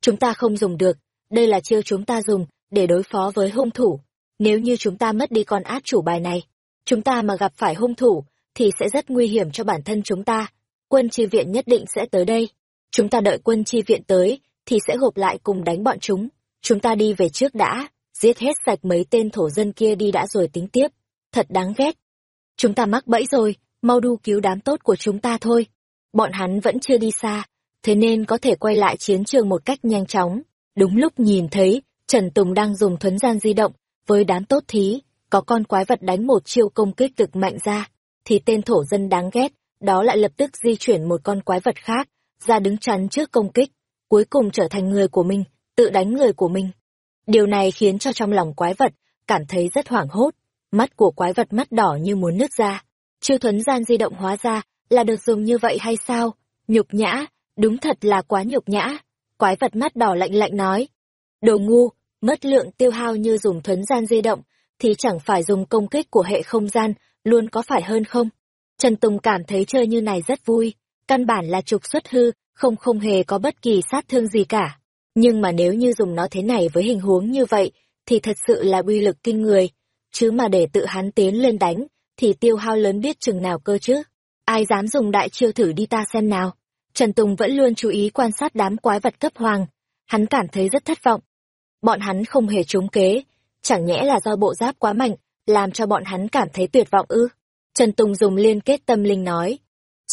Chúng ta không dùng được, đây là chiêu chúng ta dùng để đối phó với hung thủ. Nếu như chúng ta mất đi con át chủ bài này, chúng ta mà gặp phải hung thủ, thì sẽ rất nguy hiểm cho bản thân chúng ta. Quân chi viện nhất định sẽ tới đây. Chúng ta đợi quân chi viện tới, thì sẽ gộp lại cùng đánh bọn chúng. Chúng ta đi về trước đã, giết hết sạch mấy tên thổ dân kia đi đã rồi tính tiếp. Thật đáng ghét. Chúng ta mắc bẫy rồi, mau đu cứu đám tốt của chúng ta thôi. Bọn hắn vẫn chưa đi xa, thế nên có thể quay lại chiến trường một cách nhanh chóng. Đúng lúc nhìn thấy, Trần Tùng đang dùng thuấn gian di động, với đám tốt thí, có con quái vật đánh một chiêu công kích cực mạnh ra, thì tên thổ dân đáng ghét, đó lại lập tức di chuyển một con quái vật khác, ra đứng chắn trước công kích, cuối cùng trở thành người của mình, tự đánh người của mình. Điều này khiến cho trong lòng quái vật, cảm thấy rất hoảng hốt, mắt của quái vật mắt đỏ như muốn nứt ra. Chiêu thuấn gian di động hóa ra, là được dùng như vậy hay sao? Nhục nhã, đúng thật là quá nhục nhã. Quái vật mắt đỏ lạnh lạnh nói. Đồ ngu, mất lượng tiêu hao như dùng thuấn gian di động, thì chẳng phải dùng công kích của hệ không gian, luôn có phải hơn không? Trần Tùng cảm thấy chơi như này rất vui, căn bản là trục xuất hư, không không hề có bất kỳ sát thương gì cả. Nhưng mà nếu như dùng nó thế này với hình huống như vậy, thì thật sự là uy lực kinh người. Chứ mà để tự hắn tiến lên đánh, thì tiêu hao lớn biết chừng nào cơ chứ. Ai dám dùng đại chiêu thử đi ta xem nào. Trần Tùng vẫn luôn chú ý quan sát đám quái vật cấp hoàng. Hắn cảm thấy rất thất vọng. Bọn hắn không hề trúng kế. Chẳng nhẽ là do bộ giáp quá mạnh, làm cho bọn hắn cảm thấy tuyệt vọng ư. Trần Tùng dùng liên kết tâm linh nói.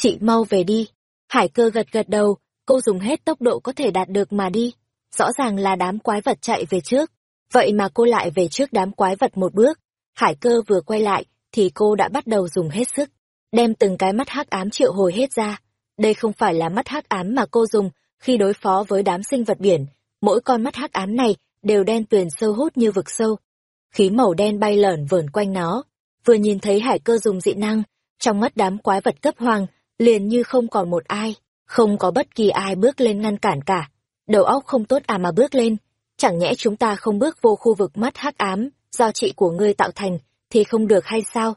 Chị mau về đi. Hải cơ gật gật đầu, cô dùng hết tốc độ có thể đạt được mà đi. Rõ ràng là đám quái vật chạy về trước. Vậy mà cô lại về trước đám quái vật một bước. Hải cơ vừa quay lại, thì cô đã bắt đầu dùng hết sức. Đem từng cái mắt hắc ám triệu hồi hết ra. Đây không phải là mắt hắc ám mà cô dùng khi đối phó với đám sinh vật biển. Mỗi con mắt hắc ám này đều đen tuyền sâu hút như vực sâu. Khí màu đen bay lởn vởn quanh nó. Vừa nhìn thấy hải cơ dùng dị năng, trong mắt đám quái vật cấp hoàng, liền như không còn một ai, không có bất kỳ ai bước lên ngăn cản cả. Đầu óc không tốt à mà bước lên, chẳng nhẽ chúng ta không bước vô khu vực mắt hắc ám, do chị của ngươi tạo thành, thì không được hay sao?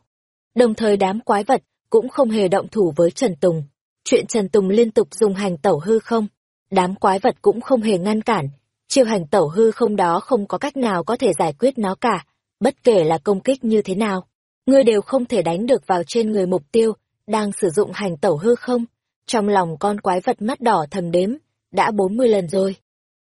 Đồng thời đám quái vật cũng không hề động thủ với Trần Tùng. Chuyện Trần Tùng liên tục dùng hành tẩu hư không, đám quái vật cũng không hề ngăn cản. Chiêu hành tẩu hư không đó không có cách nào có thể giải quyết nó cả, bất kể là công kích như thế nào. Ngươi đều không thể đánh được vào trên người mục tiêu, đang sử dụng hành tẩu hư không. Trong lòng con quái vật mắt đỏ thầm đếm, đã 40 lần rồi.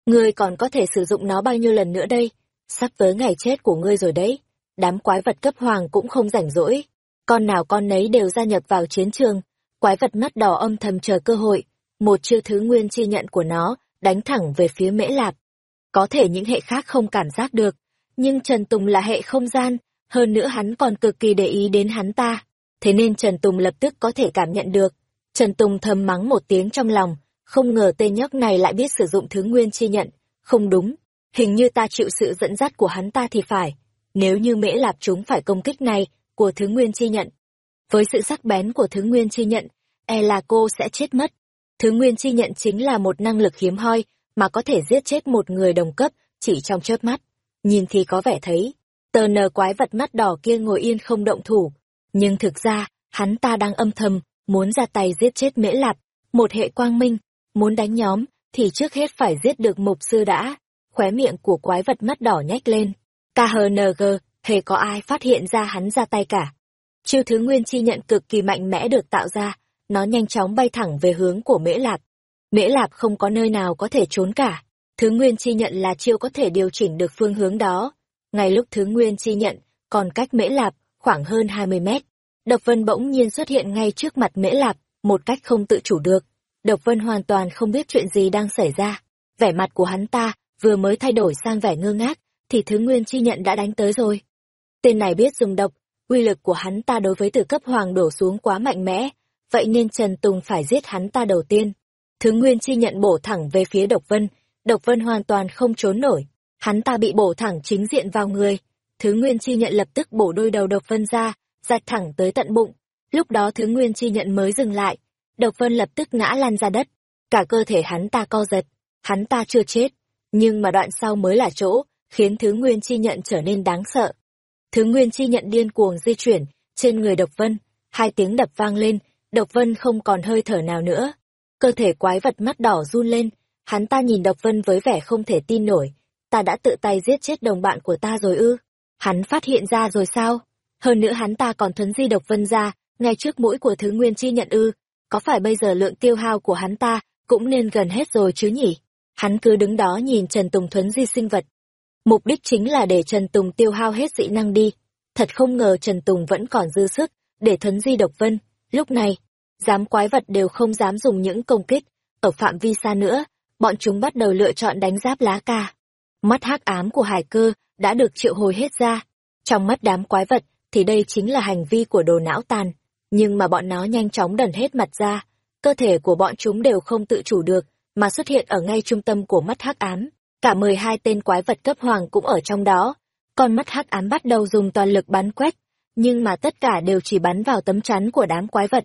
Ngươi còn có thể sử dụng nó bao nhiêu lần nữa đây? Sắp tới ngày chết của ngươi rồi đấy. Đám quái vật cấp hoàng cũng không rảnh rỗi. Con nào con nấy đều gia nhập vào chiến trường. Quái vật mắt đỏ âm thầm chờ cơ hội. Một chiêu thứ nguyên chi nhận của nó, đánh thẳng về phía mễ lạp. Có thể những hệ khác không cảm giác được. Nhưng Trần Tùng là hệ không gian, hơn nữa hắn còn cực kỳ để ý đến hắn ta. Thế nên Trần Tùng lập tức có thể cảm nhận được. Trần Tùng thầm mắng một tiếng trong lòng, không ngờ tên nhóc này lại biết sử dụng thứ nguyên chi nhận. Không đúng, hình như ta chịu sự dẫn dắt của hắn ta thì phải. Nếu như mễ lạp chúng phải công kích này của thứ nguyên chi nhận. Với sự sắc bén của thứ nguyên chi nhận, e là cô sẽ chết mất. Thứ nguyên chi nhận chính là một năng lực hiếm hoi mà có thể giết chết một người đồng cấp chỉ trong chớp mắt. Nhìn thì có vẻ thấy, tờ nờ quái vật mắt đỏ kia ngồi yên không động thủ. Nhưng thực ra, hắn ta đang âm thầm, muốn ra tay giết chết mễ lạp, một hệ quang minh, muốn đánh nhóm, thì trước hết phải giết được mục sư đã. Khóe miệng của quái vật mắt đỏ nhách lên. KHNG, hề có ai phát hiện ra hắn ra tay cả. Chiêu thứ nguyên chi nhận cực kỳ mạnh mẽ được tạo ra, nó nhanh chóng bay thẳng về hướng của Mễ Lạp. Mễ Lạp không có nơi nào có thể trốn cả. Thứ nguyên chi nhận là chiêu có thể điều chỉnh được phương hướng đó. Ngay lúc thứ nguyên chi nhận, còn cách mễ lạp, khoảng hơn 20 mét. Độc Vân bỗng nhiên xuất hiện ngay trước mặt mễ lạp, một cách không tự chủ được. Độc Vân hoàn toàn không biết chuyện gì đang xảy ra. Vẻ mặt của hắn ta vừa mới thay đổi sang vẻ ngơ ngác, thì thứ nguyên chi nhận đã đánh tới rồi. Tên này biết dùng độc, uy lực của hắn ta đối với từ cấp hoàng đổ xuống quá mạnh mẽ, vậy nên Trần Tùng phải giết hắn ta đầu tiên. Thứ nguyên chi nhận bổ thẳng về phía Độc Vân, Độc Vân hoàn toàn không trốn nổi, hắn ta bị bổ thẳng chính diện vào người. Thứ nguyên chi nhận lập tức bổ đôi đầu Độc Vân ra, rạch thẳng tới tận bụng. Lúc đó thứ nguyên chi nhận mới dừng lại, Độc Vân lập tức ngã lăn ra đất, cả cơ thể hắn ta co giật, hắn ta chưa chết, nhưng mà đoạn sau mới là chỗ, khiến thứ nguyên chi nhận trở nên đáng sợ. Thứ nguyên chi nhận điên cuồng di chuyển, trên người Độc Vân, hai tiếng đập vang lên, Độc Vân không còn hơi thở nào nữa. Cơ thể quái vật mắt đỏ run lên, hắn ta nhìn Độc Vân với vẻ không thể tin nổi. Ta đã tự tay giết chết đồng bạn của ta rồi ư? Hắn phát hiện ra rồi sao? Hơn nữa hắn ta còn thuấn di Độc Vân ra, ngay trước mũi của thứ nguyên chi nhận ư? Có phải bây giờ lượng tiêu hao của hắn ta cũng nên gần hết rồi chứ nhỉ? Hắn cứ đứng đó nhìn Trần Tùng thuấn di sinh vật. Mục đích chính là để Trần Tùng tiêu hao hết dị năng đi. Thật không ngờ Trần Tùng vẫn còn dư sức để thuấn di Độc Vân. Lúc này, dám quái vật đều không dám dùng những công kích, ở phạm vi xa nữa, bọn chúng bắt đầu lựa chọn đánh giáp lá ca. Mắt hắc ám của hải cơ đã được triệu hồi hết ra. Trong mắt đám quái vật thì đây chính là hành vi của đồ não tàn, nhưng mà bọn nó nhanh chóng đần hết mặt ra, cơ thể của bọn chúng đều không tự chủ được, mà xuất hiện ở ngay trung tâm của mắt hắc ám. Cả mười hai tên quái vật cấp hoàng cũng ở trong đó. Con mắt hắc ám bắt đầu dùng toàn lực bắn quét, nhưng mà tất cả đều chỉ bắn vào tấm chắn của đám quái vật.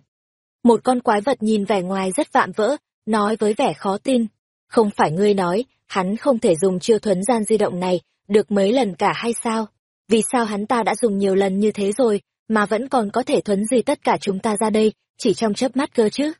Một con quái vật nhìn vẻ ngoài rất vạm vỡ, nói với vẻ khó tin. Không phải ngươi nói, hắn không thể dùng chiêu thuấn gian di động này, được mấy lần cả hay sao? Vì sao hắn ta đã dùng nhiều lần như thế rồi, mà vẫn còn có thể thuấn di tất cả chúng ta ra đây, chỉ trong chớp mắt cơ chứ?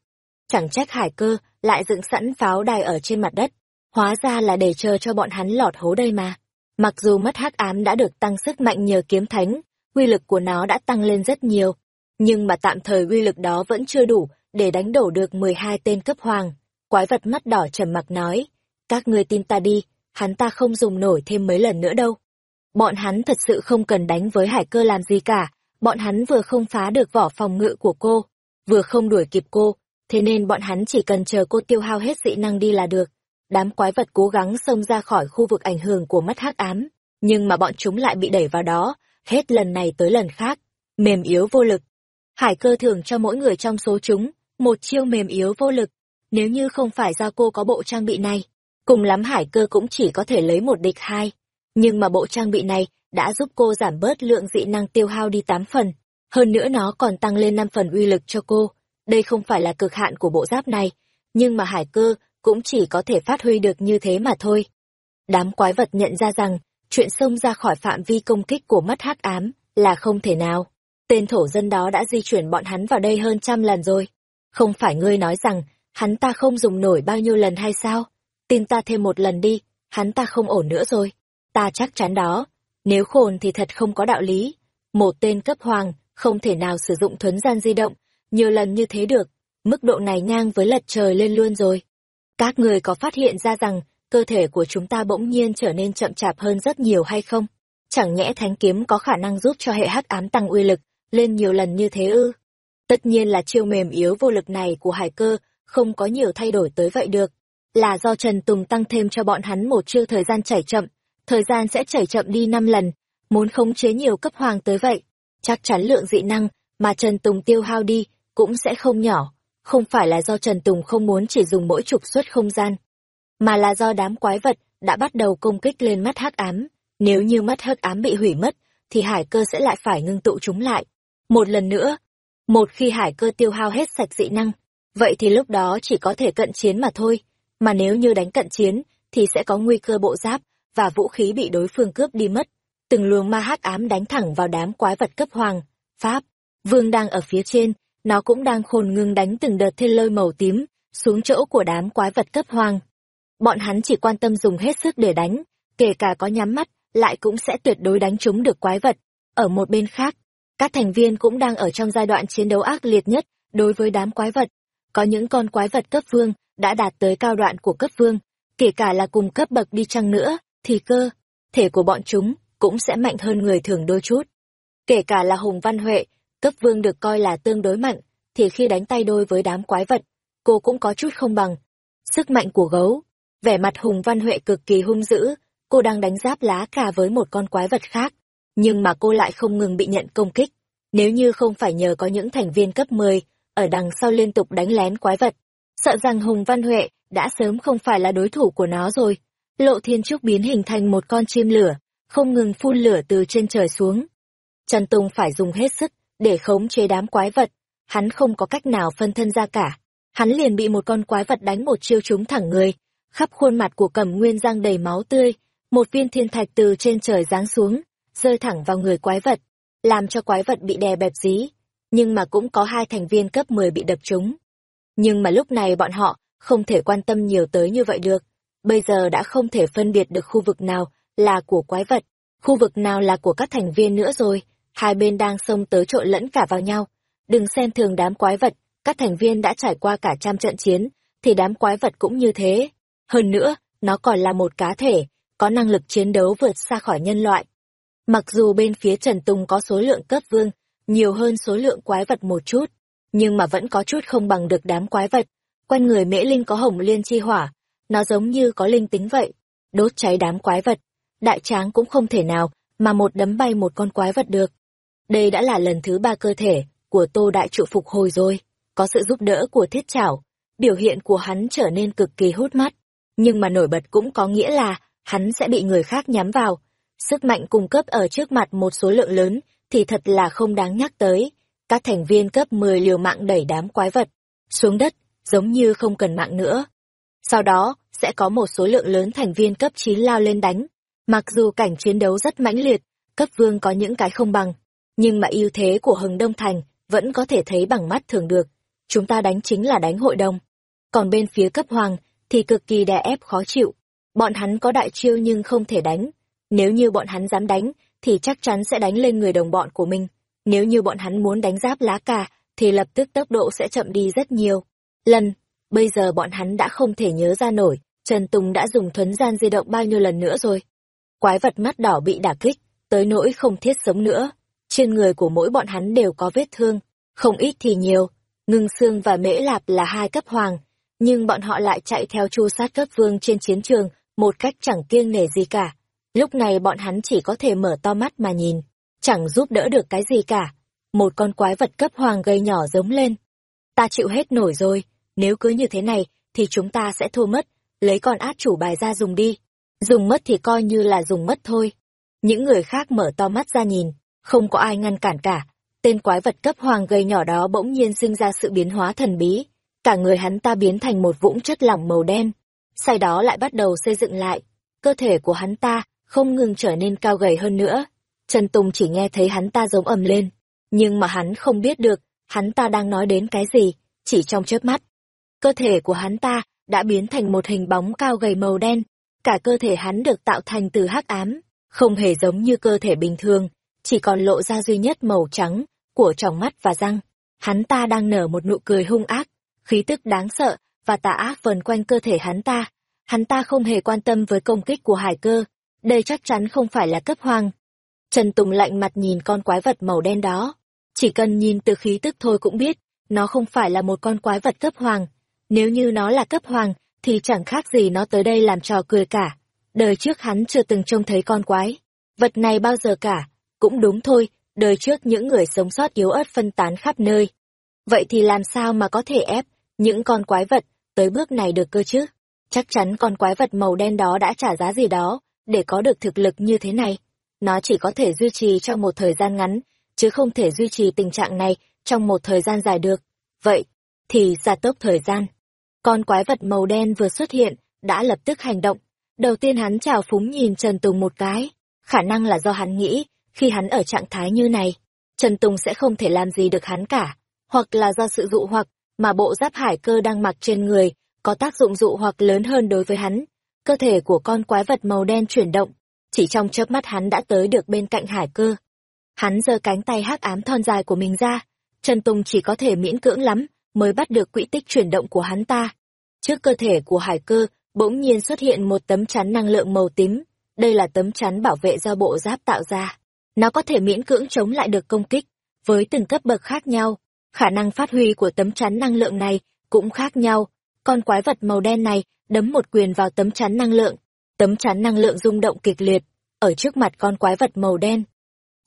Chẳng trách hải cơ, lại dựng sẵn pháo đài ở trên mặt đất. Hóa ra là để chờ cho bọn hắn lọt hố đây mà. Mặc dù mất hắc ám đã được tăng sức mạnh nhờ kiếm thánh, uy lực của nó đã tăng lên rất nhiều, nhưng mà tạm thời uy lực đó vẫn chưa đủ để đánh đổ được 12 tên cấp hoàng. Quái vật mắt đỏ trầm mặc nói, các ngươi tin ta đi, hắn ta không dùng nổi thêm mấy lần nữa đâu. Bọn hắn thật sự không cần đánh với hải cơ làm gì cả, bọn hắn vừa không phá được vỏ phòng ngự của cô, vừa không đuổi kịp cô, thế nên bọn hắn chỉ cần chờ cô tiêu hao hết dị năng đi là được. Đám quái vật cố gắng xông ra khỏi khu vực ảnh hưởng của mắt hắc ám, nhưng mà bọn chúng lại bị đẩy vào đó, hết lần này tới lần khác, mềm yếu vô lực. Hải cơ thường cho mỗi người trong số chúng, một chiêu mềm yếu vô lực. Nếu như không phải do cô có bộ trang bị này, cùng lắm hải cơ cũng chỉ có thể lấy một địch hai. Nhưng mà bộ trang bị này đã giúp cô giảm bớt lượng dị năng tiêu hao đi 8 phần. Hơn nữa nó còn tăng lên 5 phần uy lực cho cô. Đây không phải là cực hạn của bộ giáp này, nhưng mà hải cơ cũng chỉ có thể phát huy được như thế mà thôi. Đám quái vật nhận ra rằng, chuyện xông ra khỏi phạm vi công kích của mắt hắc ám là không thể nào. Tên thổ dân đó đã di chuyển bọn hắn vào đây hơn trăm lần rồi. Không phải ngươi nói rằng, hắn ta không dùng nổi bao nhiêu lần hay sao? Tin ta thêm một lần đi, hắn ta không ổn nữa rồi. Ta chắc chắn đó. Nếu khôn thì thật không có đạo lý. Một tên cấp hoàng, không thể nào sử dụng thuấn gian di động, nhiều lần như thế được. Mức độ này ngang với lật trời lên luôn rồi. Các người có phát hiện ra rằng, cơ thể của chúng ta bỗng nhiên trở nên chậm chạp hơn rất nhiều hay không? Chẳng nhẽ thánh kiếm có khả năng giúp cho hệ hắc ám tăng uy lực, lên nhiều lần như thế ư? Tất nhiên là chiêu mềm yếu vô lực này của hải cơ, không có nhiều thay đổi tới vậy được. Là do Trần Tùng tăng thêm cho bọn hắn một chiêu thời gian chảy chậm, thời gian sẽ chảy chậm đi 5 lần, muốn khống chế nhiều cấp hoàng tới vậy. Chắc chắn lượng dị năng mà Trần Tùng tiêu hao đi cũng sẽ không nhỏ, không phải là do Trần Tùng không muốn chỉ dùng mỗi trục xuất không gian, mà là do đám quái vật đã bắt đầu công kích lên mắt hắc ám. Nếu như mắt hắc ám bị hủy mất, thì hải cơ sẽ lại phải ngưng tụ chúng lại. Một lần nữa, một khi hải cơ tiêu hao hết sạch dị năng, vậy thì lúc đó chỉ có thể cận chiến mà thôi. Mà nếu như đánh cận chiến, thì sẽ có nguy cơ bộ giáp và vũ khí bị đối phương cướp đi mất. Từng luồng ma hắc ám đánh thẳng vào đám quái vật cấp hoàng. Pháp, vương đang ở phía trên, nó cũng đang khôn ngưng đánh từng đợt thiên lôi màu tím, xuống chỗ của đám quái vật cấp hoàng. Bọn hắn chỉ quan tâm dùng hết sức để đánh, kể cả có nhắm mắt, lại cũng sẽ tuyệt đối đánh trúng được quái vật. Ở một bên khác, các thành viên cũng đang ở trong giai đoạn chiến đấu ác liệt nhất đối với đám quái vật. Có những con quái vật cấp vương đã đạt tới cao đoạn của cấp vương, kể cả là cùng cấp bậc đi chăng nữa, thì cơ, thể của bọn chúng cũng sẽ mạnh hơn người thường đôi chút. Kể cả là Hùng Văn Huệ, cấp vương được coi là tương đối mạnh, thì khi đánh tay đôi với đám quái vật, cô cũng có chút không bằng. Sức mạnh của gấu, vẻ mặt Hùng Văn Huệ cực kỳ hung dữ, cô đang đánh giáp lá cà với một con quái vật khác, nhưng mà cô lại không ngừng bị nhận công kích. Nếu như không phải nhờ có những thành viên cấp 10 ở đằng sau liên tục đánh lén quái vật, sợ rằng Hùng Văn Huệ đã sớm không phải là đối thủ của nó rồi. Lộ Thiên Trúc biến hình thành một con chim lửa, không ngừng phun lửa từ trên trời xuống. Trần Tùng phải dùng hết sức để khống chế đám quái vật, hắn không có cách nào phân thân ra cả. Hắn liền bị một con quái vật đánh một chiêu trúng thẳng người, khắp khuôn mặt của Cẩm Nguyên Giang đầy máu tươi, một viên thiên thạch từ trên trời giáng xuống, rơi thẳng vào người quái vật, làm cho quái vật bị đè bẹp dí, nhưng mà cũng có hai thành viên cấp 10 bị đập trúng. Nhưng mà lúc này bọn họ không thể quan tâm nhiều tới như vậy được, bây giờ đã không thể phân biệt được khu vực nào là của quái vật, khu vực nào là của các thành viên nữa rồi, hai bên đang xông tới trộn lẫn cả vào nhau. Đừng xem thường đám quái vật, các thành viên đã trải qua cả trăm trận chiến, thì đám quái vật cũng như thế. Hơn nữa, nó còn là một cá thể, có năng lực chiến đấu vượt xa khỏi nhân loại. Mặc dù bên phía Trần Tùng có số lượng cấp vương, nhiều hơn số lượng quái vật một chút, nhưng mà vẫn có chút không bằng được đám quái vật. Quanh người Mễ Linh có hồng liên chi hỏa, nó giống như có linh tính vậy, đốt cháy đám quái vật. Đại tráng cũng không thể nào mà một đấm bay một con quái vật được. Đây đã là lần thứ ba cơ thể của Tô Đại Trụ phục hồi rồi, có sự giúp đỡ của thiết chảo, biểu hiện của hắn trở nên cực kỳ hút mắt. Nhưng mà nổi bật cũng có nghĩa là hắn sẽ bị người khác nhắm vào. Sức mạnh cung cấp ở trước mặt một số lượng lớn thì thật là không đáng nhắc tới. Các thành viên cấp 10 liều mạng đẩy đám quái vật xuống đất, giống như không cần mạng nữa. Sau đó, sẽ có một số lượng lớn thành viên cấp 9 lao lên đánh. Mặc dù cảnh chiến đấu rất mãnh liệt, cấp vương có những cái không bằng, nhưng mà ưu thế của Hừng Đông Thành vẫn có thể thấy bằng mắt thường được. Chúng ta đánh chính là đánh hội đồng. Còn bên phía cấp hoàng thì cực kỳ đè ép khó chịu. Bọn hắn có đại chiêu nhưng không thể đánh. Nếu như bọn hắn dám đánh, thì chắc chắn sẽ đánh lên người đồng bọn của mình. Nếu như bọn hắn muốn đánh giáp lá cà, thì lập tức tốc độ sẽ chậm đi rất nhiều. Lần, bây giờ bọn hắn đã không thể nhớ ra nổi, Trần Tùng đã dùng thuấn gian di động bao nhiêu lần nữa rồi. Quái vật mắt đỏ bị đả kích, tới nỗi không thiết sống nữa. Trên người của mỗi bọn hắn đều có vết thương, không ít thì nhiều. Ngưng Sương và Mễ Lạp là hai cấp hoàng, nhưng bọn họ lại chạy theo chu sát cấp vương trên chiến trường, một cách chẳng kiêng nể gì cả. Lúc này bọn hắn chỉ có thể mở to mắt mà nhìn, chẳng giúp đỡ được cái gì cả. Một con quái vật cấp hoàng gây nhỏ giống lên. Ta chịu hết nổi rồi, nếu cứ như thế này, thì chúng ta sẽ thua mất, lấy con át chủ bài ra dùng đi. Dùng mất thì coi như là dùng mất thôi. Những người khác mở to mắt ra nhìn, không có ai ngăn cản cả. Tên quái vật cấp hoàng gây nhỏ đó bỗng nhiên sinh ra sự biến hóa thần bí. Cả người hắn ta biến thành một vũng chất lỏng màu đen. Sau đó lại bắt đầu xây dựng lại. Cơ thể của hắn ta không ngừng trở nên cao gầy hơn nữa. Trần Tùng chỉ nghe thấy hắn ta giống ầm lên. Nhưng mà hắn không biết được, hắn ta đang nói đến cái gì, chỉ trong chớp mắt. Cơ thể của hắn ta đã biến thành một hình bóng cao gầy màu đen. Cả cơ thể hắn được tạo thành từ hắc ám, không hề giống như cơ thể bình thường, chỉ còn lộ ra duy nhất màu trắng của tròng mắt và răng. Hắn ta đang nở một nụ cười hung ác, khí tức đáng sợ và tà ác vần quanh cơ thể hắn ta. Hắn ta không hề quan tâm với công kích của hải cơ, đây chắc chắn không phải là cấp hoàng. Trần Tùng lạnh mặt nhìn con quái vật màu đen đó. Chỉ cần nhìn từ khí tức thôi cũng biết, nó không phải là một con quái vật cấp hoàng. Nếu như nó là cấp hoàng, thì chẳng khác gì nó tới đây làm trò cười cả. Đời trước hắn chưa từng trông thấy con quái. Vật này bao giờ cả, cũng đúng thôi, đời trước những người sống sót yếu ớt phân tán khắp nơi. Vậy thì làm sao mà có thể ép những con quái vật tới bước này được cơ chứ? Chắc chắn con quái vật màu đen đó đã trả giá gì đó để có được thực lực như thế này. Nó chỉ có thể duy trì trong một thời gian ngắn, chứ không thể duy trì tình trạng này trong một thời gian dài được. Vậy, thì gia tốc thời gian. Con quái vật màu đen vừa xuất hiện, đã lập tức hành động. Đầu tiên hắn chào phúng nhìn Trần Tùng một cái. Khả năng là do hắn nghĩ, khi hắn ở trạng thái như này, Trần Tùng sẽ không thể làm gì được hắn cả. Hoặc là do sự dụ hoặc mà bộ giáp hải cơ đang mặc trên người có tác dụng dụ hoặc lớn hơn đối với hắn. Cơ thể của con quái vật màu đen chuyển động, chỉ trong chớp mắt hắn đã tới được bên cạnh hải cơ. Hắn giơ cánh tay hắc ám thon dài của mình ra, Trần Tùng chỉ có thể miễn cưỡng lắm mới bắt được quỹ tích chuyển động của hắn ta. Trước cơ thể của hải cơ bỗng nhiên xuất hiện một tấm chắn năng lượng màu tím. Đây là tấm chắn bảo vệ do bộ giáp tạo ra. Nó có thể miễn cưỡng chống lại được công kích, với từng cấp bậc khác nhau. Khả năng phát huy của tấm chắn năng lượng này cũng khác nhau. Con quái vật màu đen này đấm một quyền vào tấm chắn năng lượng. Tấm chắn năng lượng rung động kịch liệt, ở trước mặt con quái vật màu đen.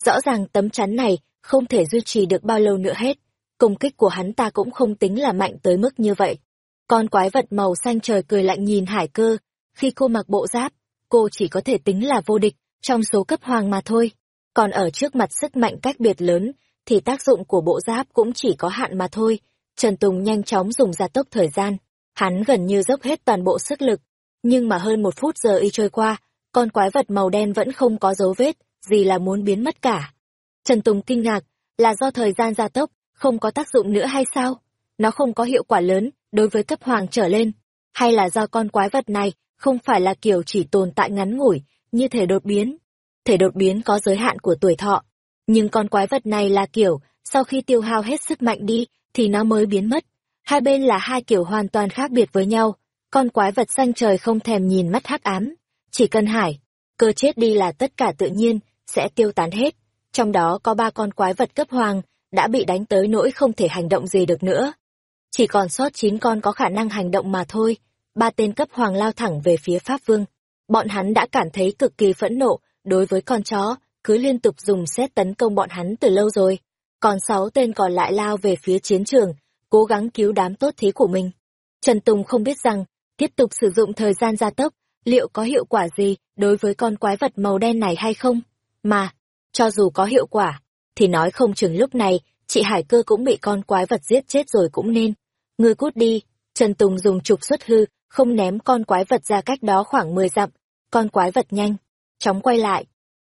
Rõ ràng tấm chắn này không thể duy trì được bao lâu nữa hết. Công kích của hắn ta cũng không tính là mạnh tới mức như vậy. Con quái vật màu xanh trời cười lạnh nhìn hải cơ. Khi cô mặc bộ giáp, cô chỉ có thể tính là vô địch trong số cấp hoàng mà thôi. Còn ở trước mặt sức mạnh cách biệt lớn, thì tác dụng của bộ giáp cũng chỉ có hạn mà thôi. Trần Tùng nhanh chóng dùng gia tốc thời gian. Hắn gần như dốc hết toàn bộ sức lực. Nhưng mà hơn một phút giờ y trôi qua, con quái vật màu đen vẫn không có dấu vết, gì là muốn biến mất cả. Trần Tùng kinh ngạc, là do thời gian gia tốc, không có tác dụng nữa hay sao? Nó không có hiệu quả lớn, đối với cấp hoàng trở lên, hay là do con quái vật này không phải là kiểu chỉ tồn tại ngắn ngủi, như thể đột biến. Thể đột biến có giới hạn của tuổi thọ, nhưng con quái vật này là kiểu, sau khi tiêu hao hết sức mạnh đi, thì nó mới biến mất. Hai bên là hai kiểu hoàn toàn khác biệt với nhau. Con quái vật xanh trời không thèm nhìn mắt hắc ám. Chỉ cần hải, cơ chết đi là tất cả tự nhiên, sẽ tiêu tán hết. Trong đó có ba con quái vật cấp hoàng, đã bị đánh tới nỗi không thể hành động gì được nữa. Chỉ còn sót chín con có khả năng hành động mà thôi. Ba tên cấp hoàng lao thẳng về phía Pháp Vương. Bọn hắn đã cảm thấy cực kỳ phẫn nộ đối với con chó, cứ liên tục dùng xét tấn công bọn hắn từ lâu rồi. Còn sáu tên còn lại lao về phía chiến trường, cố gắng cứu đám tốt thí của mình. Trần Tùng không biết rằng, tiếp tục sử dụng thời gian gia tốc, liệu có hiệu quả gì đối với con quái vật màu đen này hay không? Mà, cho dù có hiệu quả, thì nói không chừng lúc này, chị Hải Cơ cũng bị con quái vật giết chết rồi cũng nên. Ngươi cút đi, Trần Tùng dùng trục xuất hư, không ném con quái vật ra cách đó khoảng 10 dặm. Con quái vật nhanh, chóng quay lại.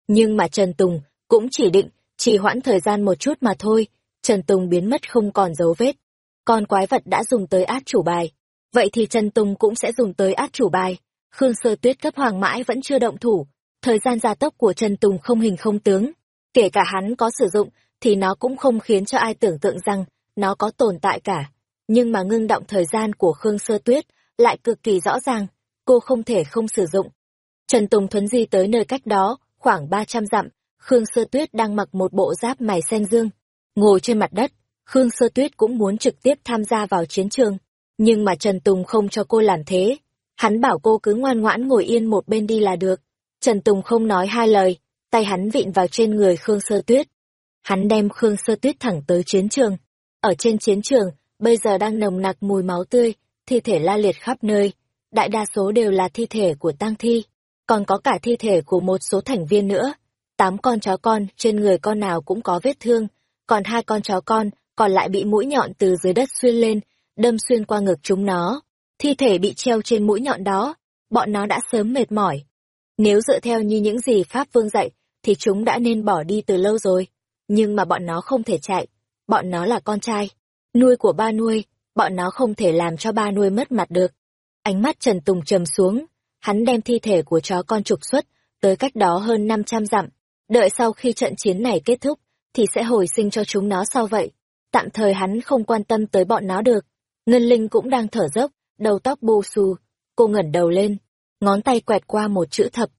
Nhưng mà Trần Tùng cũng chỉ định, chỉ hoãn thời gian một chút mà thôi. Trần Tùng biến mất không còn dấu vết. Con quái vật đã dùng tới át chủ bài. Vậy thì Trần Tùng cũng sẽ dùng tới át chủ bài. Khương Sơ Tuyết cấp hoàng mãi vẫn chưa động thủ. Thời gian gia tốc của Trần Tùng không hình không tướng. Kể cả hắn có sử dụng, thì nó cũng không khiến cho ai tưởng tượng rằng nó có tồn tại cả. Nhưng mà ngưng động thời gian của Khương Sơ Tuyết lại cực kỳ rõ ràng, cô không thể không sử dụng. Trần Tùng thuấn di tới nơi cách đó, khoảng 300 dặm, Khương Sơ Tuyết đang mặc một bộ giáp mài sen dương, ngồi trên mặt đất. Khương Sơ Tuyết cũng muốn trực tiếp tham gia vào chiến trường, nhưng mà Trần Tùng không cho cô làm thế. Hắn bảo cô cứ ngoan ngoãn ngồi yên một bên đi là được. Trần Tùng không nói hai lời, tay hắn vịn vào trên người Khương Sơ Tuyết. Hắn đem Khương Sơ Tuyết thẳng tới chiến trường. Ở trên chiến trường, bây giờ đang nồng nặc mùi máu tươi, thi thể la liệt khắp nơi. Đại đa số đều là thi thể của tang thi, còn có cả thi thể của một số thành viên nữa. Tám con chó con, trên người con nào cũng có vết thương, còn hai con chó con còn lại bị mũi nhọn từ dưới đất xuyên lên, đâm xuyên qua ngực chúng nó. Thi thể bị treo trên mũi nhọn đó, bọn nó đã sớm mệt mỏi. Nếu dựa theo như những gì Pháp Vương dạy, thì chúng đã nên bỏ đi từ lâu rồi. Nhưng mà bọn nó không thể chạy, bọn nó là con trai, nuôi của ba nuôi, bọn nó không thể làm cho ba nuôi mất mặt được. Ánh mắt Trần Tùng trầm xuống, hắn đem thi thể của chó con trục xuất, tới cách đó hơn 500 dặm. Đợi sau khi trận chiến này kết thúc, thì sẽ hồi sinh cho chúng nó sau vậy. Tạm thời hắn không quan tâm tới bọn nó được. Ngân Linh cũng đang thở dốc, đầu tóc bù xù. Cô ngẩng đầu lên, ngón tay quẹt qua một chữ thập.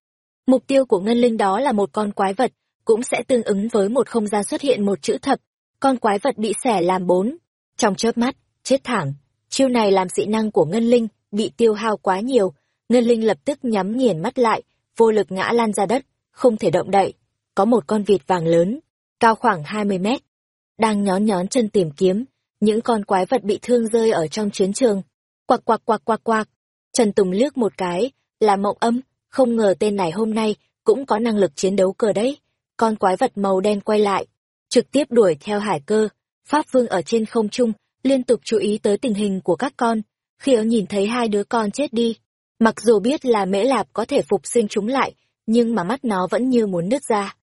Mục tiêu của Ngân Linh đó là một con quái vật, cũng sẽ tương ứng với một không gian xuất hiện một chữ thập. Con quái vật bị xẻ làm bốn. Trong chớp mắt, chết thẳng. Chiêu này làm dị năng của Ngân Linh bị tiêu hao quá nhiều. Ngân Linh lập tức nhắm nghiền mắt lại, vô lực ngã lan ra đất, không thể động đậy. Có một con vịt vàng lớn, cao khoảng 20 mét, đang nhón nhón chân tìm kiếm, những con quái vật bị thương rơi ở trong chiến trường. Quạc quạc quạc quạc quạc, Trần Tùng liếc một cái, là mộng âm, không ngờ tên này hôm nay cũng có năng lực chiến đấu cờ đấy. Con quái vật màu đen quay lại, trực tiếp đuổi theo hải cơ. Pháp Vương ở trên không trung, liên tục chú ý tới tình hình của các con. Khi ông nhìn thấy hai đứa con chết đi, mặc dù biết là mễ lạp có thể phục sinh chúng lại, nhưng mà mắt nó vẫn như muốn nứt ra.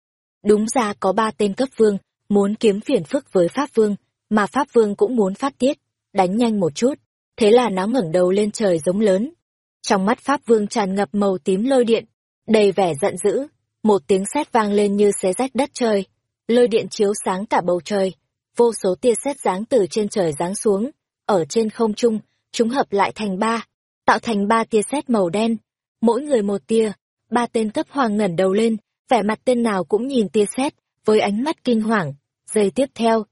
Đúng ra có ba tên cấp vương, muốn kiếm phiền phức với Pháp Vương, mà Pháp Vương cũng muốn phát tiết, đánh nhanh một chút. Thế là nó ngẩng đầu lên trời giống lớn. Trong mắt Pháp Vương tràn ngập màu tím lôi điện, đầy vẻ giận dữ. Một tiếng sét vang lên như xé rách đất trời. Lôi điện chiếu sáng cả bầu trời. Vô số tia sét giáng từ trên trời giáng xuống. Ở trên không trung, chúng hợp lại thành ba tạo thành ba tia sét màu đen, mỗi người một tia, ba tên cấp hoàng ngẩng đầu lên, vẻ mặt tên nào cũng nhìn tia sét với ánh mắt kinh hoàng. Giây tiếp theo,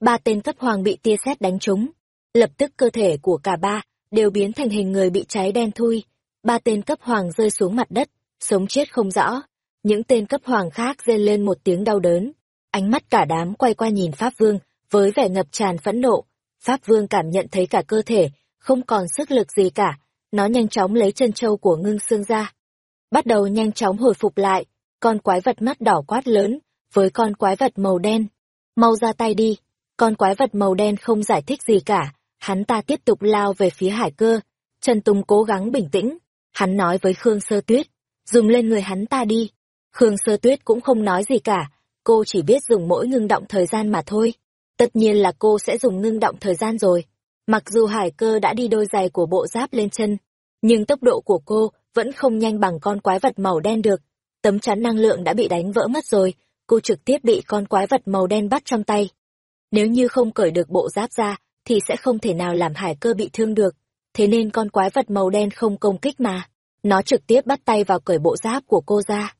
ba tên cấp hoàng bị tia sét đánh trúng, lập tức cơ thể của cả ba đều biến thành hình người bị cháy đen thui. Ba tên cấp hoàng rơi xuống mặt đất, sống chết không rõ. Những tên cấp hoàng khác rên lên một tiếng đau đớn. Ánh mắt cả đám quay qua nhìn Pháp Vương, với vẻ ngập tràn phẫn nộ. Pháp Vương cảm nhận thấy cả cơ thể, không còn sức lực gì cả. Nó nhanh chóng lấy chân trâu của ngưng xương ra. Bắt đầu nhanh chóng hồi phục lại. Con quái vật mắt đỏ quát lớn, với con quái vật màu đen. Mau ra tay đi. Con quái vật màu đen không giải thích gì cả. Hắn ta tiếp tục lao về phía hải cơ. Trần Tùng cố gắng bình tĩnh. Hắn nói với Khương Sơ Tuyết. Dùng lên người hắn ta đi. Khương Sơ Tuyết cũng không nói gì cả. Cô chỉ biết dùng mỗi ngưng động thời gian mà thôi. Tất nhiên là cô sẽ dùng ngưng động thời gian rồi. Mặc dù hải cơ đã đi đôi giày của bộ giáp lên chân, nhưng tốc độ của cô vẫn không nhanh bằng con quái vật màu đen được. Tấm chắn năng lượng đã bị đánh vỡ mất rồi, cô trực tiếp bị con quái vật màu đen bắt trong tay. Nếu như không cởi được bộ giáp ra, thì sẽ không thể nào làm hải cơ bị thương được. Thế nên con quái vật màu đen không công kích mà. Nó trực tiếp bắt tay vào cởi bộ giáp của cô ra.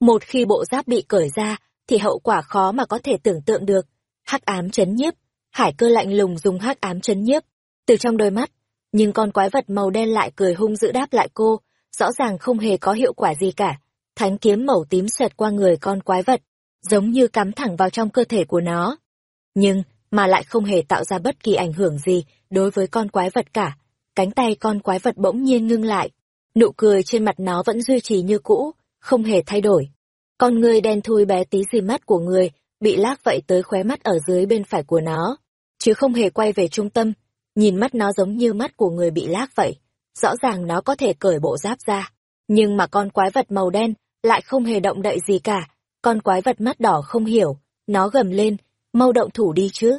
Một khi bộ giáp bị cởi ra, thì hậu quả khó mà có thể tưởng tượng được. Hắc ám chấn nhiếp, hải cơ lạnh lùng dùng hắc ám chấn nhiếp, từ trong đôi mắt, nhưng con quái vật màu đen lại cười hung dữ đáp lại cô, rõ ràng không hề có hiệu quả gì cả. Thánh kiếm màu tím xẹt qua người con quái vật, giống như cắm thẳng vào trong cơ thể của nó. Nhưng, mà lại không hề tạo ra bất kỳ ảnh hưởng gì đối với con quái vật cả. Cánh tay con quái vật bỗng nhiên ngưng lại. Nụ cười trên mặt nó vẫn duy trì như cũ, không hề thay đổi. Con người đen thui bé tí gì mắt của người, bị lác vậy tới khóe mắt ở dưới bên phải của nó, chứ không hề quay về trung tâm. Nhìn mắt nó giống như mắt của người bị lác vậy. Rõ ràng nó có thể cởi bộ giáp ra. Nhưng mà con quái vật màu đen lại không hề động đậy gì cả. Con quái vật mắt đỏ không hiểu, nó gầm lên, mau động thủ đi chứ.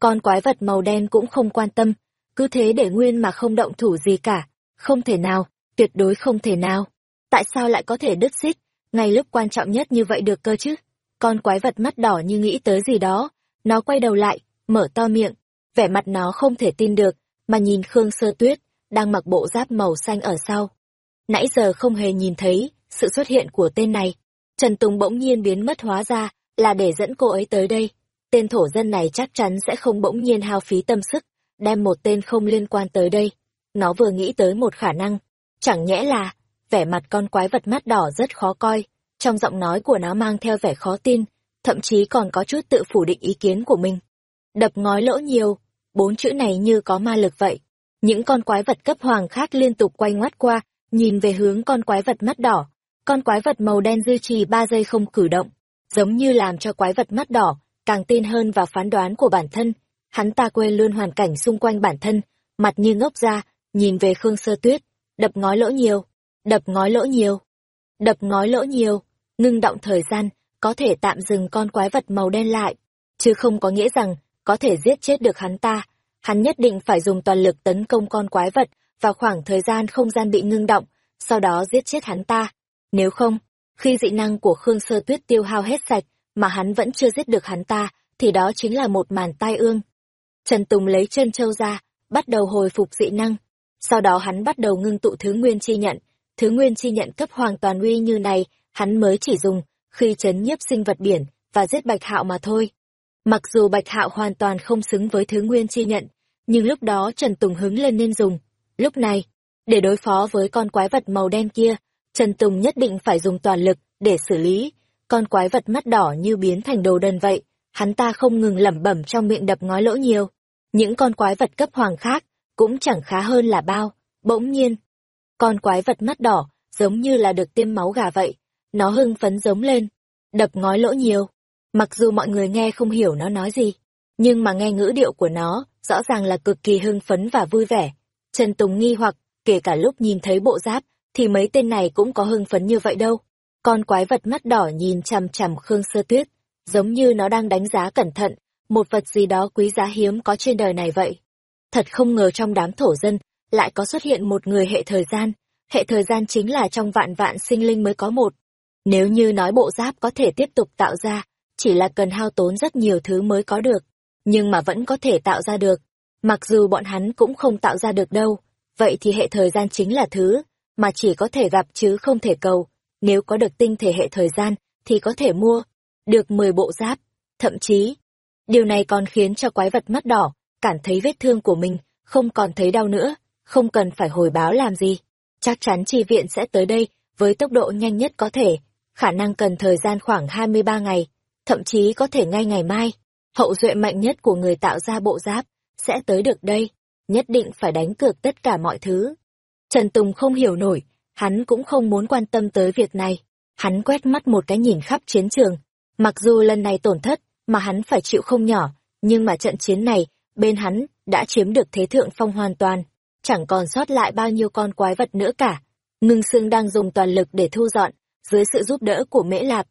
Con quái vật màu đen cũng không quan tâm, cứ thế để nguyên mà không động thủ gì cả. Không thể nào, tuyệt đối không thể nào. Tại sao lại có thể đứt xích, ngay lúc quan trọng nhất như vậy được cơ chứ? Con quái vật mắt đỏ như nghĩ tới gì đó, nó quay đầu lại, mở to miệng, vẻ mặt nó không thể tin được, mà nhìn Khương Sơ Tuyết, đang mặc bộ giáp màu xanh ở sau. Nãy giờ không hề nhìn thấy sự xuất hiện của tên này. Trần Tùng bỗng nhiên biến mất hóa ra, là để dẫn cô ấy tới đây. Tên thổ dân này chắc chắn sẽ không bỗng nhiên hao phí tâm sức, đem một tên không liên quan tới đây. Nó vừa nghĩ tới một khả năng. Chẳng nhẽ là, vẻ mặt con quái vật mắt đỏ rất khó coi. Trong giọng nói của nó mang theo vẻ khó tin, thậm chí còn có chút tự phủ định ý kiến của mình. Đập ngói lỗ nhiều, bốn chữ này như có ma lực vậy. Những con quái vật cấp hoàng khác liên tục quay ngoắt qua, nhìn về hướng con quái vật mắt đỏ. Con quái vật màu đen duy trì ba giây không cử động, giống như làm cho quái vật mắt đỏ càng tin hơn vào phán đoán của bản thân. Hắn ta quên luôn hoàn cảnh xung quanh bản thân, mặt như ngốc ra, nhìn về Khương Sơ Tuyết, đập ngói lỗ nhiều, đập ngói lỗ nhiều, đập ngói lỗ nhiều, ngưng động thời gian, có thể tạm dừng con quái vật màu đen lại, chứ không có nghĩa rằng có thể giết chết được hắn ta. Hắn nhất định phải dùng toàn lực tấn công con quái vật vào khoảng thời gian không gian bị ngưng động, sau đó giết chết hắn ta. Nếu không, khi dị năng của Khương Sơ Tuyết tiêu hao hết sạch, mà hắn vẫn chưa giết được hắn ta, thì đó chính là một màn tai ương. Trần Tùng lấy chân châu ra, bắt đầu hồi phục dị năng. Sau đó hắn bắt đầu ngưng tụ thứ nguyên chi nhận. Thứ nguyên chi nhận cấp hoàn toàn uy như này, hắn mới chỉ dùng khi chấn nhiếp sinh vật biển và giết bạch hạo mà thôi. Mặc dù Bạch Hạo hoàn toàn không xứng với thứ nguyên chi nhận, nhưng lúc đó Trần Tùng hứng lên nên dùng. Lúc này, để đối phó với con quái vật màu đen kia, Trần Tùng nhất định phải dùng toàn lực để xử lý. Con quái vật mắt đỏ như biến thành đồ đần vậy, hắn ta không ngừng lẩm bẩm trong miệng đập ngói lỗ nhiều. Những con quái vật cấp hoàng khác cũng chẳng khá hơn là bao. Bỗng nhiên, con quái vật mắt đỏ giống như là được tiêm máu gà vậy. Nó hưng phấn giống lên, đập ngói lỗ nhiều. Mặc dù mọi người nghe không hiểu nó nói gì, nhưng mà nghe ngữ điệu của nó, rõ ràng là cực kỳ hưng phấn và vui vẻ. Trần Tùng nghi hoặc, kể cả lúc nhìn thấy bộ giáp, thì mấy tên này cũng có hưng phấn như vậy đâu. Con quái vật mắt đỏ nhìn chằm chằm Khương Sơ Tuyết, giống như nó đang đánh giá cẩn thận, một vật gì đó quý giá hiếm có trên đời này vậy. Thật không ngờ trong đám thổ dân, lại có xuất hiện một người hệ thời gian. Hệ thời gian chính là trong vạn vạn sinh linh mới có một. Nếu như nói bộ giáp có thể tiếp tục tạo ra, chỉ là cần hao tốn rất nhiều thứ mới có được, nhưng mà vẫn có thể tạo ra được. Mặc dù bọn hắn cũng không tạo ra được đâu, vậy thì hệ thời gian chính là thứ mà chỉ có thể gặp chứ không thể cầu. Nếu có được tinh thể hệ thời gian thì có thể mua được 10 bộ giáp, thậm chí. Điều này còn khiến cho quái vật mắt đỏ cảm thấy vết thương của mình không còn thấy đau nữa, không cần phải hồi báo làm gì. Chắc chắn chi viện sẽ tới đây với tốc độ nhanh nhất có thể, khả năng cần thời gian khoảng 23 ngày, thậm chí có thể ngay ngày mai. Hậu duệ mạnh nhất của người tạo ra bộ giáp sẽ tới được đây, nhất định phải đánh cược tất cả mọi thứ. Trần Tùng không hiểu nổi, hắn cũng không muốn quan tâm tới việc này. Hắn quét mắt một cái nhìn khắp chiến trường. Mặc dù lần này tổn thất, mà hắn phải chịu không nhỏ, nhưng mà trận chiến này, bên hắn, đã chiếm được thế thượng phong hoàn toàn. Chẳng còn sót lại bao nhiêu con quái vật nữa cả. Ngưng Sương đang dùng toàn lực để thu dọn, dưới sự giúp đỡ của Mễ Lạp.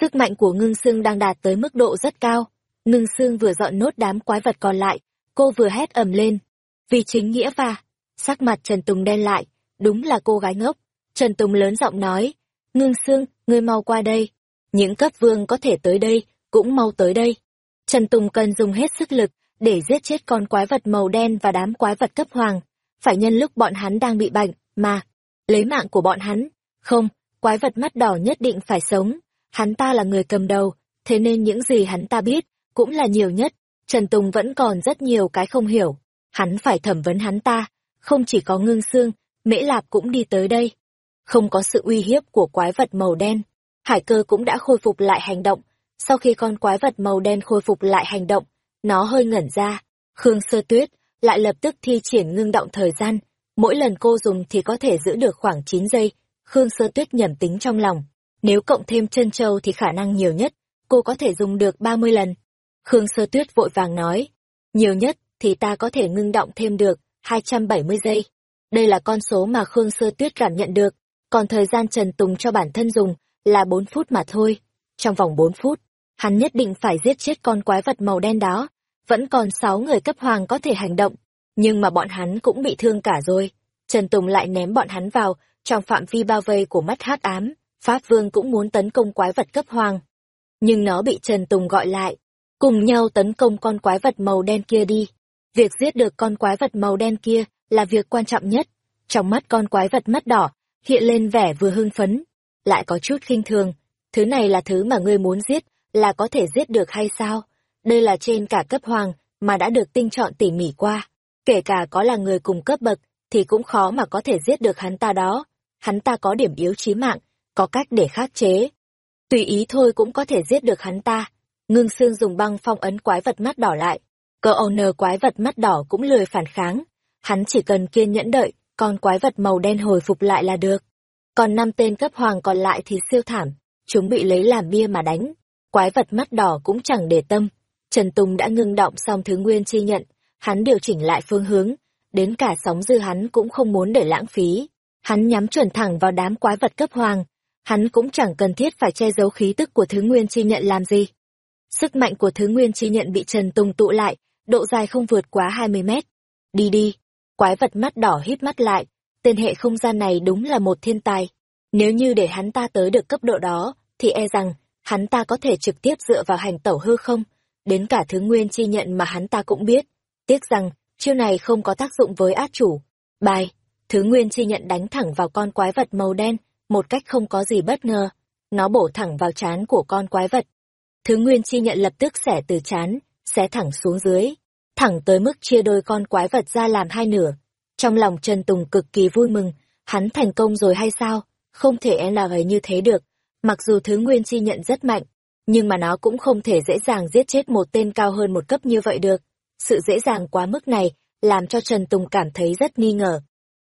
Sức mạnh của Ngưng Sương đang đạt tới mức độ rất cao. Ngưng Sương vừa dọn nốt đám quái vật còn lại, cô vừa hét ầm lên. Vì chính nghĩa và... Sắc mặt Trần Tùng đen lại, đúng là cô gái ngốc. Trần Tùng lớn giọng nói, Ngưng Sương, ngươi mau qua đây. Những cấp vương có thể tới đây, cũng mau tới đây. Trần Tùng cần dùng hết sức lực để giết chết con quái vật màu đen và đám quái vật cấp hoàng. Phải nhân lúc bọn hắn đang bị bệnh, mà, lấy mạng của bọn hắn. Không, quái vật mắt đỏ nhất định phải sống. Hắn ta là người cầm đầu, thế nên những gì hắn ta biết, cũng là nhiều nhất. Trần Tùng vẫn còn rất nhiều cái không hiểu. Hắn phải thẩm vấn hắn ta, không chỉ có ngưng xương, mễ lạp cũng đi tới đây. Không có sự uy hiếp của quái vật màu đen. Hải cơ cũng đã khôi phục lại hành động. Sau khi con quái vật màu đen khôi phục lại hành động, nó hơi ngẩn ra. Khương Sơ Tuyết lại lập tức thi triển ngưng động thời gian. Mỗi lần cô dùng thì có thể giữ được khoảng 9 giây. Khương Sơ Tuyết nhẩm tính trong lòng. Nếu cộng thêm chân châu thì khả năng nhiều nhất, cô có thể dùng được 30 lần. Khương Sơ Tuyết vội vàng nói. Nhiều nhất thì ta có thể ngưng động thêm được 270 giây. Đây là con số mà Khương Sơ Tuyết cảm nhận được, còn thời gian Trần Tùng cho bản thân dùng là 4 phút mà thôi. Trong vòng 4 phút, hắn nhất định phải giết chết con quái vật màu đen đó. Vẫn còn 6 người cấp hoàng có thể hành động, nhưng mà bọn hắn cũng bị thương cả rồi. Trần Tùng lại ném bọn hắn vào trong phạm vi bao vây của mắt hắc ám. Pháp Vương cũng muốn tấn công quái vật cấp hoàng. Nhưng nó bị Trần Tùng gọi lại, cùng nhau tấn công con quái vật màu đen kia đi. Việc giết được con quái vật màu đen kia là việc quan trọng nhất. Trong mắt con quái vật mắt đỏ, hiện lên vẻ vừa hưng phấn, lại có chút khinh thường. Thứ này là thứ mà ngươi muốn giết, là có thể giết được hay sao? Đây là trên cả cấp hoàng, mà đã được tinh chọn tỉ mỉ qua. Kể cả có là người cùng cấp bậc, thì cũng khó mà có thể giết được hắn ta đó. Hắn ta có điểm yếu chí mạng, có cách để khắc chế. Tùy ý thôi cũng có thể giết được hắn ta. Ngưng xương dùng băng phong ấn quái vật mắt đỏ lại, Cờ owner quái vật mắt đỏ cũng lười phản kháng. Hắn chỉ cần kiên nhẫn đợi, con quái vật màu đen hồi phục lại là được. Còn năm tên cấp hoàng còn lại thì siêu thảm, chúng bị lấy làm bia mà đánh. Quái vật mắt đỏ cũng chẳng để tâm. Trần Tùng đã ngưng động xong thứ nguyên chi nhận, hắn điều chỉnh lại phương hướng, đến cả sóng dư hắn cũng không muốn để lãng phí. Hắn nhắm chuẩn thẳng vào đám quái vật cấp hoàng, hắn cũng chẳng cần thiết phải che giấu khí tức của thứ nguyên chi nhận làm gì. Sức mạnh của thứ nguyên chi nhận bị Trần Tùng tụ lại, độ dài không vượt quá 20 mét. Đi đi, quái vật mắt đỏ hít mắt lại, tên hệ không gian này đúng là một thiên tài. Nếu như để hắn ta tới được cấp độ đó, thì e rằng, hắn ta có thể trực tiếp dựa vào hành tẩu hư không, đến cả thứ nguyên chi nhận mà hắn ta cũng biết. Tiếc rằng, chiêu này không có tác dụng với át chủ. Bài, thứ nguyên chi nhận đánh thẳng vào con quái vật màu đen, một cách không có gì bất ngờ. Nó bổ thẳng vào trán của con quái vật. Thứ nguyên chi nhận lập tức xẻ từ chán, xé thẳng xuống dưới, thẳng tới mức chia đôi con quái vật ra làm hai nửa. Trong lòng Trần Tùng cực kỳ vui mừng, hắn thành công rồi hay sao? Không thể e là ấy như thế được. Mặc dù thứ nguyên chi nhận rất mạnh, nhưng mà nó cũng không thể dễ dàng giết chết một tên cao hơn một cấp như vậy được. Sự dễ dàng quá mức này làm cho Trần Tùng cảm thấy rất nghi ngờ.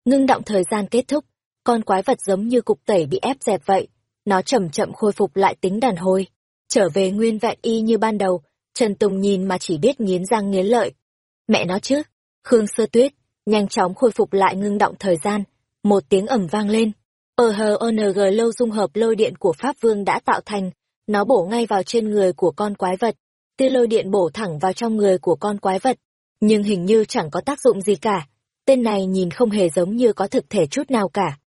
Ngưng động thời gian kết thúc, con quái vật giống như cục tẩy bị ép dẹp vậy. Nó chậm chậm khôi phục lại tính đàn hồi, trở về nguyên vẹn y như ban đầu, Trần Tùng nhìn mà chỉ biết nghiến răng nghiến lợi. Mẹ nó chứ, Khương Sơ Tuyết, nhanh chóng khôi phục lại ngưng động thời gian. Một tiếng ẩm vang lên. ờ hờ ờ ONG lâu dung hợp lôi điện của Pháp Vương đã tạo thành, nó bổ ngay vào trên người của con quái vật. Tư lôi điện bổ thẳng vào trong người của con quái vật. Nhưng hình như chẳng có tác dụng gì cả. Tên này nhìn không hề giống như có thực thể chút nào cả.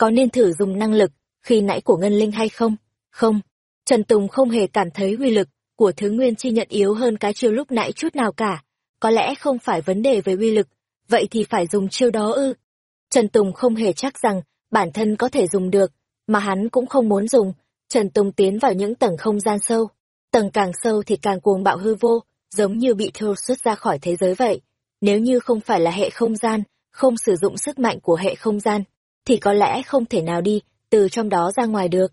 Có nên thử dùng năng lực, khi nãy của Ngân Linh hay không? Không. Trần Tùng không hề cảm thấy uy lực của thứ nguyên chi nhận yếu hơn cái chiêu lúc nãy chút nào cả. Có lẽ không phải vấn đề về uy lực, vậy thì phải dùng chiêu đó ư. Trần Tùng không hề chắc rằng bản thân có thể dùng được, mà hắn cũng không muốn dùng. Trần Tùng tiến vào những tầng không gian sâu. Tầng càng sâu thì càng cuồng bạo hư vô, giống như bị thiêu xuất ra khỏi thế giới vậy. Nếu như không phải là hệ không gian, không sử dụng sức mạnh của hệ không gian, thì có lẽ không thể nào đi từ trong đó ra ngoài được.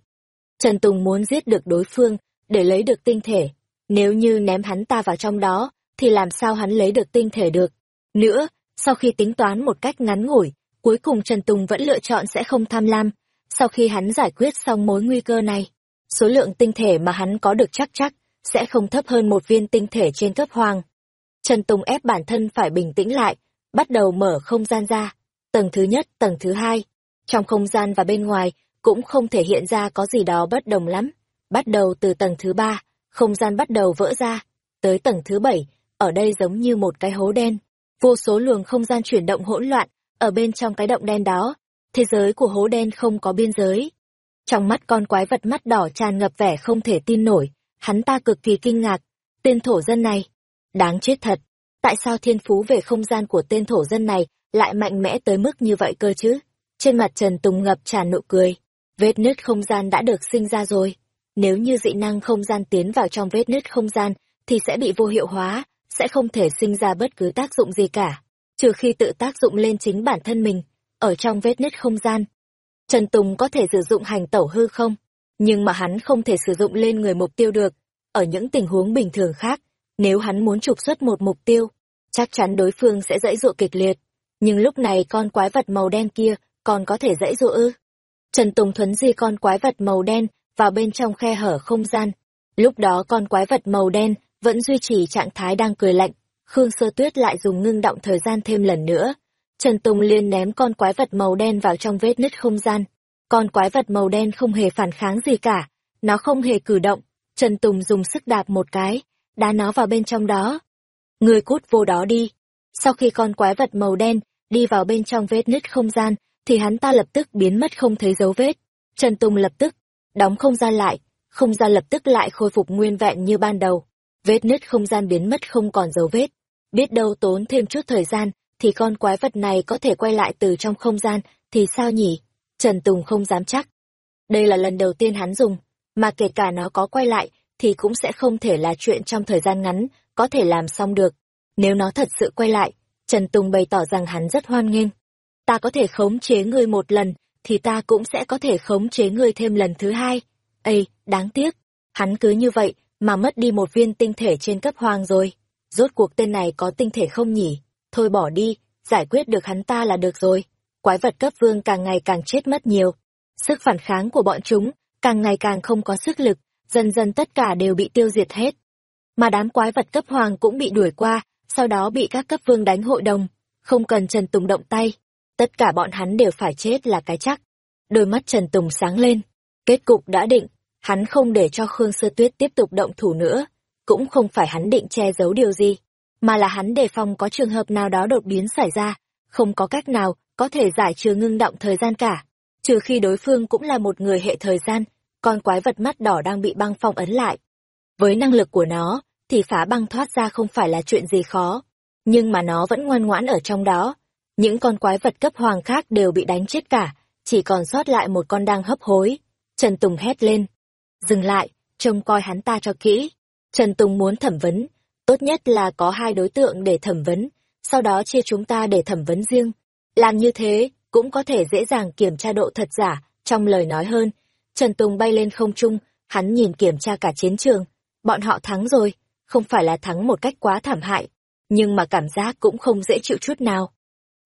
Trần Tùng muốn giết được đối phương, để lấy được tinh thể. Nếu như ném hắn ta vào trong đó, thì làm sao hắn lấy được tinh thể được. Nữa, sau khi tính toán một cách ngắn ngủi, cuối cùng Trần Tùng vẫn lựa chọn sẽ không tham lam. Sau khi hắn giải quyết xong mối nguy cơ này, số lượng tinh thể mà hắn có được chắc chắc sẽ không thấp hơn một viên tinh thể trên cấp hoàng. Trần Tùng ép bản thân phải bình tĩnh lại, bắt đầu mở không gian ra. Tầng thứ nhất, tầng thứ hai. Trong không gian và bên ngoài cũng không thể hiện ra có gì đó bất đồng lắm. Bắt đầu từ tầng thứ ba, không gian bắt đầu vỡ ra. Tới tầng thứ bảy, ở đây giống như một cái hố đen. Vô số luồng không gian chuyển động hỗn loạn, ở bên trong cái động đen đó. Thế giới của hố đen không có biên giới. Trong mắt con quái vật mắt đỏ tràn ngập vẻ không thể tin nổi, hắn ta cực kỳ kinh ngạc. Tên thổ dân này, đáng chết thật. Tại sao thiên phú về không gian của tên thổ dân này lại mạnh mẽ tới mức như vậy cơ chứ? Trên mặt Trần Tùng ngập tràn nụ cười. Vết nứt không gian đã được sinh ra rồi. Nếu như dị năng không gian tiến vào trong vết nứt không gian, thì sẽ bị vô hiệu hóa, sẽ không thể sinh ra bất cứ tác dụng gì cả, trừ khi tự tác dụng lên chính bản thân mình, ở trong vết nứt không gian. Trần Tùng có thể sử dụng hành tẩu hư không? Nhưng mà hắn không thể sử dụng lên người mục tiêu được. Ở những tình huống bình thường khác, nếu hắn muốn trục xuất một mục tiêu, chắc chắn đối phương sẽ dãy dụa kịch liệt. Nhưng lúc này con quái vật màu đen kia còn có thể dãy dụ ư? Trần Tùng thuấn di con quái vật màu đen vào bên trong khe hở không gian. Lúc đó con quái vật màu đen vẫn duy trì trạng thái đang cười lạnh. Khương Sơ Tuyết lại dùng ngưng động thời gian thêm lần nữa. Trần Tùng liền ném con quái vật màu đen vào trong vết nứt không gian. Con quái vật màu đen không hề phản kháng gì cả. Nó không hề cử động. Trần Tùng dùng sức đạp một cái, đá nó vào bên trong đó. Người cút vô đó đi. Sau khi con quái vật màu đen đi vào bên trong vết nứt không gian, thì hắn ta lập tức biến mất không thấy dấu vết. Trần Tùng lập tức đóng không gian lại, không gian lập tức lại khôi phục nguyên vẹn như ban đầu. Vết nứt không gian biến mất không còn dấu vết. Biết đâu tốn thêm chút thời gian, thì con quái vật này có thể quay lại từ trong không gian, thì sao nhỉ? Trần Tùng không dám chắc. Đây là lần đầu tiên hắn dùng, mà kể cả nó có quay lại, thì cũng sẽ không thể là chuyện trong thời gian ngắn, có thể làm xong được. Nếu nó thật sự quay lại, Trần Tùng bày tỏ rằng hắn rất hoan nghênh. Ta có thể khống chế ngươi một lần, thì ta cũng sẽ có thể khống chế ngươi thêm lần thứ hai. Ây, đáng tiếc, hắn cứ như vậy mà mất đi một viên tinh thể trên cấp hoàng rồi. Rốt cuộc tên này có tinh thể không nhỉ? Thôi bỏ đi, giải quyết được hắn ta là được rồi. Quái vật cấp vương càng ngày càng chết mất nhiều. Sức phản kháng của bọn chúng càng ngày càng không có sức lực, dần dần tất cả đều bị tiêu diệt hết. Mà đám quái vật cấp hoàng cũng bị đuổi qua, sau đó bị các cấp vương đánh hội đồng. Không cần Trần Tùng động tay, tất cả bọn hắn đều phải chết là cái chắc. Đôi mắt Trần Tùng sáng lên, kết cục đã định, hắn không để cho Khương Sơ Tuyết tiếp tục động thủ nữa, cũng không phải hắn định che giấu điều gì, mà là hắn đề phòng có trường hợp nào đó đột biến xảy ra, không có cách nào có thể giải trừ ngưng động thời gian cả, trừ khi đối phương cũng là một người hệ thời gian, con quái vật mắt đỏ đang bị băng phong ấn lại. Với năng lực của nó, thì phá băng thoát ra không phải là chuyện gì khó, nhưng mà nó vẫn ngoan ngoãn ở trong đó. Những con quái vật cấp hoàng khác đều bị đánh chết cả, chỉ còn sót lại một con đang hấp hối. Trần Tùng hét lên. Dừng lại, trông coi hắn ta cho kỹ. Trần Tùng muốn thẩm vấn, tốt nhất là có hai đối tượng để thẩm vấn, sau đó chia chúng ta để thẩm vấn riêng. Làm như thế, cũng có thể dễ dàng kiểm tra độ thật giả trong lời nói hơn. Trần Tùng bay lên không trung, hắn nhìn kiểm tra cả chiến trường. Bọn họ thắng rồi, không phải là thắng một cách quá thảm hại, nhưng mà cảm giác cũng không dễ chịu chút nào.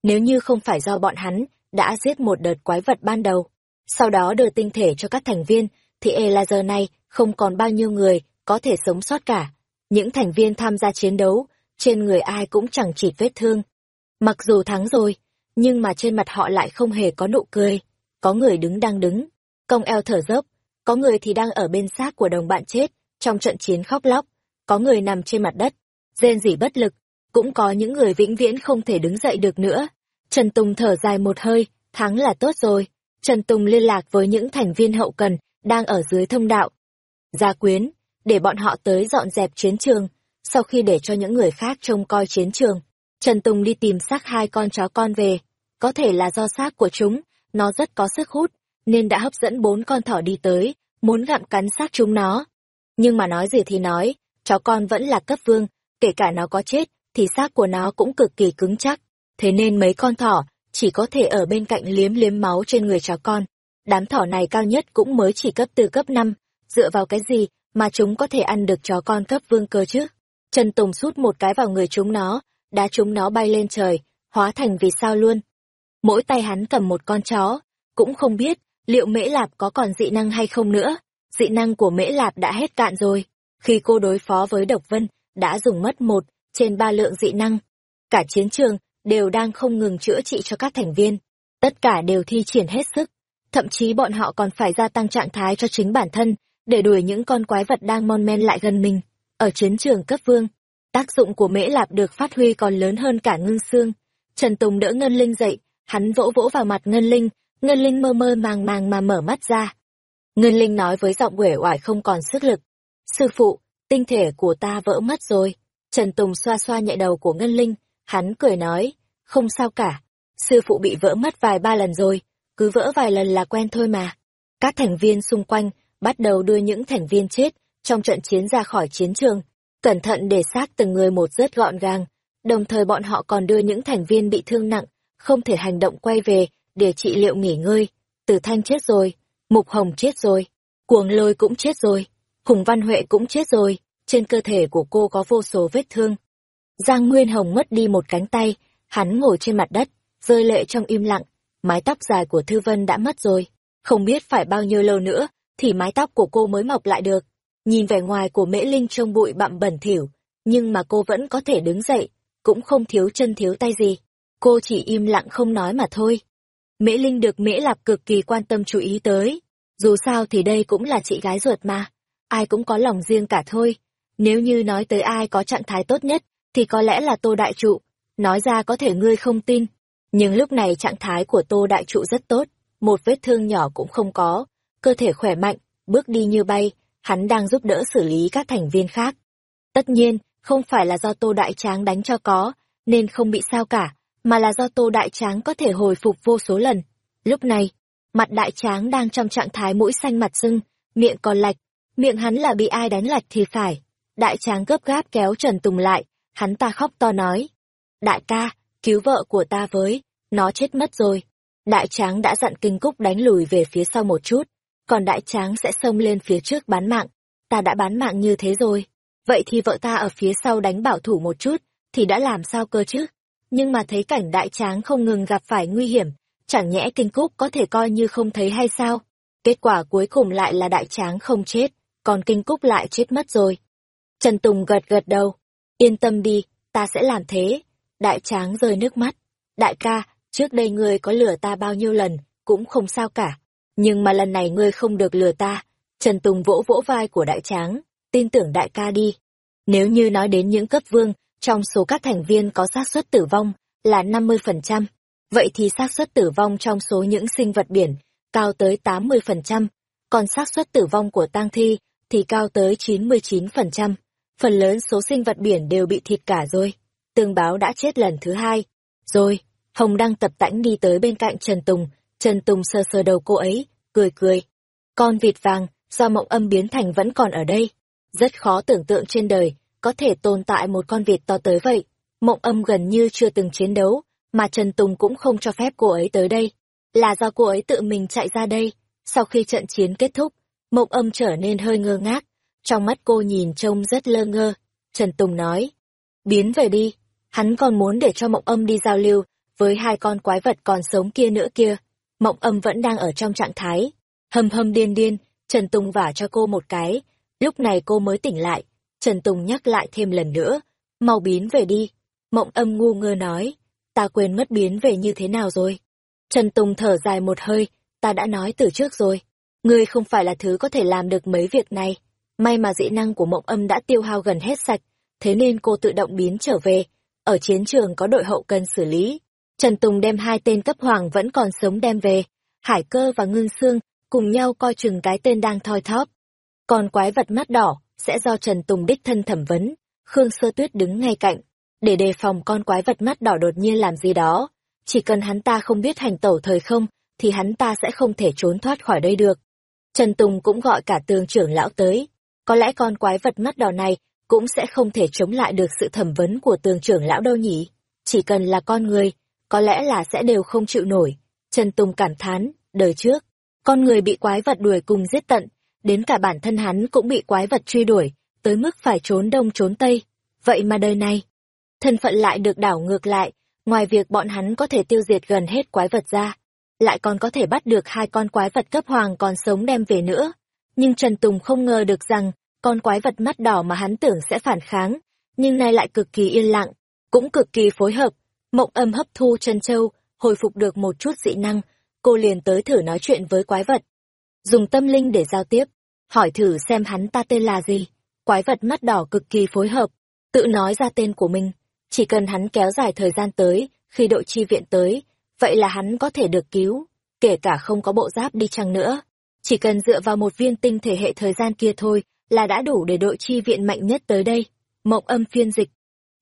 Nếu như không phải do bọn hắn đã giết một đợt quái vật ban đầu, sau đó đưa tinh thể cho các thành viên, thì e là giờ này không còn bao nhiêu người có thể sống sót cả. Những thành viên tham gia chiến đấu, trên người ai cũng chẳng chỉ vết thương. Mặc dù thắng rồi, nhưng mà trên mặt họ lại không hề có nụ cười. Có người đứng đang đứng, cong eo thở dốc, có người thì đang ở bên xác của đồng bạn chết, trong trận chiến khóc lóc, có người nằm trên mặt đất, rên rỉ bất lực, cũng có những người vĩnh viễn không thể đứng dậy được nữa. Trần Tùng thở dài một hơi, thắng là tốt rồi. Trần Tùng liên lạc với những thành viên hậu cần, đang ở dưới thông đạo. Gia quyến, để bọn họ tới dọn dẹp chiến trường, sau khi để cho những người khác trông coi chiến trường, Trần Tùng đi tìm xác hai con chó con về. Có thể là do xác của chúng, nó rất có sức hút, nên đã hấp dẫn bốn con thỏ đi tới, muốn gặm cắn xác chúng nó. Nhưng mà nói gì thì nói, chó con vẫn là cấp vương, kể cả nó có chết, thì xác của nó cũng cực kỳ cứng chắc. Thế nên mấy con thỏ chỉ có thể ở bên cạnh liếm liếm máu trên người chó con. Đám thỏ này cao nhất cũng mới chỉ cấp từ cấp 5, dựa vào cái gì mà chúng có thể ăn được chó con cấp vương cơ chứ? Trần Tùng sút một cái vào người chúng nó, đá chúng nó bay lên trời, hóa thành vì sao luôn. Mỗi tay hắn cầm một con chó, cũng không biết liệu mễ lạp có còn dị năng hay không nữa. Dị năng của mễ lạp đã hết cạn rồi. Khi cô đối phó với Độc Vân, đã dùng mất một trên ba lượng dị năng. Cả chiến trường đều đang không ngừng chữa trị cho các thành viên. Tất cả đều thi triển hết sức. Thậm chí bọn họ còn phải gia tăng trạng thái cho chính bản thân, để đuổi những con quái vật đang mon men lại gần mình. Ở chiến trường cấp vương, tác dụng của mễ lạp được phát huy còn lớn hơn cả ngưng xương. Trần Tùng đỡ Ngân Linh dậy, hắn vỗ vỗ vào mặt Ngân Linh, Ngân Linh mơ mơ màng màng mà mở mắt ra. Ngân Linh nói với giọng quể oải không còn sức lực. Sư phụ, tinh thể của ta vỡ mất rồi. Trần Tùng xoa xoa nhẹ đầu của Ngân Linh, hắn cười nói, không sao cả. Sư phụ bị vỡ mất vài ba lần rồi, cứ vỡ vài lần là quen thôi mà. Các thành viên xung quanh bắt đầu đưa những thành viên chết trong trận chiến ra khỏi chiến trường, cẩn thận để xác từng người một rất gọn gàng, đồng thời bọn họ còn đưa những thành viên bị thương nặng, không thể hành động quay về để trị liệu nghỉ ngơi. Từ Thanh chết rồi, Mục Hồng chết rồi, Cuồng Lôi cũng chết rồi, Hùng Văn Huệ cũng chết rồi, trên cơ thể của cô có vô số vết thương. Giang Nguyên Hồng mất đi một cánh tay, hắn ngồi trên mặt đất, rơi lệ trong im lặng, mái tóc dài của Thư Vân đã mất rồi, không biết phải bao nhiêu lâu nữa thì mái tóc của cô mới mọc lại được. Nhìn vẻ ngoài của Mễ Linh trông bụi bặm bẩn thỉu, nhưng mà cô vẫn có thể đứng dậy, cũng không thiếu chân thiếu tay gì. Cô chỉ im lặng không nói mà thôi. Mễ Linh được Mễ Lạp cực kỳ quan tâm chú ý tới. Dù sao thì đây cũng là chị gái ruột mà. Ai cũng có lòng riêng cả thôi. Nếu như nói tới ai có trạng thái tốt nhất, thì có lẽ là Tô Đại Trụ. Nói ra có thể ngươi không tin. Nhưng lúc này trạng thái của Tô Đại Trụ rất tốt. Một vết thương nhỏ cũng không có. Cơ thể khỏe mạnh, bước đi như bay. Hắn đang giúp đỡ xử lý các thành viên khác. Tất nhiên, không phải là do Tô Đại Tráng đánh cho có, nên không bị sao cả mà là do Tô Đại Tráng có thể hồi phục vô số lần. Lúc này, mặt Đại Tráng đang trong trạng thái mũi xanh mặt sưng, miệng còn lạch, miệng hắn là bị ai đánh lạch thì phải. Đại Tráng gấp gáp kéo Trần Tùng lại, hắn ta khóc to nói. Đại ca, cứu vợ của ta với, nó chết mất rồi. Đại Tráng đã dặn Kinh Cúc đánh lùi về phía sau một chút, còn Đại Tráng sẽ xông lên phía trước bán mạng. Ta đã bán mạng như thế rồi, vậy thì vợ ta ở phía sau đánh bảo thủ một chút, thì đã làm sao cơ chứ? nhưng mà thấy cảnh đại tráng không ngừng gặp phải nguy hiểm, chẳng nhẽ kinh cúc có thể coi như không thấy hay sao? Kết quả cuối cùng lại là đại tráng không chết, còn kinh cúc lại chết mất rồi. Trần Tùng gật gật đầu, yên tâm đi, ta sẽ làm thế. Đại tráng rơi nước mắt. Đại ca, trước đây ngươi có lừa ta bao nhiêu lần, cũng không sao cả. Nhưng mà lần này ngươi không được lừa ta. Trần Tùng vỗ vỗ vai của đại tráng, tin tưởng đại ca đi. Nếu như nói đến những cấp vương, trong số các thành viên có xác suất tử vong là 50%, vậy thì xác suất tử vong trong số những sinh vật biển cao tới 80%, còn xác suất tử vong của tang thi thì cao tới 99%. Phần lớn số sinh vật biển đều bị thịt cả rồi. Tương báo đã chết lần thứ hai. Rồi, Hồng đang tập tãnh đi tới bên cạnh Trần Tùng, Trần Tùng sờ sờ đầu cô ấy, cười cười. Con vịt vàng, do mộng âm biến thành vẫn còn ở đây. Rất khó tưởng tượng trên đời, có thể tồn tại một con vịt to tới vậy. Mộng âm gần như chưa từng chiến đấu, mà Trần Tùng cũng không cho phép cô ấy tới đây. Là do cô ấy tự mình chạy ra đây. Sau khi trận chiến kết thúc, mộng âm trở nên hơi ngơ ngác. Trong mắt cô nhìn trông rất lơ ngơ. Trần Tùng nói, biến về đi. Hắn còn muốn để cho mộng âm đi giao lưu với hai con quái vật còn sống kia nữa kia. Mộng âm vẫn đang ở trong trạng thái. Hầm hầm điên điên, Trần Tùng vả cho cô một cái. Lúc này cô mới tỉnh lại Trần Tùng nhắc lại thêm lần nữa, mau biến về đi. Mộng âm ngu ngơ nói, ta quên mất biến về như thế nào rồi. Trần Tùng thở dài một hơi, ta đã nói từ trước rồi. Ngươi không phải là thứ có thể làm được mấy việc này. May mà dị năng của mộng âm đã tiêu hao gần hết sạch, thế nên cô tự động biến trở về. Ở chiến trường có đội hậu cần xử lý. Trần Tùng đem hai tên cấp hoàng vẫn còn sống đem về. Hải cơ và ngưng xương cùng nhau coi chừng cái tên đang thoi thóp. Còn quái vật mắt đỏ sẽ do Trần Tùng đích thân thẩm vấn. Khương Sơ Tuyết đứng ngay cạnh. để đề phòng con quái vật mắt đỏ đột nhiên làm gì đó. Chỉ cần hắn ta không biết hành tẩu thời không, thì hắn ta sẽ không thể trốn thoát khỏi đây được. Trần Tùng cũng gọi cả tường trưởng lão tới. Có lẽ con quái vật mắt đỏ này cũng sẽ không thể chống lại được sự thẩm vấn của tường trưởng lão đâu nhỉ. Chỉ cần là con người, có lẽ là sẽ đều không chịu nổi. Trần Tùng cảm thán, đời trước, con người bị quái vật đuổi cùng giết tận, đến cả bản thân hắn cũng bị quái vật truy đuổi, tới mức phải trốn đông trốn tây. Vậy mà đời này, thân phận lại được đảo ngược lại, ngoài việc bọn hắn có thể tiêu diệt gần hết quái vật ra, lại còn có thể bắt được hai con quái vật cấp hoàng còn sống đem về nữa. Nhưng Trần Tùng không ngờ được rằng, con quái vật mắt đỏ mà hắn tưởng sẽ phản kháng, nhưng nay lại cực kỳ yên lặng, cũng cực kỳ phối hợp. Mộng âm hấp thu chân châu, hồi phục được một chút dị năng, cô liền tới thử nói chuyện với quái vật. Dùng tâm linh để giao tiếp, hỏi thử xem hắn ta tên là gì. Quái vật mắt đỏ cực kỳ phối hợp, tự nói ra tên của mình. Chỉ cần hắn kéo dài thời gian tới, khi đội chi viện tới, vậy là hắn có thể được cứu, kể cả không có bộ giáp đi chăng nữa. Chỉ cần dựa vào một viên tinh thể hệ thời gian kia thôi là đã đủ để đội chi viện mạnh nhất tới đây. Mộng âm phiên dịch.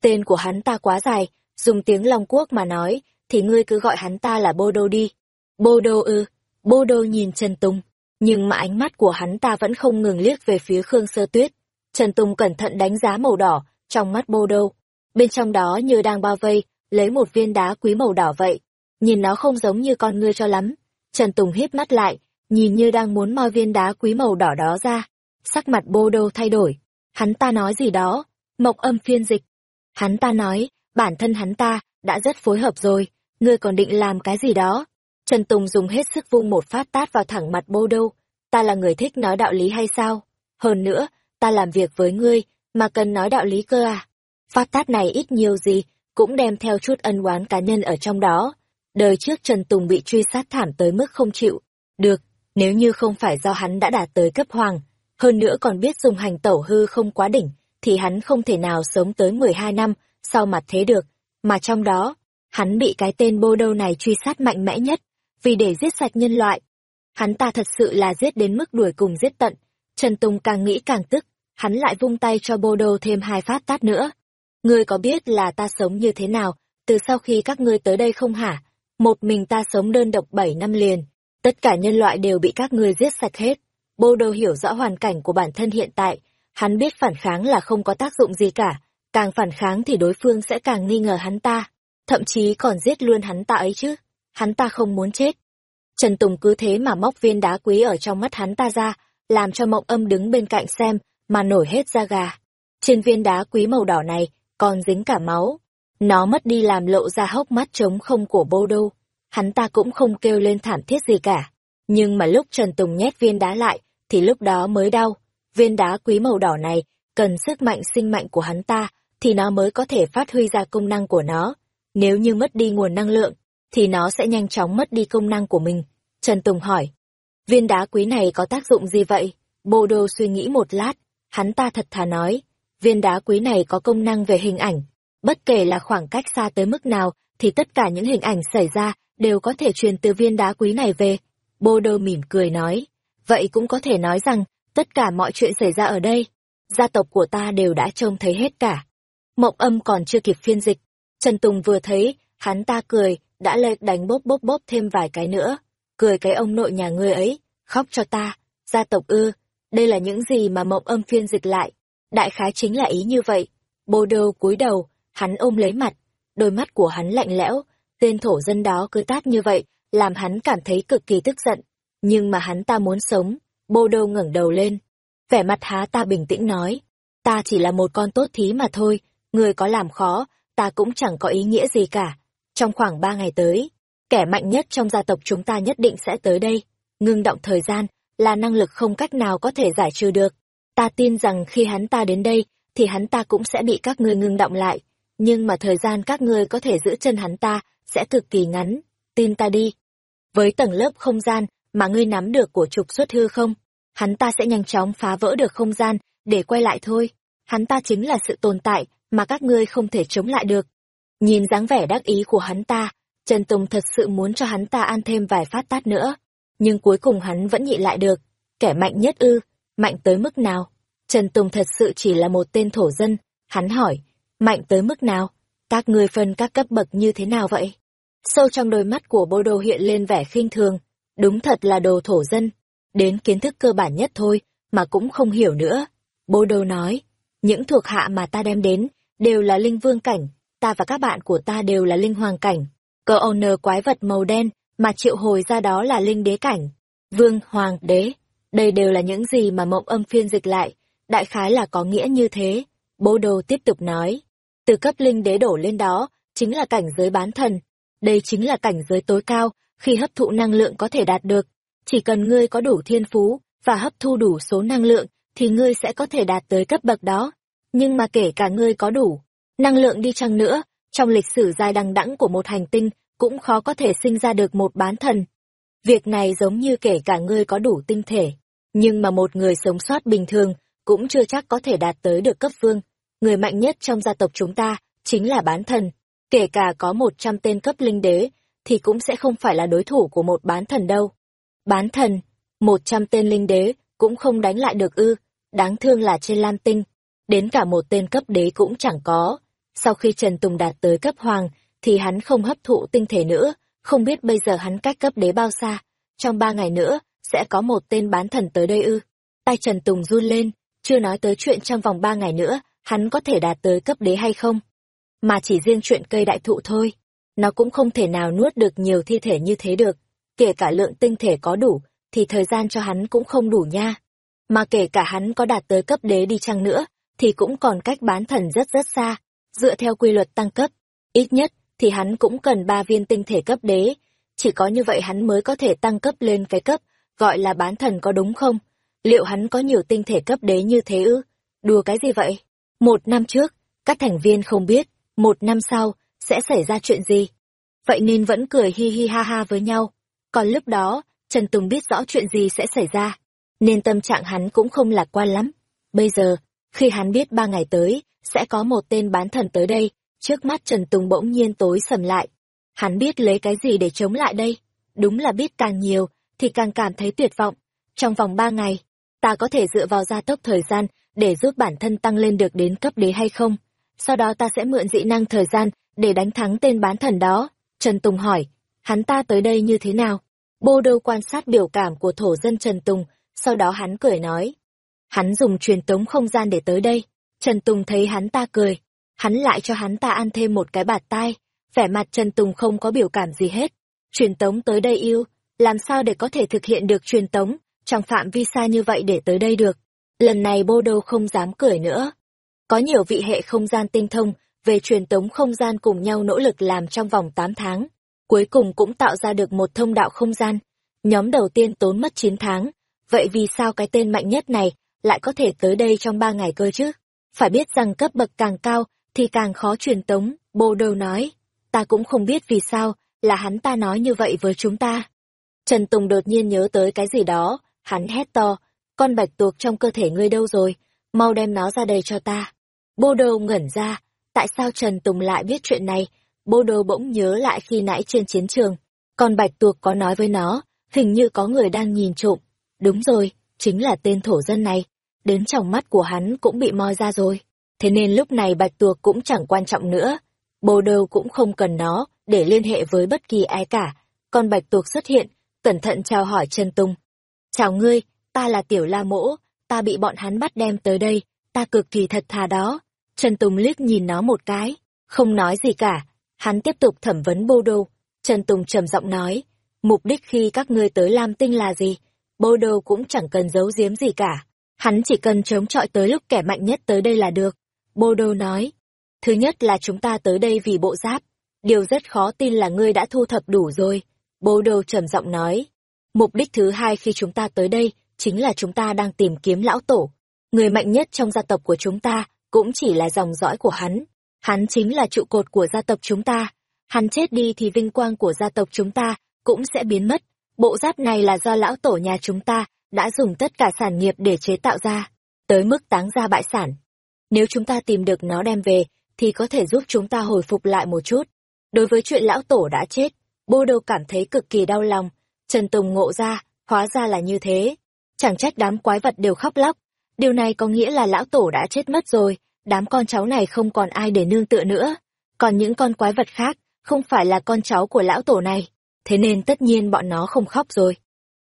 Tên của hắn ta quá dài, dùng tiếng Long Quốc mà nói, thì ngươi cứ gọi hắn ta là Bô Đô đi. Bô Đô ư, Bô Đô nhìn Trần Tùng, nhưng mà ánh mắt của hắn ta vẫn không ngừng liếc về phía Khương Sơ Tuyết. Trần Tùng cẩn thận đánh giá màu đỏ, trong mắt Bô Đô. Bên trong đó như đang bao vây, lấy một viên đá quý màu đỏ vậy. Nhìn nó không giống như con ngươi cho lắm. Trần Tùng híp mắt lại, nhìn như đang muốn moi viên đá quý màu đỏ đó ra. Sắc mặt Bô Đô thay đổi. Hắn ta nói gì đó, Mộc âm phiên dịch. Hắn ta nói, bản thân hắn ta, đã rất phối hợp rồi, ngươi còn định làm cái gì đó. Trần Tùng dùng hết sức vung một phát tát vào thẳng mặt bô Đô Ta là người thích nói đạo lý hay sao? Hơn nữa, ta làm việc với ngươi, mà cần nói đạo lý cơ à? Phát tát này ít nhiều gì, cũng đem theo chút ân oán cá nhân ở trong đó. Đời trước Trần Tùng bị truy sát thảm tới mức không chịu. Được, nếu như không phải do hắn đã đạt tới cấp hoàng, hơn nữa còn biết dùng hành tẩu hư không quá đỉnh, thì hắn không thể nào sống tới 12 năm sau mặt thế được. Mà trong đó, hắn bị cái tên bô đâu này truy sát mạnh mẽ nhất, vì để giết sạch nhân loại. Hắn ta thật sự là giết đến mức đuổi cùng giết tận. Trần Tùng càng nghĩ càng tức, hắn lại vung tay cho bô đô thêm hai phát tát nữa. Ngươi có biết là ta sống như thế nào, từ sau khi các ngươi tới đây không hả? Một mình ta sống đơn độc bảy năm liền, tất cả nhân loại đều bị các ngươi giết sạch hết. Bô đô hiểu rõ hoàn cảnh của bản thân hiện tại, hắn biết phản kháng là không có tác dụng gì cả, càng phản kháng thì đối phương sẽ càng nghi ngờ hắn ta, thậm chí còn giết luôn hắn ta ấy chứ hắn ta không muốn chết. Trần Tùng cứ thế mà móc viên đá quý ở trong mắt hắn ta ra, làm cho mộng âm đứng bên cạnh xem, mà nổi hết da gà. Trên viên đá quý màu đỏ này, còn dính cả máu. Nó mất đi làm lộ ra hốc mắt trống không của bô đô. Hắn ta cũng không kêu lên thảm thiết gì cả. Nhưng mà lúc Trần Tùng nhét viên đá lại, thì lúc đó mới đau. Viên đá quý màu đỏ này, cần sức mạnh sinh mạnh của hắn ta, thì nó mới có thể phát huy ra công năng của nó. Nếu như mất đi nguồn năng lượng, thì nó sẽ nhanh chóng mất đi công năng của mình. Trần Tùng hỏi, viên đá quý này có tác dụng gì vậy? Bồ Đô suy nghĩ một lát, hắn ta thật thà nói, viên đá quý này có công năng về hình ảnh. Bất kể là khoảng cách xa tới mức nào, thì tất cả những hình ảnh xảy ra đều có thể truyền từ viên đá quý này về. Bô Đô mỉm cười nói, vậy cũng có thể nói rằng, tất cả mọi chuyện xảy ra ở đây, gia tộc của ta đều đã trông thấy hết cả. Mộng âm còn chưa kịp phiên dịch, Trần Tùng vừa thấy, hắn ta cười, đã lệch đánh bốp bốp bốp thêm vài cái nữa. Cười cái ông nội nhà ngươi ấy, khóc cho ta, gia tộc ư, đây là những gì mà mộng âm phiên dịch lại. Đại khái chính là ý như vậy. Bô đô cúi đầu, hắn ôm lấy mặt, đôi mắt của hắn lạnh lẽo, tên thổ dân đó cứ tát như vậy, làm hắn cảm thấy cực kỳ tức giận. Nhưng mà hắn ta muốn sống, bô đô ngẩng đầu lên. Vẻ mặt há ta bình tĩnh nói, ta chỉ là một con tốt thí mà thôi, người có làm khó, ta cũng chẳng có ý nghĩa gì cả. Trong khoảng ba ngày tới, kẻ mạnh nhất trong gia tộc chúng ta nhất định sẽ tới đây. Ngưng động thời gian là năng lực không cách nào có thể giải trừ được. Ta tin rằng khi hắn ta đến đây, thì hắn ta cũng sẽ bị các ngươi ngưng động lại. Nhưng mà thời gian các ngươi có thể giữ chân hắn ta sẽ cực kỳ ngắn. Tin ta đi. Với tầng lớp không gian mà ngươi nắm được của trục xuất hư không, hắn ta sẽ nhanh chóng phá vỡ được không gian để quay lại thôi. Hắn ta chính là sự tồn tại mà các ngươi không thể chống lại được. Nhìn dáng vẻ đắc ý của hắn ta, Trần Tùng thật sự muốn cho hắn ta ăn thêm vài phát tát nữa. Nhưng cuối cùng hắn vẫn nhịn lại được. Kẻ mạnh nhất ư, mạnh tới mức nào? Trần Tùng thật sự chỉ là một tên thổ dân. Hắn hỏi, mạnh tới mức nào? Các ngươi phân các cấp bậc như thế nào vậy? Sâu trong đôi mắt của bô đô hiện lên vẻ khinh thường. Đúng thật là đồ thổ dân. Đến kiến thức cơ bản nhất thôi, mà cũng không hiểu nữa. Bô đô nói, những thuộc hạ mà ta đem đến, đều là linh vương cảnh, ta và các bạn của ta đều là linh hoàng cảnh. Cơ owner quái vật màu đen, mà triệu hồi ra đó là linh đế cảnh. Vương, hoàng, đế. Đây đều là những gì mà mộng âm phiên dịch lại, đại khái là có nghĩa như thế. Bố đồ tiếp tục nói, từ cấp linh đế đổ lên đó, chính là cảnh giới bán thần. Đây chính là cảnh giới tối cao, khi hấp thụ năng lượng có thể đạt được. Chỉ cần ngươi có đủ thiên phú, và hấp thu đủ số năng lượng, thì ngươi sẽ có thể đạt tới cấp bậc đó. Nhưng mà kể cả ngươi có đủ năng lượng đi chăng nữa, trong lịch sử dài đằng đẵng của một hành tinh, cũng khó có thể sinh ra được một bán thần. Việc này giống như kể cả ngươi có đủ tinh thể, nhưng mà một người sống sót bình thường cũng chưa chắc có thể đạt tới được cấp vương. Người mạnh nhất trong gia tộc chúng ta chính là bán thần. Kể cả có một trăm tên cấp linh đế, thì cũng sẽ không phải là đối thủ của một bán thần đâu. Bán thần, một trăm tên linh đế, cũng không đánh lại được ư, đáng thương là trên Lam Tinh. Đến cả một tên cấp đế cũng chẳng có. Sau khi Trần Tùng đạt tới cấp hoàng, thì hắn không hấp thụ tinh thể nữa, không biết bây giờ hắn cách cấp đế bao xa. Trong ba ngày nữa, sẽ có một tên bán thần tới đây ư. Tay Trần Tùng run lên, chưa nói tới chuyện trong vòng ba ngày nữa, hắn có thể đạt tới cấp đế hay không. Mà chỉ riêng chuyện cây đại thụ thôi, nó cũng không thể nào nuốt được nhiều thi thể như thế được. Kể cả lượng tinh thể có đủ, thì thời gian cho hắn cũng không đủ nha. Mà kể cả hắn có đạt tới cấp đế đi chăng nữa, thì cũng còn cách bán thần rất rất xa. Dựa theo quy luật tăng cấp, ít nhất thì hắn cũng cần ba viên tinh thể cấp đế. Chỉ có như vậy hắn mới có thể tăng cấp lên cái cấp, gọi là bán thần có đúng không? Liệu hắn có nhiều tinh thể cấp đế như thế ư? Đùa cái gì vậy? Một năm trước, các thành viên không biết, một năm sau, sẽ xảy ra chuyện gì? Vậy nên vẫn cười hi hi ha ha với nhau. Còn lúc đó, Trần Tùng biết rõ chuyện gì sẽ xảy ra, nên tâm trạng hắn cũng không lạc quan lắm. Bây giờ, khi hắn biết ba ngày tới, sẽ có một tên bán thần tới đây, trước mắt Trần Tùng bỗng nhiên tối sầm lại. Hắn biết lấy cái gì để chống lại đây? Đúng là biết càng nhiều, thì càng cảm thấy tuyệt vọng. Trong vòng ba ngày, ta có thể dựa vào gia tốc thời gian để giúp bản thân tăng lên được đến cấp đế hay không? Sau đó ta sẽ mượn dị năng thời gian để đánh thắng tên bán thần đó. Trần Tùng hỏi, hắn ta tới đây như thế nào? Bô đô quan sát biểu cảm của thổ dân Trần Tùng, sau đó hắn cười nói. Hắn dùng truyền tống không gian để tới đây. Trần Tùng thấy hắn ta cười. Hắn lại cho hắn ta ăn thêm một cái bạt tai. Vẻ mặt Trần Tùng không có biểu cảm gì hết. Truyền tống tới đây yêu, làm sao để có thể thực hiện được truyền tống trong phạm vi xa như vậy để tới đây được. Lần này Bô Đô không dám cười nữa. Có nhiều vị hệ không gian tinh thông về truyền tống không gian cùng nhau nỗ lực làm trong vòng 8 tháng. Cuối cùng cũng tạo ra được một thông đạo không gian. Nhóm đầu tiên tốn mất 9 tháng. Vậy vì sao cái tên mạnh nhất này lại có thể tới đây trong 3 ngày cơ chứ? Phải biết rằng cấp bậc càng cao thì càng khó truyền tống, bồ đầu nói. Ta cũng không biết vì sao là hắn ta nói như vậy với chúng ta. Trần Tùng đột nhiên nhớ tới cái gì đó, hắn hét to, con bạch tuộc trong cơ thể ngươi đâu rồi, mau đem nó ra đây cho ta. Bô Đô ngẩn ra, tại sao Trần Tùng lại biết chuyện này? Bô Đô bỗng nhớ lại khi nãy trên chiến trường, còn bạch tuộc có nói với nó, hình như có người đang nhìn trộm. Đúng rồi, chính là tên thổ dân này, đến trong mắt của hắn cũng bị moi ra rồi. Thế nên lúc này bạch tuộc cũng chẳng quan trọng nữa. Bô Đô cũng không cần nó để liên hệ với bất kỳ ai cả. Còn bạch tuộc xuất hiện, cẩn thận chào hỏi Trần Tùng. Chào ngươi, ta là Tiểu La Mỗ, ta bị bọn hắn bắt đem tới đây, ta cực kỳ thật thà đó. Trần Tùng liếc nhìn nó một cái, không nói gì cả. Hắn tiếp tục thẩm vấn Bô Đô. Trần Tùng trầm giọng nói, mục đích khi các ngươi tới Lam Tinh là gì? Bô Đô cũng chẳng cần giấu giếm gì cả. Hắn chỉ cần chống chọi tới lúc kẻ mạnh nhất tới đây là được. Bô Đô nói, thứ nhất là chúng ta tới đây vì bộ giáp. Điều rất khó tin là ngươi đã thu thập đủ rồi. Bô Đô trầm giọng nói, mục đích thứ hai khi chúng ta tới đây chính là chúng ta đang tìm kiếm lão tổ. Người mạnh nhất trong gia tộc của chúng ta cũng chỉ là dòng dõi của hắn. Hắn chính là trụ cột của gia tộc chúng ta. Hắn chết đi thì vinh quang của gia tộc chúng ta cũng sẽ biến mất. Bộ giáp này là do lão tổ nhà chúng ta đã dùng tất cả sản nghiệp để chế tạo ra, tới mức táng ra bại sản. Nếu chúng ta tìm được nó đem về, thì có thể giúp chúng ta hồi phục lại một chút. Đối với chuyện lão tổ đã chết, Bô Đô cảm thấy cực kỳ đau lòng. Trần Tùng ngộ ra, hóa ra là như thế. Chẳng trách đám quái vật đều khóc lóc. Điều này có nghĩa là lão tổ đã chết mất rồi, đám con cháu này không còn ai để nương tựa nữa. Còn những con quái vật khác, không phải là con cháu của lão tổ này, thế nên tất nhiên bọn nó không khóc rồi.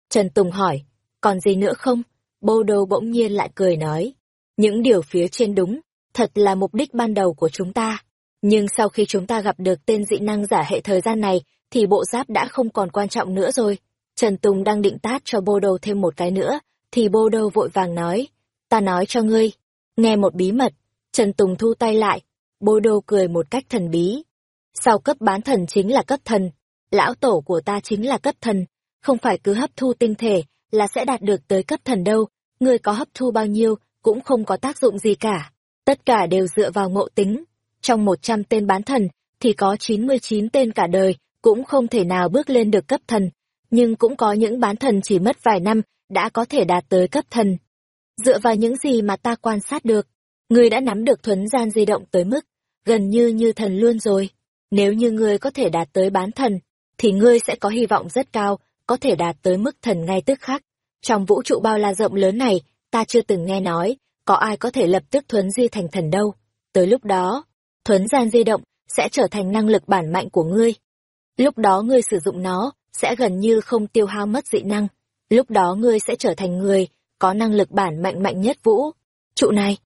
Trần Tùng hỏi, còn gì nữa không? Bô Đô bỗng nhiên lại cười nói, những điều phía trên đúng, thật là mục đích ban đầu của chúng ta. Nhưng sau khi chúng ta gặp được tên dị năng giả hệ thời gian này, thì bộ giáp đã không còn quan trọng nữa rồi. Trần Tùng đang định tát cho Bô Đô thêm một cái nữa, thì Bô Đô vội vàng nói, ta nói cho ngươi, nghe một bí mật. Trần Tùng thu tay lại, Bô Đô cười một cách thần bí. Sau cấp bán thần chính là cấp thần, lão tổ của ta chính là cấp thần, không phải cứ hấp thu tinh thể là sẽ đạt được tới cấp thần đâu, ngươi có hấp thu bao nhiêu cũng không có tác dụng gì cả. Tất cả đều dựa vào ngộ tính. Trong 100 tên bán thần, thì có 99 tên cả đời, cũng không thể nào bước lên được cấp thần. Nhưng cũng có những bán thần chỉ mất vài năm, đã có thể đạt tới cấp thần. Dựa vào những gì mà ta quan sát được, ngươi đã nắm được thuấn gian di động tới mức, gần như như thần luôn rồi. Nếu như ngươi có thể đạt tới bán thần, thì ngươi sẽ có hy vọng rất cao, có thể đạt tới mức thần ngay tức khắc. Trong vũ trụ bao la rộng lớn này, ta chưa từng nghe nói, có ai có thể lập tức thuấn di thành thần đâu. Tới lúc đó, thuấn gian di động sẽ trở thành năng lực bản mạnh của ngươi. Lúc đó ngươi sử dụng nó, sẽ gần như không tiêu hao mất dị năng. Lúc đó ngươi sẽ trở thành người, có năng lực bản mạnh mạnh nhất vũ. Trụ này,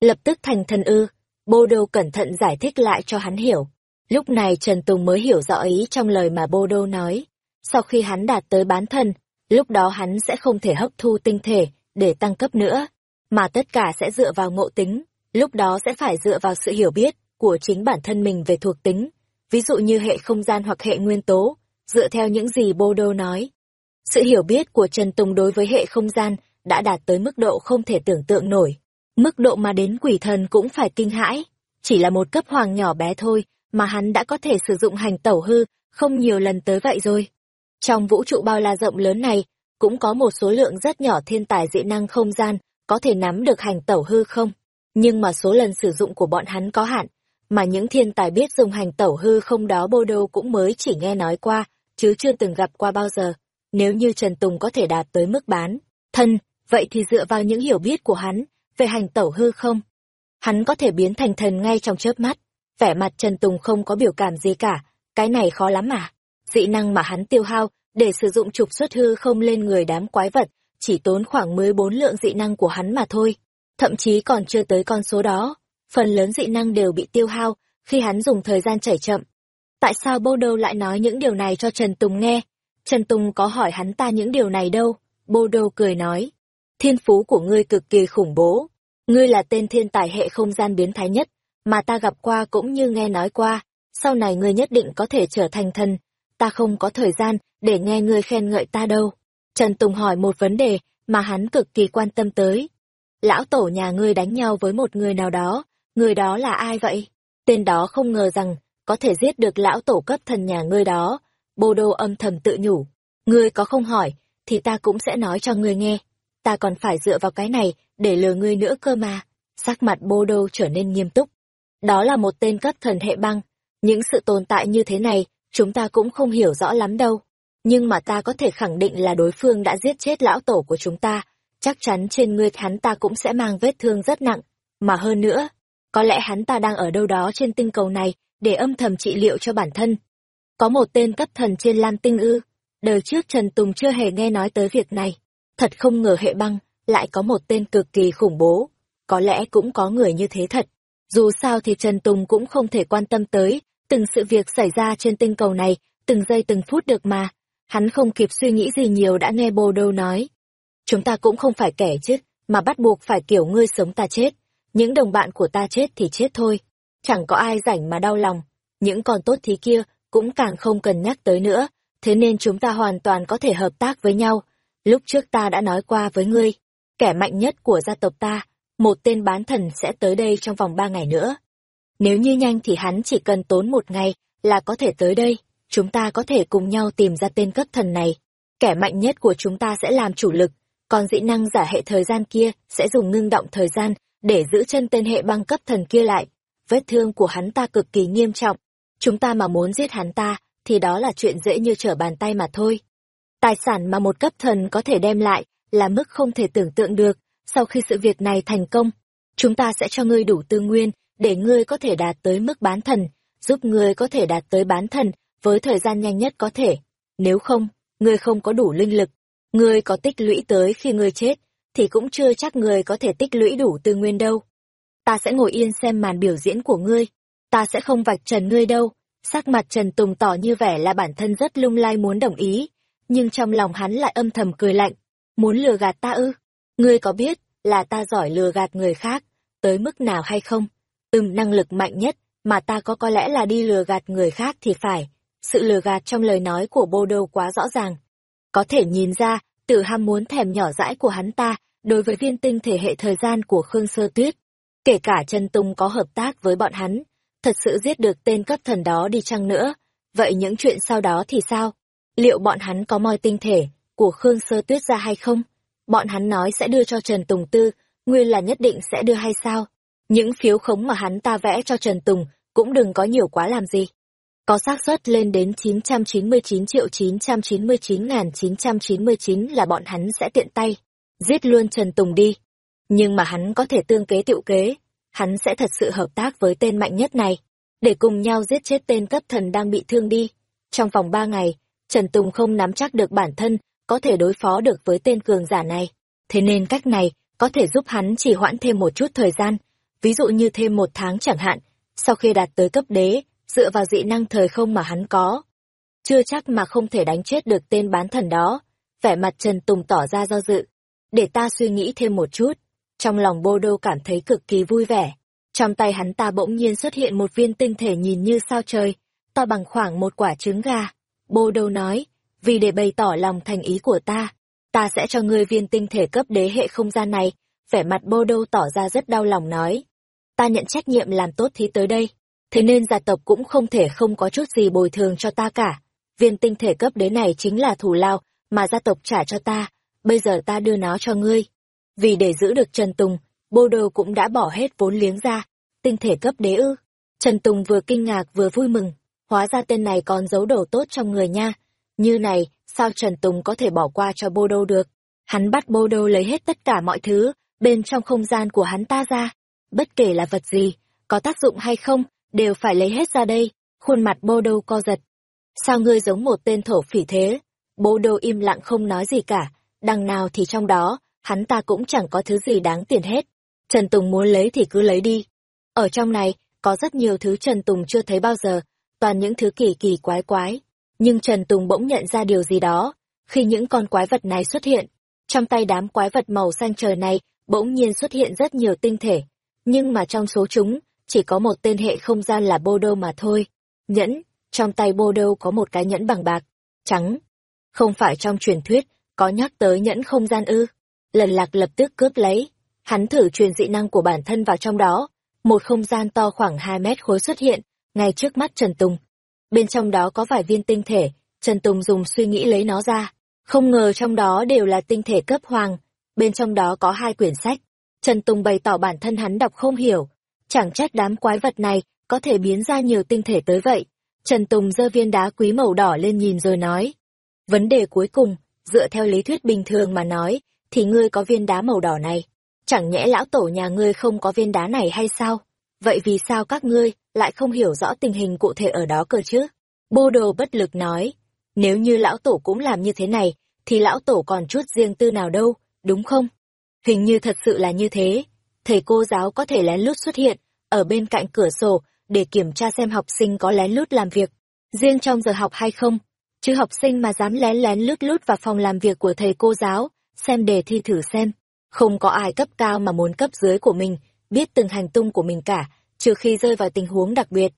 lập tức thành thần ư. Bô Đô cẩn thận giải thích lại cho hắn hiểu. Lúc này Trần Tùng mới hiểu rõ ý trong lời mà Bô Đô nói. Sau khi hắn đạt tới bán thân, lúc đó hắn sẽ không thể hấp thu tinh thể để tăng cấp nữa mà tất cả sẽ dựa vào ngộ tính, lúc đó sẽ phải dựa vào sự hiểu biết của chính bản thân mình về thuộc tính, ví dụ như hệ không gian hoặc hệ nguyên tố, dựa theo những gì Bô Đô nói. Sự hiểu biết của Trần Tùng đối với hệ không gian đã đạt tới mức độ không thể tưởng tượng nổi, mức độ mà đến quỷ thần cũng phải kinh hãi, chỉ là một cấp hoàng nhỏ bé thôi mà hắn đã có thể sử dụng hành tẩu hư không nhiều lần tới vậy rồi. Trong vũ trụ bao la rộng lớn này, cũng có một số lượng rất nhỏ thiên tài dị năng không gian có thể nắm được hành tẩu hư không? Nhưng mà số lần sử dụng của bọn hắn có hạn, mà những thiên tài biết dùng hành tẩu hư không đó bô đô cũng mới chỉ nghe nói qua, chứ chưa từng gặp qua bao giờ. Nếu như Trần Tùng có thể đạt tới mức bán, thân, vậy thì dựa vào những hiểu biết của hắn về hành tẩu hư không? Hắn có thể biến thành thần ngay trong chớp mắt. Vẻ mặt Trần Tùng không có biểu cảm gì cả, cái này khó lắm mà. Dị năng mà hắn tiêu hao để sử dụng trục xuất hư không lên người đám quái vật, chỉ tốn khoảng 14 lượng dị năng của hắn mà thôi, thậm chí còn chưa tới con số đó. Phần lớn dị năng đều bị tiêu hao khi hắn dùng thời gian chảy chậm. Tại sao Bô Đô lại nói những điều này cho Trần Tùng nghe? Trần Tùng có hỏi hắn ta những điều này đâu. Bô Đô cười nói, thiên phú của ngươi cực kỳ khủng bố. Ngươi là tên thiên tài hệ không gian biến thái nhất, mà ta gặp qua cũng như nghe nói qua. Sau này ngươi nhất định có thể trở thành thần. Ta không có thời gian để nghe ngươi khen ngợi ta đâu. Trần Tùng hỏi một vấn đề mà hắn cực kỳ quan tâm tới. Lão tổ nhà ngươi đánh nhau với một người nào đó, người đó là ai vậy? Tên đó không ngờ rằng có thể giết được lão tổ cấp thần nhà ngươi đó. Bô đô âm thầm tự nhủ. Ngươi có không hỏi, thì ta cũng sẽ nói cho ngươi nghe. Ta còn phải dựa vào cái này để lừa ngươi nữa cơ mà. Sắc mặt bô đô trở nên nghiêm túc. Đó là một tên cấp thần hệ băng. Những sự tồn tại như thế này, chúng ta cũng không hiểu rõ lắm đâu nhưng mà ta có thể khẳng định là đối phương đã giết chết lão tổ của chúng ta, chắc chắn trên người hắn ta cũng sẽ mang vết thương rất nặng, mà hơn nữa, có lẽ hắn ta đang ở đâu đó trên tinh cầu này để âm thầm trị liệu cho bản thân. Có một tên cấp thần trên Lam Tinh ư, đời trước Trần Tùng chưa hề nghe nói tới việc này, thật không ngờ hệ băng lại có một tên cực kỳ khủng bố, có lẽ cũng có người như thế thật. Dù sao thì Trần Tùng cũng không thể quan tâm tới từng sự việc xảy ra trên tinh cầu này, từng giây từng phút được mà. Hắn không kịp suy nghĩ gì nhiều đã nghe bồ đô nói. Chúng ta cũng không phải kẻ chứ, mà bắt buộc phải kiểu ngươi sống ta chết. Những đồng bạn của ta chết thì chết thôi. Chẳng có ai rảnh mà đau lòng. Những con tốt thí kia cũng càng không cần nhắc tới nữa. Thế nên chúng ta hoàn toàn có thể hợp tác với nhau. Lúc trước ta đã nói qua với ngươi. Kẻ mạnh nhất của gia tộc ta, một tên bán thần sẽ tới đây trong vòng ba ngày nữa. Nếu như nhanh thì hắn chỉ cần tốn một ngày là có thể tới đây chúng ta có thể cùng nhau tìm ra tên cấp thần này. Kẻ mạnh nhất của chúng ta sẽ làm chủ lực, còn dĩ năng giả hệ thời gian kia sẽ dùng ngưng động thời gian để giữ chân tên hệ băng cấp thần kia lại. Vết thương của hắn ta cực kỳ nghiêm trọng. Chúng ta mà muốn giết hắn ta, thì đó là chuyện dễ như trở bàn tay mà thôi. Tài sản mà một cấp thần có thể đem lại là mức không thể tưởng tượng được. Sau khi sự việc này thành công, chúng ta sẽ cho ngươi đủ tư nguyên để ngươi có thể đạt tới mức bán thần, giúp ngươi có thể đạt tới bán thần với thời gian nhanh nhất có thể. Nếu không, ngươi không có đủ linh lực, ngươi có tích lũy tới khi ngươi chết, thì cũng chưa chắc ngươi có thể tích lũy đủ tư nguyên đâu. Ta sẽ ngồi yên xem màn biểu diễn của ngươi, ta sẽ không vạch trần ngươi đâu. Sắc mặt Trần Tùng tỏ như vẻ là bản thân rất lung lay muốn đồng ý, nhưng trong lòng hắn lại âm thầm cười lạnh. Muốn lừa gạt ta ư? Ngươi có biết là ta giỏi lừa gạt người khác, tới mức nào hay không? Ừm năng lực mạnh nhất mà ta có có lẽ là đi lừa gạt người khác thì phải. Sự lừa gạt trong lời nói của Bô Đô quá rõ ràng. Có thể nhìn ra, tự ham muốn thèm nhỏ dãi của hắn ta đối với viên tinh thể hệ thời gian của Khương Sơ Tuyết. Kể cả Trần Tung có hợp tác với bọn hắn, thật sự giết được tên cấp thần đó đi chăng nữa, vậy những chuyện sau đó thì sao? Liệu bọn hắn có moi tinh thể của Khương Sơ Tuyết ra hay không? Bọn hắn nói sẽ đưa cho Trần Tùng Tư, nguyên là nhất định sẽ đưa hay sao? Những phiếu khống mà hắn ta vẽ cho Trần Tùng cũng đừng có nhiều quá làm gì. Có xác suất lên đến 999 triệu 999 999 là bọn hắn sẽ tiện tay, giết luôn Trần Tùng đi. Nhưng mà hắn có thể tương kế tiệu kế, hắn sẽ thật sự hợp tác với tên mạnh nhất này, để cùng nhau giết chết tên cấp thần đang bị thương đi. Trong vòng ba ngày, Trần Tùng không nắm chắc được bản thân có thể đối phó được với tên cường giả này. Thế nên cách này có thể giúp hắn chỉ hoãn thêm một chút thời gian, ví dụ như thêm một tháng chẳng hạn, sau khi đạt tới cấp đế, dựa vào dị năng thời không mà hắn có. Chưa chắc mà không thể đánh chết được tên bán thần đó. Vẻ mặt Trần Tùng tỏ ra do dự. Để ta suy nghĩ thêm một chút. Trong lòng Bô Đô cảm thấy cực kỳ vui vẻ. Trong tay hắn ta bỗng nhiên xuất hiện một viên tinh thể nhìn như sao trời, to bằng khoảng một quả trứng gà. Bô Đô nói, vì để bày tỏ lòng thành ý của ta, ta sẽ cho ngươi viên tinh thể cấp đế hệ không gian này. Vẻ mặt Bô Đô tỏ ra rất đau lòng nói. Ta nhận trách nhiệm làm tốt thí tới đây thế nên gia tộc cũng không thể không có chút gì bồi thường cho ta cả. Viên tinh thể cấp đế này chính là thù lao mà gia tộc trả cho ta, bây giờ ta đưa nó cho ngươi. Vì để giữ được Trần Tùng, Bô Đô cũng đã bỏ hết vốn liếng ra. Tinh thể cấp đế ư. Trần Tùng vừa kinh ngạc vừa vui mừng, hóa ra tên này còn giấu đồ tốt trong người nha. Như này, sao Trần Tùng có thể bỏ qua cho Bô Đô được? Hắn bắt Bô Đô lấy hết tất cả mọi thứ, bên trong không gian của hắn ta ra. Bất kể là vật gì, có tác dụng hay không, đều phải lấy hết ra đây, khuôn mặt bô đô co giật. Sao ngươi giống một tên thổ phỉ thế? Bô đô im lặng không nói gì cả, đằng nào thì trong đó, hắn ta cũng chẳng có thứ gì đáng tiền hết. Trần Tùng muốn lấy thì cứ lấy đi. Ở trong này, có rất nhiều thứ Trần Tùng chưa thấy bao giờ, toàn những thứ kỳ kỳ quái quái. Nhưng Trần Tùng bỗng nhận ra điều gì đó, khi những con quái vật này xuất hiện. Trong tay đám quái vật màu xanh trời này, bỗng nhiên xuất hiện rất nhiều tinh thể. Nhưng mà trong số chúng, chỉ có một tên hệ không gian là bô đô mà thôi. Nhẫn, trong tay bô đô có một cái nhẫn bằng bạc, trắng. Không phải trong truyền thuyết, có nhắc tới nhẫn không gian ư. Lần lạc lập tức cướp lấy, hắn thử truyền dị năng của bản thân vào trong đó. Một không gian to khoảng 2 mét khối xuất hiện, ngay trước mắt Trần Tùng. Bên trong đó có vài viên tinh thể, Trần Tùng dùng suy nghĩ lấy nó ra. Không ngờ trong đó đều là tinh thể cấp hoàng, bên trong đó có hai quyển sách. Trần Tùng bày tỏ bản thân hắn đọc không hiểu, chẳng trách đám quái vật này có thể biến ra nhiều tinh thể tới vậy. Trần Tùng giơ viên đá quý màu đỏ lên nhìn rồi nói. Vấn đề cuối cùng, dựa theo lý thuyết bình thường mà nói, thì ngươi có viên đá màu đỏ này. Chẳng nhẽ lão tổ nhà ngươi không có viên đá này hay sao? Vậy vì sao các ngươi lại không hiểu rõ tình hình cụ thể ở đó cơ chứ? Bô đồ bất lực nói. Nếu như lão tổ cũng làm như thế này, thì lão tổ còn chút riêng tư nào đâu, đúng không? Hình như thật sự là như thế, thầy cô giáo có thể lén lút xuất hiện ở bên cạnh cửa sổ để kiểm tra xem học sinh có lén lút làm việc, riêng trong giờ học hay không. Chứ học sinh mà dám lén lén lút lút vào phòng làm việc của thầy cô giáo, xem đề thi thử xem. Không có ai cấp cao mà muốn cấp dưới của mình, biết từng hành tung của mình cả, trừ khi rơi vào tình huống đặc biệt.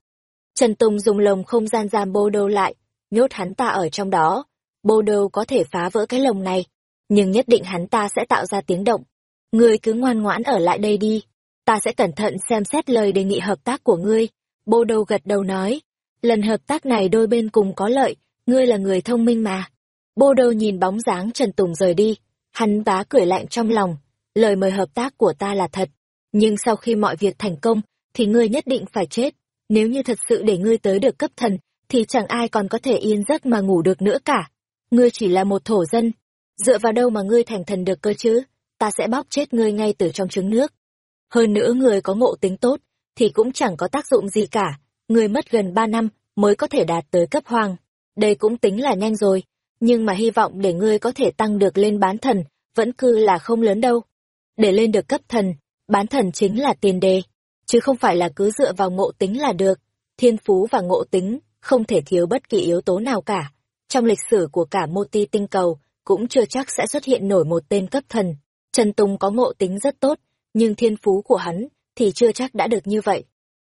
Trần Tùng dùng lồng không gian giam bô đô lại, nhốt hắn ta ở trong đó. Bô đô có thể phá vỡ cái lồng này, nhưng nhất định hắn ta sẽ tạo ra tiếng động, Ngươi cứ ngoan ngoãn ở lại đây đi. Ta sẽ cẩn thận xem xét lời đề nghị hợp tác của ngươi. Bô đầu gật đầu nói. Lần hợp tác này đôi bên cùng có lợi, ngươi là người thông minh mà. Bô đầu nhìn bóng dáng Trần Tùng rời đi. Hắn bá cười lạnh trong lòng. Lời mời hợp tác của ta là thật. Nhưng sau khi mọi việc thành công, thì ngươi nhất định phải chết. Nếu như thật sự để ngươi tới được cấp thần, thì chẳng ai còn có thể yên giấc mà ngủ được nữa cả. Ngươi chỉ là một thổ dân. Dựa vào đâu mà ngươi thành thần được cơ chứ? ta sẽ bóc chết ngươi ngay từ trong trứng nước. Hơn nữa người có ngộ tính tốt, thì cũng chẳng có tác dụng gì cả. ngươi mất gần ba năm mới có thể đạt tới cấp hoàng. Đây cũng tính là nhanh rồi, nhưng mà hy vọng để ngươi có thể tăng được lên bán thần, vẫn cứ là không lớn đâu. Để lên được cấp thần, bán thần chính là tiền đề, chứ không phải là cứ dựa vào ngộ tính là được. Thiên phú và ngộ tính không thể thiếu bất kỳ yếu tố nào cả. Trong lịch sử của cả mô ti tinh cầu, cũng chưa chắc sẽ xuất hiện nổi một tên cấp thần. Trần Tùng có ngộ tính rất tốt, nhưng thiên phú của hắn thì chưa chắc đã được như vậy.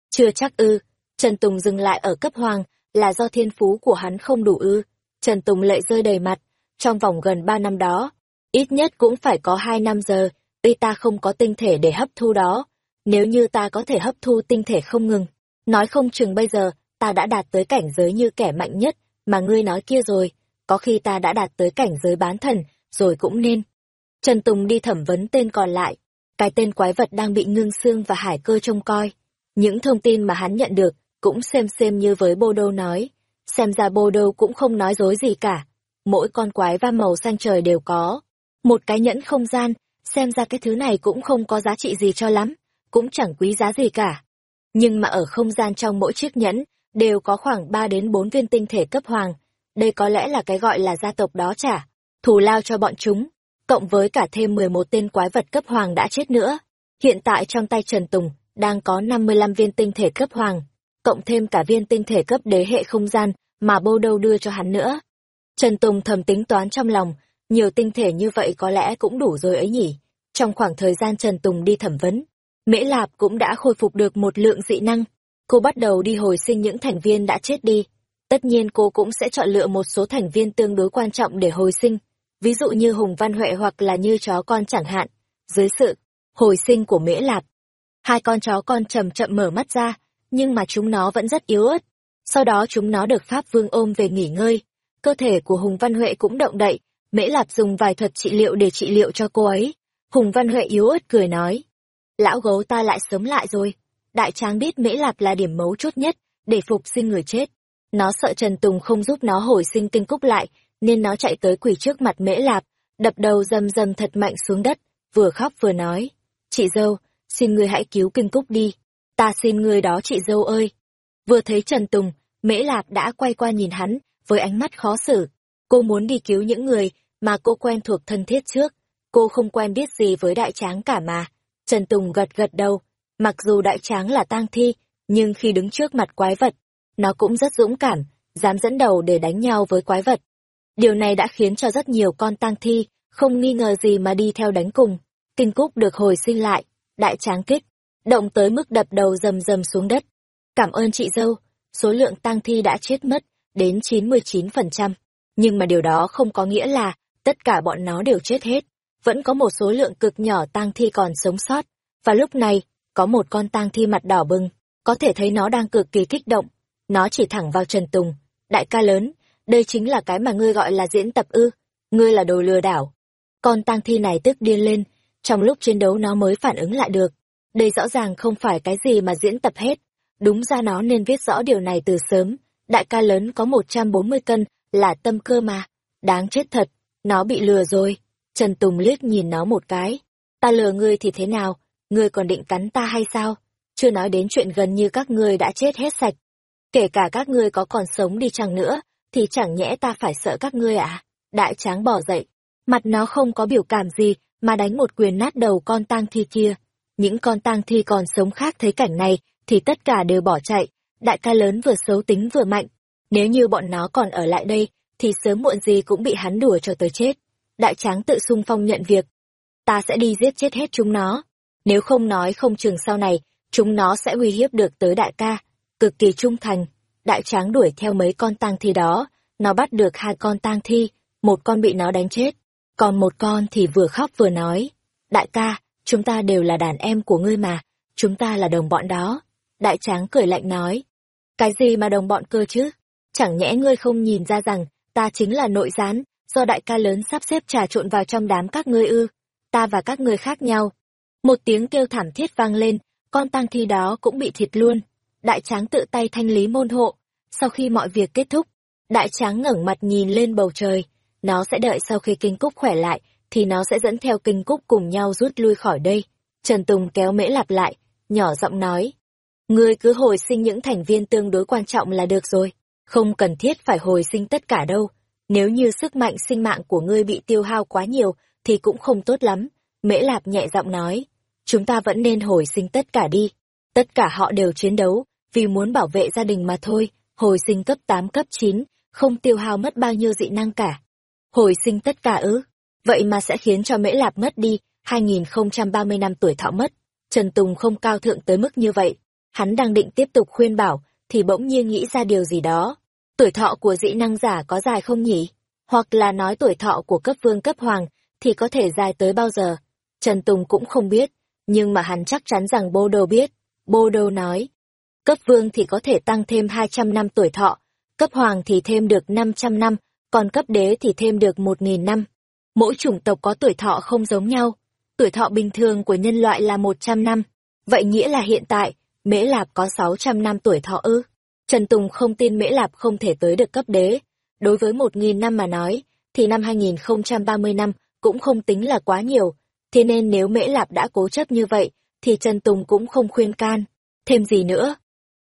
Chưa chắc ư, Trần Tùng dừng lại ở cấp hoàng là do thiên phú của hắn không đủ ư. Trần Tùng lệ rơi đầy mặt, trong vòng gần ba năm đó, ít nhất cũng phải có hai năm giờ, y ta không có tinh thể để hấp thu đó. Nếu như ta có thể hấp thu tinh thể không ngừng, nói không chừng bây giờ ta đã đạt tới cảnh giới như kẻ mạnh nhất mà ngươi nói kia rồi, có khi ta đã đạt tới cảnh giới bán thần, rồi cũng nên. Trần Tùng đi thẩm vấn tên còn lại, cái tên quái vật đang bị ngưng xương và hải cơ trông coi. Những thông tin mà hắn nhận được cũng xem xem như với Bô Đô nói. Xem ra Bô Đô cũng không nói dối gì cả. Mỗi con quái va màu xanh trời đều có. Một cái nhẫn không gian, xem ra cái thứ này cũng không có giá trị gì cho lắm, cũng chẳng quý giá gì cả. Nhưng mà ở không gian trong mỗi chiếc nhẫn, đều có khoảng 3 đến 4 viên tinh thể cấp hoàng. Đây có lẽ là cái gọi là gia tộc đó trả, thù lao cho bọn chúng, cộng với cả thêm 11 tên quái vật cấp hoàng đã chết nữa. Hiện tại trong tay Trần Tùng, đang có 55 viên tinh thể cấp hoàng, cộng thêm cả viên tinh thể cấp đế hệ không gian mà bô đâu đưa cho hắn nữa. Trần Tùng thầm tính toán trong lòng, nhiều tinh thể như vậy có lẽ cũng đủ rồi ấy nhỉ. Trong khoảng thời gian Trần Tùng đi thẩm vấn, Mễ Lạp cũng đã khôi phục được một lượng dị năng. Cô bắt đầu đi hồi sinh những thành viên đã chết đi. Tất nhiên cô cũng sẽ chọn lựa một số thành viên tương đối quan trọng để hồi sinh, ví dụ như Hùng Văn Huệ hoặc là như chó con chẳng hạn. Dưới sự hồi sinh của Mễ Lạp, hai con chó con chậm chậm mở mắt ra, nhưng mà chúng nó vẫn rất yếu ớt. Sau đó chúng nó được Pháp Vương ôm về nghỉ ngơi. Cơ thể của Hùng Văn Huệ cũng động đậy, Mễ Lạp dùng vài thuật trị liệu để trị liệu cho cô ấy. Hùng Văn Huệ yếu ớt cười nói. Lão gấu ta lại sống lại rồi. Đại tráng biết Mễ Lạp là điểm mấu chốt nhất để phục sinh người chết. Nó sợ Trần Tùng không giúp nó hồi sinh kinh cúc lại, nên nó chạy tới quỳ trước mặt Mễ Lạp, đập đầu dầm dầm thật mạnh xuống đất, vừa khóc vừa nói. Chị dâu, xin người hãy cứu kinh cúc đi. Ta xin người đó chị dâu ơi. Vừa thấy Trần Tùng, Mễ Lạp đã quay qua nhìn hắn, với ánh mắt khó xử. Cô muốn đi cứu những người mà cô quen thuộc thân thiết trước. Cô không quen biết gì với đại tráng cả mà. Trần Tùng gật gật đầu. Mặc dù đại tráng là tang thi, nhưng khi đứng trước mặt quái vật, nó cũng rất dũng cảm, dám dẫn đầu để đánh nhau với quái vật. Điều này đã khiến cho rất nhiều con tang thi không nghi ngờ gì mà đi theo đánh cùng. Kinh Cúc được hồi sinh lại, đại tráng kích, động tới mức đập đầu rầm rầm xuống đất. Cảm ơn chị dâu, số lượng tang thi đã chết mất đến 99%, nhưng mà điều đó không có nghĩa là tất cả bọn nó đều chết hết. Vẫn có một số lượng cực nhỏ tang thi còn sống sót, và lúc này, có một con tang thi mặt đỏ bừng, có thể thấy nó đang cực kỳ kích động. Nó chỉ thẳng vào Trần Tùng, đại ca lớn, đây chính là cái mà ngươi gọi là diễn tập ư, ngươi là đồ lừa đảo. Con tang thi này tức điên lên, trong lúc chiến đấu nó mới phản ứng lại được. Đây rõ ràng không phải cái gì mà diễn tập hết, đúng ra nó nên viết rõ điều này từ sớm. Đại ca lớn có 140 cân, là tâm cơ mà. Đáng chết thật, nó bị lừa rồi. Trần Tùng liếc nhìn nó một cái. Ta lừa ngươi thì thế nào, ngươi còn định cắn ta hay sao? Chưa nói đến chuyện gần như các ngươi đã chết hết sạch. Kể cả các ngươi có còn sống đi chăng nữa, thì chẳng nhẽ ta phải sợ các ngươi à? Đại tráng bỏ dậy, mặt nó không có biểu cảm gì, mà đánh một quyền nát đầu con tang thi kia. Những con tang thi còn sống khác thấy cảnh này, thì tất cả đều bỏ chạy. Đại ca lớn vừa xấu tính vừa mạnh. Nếu như bọn nó còn ở lại đây, thì sớm muộn gì cũng bị hắn đùa cho tới chết. Đại tráng tự xung phong nhận việc. Ta sẽ đi giết chết hết chúng nó. Nếu không nói không chừng sau này, chúng nó sẽ uy hiếp được tới đại ca. Cực kỳ trung thành. Đại tráng đuổi theo mấy con tang thi đó. Nó bắt được hai con tang thi, một con bị nó đánh chết. Còn một con thì vừa khóc vừa nói. Đại ca, chúng ta đều là đàn em của ngươi mà. Chúng ta là đồng bọn đó. Đại tráng cười lạnh nói. Cái gì mà đồng bọn cơ chứ? Chẳng nhẽ ngươi không nhìn ra rằng, ta chính là nội gián, do đại ca lớn sắp xếp trà trộn vào trong đám các ngươi ư. Ta và các ngươi khác nhau. Một tiếng kêu thảm thiết vang lên, con tang thi đó cũng bị thịt luôn. Đại tráng tự tay thanh lý môn hộ. Sau khi mọi việc kết thúc, đại tráng ngẩng mặt nhìn lên bầu trời. Nó sẽ đợi sau khi kinh cúc khỏe lại, thì nó sẽ dẫn theo kinh cúc cùng nhau rút lui khỏi đây. Trần Tùng kéo mễ lặp lại, nhỏ giọng nói. Ngươi cứ hồi sinh những thành viên tương đối quan trọng là được rồi, không cần thiết phải hồi sinh tất cả đâu. Nếu như sức mạnh sinh mạng của ngươi bị tiêu hao quá nhiều, thì cũng không tốt lắm. Mễ Lạp nhẹ giọng nói, chúng ta vẫn nên hồi sinh tất cả đi. Tất cả họ đều chiến đấu, vì muốn bảo vệ gia đình mà thôi, hồi sinh cấp 8 cấp 9, không tiêu hao mất bao nhiêu dị năng cả. Hồi sinh tất cả ư? Vậy mà sẽ khiến cho Mễ Lạp mất đi, 2030 năm tuổi thọ mất. Trần Tùng không cao thượng tới mức như vậy. Hắn đang định tiếp tục khuyên bảo, thì bỗng nhiên nghĩ ra điều gì đó. Tuổi thọ của dị năng giả có dài không nhỉ? Hoặc là nói tuổi thọ của cấp vương cấp hoàng, thì có thể dài tới bao giờ? Trần Tùng cũng không biết, nhưng mà hắn chắc chắn rằng Bô Đô biết. Bô Đô nói, cấp vương thì có thể tăng thêm 200 năm tuổi thọ, cấp hoàng thì thêm được 500 năm, còn cấp đế thì thêm được 1.000 năm. Mỗi chủng tộc có tuổi thọ không giống nhau. Tuổi thọ bình thường của nhân loại là 100 năm. Vậy nghĩa là hiện tại, Mễ Lạp có 600 năm tuổi thọ ư? Trần Tùng không tin Mễ Lạp không thể tới được cấp đế. Đối với 1.000 năm mà nói, thì năm 2030 năm cũng không tính là quá nhiều. Thế nên nếu Mễ Lạp đã cố chấp như vậy, thì Trần Tùng cũng không khuyên can. Thêm gì nữa?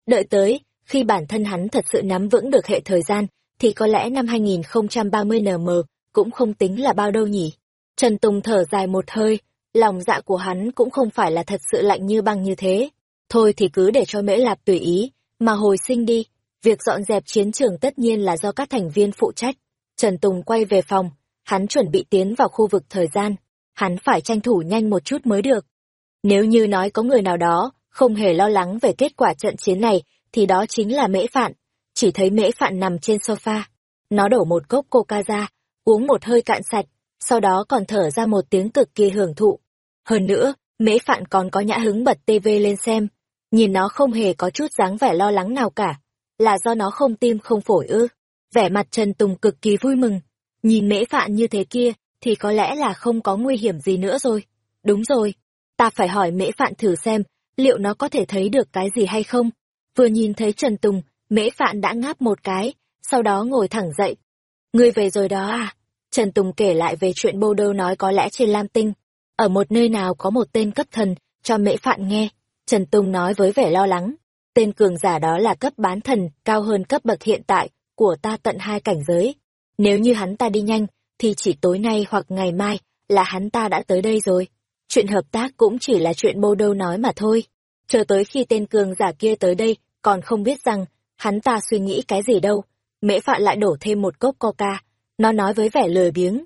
Đợi tới, khi bản thân hắn thật sự nắm vững được hệ thời gian, thì có lẽ năm 2030 nm cũng không tính là bao đâu nhỉ. Trần Tùng thở dài một hơi, lòng dạ của hắn cũng không phải là thật sự lạnh như băng như thế. Thôi thì cứ để cho Mễ Lạp tùy ý, mà hồi sinh đi. Việc dọn dẹp chiến trường tất nhiên là do các thành viên phụ trách. Trần Tùng quay về phòng, hắn chuẩn bị tiến vào khu vực thời gian. Hắn phải tranh thủ nhanh một chút mới được. Nếu như nói có người nào đó, không hề lo lắng về kết quả trận chiến này, thì đó chính là Mễ Phạn. Chỉ thấy Mễ Phạn nằm trên sofa. Nó đổ một cốc coca ra, uống một hơi cạn sạch, sau đó còn thở ra một tiếng cực kỳ hưởng thụ. Hơn nữa, Mễ Phạn còn có nhã hứng bật TV lên xem, nhìn nó không hề có chút dáng vẻ lo lắng nào cả. Là do nó không tim không phổi ư. Vẻ mặt Trần Tùng cực kỳ vui mừng. Nhìn Mễ Phạn như thế kia, thì có lẽ là không có nguy hiểm gì nữa rồi. Đúng rồi, ta phải hỏi Mễ Phạn thử xem, liệu nó có thể thấy được cái gì hay không. Vừa nhìn thấy Trần Tùng, Mễ Phạn đã ngáp một cái, sau đó ngồi thẳng dậy. Ngươi về rồi đó à? Trần Tùng kể lại về chuyện Bô Đô nói có lẽ trên Lam Tinh, ở một nơi nào có một tên cấp thần, cho Mễ Phạn nghe. Trần Tùng nói với vẻ lo lắng. Tên cường giả đó là cấp bán thần, cao hơn cấp bậc hiện tại, của ta tận hai cảnh giới. Nếu như hắn ta đi nhanh, thì chỉ tối nay hoặc ngày mai, là hắn ta đã tới đây rồi. Chuyện hợp tác cũng chỉ là chuyện Bô đâu nói mà thôi. Chờ tới khi tên cường giả kia tới đây, còn không biết rằng, hắn ta suy nghĩ cái gì đâu. Mễ Phạn lại đổ thêm một cốc coca, nó nói với vẻ lười biếng.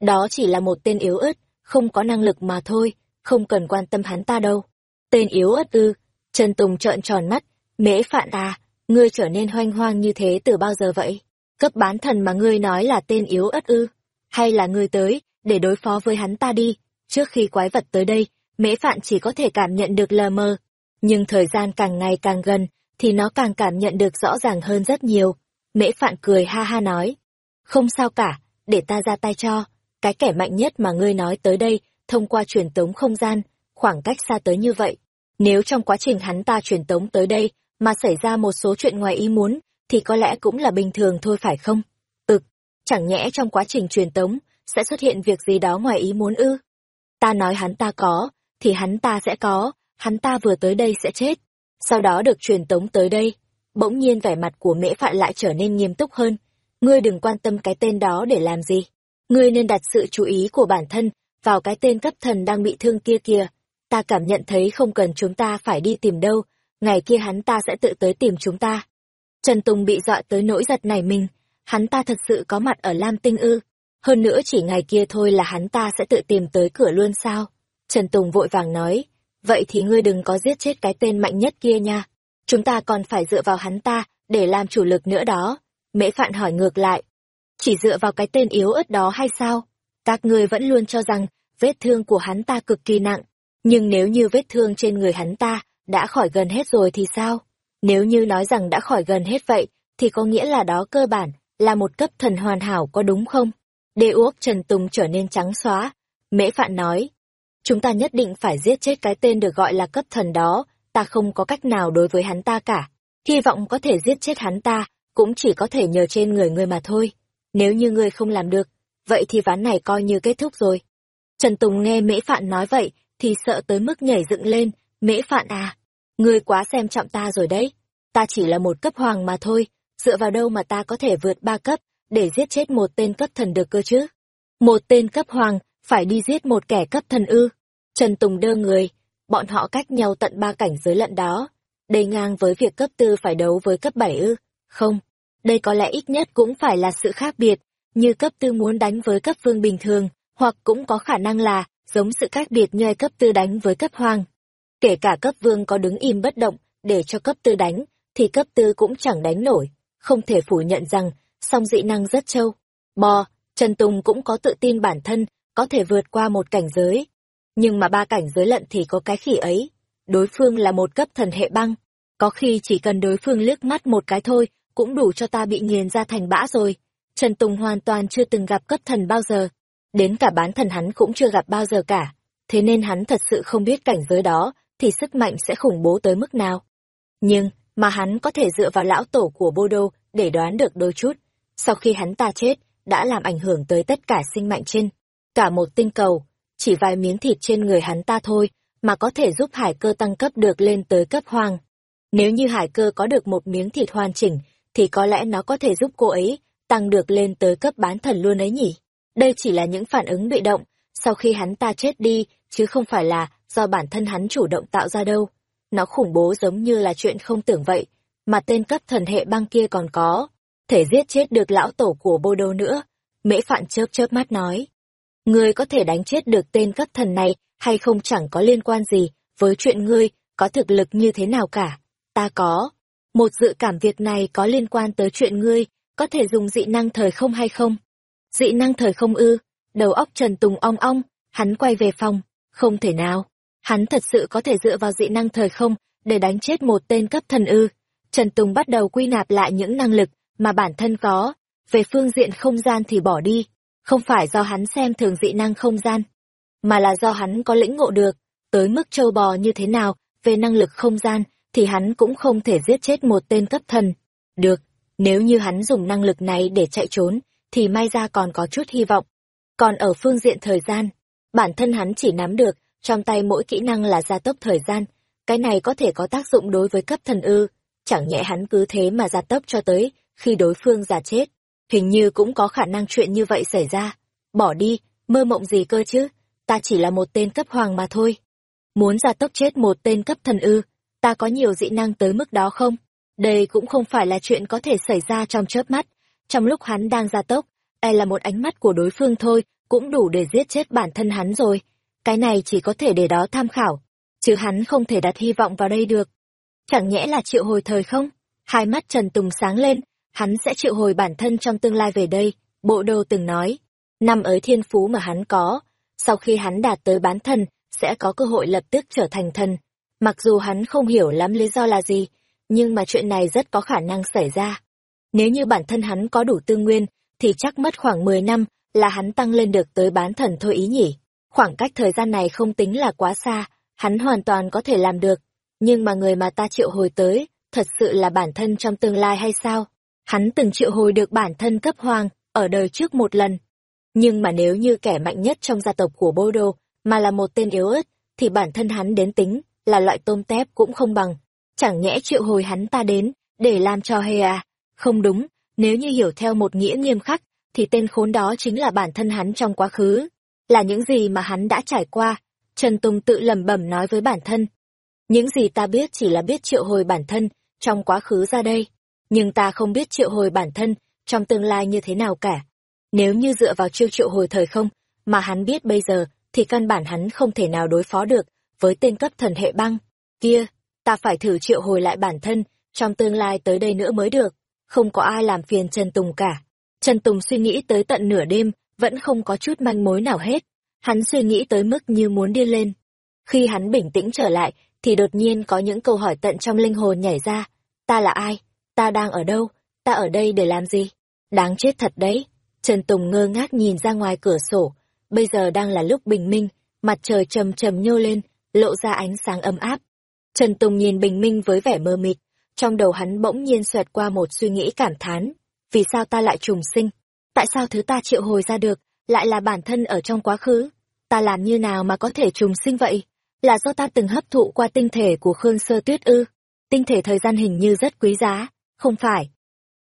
Đó chỉ là một tên yếu ớt, không có năng lực mà thôi, không cần quan tâm hắn ta đâu. Tên yếu ớt ư, Trần Tùng trợn tròn mắt, mễ phạn à, ngươi trở nên hoanh hoang như thế từ bao giờ vậy? Cấp bán thần mà ngươi nói là tên yếu ớt ư? Hay là ngươi tới, để đối phó với hắn ta đi? Trước khi quái vật tới đây, mễ phạn chỉ có thể cảm nhận được lờ mờ. Nhưng thời gian càng ngày càng gần, thì nó càng cảm nhận được rõ ràng hơn rất nhiều. Mễ phạn cười ha ha nói, không sao cả, để ta ra tay cho. Cái kẻ mạnh nhất mà ngươi nói tới đây, thông qua truyền tống không gian, khoảng cách xa tới như vậy. Nếu trong quá trình hắn ta truyền tống tới đây, mà xảy ra một số chuyện ngoài ý muốn, thì có lẽ cũng là bình thường thôi phải không? Ực, chẳng nhẽ trong quá trình truyền tống, sẽ xuất hiện việc gì đó ngoài ý muốn ư? Ta nói hắn ta có, thì hắn ta sẽ có, hắn ta vừa tới đây sẽ chết. Sau đó được truyền tống tới đây, bỗng nhiên vẻ mặt của mễ phạn lại trở nên nghiêm túc hơn ngươi đừng quan tâm cái tên đó để làm gì. Ngươi nên đặt sự chú ý của bản thân vào cái tên cấp thần đang bị thương kia kìa. Ta cảm nhận thấy không cần chúng ta phải đi tìm đâu, ngày kia hắn ta sẽ tự tới tìm chúng ta. Trần Tùng bị dọa tới nỗi giật này mình, hắn ta thật sự có mặt ở Lam Tinh ư. Hơn nữa chỉ ngày kia thôi là hắn ta sẽ tự tìm tới cửa luôn sao? Trần Tùng vội vàng nói, vậy thì ngươi đừng có giết chết cái tên mạnh nhất kia nha. Chúng ta còn phải dựa vào hắn ta để làm chủ lực nữa đó. Mễ Phạn hỏi ngược lại. Chỉ dựa vào cái tên yếu ớt đó hay sao? Các người vẫn luôn cho rằng vết thương của hắn ta cực kỳ nặng. Nhưng nếu như vết thương trên người hắn ta đã khỏi gần hết rồi thì sao? Nếu như nói rằng đã khỏi gần hết vậy, thì có nghĩa là đó cơ bản là một cấp thần hoàn hảo có đúng không? Đê uốc Trần Tùng trở nên trắng xóa. Mễ Phạn nói, chúng ta nhất định phải giết chết cái tên được gọi là cấp thần đó, ta không có cách nào đối với hắn ta cả. Hy vọng có thể giết chết hắn ta cũng chỉ có thể nhờ trên người ngươi mà thôi. Nếu như ngươi không làm được, vậy thì ván này coi như kết thúc rồi. Trần Tùng nghe Mễ Phạn nói vậy, thì sợ tới mức nhảy dựng lên, Mễ Phạn à, Ngươi quá xem trọng ta rồi đấy. Ta chỉ là một cấp hoàng mà thôi, dựa vào đâu mà ta có thể vượt ba cấp, để giết chết một tên cấp thần được cơ chứ? Một tên cấp hoàng, phải đi giết một kẻ cấp thần ư. Trần Tùng đơ người, bọn họ cách nhau tận ba cảnh giới lận đó. Đây ngang với việc cấp tư phải đấu với cấp bảy ư. Không, đây có lẽ ít nhất cũng phải là sự khác biệt, như cấp tư muốn đánh với cấp vương bình thường, hoặc cũng có khả năng là giống sự khác biệt như cấp tư đánh với cấp hoàng. Kể cả cấp vương có đứng im bất động để cho cấp tư đánh, thì cấp tư cũng chẳng đánh nổi. Không thể phủ nhận rằng, song dị năng rất trâu. Bò, Trần Tùng cũng có tự tin bản thân, có thể vượt qua một cảnh giới. Nhưng mà ba cảnh giới lận thì có cái khỉ ấy. Đối phương là một cấp thần hệ băng. Có khi chỉ cần đối phương liếc mắt một cái thôi, cũng đủ cho ta bị nghiền ra thành bã rồi. Trần Tùng hoàn toàn chưa từng gặp cấp thần bao giờ. Đến cả bán thần hắn cũng chưa gặp bao giờ cả. Thế nên hắn thật sự không biết cảnh giới đó, thì sức mạnh sẽ khủng bố tới mức nào. Nhưng, mà hắn có thể dựa vào lão tổ của Bô Đô để đoán được đôi chút. Sau khi hắn ta chết, đã làm ảnh hưởng tới tất cả sinh mạnh trên. Cả một tinh cầu, chỉ vài miếng thịt trên người hắn ta thôi, mà có thể giúp hải cơ tăng cấp được lên tới cấp hoàng. Nếu như hải cơ có được một miếng thịt hoàn chỉnh, thì có lẽ nó có thể giúp cô ấy tăng được lên tới cấp bán thần luôn ấy nhỉ. Đây chỉ là những phản ứng bị động, sau khi hắn ta chết đi, chứ không phải là do bản thân hắn chủ động tạo ra đâu. Nó khủng bố giống như là chuyện không tưởng vậy, mà tên cấp thần hệ băng kia còn có, thể giết chết được lão tổ của Bô Đô nữa. Mễ Phạn chớp chớp mắt nói, ngươi có thể đánh chết được tên cấp thần này hay không chẳng có liên quan gì với chuyện ngươi có thực lực như thế nào cả. Ta có. Một dự cảm việc này có liên quan tới chuyện ngươi có thể dùng dị năng thời không hay không? Dị năng thời không ư? Đầu óc Trần Tùng ong ong, hắn quay về phòng. Không thể nào. Hắn thật sự có thể dựa vào dị năng thời không để đánh chết một tên cấp thần ư. Trần Tùng bắt đầu quy nạp lại những năng lực mà bản thân có. Về phương diện không gian thì bỏ đi. Không phải do hắn xem thường dị năng không gian, mà là do hắn có lĩnh ngộ được, tới mức châu bò như thế nào, về năng lực không gian, thì hắn cũng không thể giết chết một tên cấp thần. Được, nếu như hắn dùng năng lực này để chạy trốn, thì may ra còn có chút hy vọng. Còn ở phương diện thời gian, bản thân hắn chỉ nắm được, trong tay mỗi kỹ năng là gia tốc thời gian, cái này có thể có tác dụng đối với cấp thần ư, chẳng nhẽ hắn cứ thế mà gia tốc cho tới, khi đối phương già chết. Hình như cũng có khả năng chuyện như vậy xảy ra. Bỏ đi, mơ mộng gì cơ chứ, ta chỉ là một tên cấp hoàng mà thôi. Muốn gia tốc chết một tên cấp thần ư, ta có nhiều dị năng tới mức đó không? Đây cũng không phải là chuyện có thể xảy ra trong chớp mắt. Trong lúc hắn đang gia tốc, e là một ánh mắt của đối phương thôi, cũng đủ để giết chết bản thân hắn rồi. Cái này chỉ có thể để đó tham khảo, chứ hắn không thể đặt hy vọng vào đây được. Chẳng nhẽ là triệu hồi thời không? Hai mắt Trần Tùng sáng lên, hắn sẽ triệu hồi bản thân trong tương lai về đây, bộ đô từng nói. Năm ấy thiên phú mà hắn có, sau khi hắn đạt tới bán thần, sẽ có cơ hội lập tức trở thành thần. Mặc dù hắn không hiểu lắm lý do là gì, nhưng mà chuyện này rất có khả năng xảy ra. Nếu như bản thân hắn có đủ tư nguyên, thì chắc mất khoảng 10 năm là hắn tăng lên được tới bán thần thôi ý nhỉ. Khoảng cách thời gian này không tính là quá xa, hắn hoàn toàn có thể làm được. Nhưng mà người mà ta triệu hồi tới, thật sự là bản thân trong tương lai hay sao? Hắn từng triệu hồi được bản thân cấp hoàng, ở đời trước một lần. Nhưng mà nếu như kẻ mạnh nhất trong gia tộc của Bô Đô, mà là một tên yếu ớt, thì bản thân hắn đến tính, là loại tôm tép cũng không bằng. Chẳng nhẽ triệu hồi hắn ta đến, để làm cho hề à? Không đúng, nếu như hiểu theo một nghĩa nghiêm khắc, thì tên khốn đó chính là bản thân hắn trong quá khứ. Là những gì mà hắn đã trải qua. Trần Tùng tự lẩm bẩm nói với bản thân. Những gì ta biết chỉ là biết triệu hồi bản thân, trong quá khứ ra đây nhưng ta không biết triệu hồi bản thân trong tương lai như thế nào cả. Nếu như dựa vào chiêu triệu hồi thời không, mà hắn biết bây giờ, thì căn bản hắn không thể nào đối phó được với tên cấp thần hệ băng. Kia, ta phải thử triệu hồi lại bản thân trong tương lai tới đây nữa mới được. Không có ai làm phiền Trần Tùng cả. Trần Tùng suy nghĩ tới tận nửa đêm, vẫn không có chút manh mối nào hết. Hắn suy nghĩ tới mức như muốn điên lên. Khi hắn bình tĩnh trở lại, thì đột nhiên có những câu hỏi tận trong linh hồn nhảy ra. Ta là ai? ta đang ở đâu, ta ở đây để làm gì? Đáng chết thật đấy. Trần Tùng ngơ ngác nhìn ra ngoài cửa sổ, bây giờ đang là lúc bình minh, mặt trời trầm trầm nhô lên, lộ ra ánh sáng ấm áp. Trần Tùng nhìn bình minh với vẻ mơ mịt, trong đầu hắn bỗng nhiên xoẹt qua một suy nghĩ cảm thán. Vì sao ta lại trùng sinh? Tại sao thứ ta triệu hồi ra được, lại là bản thân ở trong quá khứ? Ta làm như nào mà có thể trùng sinh vậy? Là do ta từng hấp thụ qua tinh thể của Khương Sơ Tuyết ư? Tinh thể thời gian hình như rất quý giá, không phải.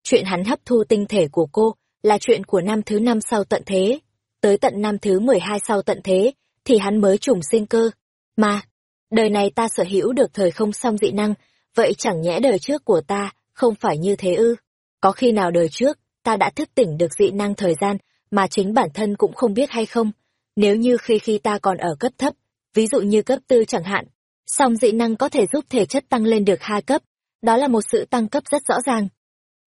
Chuyện hắn hấp thu tinh thể của cô là chuyện của năm thứ năm sau tận thế. Tới tận năm thứ mười hai sau tận thế, thì hắn mới trùng sinh cơ. Mà, đời này ta sở hữu được thời không song dị năng, vậy chẳng nhẽ đời trước của ta không phải như thế ư? Có khi nào đời trước, ta đã thức tỉnh được dị năng thời gian mà chính bản thân cũng không biết hay không? Nếu như khi khi ta còn ở cấp thấp, ví dụ như cấp tư chẳng hạn, song dị năng có thể giúp thể chất tăng lên được hai cấp, đó là một sự tăng cấp rất rõ ràng.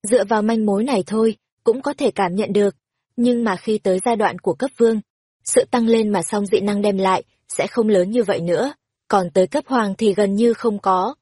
Dựa vào manh mối này thôi, cũng có thể cảm nhận được, nhưng mà khi tới giai đoạn của cấp vương, sự tăng lên mà song dị năng đem lại sẽ không lớn như vậy nữa, còn tới cấp hoàng thì gần như không có.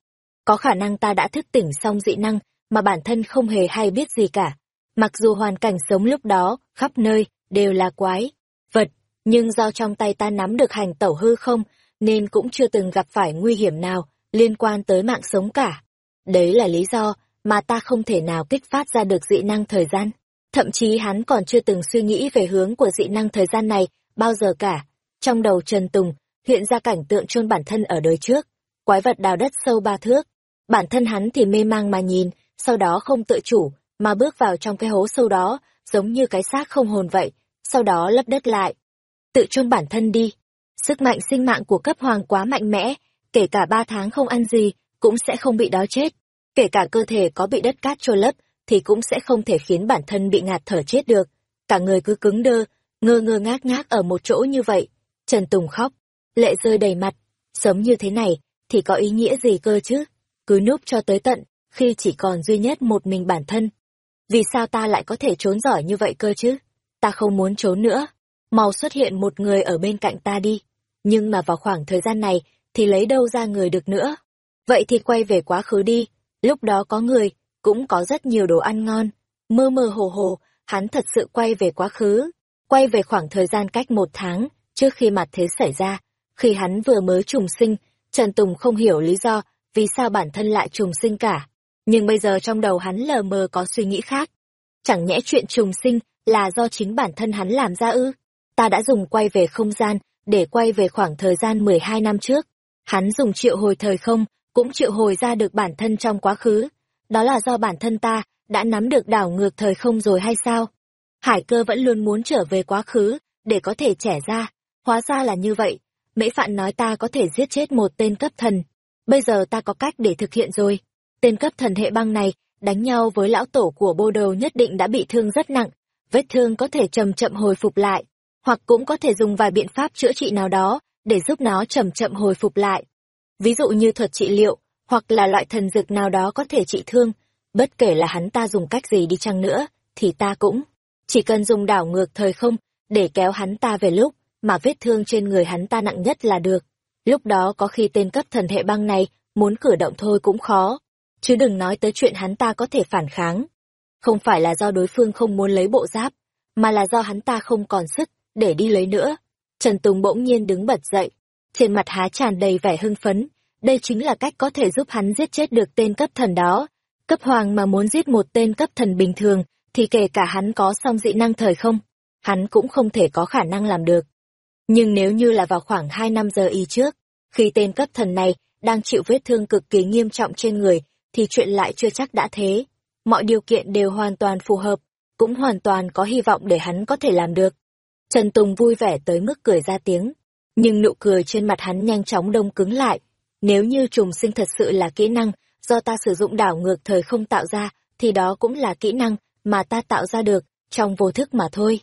Có khả năng ta đã thức tỉnh xong dị năng mà bản thân không hề hay biết gì cả. Mặc dù hoàn cảnh sống lúc đó, khắp nơi, đều là quái, vật, nhưng do trong tay ta nắm được hành tẩu hư không, nên cũng chưa từng gặp phải nguy hiểm nào liên quan tới mạng sống cả. Đấy là lý do mà ta không thể nào kích phát ra được dị năng thời gian. Thậm chí hắn còn chưa từng suy nghĩ về hướng của dị năng thời gian này bao giờ cả. Trong đầu Trần Tùng hiện ra cảnh tượng chôn bản thân ở đời trước, quái vật đào đất sâu ba thước. Bản thân hắn thì mê mang mà nhìn, sau đó không tự chủ, mà bước vào trong cái hố sâu đó, giống như cái xác không hồn vậy, sau đó lấp đất lại. Tự chôn bản thân đi. Sức mạnh sinh mạng của cấp hoàng quá mạnh mẽ, kể cả ba tháng không ăn gì, cũng sẽ không bị đói chết. Kể cả cơ thể có bị đất cát trôi lấp, thì cũng sẽ không thể khiến bản thân bị ngạt thở chết được. Cả người cứ cứng đơ, ngơ ngơ ngác ngác ở một chỗ như vậy. Trần Tùng khóc, lệ rơi đầy mặt. Sống như thế này, thì có ý nghĩa gì cơ chứ? Cứ núp cho tới tận, khi chỉ còn duy nhất một mình bản thân. Vì sao ta lại có thể trốn giỏi như vậy cơ chứ? Ta không muốn trốn nữa. Mau xuất hiện một người ở bên cạnh ta đi. Nhưng mà vào khoảng thời gian này, thì lấy đâu ra người được nữa. Vậy thì quay về quá khứ đi. Lúc đó có người, cũng có rất nhiều đồ ăn ngon. Mơ mơ hồ hồ, hắn thật sự quay về quá khứ. Quay về khoảng thời gian cách một tháng, trước khi mặt thế xảy ra. Khi hắn vừa mới trùng sinh, Trần Tùng không hiểu lý do vì sao bản thân lại trùng sinh cả. Nhưng bây giờ trong đầu hắn lờ mờ có suy nghĩ khác. Chẳng nhẽ chuyện trùng sinh là do chính bản thân hắn làm ra ư? Ta đã dùng quay về không gian để quay về khoảng thời gian 12 năm trước. Hắn dùng triệu hồi thời không, cũng triệu hồi ra được bản thân trong quá khứ. Đó là do bản thân ta đã nắm được đảo ngược thời không rồi hay sao? Hải cơ vẫn luôn muốn trở về quá khứ, để có thể trẻ ra. Hóa ra là như vậy. Mễ Phạn nói ta có thể giết chết một tên cấp thần. Bây giờ ta có cách để thực hiện rồi. Tên cấp thần hệ băng này, đánh nhau với lão tổ của bô đầu nhất định đã bị thương rất nặng. Vết thương có thể chậm chậm hồi phục lại, hoặc cũng có thể dùng vài biện pháp chữa trị nào đó, để giúp nó chậm chậm hồi phục lại. Ví dụ như thuật trị liệu, hoặc là loại thần dược nào đó có thể trị thương. Bất kể là hắn ta dùng cách gì đi chăng nữa, thì ta cũng chỉ cần dùng đảo ngược thời không, để kéo hắn ta về lúc mà vết thương trên người hắn ta nặng nhất là được. Lúc đó có khi tên cấp thần hệ băng này muốn cử động thôi cũng khó, chứ đừng nói tới chuyện hắn ta có thể phản kháng. Không phải là do đối phương không muốn lấy bộ giáp, mà là do hắn ta không còn sức để đi lấy nữa. Trần Tùng bỗng nhiên đứng bật dậy, trên mặt há tràn đầy vẻ hưng phấn, đây chính là cách có thể giúp hắn giết chết được tên cấp thần đó. Cấp hoàng mà muốn giết một tên cấp thần bình thường, thì kể cả hắn có song dị năng thời không, hắn cũng không thể có khả năng làm được. Nhưng nếu như là vào khoảng hai năm giờ y trước, khi tên cấp thần này đang chịu vết thương cực kỳ nghiêm trọng trên người, thì chuyện lại chưa chắc đã thế. Mọi điều kiện đều hoàn toàn phù hợp, cũng hoàn toàn có hy vọng để hắn có thể làm được. Trần Tùng vui vẻ tới mức cười ra tiếng, nhưng nụ cười trên mặt hắn nhanh chóng đông cứng lại. Nếu như trùng sinh thật sự là kỹ năng, do ta sử dụng đảo ngược thời không tạo ra, thì đó cũng là kỹ năng mà ta tạo ra được, trong vô thức mà thôi.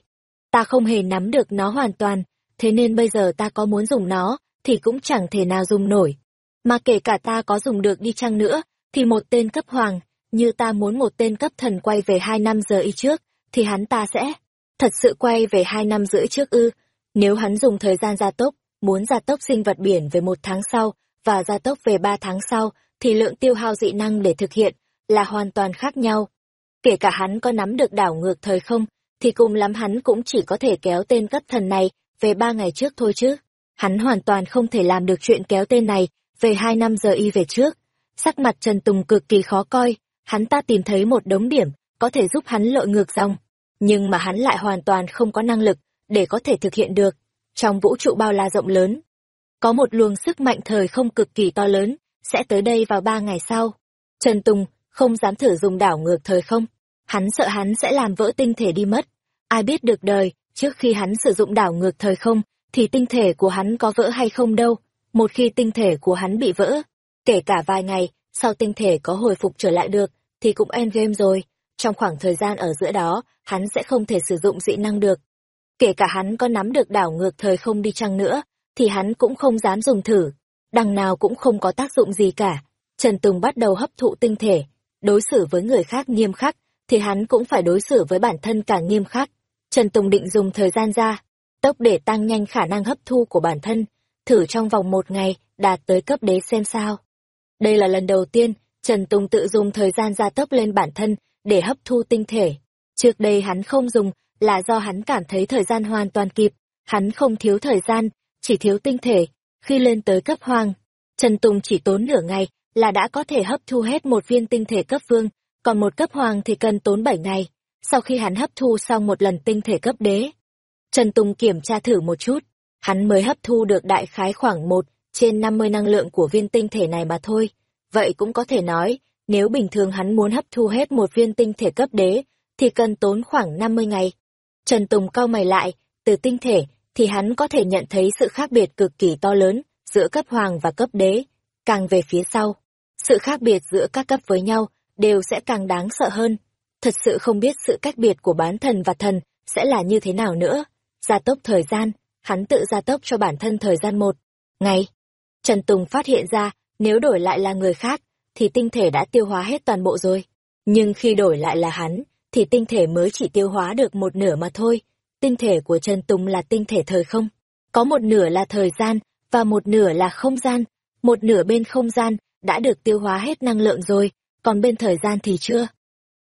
Ta không hề nắm được nó hoàn toàn, thế nên bây giờ ta có muốn dùng nó, thì cũng chẳng thể nào dùng nổi. Mà kể cả ta có dùng được đi chăng nữa, thì một tên cấp hoàng, như ta muốn một tên cấp thần quay về hai năm giờ y trước, thì hắn ta sẽ thật sự quay về hai năm rưỡi trước ư. Nếu hắn dùng thời gian gia tốc, muốn gia tốc sinh vật biển về một tháng sau, và gia tốc về ba tháng sau, thì lượng tiêu hao dị năng để thực hiện là hoàn toàn khác nhau. Kể cả hắn có nắm được đảo ngược thời không, thì cùng lắm hắn cũng chỉ có thể kéo tên cấp thần này về ba ngày trước thôi chứ. Hắn hoàn toàn không thể làm được chuyện kéo tên này về hai năm giờ y về trước. Sắc mặt Trần Tùng cực kỳ khó coi, hắn ta tìm thấy một đống điểm có thể giúp hắn lội ngược dòng. Nhưng mà hắn lại hoàn toàn không có năng lực để có thể thực hiện được. Trong vũ trụ bao la rộng lớn, có một luồng sức mạnh thời không cực kỳ to lớn, sẽ tới đây vào ba ngày sau. Trần Tùng không dám thử dùng đảo ngược thời không. Hắn sợ hắn sẽ làm vỡ tinh thể đi mất. Ai biết được đời, trước khi hắn sử dụng đảo ngược thời không, thì tinh thể của hắn có vỡ hay không đâu. Một khi tinh thể của hắn bị vỡ, kể cả vài ngày, sau tinh thể có hồi phục trở lại được, thì cũng endgame rồi. Trong khoảng thời gian ở giữa đó, hắn sẽ không thể sử dụng dị năng được. Kể cả hắn có nắm được đảo ngược thời không đi chăng nữa, thì hắn cũng không dám dùng thử. Đằng nào cũng không có tác dụng gì cả. Trần Tùng bắt đầu hấp thụ tinh thể. Đối xử với người khác nghiêm khắc, thì hắn cũng phải đối xử với bản thân càng nghiêm khắc. Trần Tùng định dùng thời gian ra, tốc để tăng nhanh khả năng hấp thu của bản thân, thử trong vòng một ngày, đạt tới cấp đế xem sao. Đây là lần đầu tiên, Trần Tùng tự dùng thời gian gia tốc lên bản thân để hấp thu tinh thể. Trước đây hắn không dùng là do hắn cảm thấy thời gian hoàn toàn kịp, hắn không thiếu thời gian, chỉ thiếu tinh thể. Khi lên tới cấp hoàng, Trần Tùng chỉ tốn nửa ngày là đã có thể hấp thu hết một viên tinh thể cấp vương, còn một cấp hoàng thì cần tốn 7 ngày. Sau khi hắn hấp thu xong một lần tinh thể cấp đế, Trần Tùng kiểm tra thử một chút, hắn mới hấp thu được đại khái khoảng một trên 50 năng lượng của viên tinh thể này mà thôi. Vậy cũng có thể nói, nếu bình thường hắn muốn hấp thu hết một viên tinh thể cấp đế, thì cần tốn khoảng 50 ngày. Trần Tùng cau mày lại, từ tinh thể, thì hắn có thể nhận thấy sự khác biệt cực kỳ to lớn giữa cấp hoàng và cấp đế. Càng về phía sau, sự khác biệt giữa các cấp với nhau đều sẽ càng đáng sợ hơn. Thật sự không biết sự cách biệt của bán thần và thần sẽ là như thế nào nữa. Gia tốc thời gian, hắn tự gia tốc cho bản thân thời gian một ngày. Trần Tùng phát hiện ra, nếu đổi lại là người khác, thì tinh thể đã tiêu hóa hết toàn bộ rồi. Nhưng khi đổi lại là hắn, thì tinh thể mới chỉ tiêu hóa được một nửa mà thôi. Tinh thể của Trần Tùng là tinh thể thời không. Có một nửa là thời gian, và một nửa là không gian. Một nửa bên không gian đã được tiêu hóa hết năng lượng rồi, còn bên thời gian thì chưa.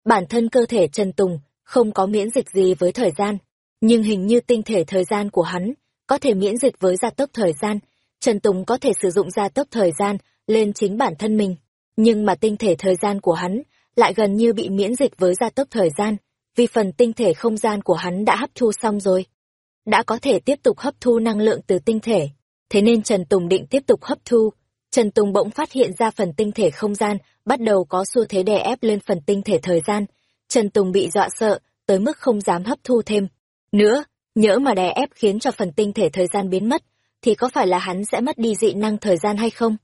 Bản thân cơ thể Trần Tùng không có miễn dịch gì với thời gian, nhưng hình như tinh thể thời gian của hắn có thể miễn dịch với gia tốc thời gian. Trần Tùng có thể sử dụng gia tốc thời gian lên chính bản thân mình, nhưng mà tinh thể thời gian của hắn lại gần như bị miễn dịch với gia tốc thời gian, vì phần tinh thể không gian của hắn đã hấp thu xong rồi. Đã có thể tiếp tục hấp thu năng lượng từ tinh thể, thế nên Trần Tùng định tiếp tục hấp thu. Trần Tùng bỗng phát hiện ra phần tinh thể không gian bắt đầu có xu thế đè ép lên phần tinh thể thời gian. Trần Tùng bị dọa sợ, tới mức không dám hấp thu thêm. Nữa, nhỡ mà đè ép khiến cho phần tinh thể thời gian biến mất, thì có phải là hắn sẽ mất đi dị năng thời gian hay không?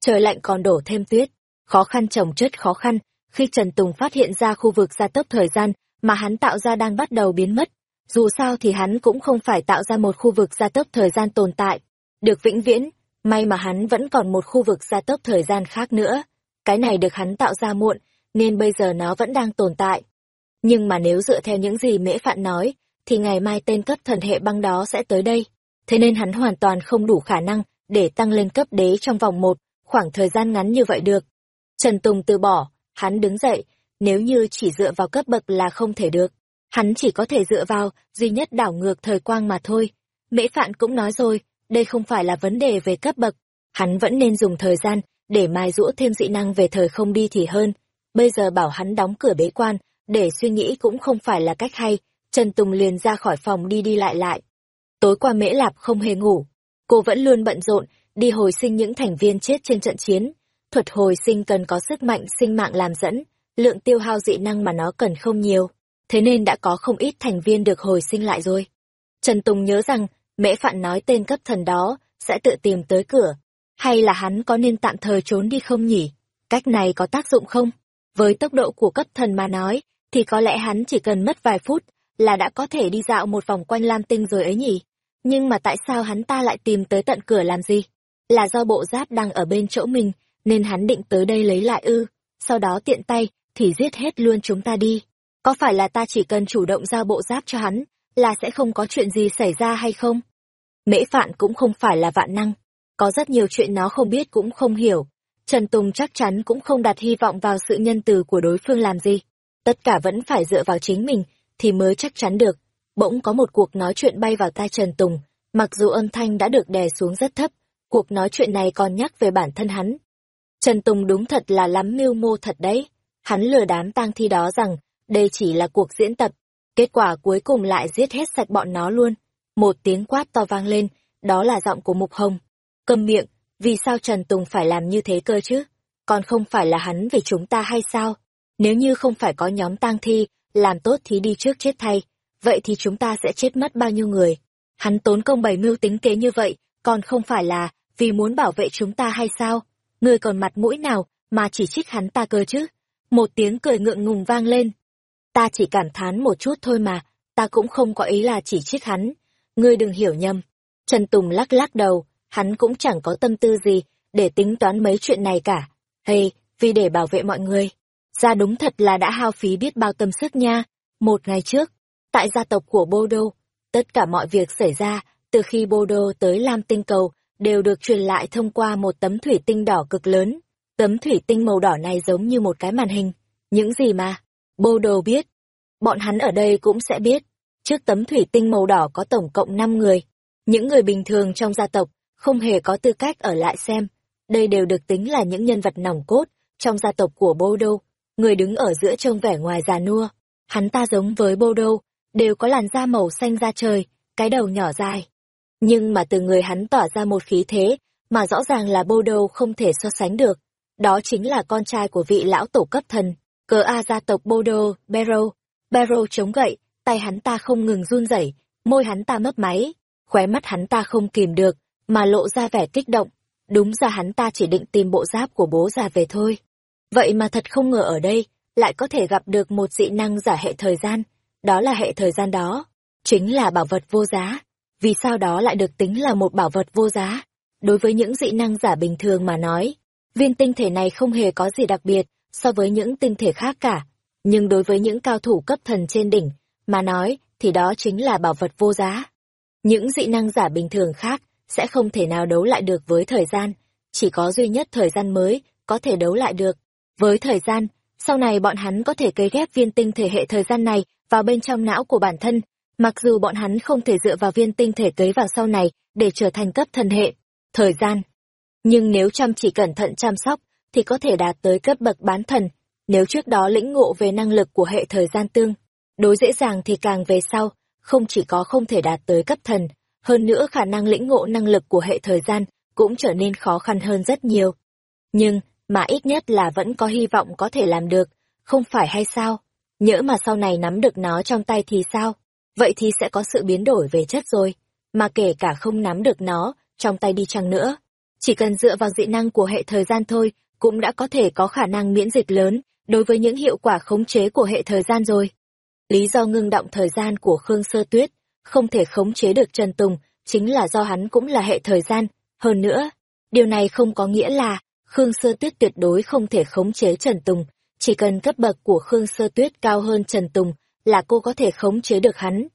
Trời lạnh còn đổ thêm tuyết, khó khăn chồng chất khó khăn, khi Trần Tùng phát hiện ra khu vực gia tốc thời gian mà hắn tạo ra đang bắt đầu biến mất. Dù sao thì hắn cũng không phải tạo ra một khu vực gia tốc thời gian tồn tại, được vĩnh viễn, may mà hắn vẫn còn một khu vực gia tốc thời gian khác nữa. Cái này được hắn tạo ra muộn, nên bây giờ nó vẫn đang tồn tại. Nhưng mà nếu dựa theo những gì Mễ Phạn nói, thì ngày mai tên cấp thần hệ băng đó sẽ tới đây. Thế nên hắn hoàn toàn không đủ khả năng để tăng lên cấp đế trong vòng một, khoảng thời gian ngắn như vậy được. Trần Tùng từ bỏ, hắn đứng dậy, nếu như chỉ dựa vào cấp bậc là không thể được. Hắn chỉ có thể dựa vào duy nhất đảo ngược thời quang mà thôi. Mễ Phạn cũng nói rồi, đây không phải là vấn đề về cấp bậc. Hắn vẫn nên dùng thời gian để mai rũa thêm dị năng về thời không đi thì hơn. Bây giờ bảo hắn đóng cửa bế quan, để suy nghĩ cũng không phải là cách hay. Trần Tùng liền ra khỏi phòng đi đi lại lại. Tối qua Mễ Lạp không hề ngủ. Cô vẫn luôn bận rộn, đi hồi sinh những thành viên chết trên trận chiến. Thuật hồi sinh cần có sức mạnh sinh mạng làm dẫn, lượng tiêu hao dị năng mà nó cần không nhiều. Thế nên đã có không ít thành viên được hồi sinh lại rồi. Trần Tùng nhớ rằng, Mễ Phạn nói tên cấp thần đó sẽ tự tìm tới cửa. Hay là hắn có nên tạm thời trốn đi không nhỉ? Cách này có tác dụng không? Với tốc độ của cấp thần mà nói, thì có lẽ hắn chỉ cần mất vài phút là đã có thể đi dạo một vòng quanh Lam Tinh rồi ấy nhỉ? Nhưng mà tại sao hắn ta lại tìm tới tận cửa làm gì? Là do bộ giáp đang ở bên chỗ mình, nên hắn định tới đây lấy lại ư, sau đó tiện tay, thì giết hết luôn chúng ta đi. Có phải là ta chỉ cần chủ động giao bộ giáp cho hắn, là sẽ không có chuyện gì xảy ra hay không? Mễ Phạn cũng không phải là vạn năng, có rất nhiều chuyện nó không biết cũng không hiểu. Trần Tùng chắc chắn cũng không đặt hy vọng vào sự nhân từ của đối phương làm gì. Tất cả vẫn phải dựa vào chính mình, thì mới chắc chắn được. Bỗng có một cuộc nói chuyện bay vào tai Trần Tùng, mặc dù âm thanh đã được đè xuống rất thấp, cuộc nói chuyện này còn nhắc về bản thân hắn. Trần Tùng đúng thật là lắm mưu mô thật đấy. Hắn lừa đám tang thi đó rằng đây chỉ là cuộc diễn tập, kết quả cuối cùng lại giết hết sạch bọn nó luôn. Một tiếng quát to vang lên, đó là giọng của Mục Hồng. Cầm miệng, vì sao Trần Tùng phải làm như thế cơ chứ? Còn không phải là hắn vì chúng ta hay sao? Nếu như không phải có nhóm tang thi, làm tốt thì đi trước chết thay, vậy thì chúng ta sẽ chết mất bao nhiêu người? Hắn tốn công bày mưu tính kế như vậy, còn không phải là vì muốn bảo vệ chúng ta hay sao? Ngươi còn mặt mũi nào mà chỉ trích hắn ta cơ chứ? Một tiếng cười ngượng ngùng vang lên. Ta chỉ cảm thán một chút thôi mà, ta cũng không có ý là chỉ trích hắn. Ngươi đừng hiểu nhầm. Trần Tùng lắc lắc đầu, hắn cũng chẳng có tâm tư gì để tính toán mấy chuyện này cả. Hay, vì để bảo vệ mọi người. Ra đúng thật là đã hao phí biết bao tâm sức nha. Một ngày trước, tại gia tộc của Bô Đô, tất cả mọi việc xảy ra từ khi Bô Đô tới Lam Tinh Cầu đều được truyền lại thông qua một tấm thủy tinh đỏ cực lớn. Tấm thủy tinh màu đỏ này giống như một cái màn hình. Những gì mà Bô đồ biết, bọn hắn ở đây cũng sẽ biết. Trước tấm thủy tinh màu đỏ có tổng cộng 5 người. Những người bình thường trong gia tộc không hề có tư cách ở lại xem. Đây đều được tính là những nhân vật nòng cốt trong gia tộc của Bô Đô. Người đứng ở giữa trông vẻ ngoài già nua. Hắn ta giống với Bô Đô, đều có làn da màu xanh da trời, cái đầu nhỏ dài. Nhưng mà từ người hắn tỏa ra một khí thế, mà rõ ràng là Bô Đô không thể so sánh được. Đó chính là con trai của vị lão tổ cấp thần, cờ A gia tộc Bodo, Đô, Bero. Bero chống gậy, tay hắn ta không ngừng run rẩy, môi hắn ta mấp máy, khóe mắt hắn ta không kìm được, mà lộ ra vẻ kích động. Đúng ra hắn ta chỉ định tìm bộ giáp của bố già về thôi. Vậy mà thật không ngờ ở đây, lại có thể gặp được một dị năng giả hệ thời gian. Đó là hệ thời gian đó. Chính là bảo vật vô giá. Vì sao đó lại được tính là một bảo vật vô giá? Đối với những dị năng giả bình thường mà nói, viên tinh thể này không hề có gì đặc biệt so với những tinh thể khác cả. Nhưng đối với những cao thủ cấp thần trên đỉnh, mà nói, thì đó chính là bảo vật vô giá. Những dị năng giả bình thường khác sẽ không thể nào đấu lại được với thời gian, chỉ có duy nhất thời gian mới có thể đấu lại được. Với thời gian, sau này bọn hắn có thể cấy ghép viên tinh thể hệ thời gian này vào bên trong não của bản thân, mặc dù bọn hắn không thể dựa vào viên tinh thể cấy vào sau này để trở thành cấp thần hệ, thời gian. Nhưng nếu chăm chỉ cẩn thận chăm sóc, thì có thể đạt tới cấp bậc bán thần, nếu trước đó lĩnh ngộ về năng lực của hệ thời gian tương. Đối dễ dàng thì càng về sau, không chỉ có không thể đạt tới cấp thần, hơn nữa khả năng lĩnh ngộ năng lực của hệ thời gian cũng trở nên khó khăn hơn rất nhiều. Nhưng, mà ít nhất là vẫn có hy vọng có thể làm được, không phải hay sao? Nhỡ mà sau này nắm được nó trong tay thì sao? Vậy thì sẽ có sự biến đổi về chất rồi, mà kể cả không nắm được nó trong tay đi chăng nữa. Chỉ cần dựa vào dị năng của hệ thời gian thôi, cũng đã có thể có khả năng miễn dịch lớn đối với những hiệu quả khống chế của hệ thời gian rồi. Lý do ngưng động thời gian của Khương Sơ Tuyết không thể khống chế được Trần Tùng chính là do hắn cũng là hệ thời gian. Hơn nữa, điều này không có nghĩa là Khương Sơ Tuyết tuyệt đối không thể khống chế Trần Tùng. Chỉ cần cấp bậc của Khương Sơ Tuyết cao hơn Trần Tùng là cô có thể khống chế được hắn.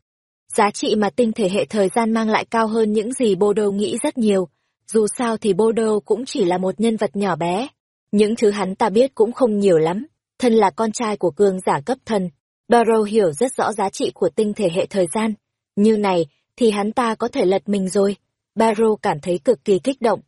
Giá trị mà tinh thể hệ thời gian mang lại cao hơn những gì Bô Đô nghĩ rất nhiều. Dù sao thì Bô Đô cũng chỉ là một nhân vật nhỏ bé. Những thứ hắn ta biết cũng không nhiều lắm. Thân là con trai của cường giả cấp thần, Barrow hiểu rất rõ giá trị của tinh thể hệ thời gian. Như này, thì hắn ta có thể lật mình rồi. Barrow cảm thấy cực kỳ kích động.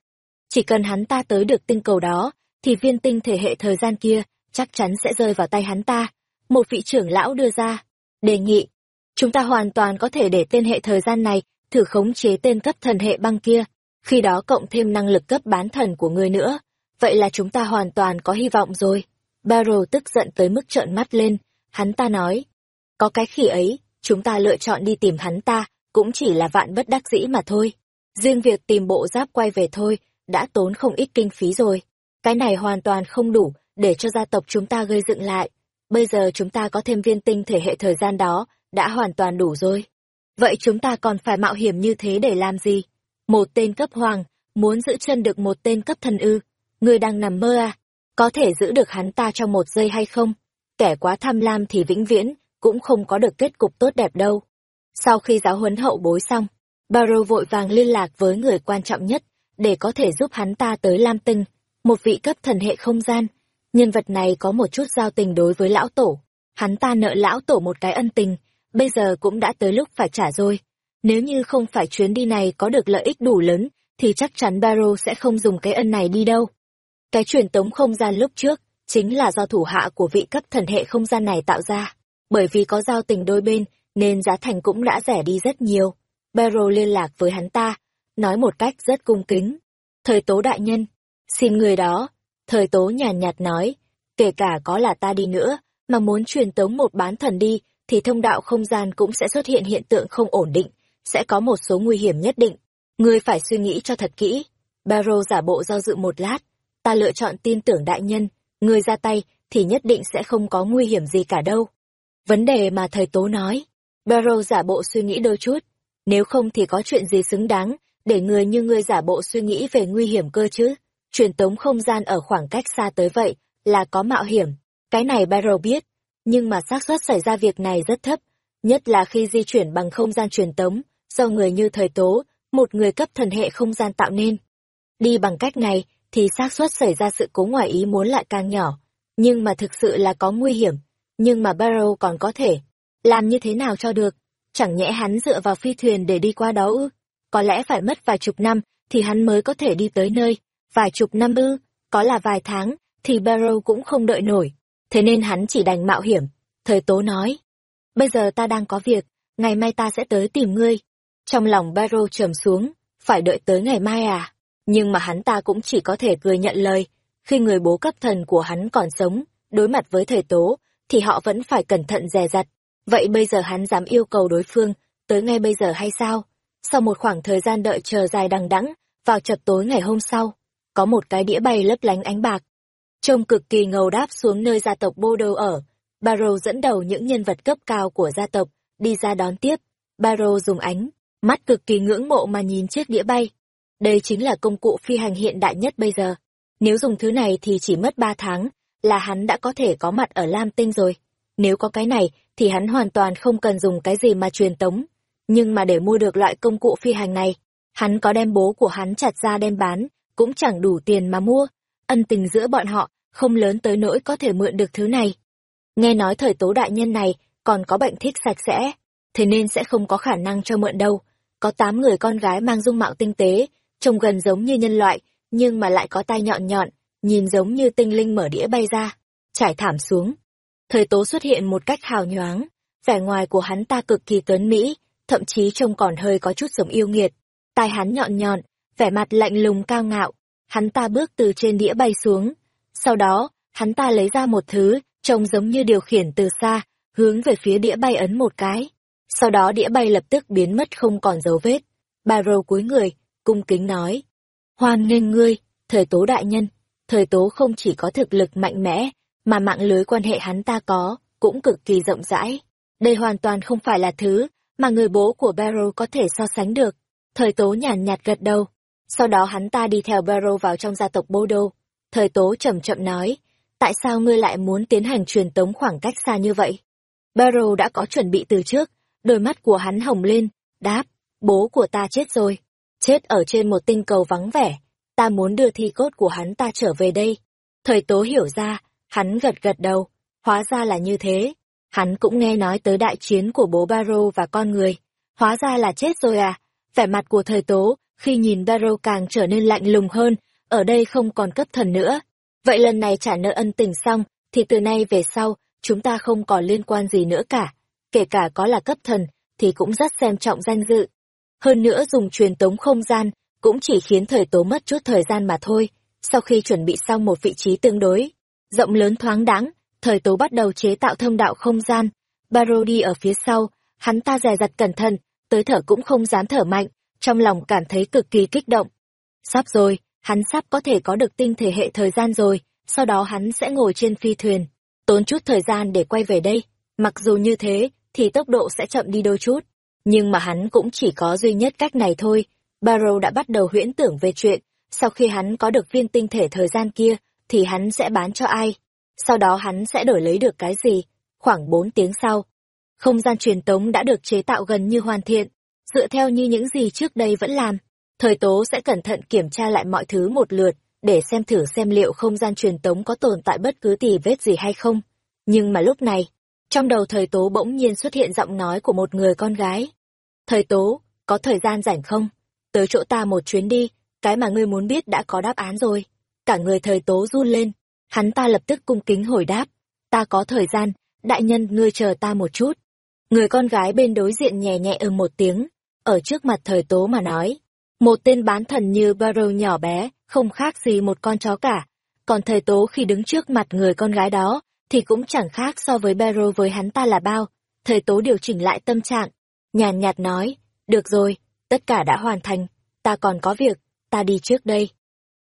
Chỉ cần hắn ta tới được tinh cầu đó, thì viên tinh thể hệ thời gian kia chắc chắn sẽ rơi vào tay hắn ta. Một vị trưởng lão đưa ra, đề nghị. Chúng ta hoàn toàn có thể để tên hệ thời gian này thử khống chế tên cấp thần hệ băng kia. Khi đó cộng thêm năng lực cấp bán thần của người nữa. Vậy là chúng ta hoàn toàn có hy vọng rồi. Barrow tức giận tới mức trợn mắt lên, Hắn ta nói, có cái khỉ ấy, chúng ta lựa chọn đi tìm hắn ta, cũng chỉ là vạn bất đắc dĩ mà thôi. Riêng việc tìm bộ giáp quay về thôi, đã tốn không ít kinh phí rồi. Cái này hoàn toàn không đủ để cho gia tộc chúng ta gây dựng lại. Bây giờ chúng ta có thêm viên tinh thể hệ thời gian đó, đã hoàn toàn đủ rồi. Vậy chúng ta còn phải mạo hiểm như thế để làm gì? Một tên cấp hoàng, muốn giữ chân được một tên cấp thần ư? Ngươi đang nằm mơ à? Có thể giữ được hắn ta trong một giây hay không? kẻ quá tham lam thì vĩnh viễn cũng không có được kết cục tốt đẹp đâu. Sau khi giáo huấn hậu bối xong, Barrow vội vàng liên lạc với người quan trọng nhất để có thể giúp hắn ta tới Lam Tinh, một vị cấp thần hệ không gian. Nhân vật này có một chút giao tình đối với lão tổ. Hắn ta nợ lão tổ một cái ân tình, bây giờ cũng đã tới lúc phải trả rồi. Nếu như không phải chuyến đi này có được lợi ích đủ lớn, thì chắc chắn Barrow sẽ không dùng cái ân này đi đâu. Cái truyền tống không gian lúc trước, chính là do thủ hạ của vị cấp thần hệ không gian này tạo ra. Bởi vì có giao tình đôi bên, nên giá thành cũng đã rẻ đi rất nhiều. Barrow liên lạc với hắn ta, nói một cách rất cung kính. Thời tố đại nhân, xin người đó. Thời tố nhàn nhạt nói, kể cả có là ta đi nữa, mà muốn truyền tống một bán thần đi, thì thông đạo không gian cũng sẽ xuất hiện hiện tượng không ổn định, sẽ có một số nguy hiểm nhất định. Ngươi phải suy nghĩ cho thật kỹ. Barrow giả bộ do dự một lát, ta lựa chọn tin tưởng đại nhân, người ra tay thì nhất định sẽ không có nguy hiểm gì cả đâu. Vấn đề mà thầy Tố nói, Barrow giả bộ suy nghĩ đôi chút, nếu không thì có chuyện gì xứng đáng, để người như ngươi giả bộ suy nghĩ về nguy hiểm cơ chứ. Truyền tống không gian ở khoảng cách xa tới vậy, là có mạo hiểm. Cái này Barrow biết, nhưng mà xác suất xảy ra việc này rất thấp, nhất là khi di chuyển bằng không gian truyền tống, do người như thời tố, một người cấp thần hệ không gian tạo nên. Đi bằng cách này, thì xác suất xảy ra sự cố ngoài ý muốn lại càng nhỏ, nhưng mà thực sự là có nguy hiểm, nhưng mà Barrow còn có thể. Làm như thế nào cho được? Chẳng nhẽ hắn dựa vào phi thuyền để đi qua đó ư? Có lẽ phải mất vài chục năm, thì hắn mới có thể đi tới nơi. Vài chục năm ư? Có là vài tháng, thì Barrow cũng không đợi nổi. Thế nên hắn chỉ đành mạo hiểm. Thời tố nói. Bây giờ ta đang có việc, ngày mai ta sẽ tới tìm ngươi. Trong lòng Barrow trầm xuống, phải đợi tới ngày mai à? Nhưng mà hắn ta cũng chỉ có thể cười nhận lời. Khi người bố cấp thần của hắn còn sống, đối mặt với thầy tố, thì họ vẫn phải cẩn thận dè dặt. Vậy bây giờ hắn dám yêu cầu đối phương, tới ngay bây giờ hay sao? Sau một khoảng thời gian đợi chờ dài đằng đẵng, vào chập tối ngày hôm sau, có một cái đĩa bay lấp lánh ánh bạc. Trông cực kỳ ngầu đáp xuống nơi gia tộc Bordeaux ở. Barrow dẫn đầu những nhân vật cấp cao của gia tộc, đi ra đón tiếp. Barrow dùng ánh, mắt cực kỳ ngưỡng mộ mà nhìn chiếc đĩa bay. Đây chính là công cụ phi hành hiện đại nhất bây giờ. Nếu dùng thứ này thì chỉ mất ba tháng, là hắn đã có thể có mặt ở Lam Tinh rồi. Nếu có cái này, thì hắn hoàn toàn không cần dùng cái gì mà truyền tống. Nhưng mà để mua được loại công cụ phi hành này, hắn có đem bố của hắn chặt ra đem bán, cũng chẳng đủ tiền mà mua. Ân tình giữa bọn họ không lớn tới nỗi có thể mượn được thứ này. Nghe nói thời tố đại nhân này còn có bệnh thích sạch sẽ, thế nên sẽ không có khả năng cho mượn đâu. Có tám người con gái mang dung mạo tinh tế, trông gần giống như nhân loại, nhưng mà lại có tai nhọn nhọn, nhìn giống như tinh linh mở đĩa bay ra, trải thảm xuống. Thời tố xuất hiện một cách hào nhoáng, vẻ ngoài của hắn ta cực kỳ tuấn mỹ, thậm chí trông còn hơi có chút giống yêu nghiệt. Tai hắn nhọn nhọn, vẻ mặt lạnh lùng cao ngạo, hắn ta bước từ trên đĩa bay xuống. Sau đó, hắn ta lấy ra một thứ, trông giống như điều khiển từ xa, hướng về phía đĩa bay ấn một cái. Sau đó đĩa bay lập tức biến mất không còn dấu vết. Barrow cúi người, cung kính nói. Hoan nghênh ngươi, thời tố đại nhân. Thời tố không chỉ có thực lực mạnh mẽ, mà mạng lưới quan hệ hắn ta có, cũng cực kỳ rộng rãi. Đây hoàn toàn không phải là thứ mà người bố của Barrow có thể so sánh được. Thời tố nhàn nhạt gật đầu. Sau đó hắn ta đi theo Barrow vào trong gia tộc Bodo. Thời tố chậm chậm nói, tại sao ngươi lại muốn tiến hành truyền tống khoảng cách xa như vậy? Barrow đã có chuẩn bị từ trước, đôi mắt của hắn hồng lên, đáp, bố của ta chết rồi, chết ở trên một tinh cầu vắng vẻ, ta muốn đưa thi cốt của hắn ta trở về đây. Thời tố hiểu ra, hắn gật gật đầu, hóa ra là như thế. Hắn cũng nghe nói tới đại chiến của bố Baro và con người. Hóa ra là chết rồi à? Vẻ mặt của thời tố, khi nhìn Baro càng trở nên lạnh lùng hơn, ở đây không còn cấp thần nữa. Vậy lần này trả nợ ân tình xong, thì từ nay về sau, chúng ta không còn liên quan gì nữa cả. Kể cả có là cấp thần, thì cũng rất xem trọng danh dự. Hơn nữa dùng truyền tống không gian, cũng chỉ khiến thời tố mất chút thời gian mà thôi. Sau khi chuẩn bị xong một vị trí tương đối, rộng lớn thoáng đáng, thời tố bắt đầu chế tạo thông đạo không gian. Baro đi ở phía sau, hắn ta dè dặt cẩn thận, tới thở cũng không dám thở mạnh, trong lòng cảm thấy cực kỳ kích động. Sắp rồi, hắn sắp có thể có được tinh thể hệ thời gian rồi, sau đó hắn sẽ ngồi trên phi thuyền, tốn chút thời gian để quay về đây. Mặc dù như thế, thì tốc độ sẽ chậm đi đôi chút, nhưng mà hắn cũng chỉ có duy nhất cách này thôi. Barrow đã bắt đầu huyễn tưởng về chuyện, sau khi hắn có được viên tinh thể thời gian kia, thì hắn sẽ bán cho ai? Sau đó hắn sẽ đổi lấy được cái gì? Khoảng 4 tiếng sau, không gian truyền tống đã được chế tạo gần như hoàn thiện, dựa theo như những gì trước đây vẫn làm. Thời tố sẽ cẩn thận kiểm tra lại mọi thứ một lượt, để xem thử xem liệu không gian truyền tống có tồn tại bất cứ tì vết gì hay không. Nhưng mà lúc này, trong đầu thời tố bỗng nhiên xuất hiện giọng nói của một người con gái. Thời tố, có thời gian rảnh không? Tới chỗ ta một chuyến đi, cái mà ngươi muốn biết đã có đáp án rồi. Cả người thời tố run lên, hắn ta lập tức cung kính hồi đáp. Ta có thời gian, đại nhân ngươi chờ ta một chút. Người con gái bên đối diện nhẹ nhẹ ừ một tiếng, ở trước mặt thời tố mà nói. Một tên bán thần như Barrow nhỏ bé, không khác gì một con chó cả. Còn thời Tố khi đứng trước mặt người con gái đó, thì cũng chẳng khác so với Barrow với hắn ta là bao. Thời Tố điều chỉnh lại tâm trạng, nhàn nhạt nói, được rồi, tất cả đã hoàn thành, ta còn có việc, ta đi trước đây.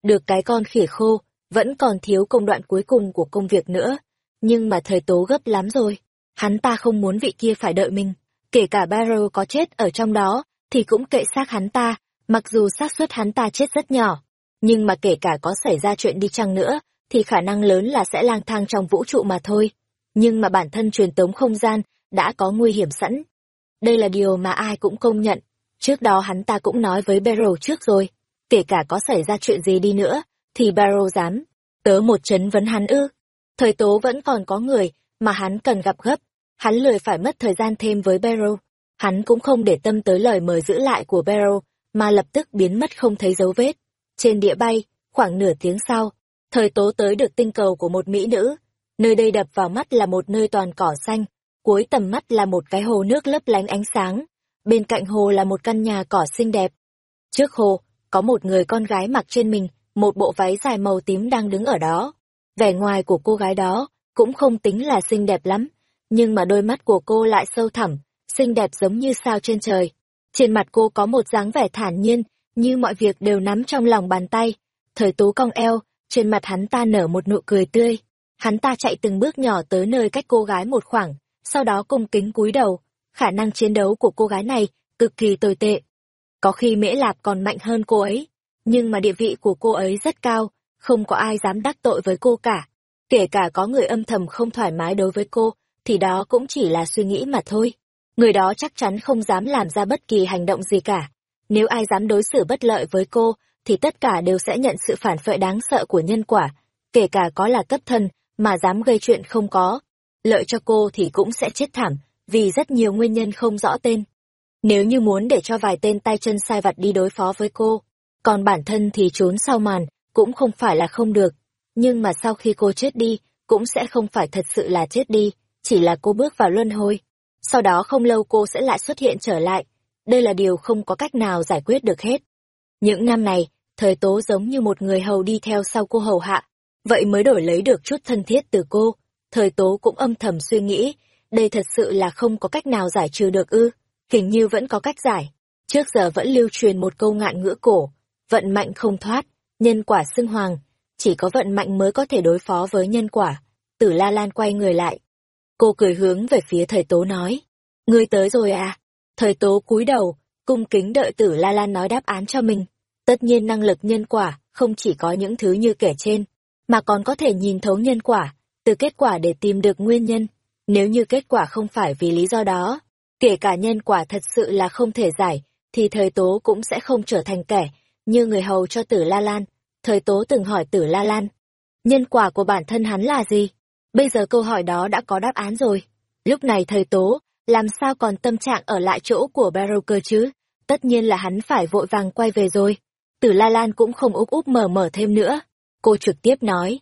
Được cái con khỉ khô, vẫn còn thiếu công đoạn cuối cùng của công việc nữa, nhưng mà thời Tố gấp lắm rồi. Hắn ta không muốn vị kia phải đợi mình, kể cả Barrow có chết ở trong đó, thì cũng kệ xác hắn ta, mặc dù xác suất hắn ta chết rất nhỏ. Nhưng mà kể cả có xảy ra chuyện đi chăng nữa, thì khả năng lớn là sẽ lang thang trong vũ trụ mà thôi. Nhưng mà bản thân truyền tống không gian đã có nguy hiểm sẵn. Đây là điều mà ai cũng công nhận. Trước đó hắn ta cũng nói với Barrow trước rồi. Kể cả có xảy ra chuyện gì đi nữa, thì Barrow dám. Tớ một chấn vấn hắn ư. Thời tố vẫn còn có người mà hắn cần gặp gấp. Hắn lười phải mất thời gian thêm với Barrow. Hắn cũng không để tâm tới lời mời giữ lại của Barrow, mà lập tức biến mất không thấy dấu vết. Trên địa bay, khoảng nửa tiếng sau, thời tố tới được tinh cầu của một mỹ nữ. Nơi đây đập vào mắt là một nơi toàn cỏ xanh, cuối tầm mắt là một cái hồ nước lấp lánh ánh sáng. Bên cạnh hồ là một căn nhà cỏ xinh đẹp. Trước hồ, có một người con gái mặc trên mình, một bộ váy dài màu tím đang đứng ở đó. Vẻ ngoài của cô gái đó cũng không tính là xinh đẹp lắm, nhưng mà đôi mắt của cô lại sâu thẳm, xinh đẹp giống như sao trên trời. Trên mặt cô có một dáng vẻ thản nhiên, như mọi việc đều nắm trong lòng bàn tay. Thời tú cong eo, trên mặt hắn ta nở một nụ cười tươi. Hắn ta chạy từng bước nhỏ tới nơi cách cô gái một khoảng, sau đó cung kính cúi đầu. Khả năng chiến đấu của cô gái này cực kỳ tồi tệ. Có khi Mễ Lạp còn mạnh hơn cô ấy, nhưng mà địa vị của cô ấy rất cao, không có ai dám đắc tội với cô cả. Kể cả có người âm thầm không thoải mái đối với cô, thì đó cũng chỉ là suy nghĩ mà thôi người đó chắc chắn không dám làm ra bất kỳ hành động gì cả. Nếu ai dám đối xử bất lợi với cô, thì tất cả đều sẽ nhận sự phản phệ đáng sợ của nhân quả, kể cả có là cấp thân, mà dám gây chuyện không có. Lợi cho cô thì cũng sẽ chết thảm, vì rất nhiều nguyên nhân không rõ tên. Nếu như muốn để cho vài tên tay chân sai vặt đi đối phó với cô, còn bản thân thì trốn sau màn, cũng không phải là không được. Nhưng mà sau khi cô chết đi, cũng sẽ không phải thật sự là chết đi, chỉ là cô bước vào luân hồi sau đó không lâu cô sẽ lại xuất hiện trở lại. Đây là điều không có cách nào giải quyết được hết. Những năm này, thời tố giống như một người hầu đi theo sau cô hầu hạ, vậy mới đổi lấy được chút thân thiết từ cô. Thời tố cũng âm thầm suy nghĩ, đây thật sự là không có cách nào giải trừ được ư, hình như vẫn có cách giải. Trước giờ vẫn lưu truyền một câu ngạn ngữ cổ, vận mạnh không thoát, nhân quả xưng hoàng, chỉ có vận mạnh mới có thể đối phó với nhân quả. Tử La Lan quay người lại, Cô cười hướng về phía thời Tố nói. Ngươi tới rồi à? Thời Tố cúi đầu, cung kính đợi tử La Lan nói đáp án cho mình. Tất nhiên năng lực nhân quả không chỉ có những thứ như kể trên, mà còn có thể nhìn thấu nhân quả, từ kết quả để tìm được nguyên nhân. Nếu như kết quả không phải vì lý do đó, kể cả nhân quả thật sự là không thể giải, thì thời tố cũng sẽ không trở thành kẻ, như người hầu cho tử La Lan. Thời tố từng hỏi tử La Lan, nhân quả của bản thân hắn là gì? Bây giờ câu hỏi đó đã có đáp án rồi. Lúc này thời Tố, làm sao còn tâm trạng ở lại chỗ của Baroque chứ? Tất nhiên là hắn phải vội vàng quay về rồi. Tử La Lan cũng không úp úp mở mở thêm nữa. Cô trực tiếp nói.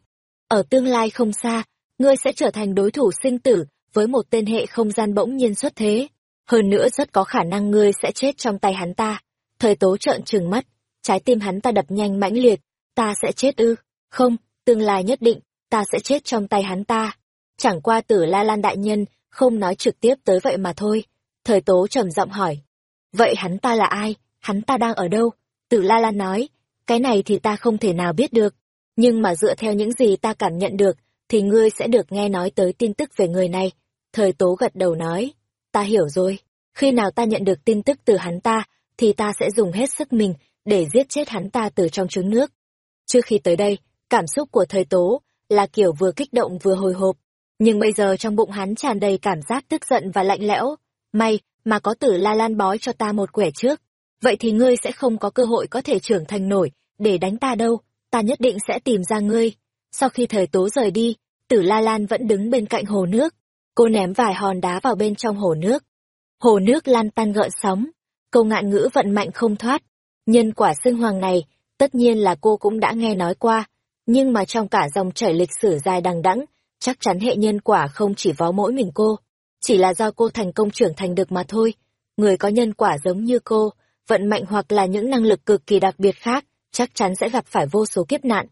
Ở tương lai không xa, ngươi sẽ trở thành đối thủ sinh tử với một tên hệ không gian bỗng nhiên xuất thế. Hơn nữa rất có khả năng ngươi sẽ chết trong tay hắn ta. Thời tố trợn trừng mắt, trái tim hắn ta đập nhanh mãnh liệt. Ta sẽ chết ư? Không, tương lai nhất định, ta sẽ chết trong tay hắn ta. Chẳng qua tử La Lan đại nhân, không nói trực tiếp tới vậy mà thôi. Thời tố trầm giọng hỏi. Vậy hắn ta là ai? Hắn ta đang ở đâu? Tử La Lan nói. Cái này thì ta không thể nào biết được. Nhưng mà dựa theo những gì ta cảm nhận được, thì ngươi sẽ được nghe nói tới tin tức về người này. Thời tố gật đầu nói. Ta hiểu rồi. Khi nào ta nhận được tin tức từ hắn ta, thì ta sẽ dùng hết sức mình để giết chết hắn ta từ trong trứng nước. Trước khi tới đây, cảm xúc của thời tố là kiểu vừa kích động vừa hồi hộp. Nhưng bây giờ trong bụng hắn tràn đầy cảm giác tức giận và lạnh lẽo. May mà có tử la lan bói cho ta một quẻ trước. Vậy thì ngươi sẽ không có cơ hội có thể trưởng thành nổi để đánh ta đâu. Ta nhất định sẽ tìm ra ngươi. Sau khi thời tố rời đi, tử la lan vẫn đứng bên cạnh hồ nước. Cô ném vài hòn đá vào bên trong hồ nước. Hồ nước lan tan gợn sóng. Câu ngạn ngữ vận mạnh không thoát. Nhân quả xưng hoàng này, tất nhiên là cô cũng đã nghe nói qua nhưng mà trong cả dòng chảy lịch sử dài đằng đẵng chắc chắn hệ nhân quả không chỉ vó mỗi mình cô chỉ là do cô thành công trưởng thành được mà thôi người có nhân quả giống như cô vận mệnh hoặc là những năng lực cực kỳ đặc biệt khác, chắc chắn sẽ gặp phải vô số kiếp nạn.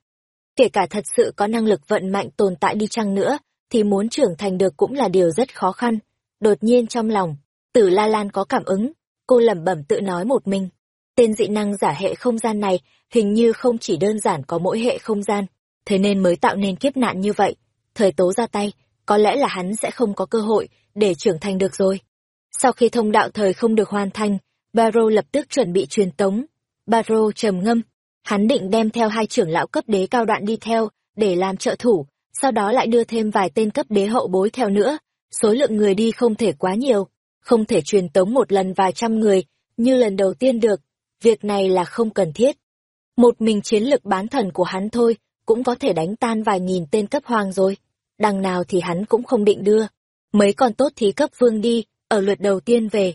Kể cả thật sự có năng lực vận mệnh tồn tại đi chăng nữa, thì muốn trưởng thành được cũng là điều rất khó khăn. Đột nhiên trong lòng, tử La Lan có cảm ứng, cô lẩm bẩm tự nói một mình. Tên dị năng giả hệ không gian này hình như không chỉ đơn giản có mỗi hệ không gian, thế nên mới tạo nên kiếp nạn như vậy. Thời tố ra tay, có lẽ là hắn sẽ không có cơ hội để trưởng thành được rồi. Sau khi thông đạo thời không được hoàn thành, Baro lập tức chuẩn bị truyền tống. Baro trầm ngâm, hắn định đem theo hai trưởng lão cấp đế cao đoạn đi theo, để làm trợ thủ, sau đó lại đưa thêm vài tên cấp đế hậu bối theo nữa. Số lượng người đi không thể quá nhiều, không thể truyền tống một lần vài trăm người, như lần đầu tiên được. Việc này là không cần thiết. Một mình chiến lực bán thần của hắn thôi, cũng có thể đánh tan vài nghìn tên cấp hoàng rồi. Đằng nào thì hắn cũng không định đưa. Mấy con tốt thí cấp vương đi, ở lượt đầu tiên về.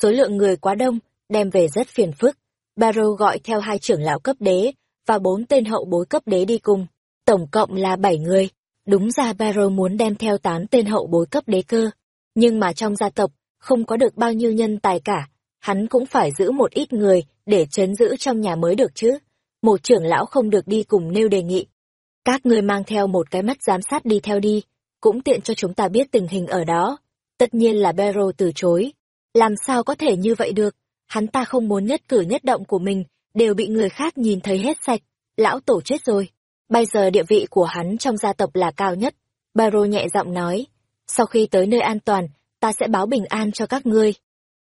Số lượng người quá đông, đem về rất phiền phức. Baro gọi theo hai trưởng lão cấp đế, và bốn tên hậu bối cấp đế đi cùng. Tổng cộng là bảy người. Đúng ra Baro muốn đem theo tám tên hậu bối cấp đế cơ. Nhưng mà trong gia tộc, không có được bao nhiêu nhân tài cả. Hắn cũng phải giữ một ít người, để chấn giữ trong nhà mới được chứ. Một trưởng lão không được đi cùng nêu đề nghị. Các ngươi mang theo một cái mắt giám sát đi theo đi, cũng tiện cho chúng ta biết tình hình ở đó. Tất nhiên là Bero từ chối. Làm sao có thể như vậy được? Hắn ta không muốn nhất cử nhất động của mình, đều bị người khác nhìn thấy hết sạch. Lão tổ chết rồi. Bây giờ địa vị của hắn trong gia tộc là cao nhất. Baro nhẹ giọng nói. Sau khi tới nơi an toàn, ta sẽ báo bình an cho các ngươi.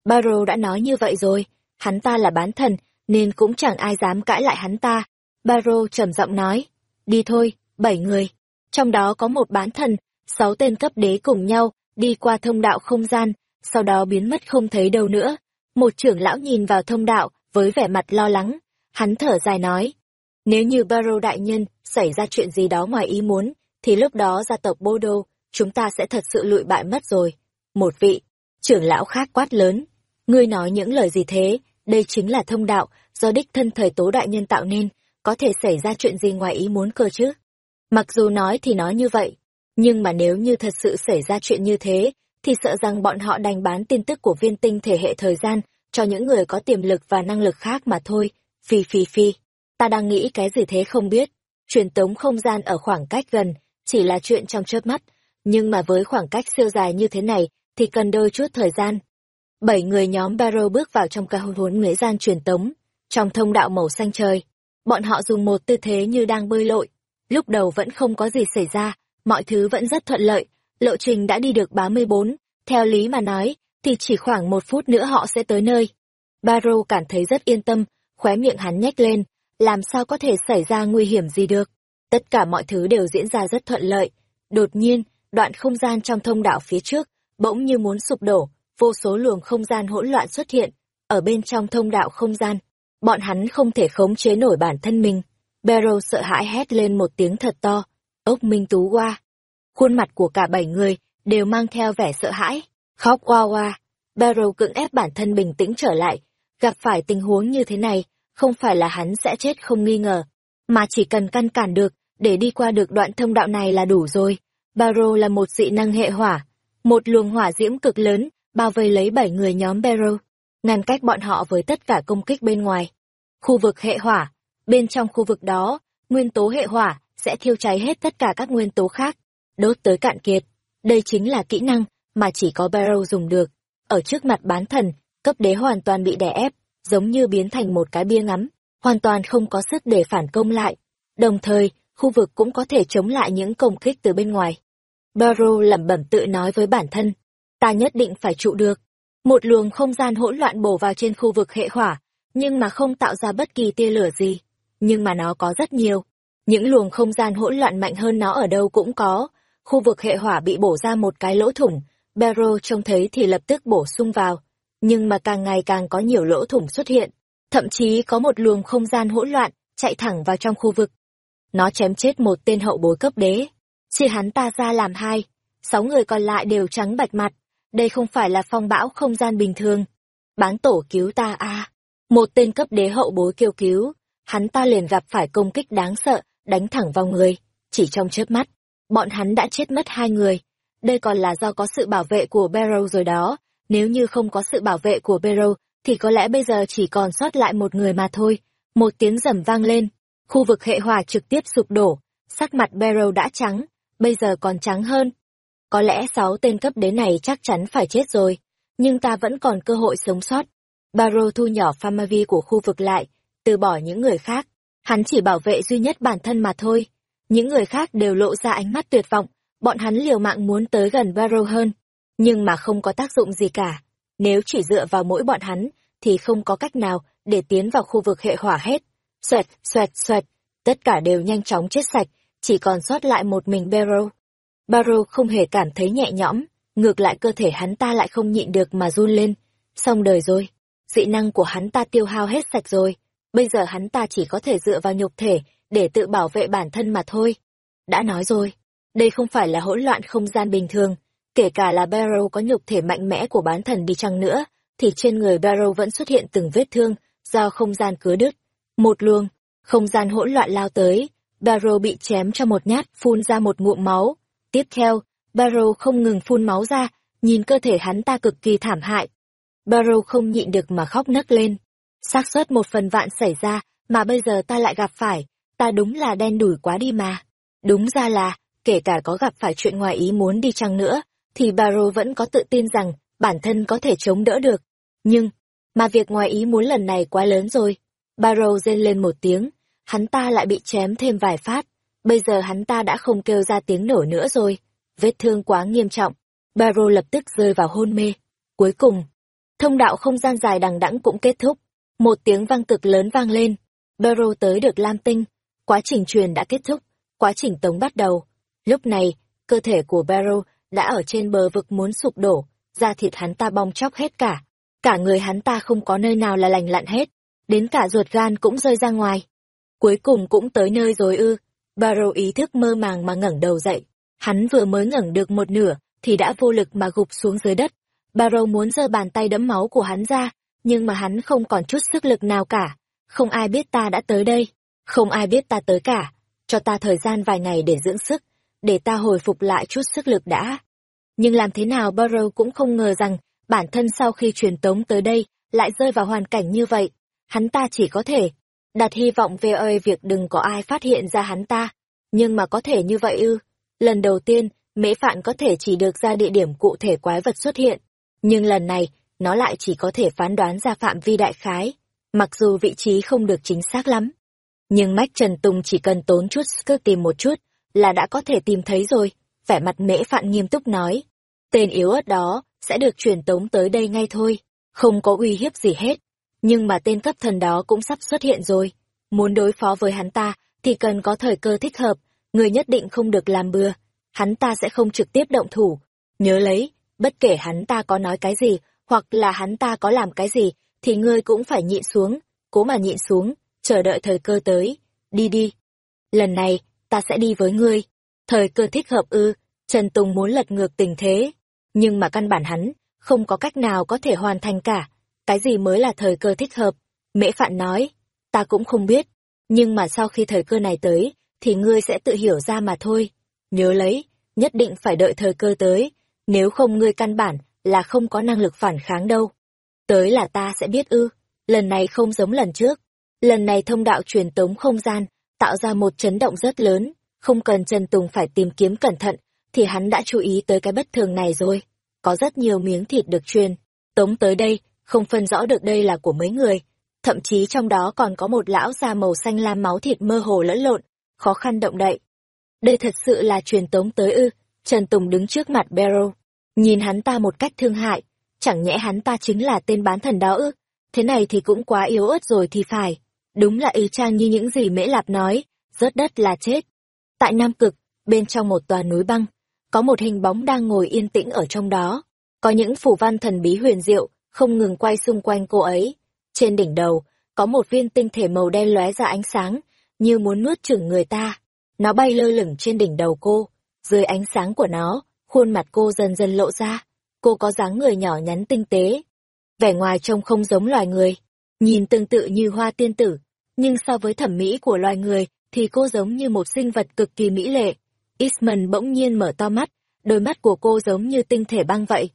Baro đã nói như vậy rồi. Hắn ta là bán thần, nên cũng chẳng ai dám cãi lại hắn ta. Baro trầm giọng nói. Đi thôi, bảy người. Trong đó có một bán thần, sáu tên cấp đế cùng nhau, đi qua thông đạo không gian, sau đó biến mất không thấy đâu nữa. Một trưởng lão nhìn vào thông đạo, với vẻ mặt lo lắng. Hắn thở dài nói, nếu như Barrow đại nhân xảy ra chuyện gì đó ngoài ý muốn, thì lúc đó gia tộc Bodo, chúng ta sẽ thật sự lụi bại mất rồi. Một vị, trưởng lão khác quát lớn, ngươi nói những lời gì thế, đây chính là thông đạo, do đích thân thời tố đại nhân tạo nên, có thể xảy ra chuyện gì ngoài ý muốn cơ chứ. Mặc dù nói thì nói như vậy, nhưng mà nếu như thật sự xảy ra chuyện như thế, thì sợ rằng bọn họ đành bán tin tức của viên tinh thể hệ thời gian cho những người có tiềm lực và năng lực khác mà thôi. Phi phi phi, ta đang nghĩ cái gì thế không biết. Truyền tống không gian ở khoảng cách gần, chỉ là chuyện trong chớp mắt, nhưng mà với khoảng cách siêu dài như thế này, thì cần đôi chút thời gian. Bảy người nhóm Barrow bước vào trong ca hôn huấn nguyễn gian truyền tống, trong thông đạo màu xanh trời. Bọn họ dùng một tư thế như đang bơi lội. Lúc đầu vẫn không có gì xảy ra, mọi thứ vẫn rất thuận lợi, lộ trình đã đi được 34, theo lý mà nói, thì chỉ khoảng một phút nữa họ sẽ tới nơi. Baro cảm thấy rất yên tâm, khóe miệng hắn nhếch lên, làm sao có thể xảy ra nguy hiểm gì được. Tất cả mọi thứ đều diễn ra rất thuận lợi. Đột nhiên, đoạn không gian trong thông đạo phía trước, bỗng như muốn sụp đổ, vô số luồng không gian hỗn loạn xuất hiện, ở bên trong thông đạo không gian. Bọn hắn không thể khống chế nổi bản thân mình. Barrow sợ hãi hét lên một tiếng thật to, ốc minh tú qua. Khuôn mặt của cả bảy người đều mang theo vẻ sợ hãi, khóc qua qua. Barrow cưỡng ép bản thân bình tĩnh trở lại, gặp phải tình huống như thế này, không phải là hắn sẽ chết không nghi ngờ, mà chỉ cần căn cản được, để đi qua được đoạn thông đạo này là đủ rồi. Barrow là một dị năng hệ hỏa, một luồng hỏa diễm cực lớn, bao vây lấy bảy người nhóm Barrow, ngăn cách bọn họ với tất cả công kích bên ngoài. Khu vực hệ hỏa, bên trong khu vực đó, nguyên tố hệ hỏa sẽ thiêu cháy hết tất cả các nguyên tố khác, đốt tới cạn kiệt. Đây chính là kỹ năng mà chỉ có Barrow dùng được. Ở trước mặt bán thần, cấp đế hoàn toàn bị đè ép, giống như biến thành một cái bia ngắm, hoàn toàn không có sức để phản công lại. Đồng thời, khu vực cũng có thể chống lại những công kích từ bên ngoài. Barrow lẩm bẩm tự nói với bản thân, ta nhất định phải trụ được. Một luồng không gian hỗn loạn bổ vào trên khu vực hệ hỏa, nhưng mà không tạo ra bất kỳ tia lửa gì. Nhưng mà nó có rất nhiều. Những luồng không gian hỗn loạn mạnh hơn nó ở đâu cũng có. Khu vực hệ hỏa bị bổ ra một cái lỗ thủng, Barrow trông thấy thì lập tức bổ sung vào. Nhưng mà càng ngày càng có nhiều lỗ thủng xuất hiện. Thậm chí có một luồng không gian hỗn loạn, chạy thẳng vào trong khu vực. Nó chém chết một tên hậu bối cấp đế. Chia hắn ta ra làm hai. Sáu người còn lại đều trắng bạch mặt. Đây không phải là phong bão không gian bình thường. Bán tổ cứu ta a Một tên cấp đế hậu bối kêu cứu. Hắn ta liền gặp phải công kích đáng sợ, đánh thẳng vào người. Chỉ trong chớp mắt, bọn hắn đã chết mất hai người. Đây còn là do có sự bảo vệ của Barrow rồi đó. Nếu như không có sự bảo vệ của Barrow, thì có lẽ bây giờ chỉ còn sót lại một người mà thôi. Một tiếng rầm vang lên, khu vực hệ hỏa trực tiếp sụp đổ, sắc mặt Barrow đã trắng, bây giờ còn trắng hơn. Có lẽ sáu tên cấp đế này chắc chắn phải chết rồi, nhưng ta vẫn còn cơ hội sống sót. Barrow thu nhỏ Famavi của khu vực lại, từ bỏ những người khác. Hắn chỉ bảo vệ duy nhất bản thân mà thôi. Những người khác đều lộ ra ánh mắt tuyệt vọng, bọn hắn liều mạng muốn tới gần Barrow hơn, nhưng mà không có tác dụng gì cả. Nếu chỉ dựa vào mỗi bọn hắn, thì không có cách nào để tiến vào khu vực hệ hỏa hết. Xoẹt, xoẹt, xoẹt, tất cả đều nhanh chóng chết sạch, chỉ còn sót lại một mình Barrow. Barrow không hề cảm thấy nhẹ nhõm, ngược lại cơ thể hắn ta lại không nhịn được mà run lên. Xong đời rồi, dị năng của hắn ta tiêu hao hết sạch rồi, bây giờ hắn ta chỉ có thể dựa vào nhục thể để tự bảo vệ bản thân mà thôi. Đã nói rồi, đây không phải là hỗn loạn không gian bình thường, kể cả là Barrow có nhục thể mạnh mẽ của bán thần đi chăng nữa, thì trên người Barrow vẫn xuất hiện từng vết thương do không gian cứa đứt. Một luồng, không gian hỗn loạn lao tới, Barrow bị chém cho một nhát, phun ra một ngụm máu. Tiếp theo, Barrow không ngừng phun máu ra, nhìn cơ thể hắn ta cực kỳ thảm hại. Barrow không nhịn được mà khóc nấc lên xác suất một phần vạn xảy ra, mà bây giờ ta lại gặp phải, ta đúng là đen đủi quá đi mà. Đúng ra là, kể cả có gặp phải chuyện ngoài ý muốn đi chăng nữa, thì Barrow vẫn có tự tin rằng bản thân có thể chống đỡ được. Nhưng, mà việc ngoài ý muốn lần này quá lớn rồi. Barrow rên lên một tiếng, hắn ta lại bị chém thêm vài phát. Bây giờ hắn ta đã không kêu ra tiếng nổ nữa rồi. Vết thương quá nghiêm trọng. Barrow lập tức rơi vào hôn mê. Cuối cùng, thông đạo không gian dài đằng đẵng cũng kết thúc. Một tiếng vang cực lớn vang lên. Barrow tới được Lam Tinh. Quá trình truyền đã kết thúc. Quá trình tống bắt đầu. Lúc này, cơ thể của Barrow đã ở trên bờ vực muốn sụp đổ, da thịt hắn ta bong chóc hết cả. Cả người hắn ta không có nơi nào là lành lặn hết, đến cả ruột gan cũng rơi ra ngoài. Cuối cùng cũng tới nơi rồi ư, Barrow ý thức mơ màng mà ngẩng đầu dậy. Hắn vừa mới ngẩng được một nửa, thì đã vô lực mà gục xuống dưới đất. Barrow muốn giơ bàn tay đẫm máu của hắn ra, nhưng mà hắn không còn chút sức lực nào cả. Không ai biết ta đã tới đây, không ai biết ta tới cả. Cho ta thời gian vài ngày để dưỡng sức, để ta hồi phục lại chút sức lực đã. Nhưng làm thế nào Barrow cũng không ngờ rằng, bản thân sau khi truyền tống tới đây, lại rơi vào hoàn cảnh như vậy. Hắn ta chỉ có thể đặt hy vọng về ơi việc đừng có ai phát hiện ra hắn ta. Nhưng mà có thể như vậy ư. Lần đầu tiên, mễ phạn có thể chỉ được ra địa điểm cụ thể quái vật xuất hiện. Nhưng lần này, nó lại chỉ có thể phán đoán ra phạm vi đại khái, mặc dù vị trí không được chính xác lắm. Nhưng Mách Trần Tùng chỉ cần tốn chút cứ tìm một chút, là đã có thể tìm thấy rồi, vẻ mặt mễ phạn nghiêm túc nói. Tên yếu ớt đó, sẽ được truyền tống tới đây ngay thôi, không có uy hiếp gì hết. Nhưng mà tên cấp thần đó cũng sắp xuất hiện rồi. Muốn đối phó với hắn ta, thì cần có thời cơ thích hợp, người nhất định không được làm bừa. Hắn ta sẽ không trực tiếp động thủ. Nhớ lấy, bất kể hắn ta có nói cái gì, hoặc là hắn ta có làm cái gì, thì ngươi cũng phải nhịn xuống, cố mà nhịn xuống, chờ đợi thời cơ tới. Đi đi. Lần này, ta sẽ đi với ngươi. Thời cơ thích hợp ư, Trần Tùng muốn lật ngược tình thế, nhưng mà căn bản hắn, không có cách nào có thể hoàn thành cả. Cái gì mới là thời cơ thích hợp? Mễ Phạn nói, ta cũng không biết, nhưng mà sau khi thời cơ này tới, thì ngươi sẽ tự hiểu ra mà thôi. Nhớ lấy, nhất định phải đợi thời cơ tới, nếu không ngươi căn bản là không có năng lực phản kháng đâu. Tới là ta sẽ biết ư, lần này không giống lần trước. Lần này thông đạo truyền tống không gian, tạo ra một chấn động rất lớn, không cần Trần Tùng phải tìm kiếm cẩn thận, thì hắn đã chú ý tới cái bất thường này rồi. Có rất nhiều miếng thịt được truyền, tống tới đây, không phân rõ được đây là của mấy người. Thậm chí trong đó còn có một lão già màu xanh lam máu thịt mơ hồ lẫn lộn, khó khăn động đậy. Đây thật sự là truyền tống tới ư, Trần Tùng đứng trước mặt Barrow, nhìn hắn ta một cách thương hại, chẳng nhẽ hắn ta chính là tên bán thần đó ư, thế này thì cũng quá yếu ớt rồi thì phải. Đúng là y chang như những gì Mễ Lạp nói, rớt đất là chết. Tại Nam Cực, bên trong một tòa núi băng, có một hình bóng đang ngồi yên tĩnh ở trong đó. Có những phủ văn thần bí huyền diệu, không ngừng quay xung quanh cô ấy. Trên đỉnh đầu, có một viên tinh thể màu đen lóe ra ánh sáng, như muốn nuốt chửng người ta. Nó bay lơ lửng trên đỉnh đầu cô, dưới ánh sáng của nó, khuôn mặt cô dần dần lộ ra. Cô có dáng người nhỏ nhắn tinh tế. Vẻ ngoài trông không giống loài người, nhìn tương tự như hoa tiên tử, nhưng so với thẩm mỹ của loài người thì cô giống như một sinh vật cực kỳ mỹ lệ. Eastman bỗng nhiên mở to mắt, đôi mắt của cô giống như tinh thể băng vậy.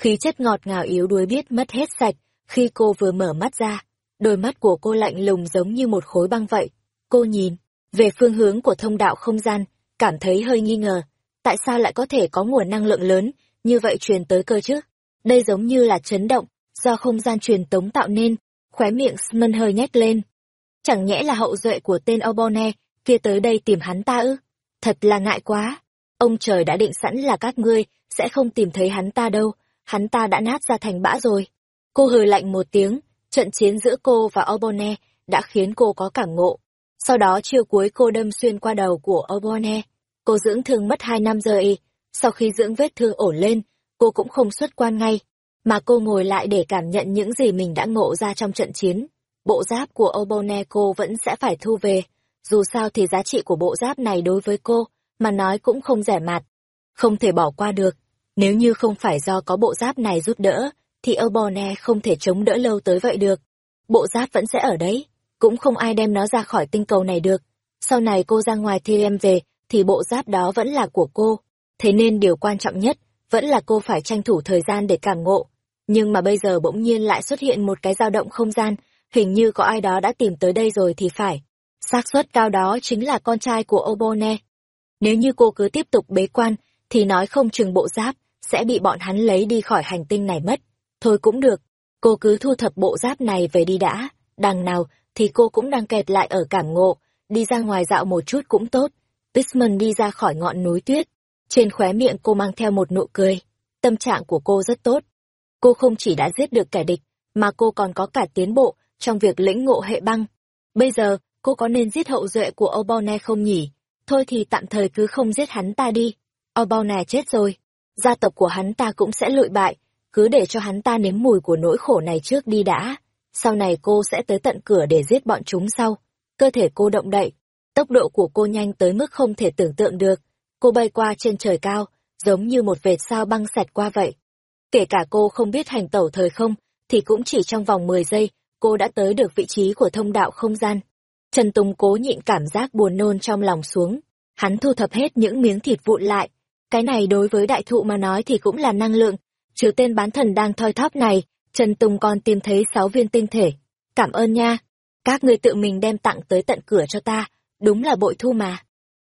Khí chất ngọt ngào yếu đuối biết mất hết sạch, Khi cô vừa mở mắt ra, đôi mắt của cô lạnh lùng giống như một khối băng vậy. Cô nhìn về phương hướng của thông đạo không gian, cảm thấy hơi nghi ngờ. Tại sao lại có thể có nguồn năng lượng lớn như vậy truyền tới cơ chứ? Đây giống như là chấn động do không gian truyền tống tạo nên. Khóe miệng Smân hơi nhét lên. Chẳng nhẽ là hậu duệ của tên Obone kia tới đây tìm hắn ta ư? Thật là ngại quá. Ông trời đã định sẵn là các ngươi sẽ không tìm thấy hắn ta đâu, hắn ta đã nát ra thành bã rồi. Cô hừ lạnh một tiếng, trận chiến giữa cô và Obone đã khiến cô có cảm ngộ. Sau đó chiêu cuối cô đâm xuyên qua đầu của Obone. Cô dưỡng thương mất hai năm rồi, sau khi dưỡng vết thương ổn lên, cô cũng không xuất quan ngay, mà cô ngồi lại để cảm nhận những gì mình đã ngộ ra trong trận chiến. Bộ giáp của Obone cô vẫn sẽ phải thu về, dù sao thì giá trị của bộ giáp này đối với cô, mà nói cũng không rẻ mạt. Không thể bỏ qua được, nếu như không phải do có bộ giáp này giúp đỡ, thì Obone không thể chống đỡ lâu tới vậy được. Bộ giáp vẫn sẽ ở đấy, cũng không ai đem nó ra khỏi tinh cầu này được. Sau này cô ra ngoài thì em về, thì bộ giáp đó vẫn là của cô. Thế nên điều quan trọng nhất, vẫn là cô phải tranh thủ thời gian để cảm ngộ. Nhưng mà bây giờ bỗng nhiên lại xuất hiện một cái dao động không gian, hình như có ai đó đã tìm tới đây rồi thì phải. xác suất cao đó chính là con trai của Obone. Nếu như cô cứ tiếp tục bế quan, thì nói không chừng bộ giáp sẽ bị bọn hắn lấy đi khỏi hành tinh này mất. Thôi cũng được, cô cứ thu thập bộ giáp này về đi đã, đằng nào thì cô cũng đang kẹt lại ở cảm ngộ, đi ra ngoài dạo một chút cũng tốt. Pisman đi ra khỏi ngọn núi tuyết, trên khóe miệng cô mang theo một nụ cười, tâm trạng của cô rất tốt. Cô không chỉ đã giết được kẻ địch, mà cô còn có cả tiến bộ trong việc lĩnh ngộ hệ băng. Bây giờ, cô có nên giết hậu duệ của Obone không nhỉ? Thôi thì tạm thời cứ không giết hắn ta đi. Obone chết rồi, gia tộc của hắn ta cũng sẽ lụi bại, cứ để cho hắn ta nếm mùi của nỗi khổ này trước đi đã. Sau này cô sẽ tới tận cửa để giết bọn chúng sau. Cơ thể cô động đậy, tốc độ của cô nhanh tới mức không thể tưởng tượng được. Cô bay qua trên trời cao, giống như một vệt sao băng xẹt qua vậy. Kể cả cô không biết hành tẩu thời không, thì cũng chỉ trong vòng 10 giây, cô đã tới được vị trí của thông đạo không gian. Trần Tùng cố nhịn cảm giác buồn nôn trong lòng xuống. Hắn thu thập hết những miếng thịt vụn lại. Cái này đối với đại thụ mà nói thì cũng là năng lượng. Trừ tên bán thần đang thoi thóp này, Trần Tùng còn tìm thấy sáu viên tinh thể. Cảm ơn nha. Các người tự mình đem tặng tới tận cửa cho ta. Đúng là bội thu mà.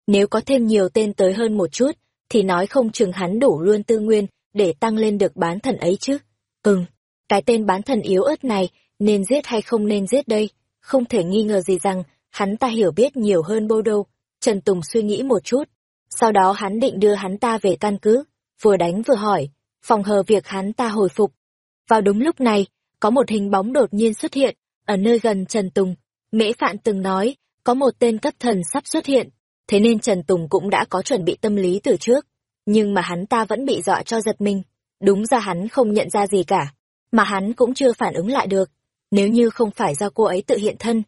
Nếu có thêm nhiều tên tới hơn một chút, thì nói không chừng hắn đủ luôn tư nguyên để tăng lên được bán thần ấy chứ. Ừm, cái tên bán thần yếu ớt này nên giết hay không nên giết đây? Không thể nghi ngờ gì rằng hắn ta hiểu biết nhiều hơn Bô Đô. Trần Tùng suy nghĩ một chút. Sau đó hắn định đưa hắn ta về căn cứ, vừa đánh vừa hỏi, phòng hờ việc hắn ta hồi phục. Vào đúng lúc này, có một hình bóng đột nhiên xuất hiện, ở nơi gần Trần Tùng. Mễ Phạn từng nói, có một tên cấp thần sắp xuất hiện, thế nên Trần Tùng cũng đã có chuẩn bị tâm lý từ trước. Nhưng mà hắn ta vẫn bị dọa cho giật mình. Đúng ra hắn không nhận ra gì cả, mà hắn cũng chưa phản ứng lại được. Nếu như không phải do cô ấy tự hiện thân,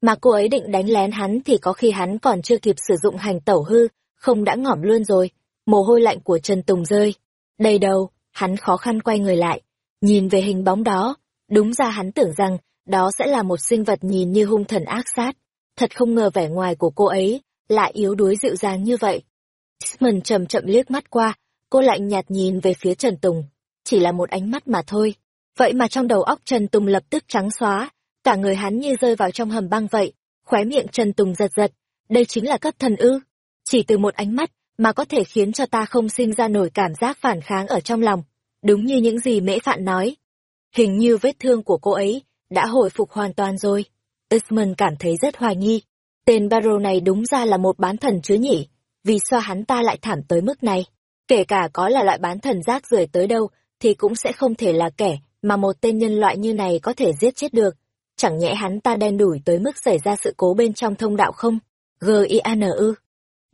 mà cô ấy định đánh lén hắn thì có khi hắn còn chưa kịp sử dụng hành tẩu hư, không đã ngỏm luôn rồi. Mồ hôi lạnh của Trần Tùng rơi. Đầy đầu, hắn khó khăn quay người lại, nhìn về hình bóng đó. Đúng ra hắn tưởng rằng, đó sẽ là một sinh vật nhìn như hung thần ác sát. Thật không ngờ vẻ ngoài của cô ấy, lại yếu đuối dịu dàng như vậy. Desmond chậm chậm liếc mắt qua, cô lạnh nhạt nhìn về phía Trần Tùng. Chỉ là một ánh mắt mà thôi. Vậy mà trong đầu óc Trần Tùng lập tức trắng xóa, cả người hắn như rơi vào trong hầm băng vậy. Khóe miệng Trần Tùng giật giật, đây chính là cấp thần ư. Chỉ từ một ánh mắt mà có thể khiến cho ta không sinh ra nổi cảm giác phản kháng ở trong lòng. Đúng như những gì mễ phạn nói. Hình như vết thương của cô ấy đã hồi phục hoàn toàn rồi. Usman cảm thấy rất hoài nghi. Tên Barrow này đúng ra là một bán thần chứ nhỉ? Vì sao hắn ta lại thảm tới mức này? Kể cả có là loại bán thần rác rưởi tới đâu, thì cũng sẽ không thể là kẻ mà một tên nhân loại như này có thể giết chết được. Chẳng nhẽ hắn ta đen đủi tới mức xảy ra sự cố bên trong thông đạo không? G-I-A-N-U.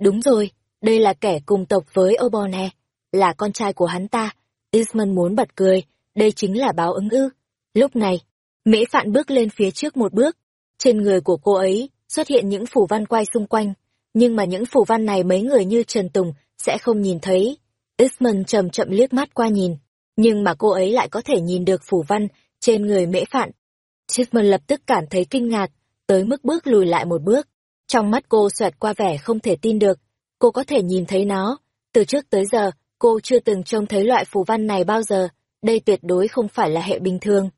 Đúng rồi, đây là kẻ cùng tộc với Obone, là con trai của hắn ta. Isman muốn bật cười, đây chính là báo ứng ư. Lúc này, Mễ Phạn bước lên phía trước một bước. Trên người của cô ấy xuất hiện những phủ văn quay xung quanh, nhưng mà những phủ văn này mấy người như Trần Tùng sẽ không nhìn thấy. Isman chậm chậm liếc mắt qua nhìn, nhưng mà cô ấy lại có thể nhìn được phủ văn trên người Mễ Phạn. Chisman lập tức cảm thấy kinh ngạc, tới mức bước lùi lại một bước. Trong mắt cô xoẹt qua vẻ không thể tin được, cô có thể nhìn thấy nó. Từ trước tới giờ, cô chưa từng trông thấy loại phù văn này bao giờ, đây tuyệt đối không phải là hệ bình thường.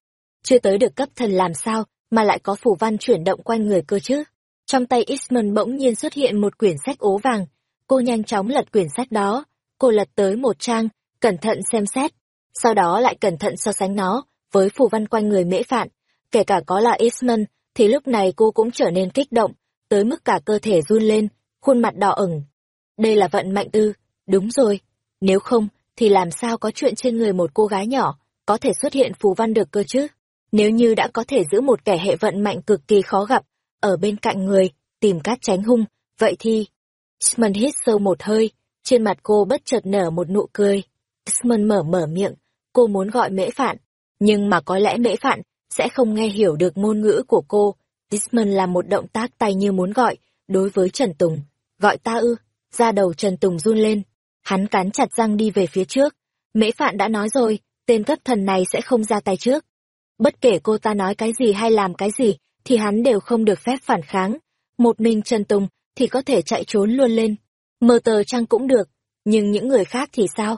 chưa tới được cấp thần làm sao, mà lại có phù văn chuyển động quanh người cơ chứ. Trong tay Isman bỗng nhiên xuất hiện một quyển sách ố vàng, cô nhanh chóng lật quyển sách đó, cô lật tới một trang, cẩn thận xem xét, sau đó lại cẩn thận so sánh nó với phù văn quanh người mễ phạn, kể cả có là Isman, thì lúc này cô cũng trở nên kích động, tới mức cả cơ thể run lên, khuôn mặt đỏ ửng. Đây là vận mạnh ư, đúng rồi, nếu không, thì làm sao có chuyện trên người một cô gái nhỏ, có thể xuất hiện phù văn được cơ chứ? Nếu như đã có thể giữ một kẻ hệ vận mạnh cực kỳ khó gặp, ở bên cạnh người, tìm cách tránh hung, vậy thì... Isman hít sâu một hơi, trên mặt cô bất chợt nở một nụ cười. Isman mở mở miệng, cô muốn gọi mễ phạn, nhưng mà có lẽ mễ phạn sẽ không nghe hiểu được ngôn ngữ của cô. Isman làm một động tác tay như muốn gọi, đối với Trần Tùng. Gọi ta ư, ra đầu Trần Tùng run lên. Hắn cắn chặt răng đi về phía trước. Mễ phạn đã nói rồi, tên cấp thần này sẽ không ra tay trước. Bất kể cô ta nói cái gì hay làm cái gì, thì hắn đều không được phép phản kháng. Một mình Trần Tùng thì có thể chạy trốn luôn lên. Mờ tờ trăng cũng được, nhưng những người khác thì sao?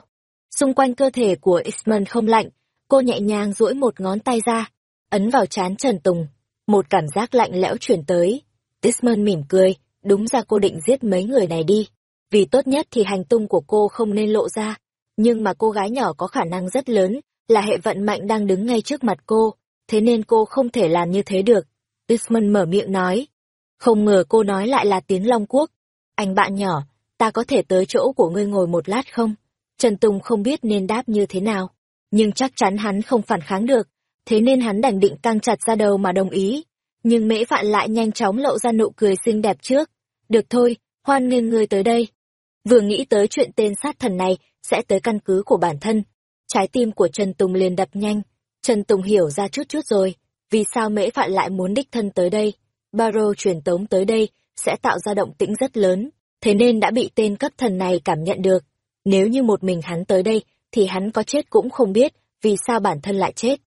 Xung quanh cơ thể của Isman không lạnh, cô nhẹ nhàng duỗi một ngón tay ra, ấn vào trán Trần Tùng. Một cảm giác lạnh lẽo chuyển tới. Isman mỉm cười, đúng ra cô định giết mấy người này đi. Vì tốt nhất thì hành tung của cô không nên lộ ra. Nhưng mà cô gái nhỏ có khả năng rất lớn, là hệ vận mạnh đang đứng ngay trước mặt cô, thế nên cô không thể làm như thế được. Isman mở miệng nói. Không ngờ cô nói lại là tiếng Long Quốc. Anh bạn nhỏ, ta có thể tới chỗ của ngươi ngồi một lát không? Trần Tùng không biết nên đáp như thế nào, nhưng chắc chắn hắn không phản kháng được, thế nên hắn đành định căng chặt ra đầu mà đồng ý. Nhưng mễ vạn lại nhanh chóng lộ ra nụ cười xinh đẹp trước. Được thôi, hoan nghênh ngươi tới đây. Vừa nghĩ tới chuyện tên sát thần này sẽ tới căn cứ của bản thân. Trái tim của Trần Tùng liền đập nhanh. Trần Tùng hiểu ra chút chút rồi, vì sao mễ phạn lại muốn đích thân tới đây. Baro truyền tống tới đây sẽ tạo ra động tĩnh rất lớn, thế nên đã bị tên cấp thần này cảm nhận được. Nếu như một mình hắn tới đây, thì hắn có chết cũng không biết vì sao bản thân lại chết.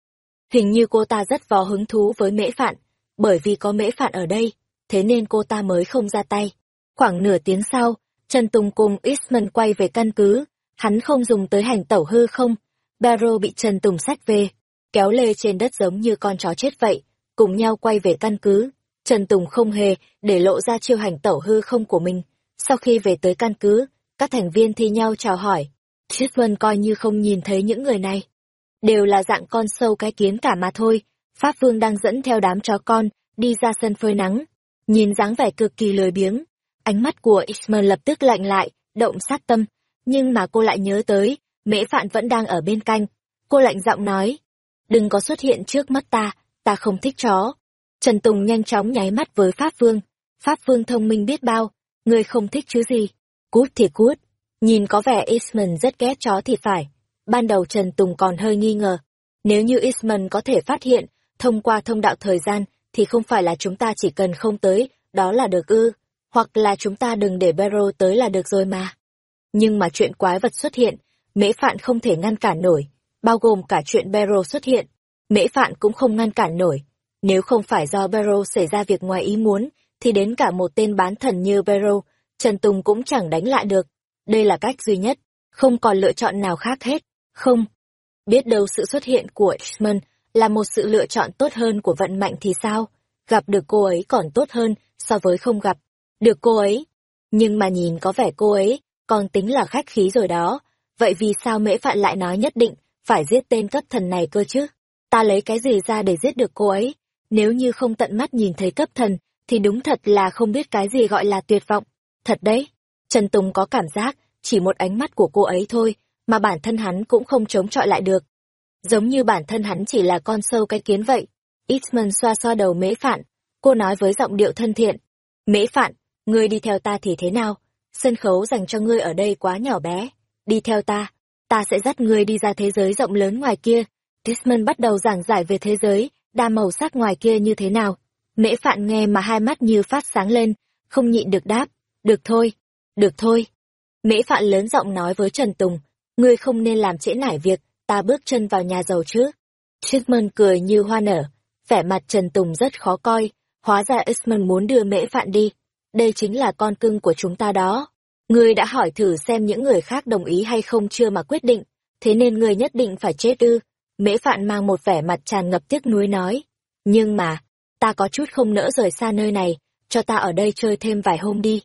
Hình như cô ta rất vò hứng thú với mễ phạn, bởi vì có mễ phạn ở đây, thế nên cô ta mới không ra tay. Khoảng nửa tiếng sau, Trần Tùng cùng Isman quay về căn cứ, hắn không dùng tới hành tẩu hư không. Baro bị Trần Tùng sách về, kéo lê trên đất giống như con chó chết vậy, cùng nhau quay về căn cứ. Trần Tùng không hề để lộ ra chiêu hành tẩu hư không của mình. Sau khi về tới căn cứ, các thành viên thi nhau chào hỏi. Triết Luân coi như không nhìn thấy những người này. Đều là dạng con sâu cái kiến cả mà thôi. Pháp Vương đang dẫn theo đám chó con, đi ra sân phơi nắng. Nhìn dáng vẻ cực kỳ lười biếng. Ánh mắt của Ismail lập tức lạnh lại, động sát tâm. Nhưng mà cô lại nhớ tới, mễ phạn vẫn đang ở bên canh, Cô lạnh giọng nói, đừng có xuất hiện trước mắt ta, ta không thích chó. Trần Tùng nhanh chóng nháy mắt với Pháp Vương. Pháp Vương thông minh biết bao, người không thích chứ gì. Cút thì cút. Nhìn có vẻ Eastman rất ghét chó thì phải. Ban đầu Trần Tùng còn hơi nghi ngờ. Nếu như Eastman có thể phát hiện, thông qua thông đạo thời gian, thì không phải là chúng ta chỉ cần không tới, đó là được ư. Hoặc là chúng ta đừng để Barrow tới là được rồi mà. Nhưng mà chuyện quái vật xuất hiện, mễ phạn không thể ngăn cản nổi. Bao gồm cả chuyện Barrow xuất hiện, mễ phạn cũng không ngăn cản nổi. Nếu không phải do Barrow xảy ra việc ngoài ý muốn, thì đến cả một tên bán thần như Barrow Trần Tùng cũng chẳng đánh lại được. Đây là cách duy nhất, không còn lựa chọn nào khác hết. Không. Biết đâu sự xuất hiện của Ishman là một sự lựa chọn tốt hơn của vận mạnh thì sao? Gặp được cô ấy còn tốt hơn so với không gặp. Được cô ấy. Nhưng mà nhìn có vẻ cô ấy còn tính là khách khí rồi đó. Vậy vì sao mễ phạn lại nói nhất định phải giết tên cấp thần này cơ chứ? Ta lấy cái gì ra để giết được cô ấy? Nếu như không tận mắt nhìn thấy cấp thần, thì đúng thật là không biết cái gì gọi là tuyệt vọng. Thật đấy, Trần Tùng có cảm giác, chỉ một ánh mắt của cô ấy thôi, mà bản thân hắn cũng không chống chọi lại được. Giống như bản thân hắn chỉ là con sâu cái kiến vậy. Eastman xoa xoa đầu mễ phạn, cô nói với giọng điệu thân thiện. Mễ phạn, ngươi đi theo ta thì thế nào? Sân khấu dành cho ngươi ở đây quá nhỏ bé. Đi theo ta, ta sẽ dắt ngươi đi ra thế giới rộng lớn ngoài kia. Tisman bắt đầu giảng giải về thế giới, đa màu sắc ngoài kia như thế nào. Mễ phạn nghe mà hai mắt như phát sáng lên, không nhịn được đáp. Được thôi, được thôi. Mễ Phạn lớn giọng nói với Trần Tùng, ngươi không nên làm trễ nải việc, ta bước chân vào nhà giàu chứ. Tisman cười như hoa nở, vẻ mặt Trần Tùng rất khó coi, hóa ra Isman muốn đưa Mễ Phạn đi. Đây chính là con cưng của chúng ta đó. Ngươi đã hỏi thử xem những người khác đồng ý hay không chưa mà quyết định, thế nên ngươi nhất định phải chết ư. Mễ Phạn mang một vẻ mặt tràn ngập tiếc nuối nói. Nhưng mà, ta có chút không nỡ rời xa nơi này, cho ta ở đây chơi thêm vài hôm đi.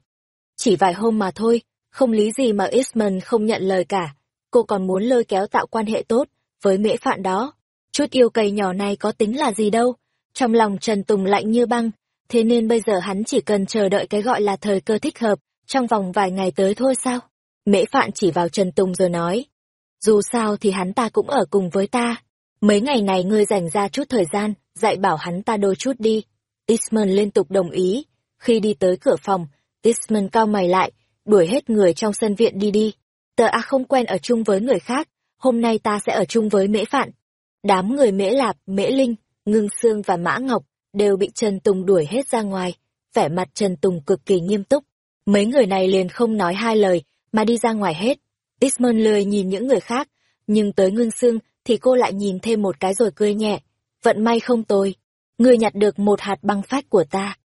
Chỉ vài hôm mà thôi, không lý gì mà Isman không nhận lời cả. Cô còn muốn lôi kéo tạo quan hệ tốt với Mễ Phạn đó. Chút yêu cây nhỏ này có tính là gì đâu. Trong lòng Trần Tùng lạnh như băng, thế nên bây giờ hắn chỉ cần chờ đợi cái gọi là thời cơ thích hợp, trong vòng vài ngày tới thôi sao? Mễ Phạn chỉ vào Trần Tùng rồi nói, dù sao thì hắn ta cũng ở cùng với ta. Mấy ngày này ngươi dành ra chút thời gian, dạy bảo hắn ta đôi chút đi. Isman liên tục đồng ý. Khi đi tới cửa phòng, Isman cao mày lại, đuổi hết người trong sân viện đi đi. Tờ A không quen ở chung với người khác, hôm nay ta sẽ ở chung với Mễ Phạn. Đám người Mễ Lạp, Mễ Linh, Ngưng Sương và Mã Ngọc đều bị Trần Tùng đuổi hết ra ngoài. Vẻ mặt Trần Tùng cực kỳ nghiêm túc. Mấy người này liền không nói hai lời, mà đi ra ngoài hết. Ismơn lười nhìn những người khác, nhưng tới ngưng xương thì cô lại nhìn thêm một cái rồi cười nhẹ. Vận may không tồi, người nhặt được một hạt băng phách của ta.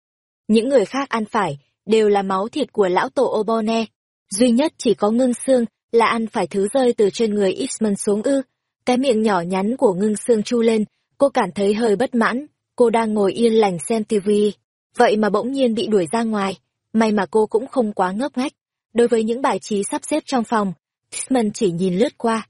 Những người khác ăn phải, đều là máu thịt của lão tổ Obone. Duy nhất chỉ có ngưng xương là ăn phải thứ rơi từ trên người Ismơn xuống ư. Cái miệng nhỏ nhắn của ngưng xương chu lên, cô cảm thấy hơi bất mãn. Cô đang ngồi yên lành xem tivi, vậy mà bỗng nhiên bị đuổi ra ngoài. May mà cô cũng không quá ngốc nghếch. Đối với những bài trí sắp xếp trong phòng, Tisman chỉ nhìn lướt qua.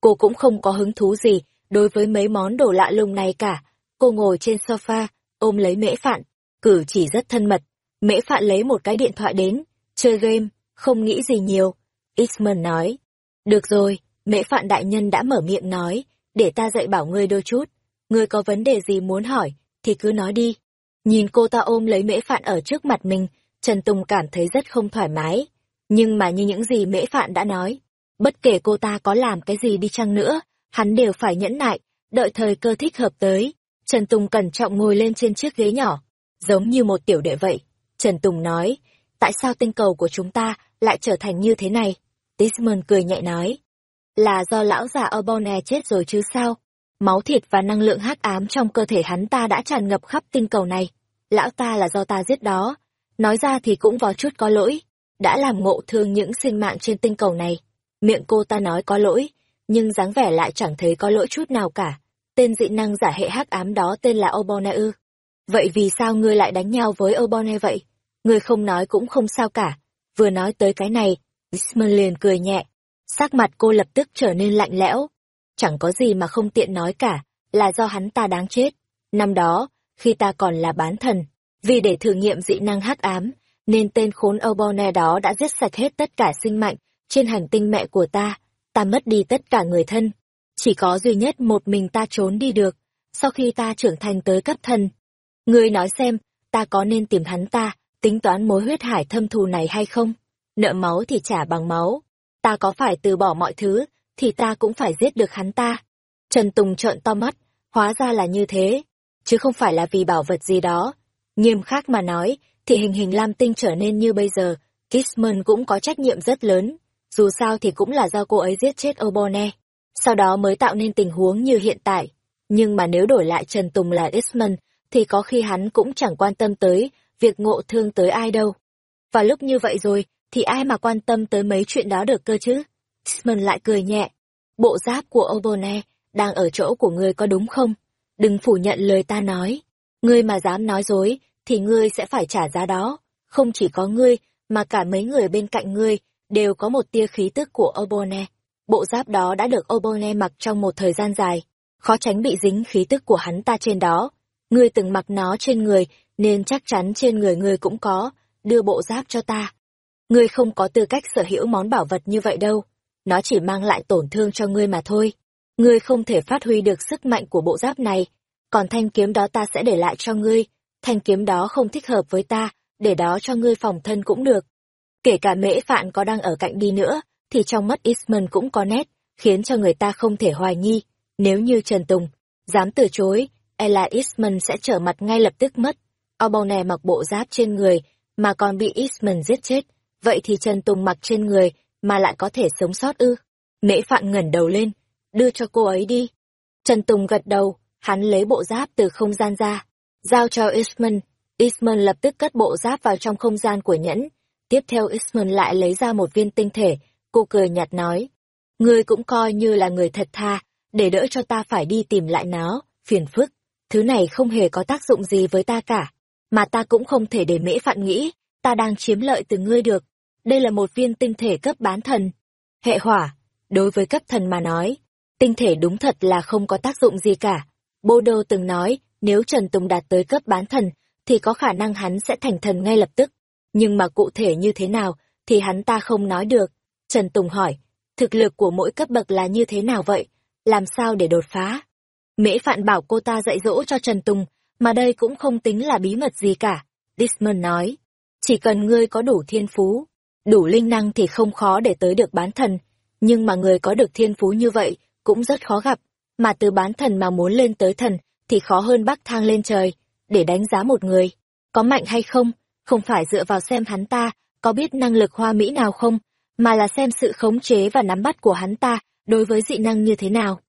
Cô cũng không có hứng thú gì đối với mấy món đồ lạ lùng này cả. Cô ngồi trên sofa, ôm lấy mễ phạn, cử chỉ rất thân mật. Mễ phạn lấy một cái điện thoại đến, chơi game, không nghĩ gì nhiều. Isman nói, được rồi, mễ phạn đại nhân đã mở miệng nói, để ta dạy bảo ngươi đôi chút. Ngươi có vấn đề gì muốn hỏi, thì cứ nói đi. Nhìn cô ta ôm lấy mễ phạn ở trước mặt mình, Trần Tùng cảm thấy rất không thoải mái. Nhưng mà như những gì mễ phạn đã nói, Bất kể cô ta có làm cái gì đi chăng nữa, hắn đều phải nhẫn nại, đợi thời cơ thích hợp tới. Trần Tùng cẩn trọng ngồi lên trên chiếc ghế nhỏ, giống như một tiểu đệ vậy. Trần Tùng nói, tại sao tinh cầu của chúng ta lại trở thành như thế này? Tisman cười nhẹ nói, là do lão già Obone chết rồi chứ sao? Máu thịt và năng lượng hắc ám trong cơ thể hắn ta đã tràn ngập khắp tinh cầu này. Lão ta là do ta giết đó. Nói ra thì cũng có chút có lỗi, đã làm ngộ thương những sinh mạng trên tinh cầu này. Miệng cô ta nói có lỗi, nhưng dáng vẻ lại chẳng thấy có lỗi chút nào cả. Tên dị năng giả hệ hắc ám đó tên là Obone ư. Vậy vì sao ngươi lại đánh nhau với Obone vậy? Ngươi không nói cũng không sao cả. Vừa nói tới cái này, Isman liền cười nhẹ. Sắc mặt cô lập tức trở nên lạnh lẽo. Chẳng có gì mà không tiện nói cả, là do hắn ta đáng chết. Năm đó, khi ta còn là bán thần, vì để thử nghiệm dị năng hắc ám, nên tên khốn Obone đó đã giết sạch hết tất cả sinh mạnh trên hành tinh mẹ của ta, ta mất đi tất cả người thân. Chỉ có duy nhất một mình ta trốn đi được, sau khi ta trưởng thành tới cấp thần Ngươi nói xem, ta có nên tìm hắn ta, tính toán mối huyết hải thâm thù này hay không? Nợ máu thì trả bằng máu. Ta có phải từ bỏ mọi thứ, thì ta cũng phải giết được hắn ta. Trần Tùng trợn to mắt, hóa ra là như thế, chứ không phải là vì bảo vật gì đó. Nghiêm khắc mà nói, thì hình hình Lam Tinh trở nên như bây giờ, Kissman cũng có trách nhiệm rất lớn dù sao thì cũng là do cô ấy giết chết Obone. Sau đó mới tạo nên tình huống như hiện tại. Nhưng mà nếu đổi lại Trần Tùng là Isman, thì có khi hắn cũng chẳng quan tâm tới việc ngộ thương tới ai đâu. Và lúc như vậy rồi, thì ai mà quan tâm tới mấy chuyện đó được cơ chứ? Isman lại cười nhẹ. Bộ giáp của Obone đang ở chỗ của người có đúng không? Đừng phủ nhận lời ta nói. Ngươi mà dám nói dối, thì ngươi sẽ phải trả giá đó. Không chỉ có ngươi, mà cả mấy người bên cạnh ngươi đều có một tia khí tức của Obone. Bộ giáp đó đã được Obone mặc trong một thời gian dài, khó tránh bị dính khí tức của hắn ta trên đó. Ngươi từng mặc nó trên người, nên chắc chắn trên người ngươi cũng có, đưa bộ giáp cho ta. Ngươi không có tư cách sở hữu món bảo vật như vậy đâu, nó chỉ mang lại tổn thương cho ngươi mà thôi. Ngươi không thể phát huy được sức mạnh của bộ giáp này, còn thanh kiếm đó ta sẽ để lại cho ngươi, thanh kiếm đó không thích hợp với ta, để đó cho ngươi phòng thân cũng được. Kể cả mễ phạn có đang ở cạnh đi nữa, thì trong mắt Isman cũng có nét, khiến cho người ta không thể hoài nghi. Nếu như Trần Tùng dám từ chối, Ella Isman sẽ trở mặt ngay lập tức mất. Obone mặc bộ giáp trên người, mà còn bị Isman giết chết. Vậy thì Trần Tùng mặc trên người, mà lại có thể sống sót ư. Mễ phạn ngẩn đầu lên, đưa cho cô ấy đi. Trần Tùng gật đầu, hắn lấy bộ giáp từ không gian ra, giao cho Isman. Isman lập tức cất bộ giáp vào trong không gian của nhẫn, Tiếp theo Isman lại lấy ra một viên tinh thể, cô cười nhạt nói. Ngươi cũng coi như là người thật tha, để đỡ cho ta phải đi tìm lại nó, phiền phức. Thứ này không hề có tác dụng gì với ta cả, mà ta cũng không thể để mễ phạn nghĩ, ta đang chiếm lợi từ ngươi được. Đây là một viên tinh thể cấp bán thần. Hệ hỏa, đối với cấp thần mà nói, tinh thể đúng thật là không có tác dụng gì cả. Bô Đô từng nói, nếu Trần Tùng đạt tới cấp bán thần, thì có khả năng hắn sẽ thành thần ngay lập tức. Nhưng mà cụ thể như thế nào, thì hắn ta không nói được. Trần Tùng hỏi, thực lực của mỗi cấp bậc là như thế nào vậy? Làm sao để đột phá? Mễ Phạn bảo cô ta dạy dỗ cho Trần Tùng, mà đây cũng không tính là bí mật gì cả. Disman nói, chỉ cần ngươi có đủ thiên phú, đủ linh năng thì không khó để tới được bán thần, nhưng mà người có được thiên phú như vậy cũng rất khó gặp, mà từ bán thần mà muốn lên tới thần thì khó hơn bắc thang lên trời, để đánh giá một người, có mạnh hay không, không phải dựa vào xem hắn ta có biết năng lực hoa mỹ nào không, mà là xem sự khống chế và nắm bắt của hắn ta đối với dị năng như thế nào.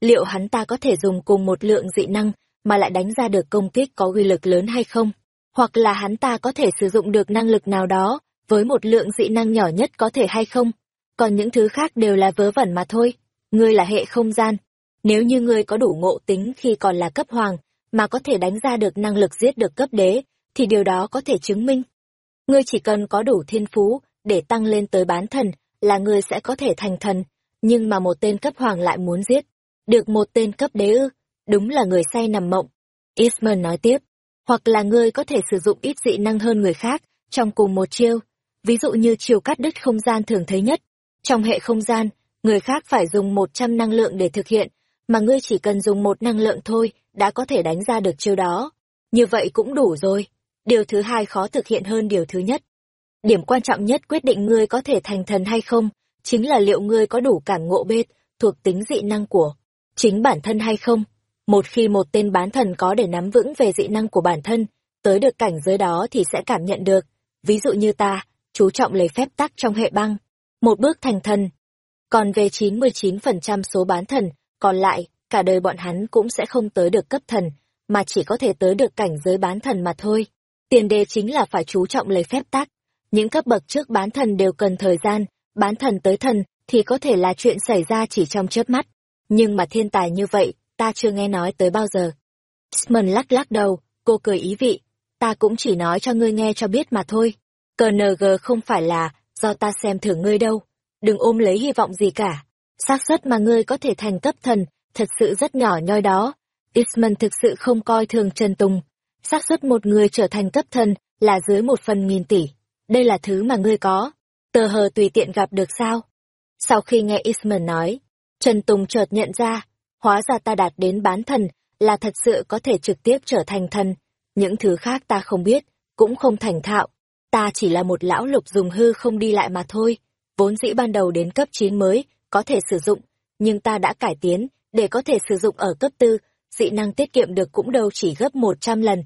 Liệu hắn ta có thể dùng cùng một lượng dị năng mà lại đánh ra được công kích có uy lực lớn hay không? Hoặc là hắn ta có thể sử dụng được năng lực nào đó với một lượng dị năng nhỏ nhất có thể hay không? Còn những thứ khác đều là vớ vẩn mà thôi. Ngươi là hệ không gian. Nếu như ngươi có đủ ngộ tính khi còn là cấp hoàng, mà có thể đánh ra được năng lực giết được cấp đế, thì điều đó có thể chứng minh. Ngươi chỉ cần có đủ thiên phú để tăng lên tới bán thần là ngươi sẽ có thể thành thần, nhưng mà một tên cấp hoàng lại muốn giết. Được một tên cấp đế ư, đúng là người say nằm mộng. Isman nói tiếp, hoặc là ngươi có thể sử dụng ít dị năng hơn người khác trong cùng một chiêu, ví dụ như chiều cắt đứt không gian thường thấy nhất. Trong hệ không gian, người khác phải dùng 100 năng lượng để thực hiện, mà ngươi chỉ cần dùng một năng lượng thôi đã có thể đánh ra được chiêu đó. Như vậy cũng đủ rồi. Điều thứ hai khó thực hiện hơn điều thứ nhất. Điểm quan trọng nhất quyết định ngươi có thể thành thần hay không, chính là liệu ngươi có đủ cảm ngộ bết, thuộc tính dị năng của chính bản thân hay không. Một khi một tên bán thần có để nắm vững về dị năng của bản thân, tới được cảnh giới đó thì sẽ cảm nhận được. Ví dụ như ta, chú trọng lấy phép tắc trong hệ băng, một bước thành thần. Còn về 99% số bán thần, còn lại, cả đời bọn hắn cũng sẽ không tới được cấp thần, mà chỉ có thể tới được cảnh giới bán thần mà thôi. Tiền đề chính là phải chú trọng lấy phép tắc. Những cấp bậc trước bán thần đều cần thời gian, bán thần tới thần thì có thể là chuyện xảy ra chỉ trong chớp mắt. Nhưng mà thiên tài như vậy, ta chưa nghe nói tới bao giờ. Smần lắc lắc đầu, cô cười ý vị. Ta cũng chỉ nói cho ngươi nghe cho biết mà thôi. CNG không phải là do ta xem thử ngươi đâu. Đừng ôm lấy hy vọng gì cả xác suất mà ngươi có thể thành cấp thần, thật sự rất nhỏ nhoi đó. Isman thực sự không coi thường Trần Tùng. xác suất một người trở thành cấp thần là dưới một phần nghìn tỷ. Đây là thứ mà ngươi có. Tờ hờ tùy tiện gặp được sao? Sau khi nghe Isman nói, Trần Tùng chợt nhận ra, hóa ra ta đạt đến bán thần, là thật sự có thể trực tiếp trở thành thần. Những thứ khác ta không biết, cũng không thành thạo. Ta chỉ là một lão lục dùng hư không đi lại mà thôi. Vốn dĩ ban đầu đến cấp 9 mới, có thể sử dụng, nhưng ta đã cải tiến, để có thể sử dụng ở cấp tư, dị năng tiết kiệm được cũng đâu chỉ gấp 100 lần.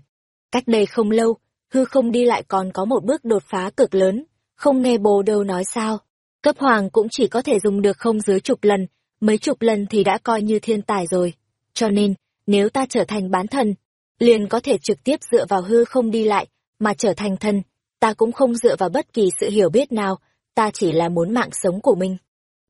Cách đây không lâu, hư không đi lại còn có một bước đột phá cực lớn, không nghe bồ đâu nói sao. Cấp hoàng cũng chỉ có thể dùng được không dưới chục lần, mấy chục lần thì đã coi như thiên tài rồi. Cho nên, nếu ta trở thành bán thần, liền có thể trực tiếp dựa vào hư không đi lại, mà trở thành thần, ta cũng không dựa vào bất kỳ sự hiểu biết nào, ta chỉ là muốn mạng sống của mình.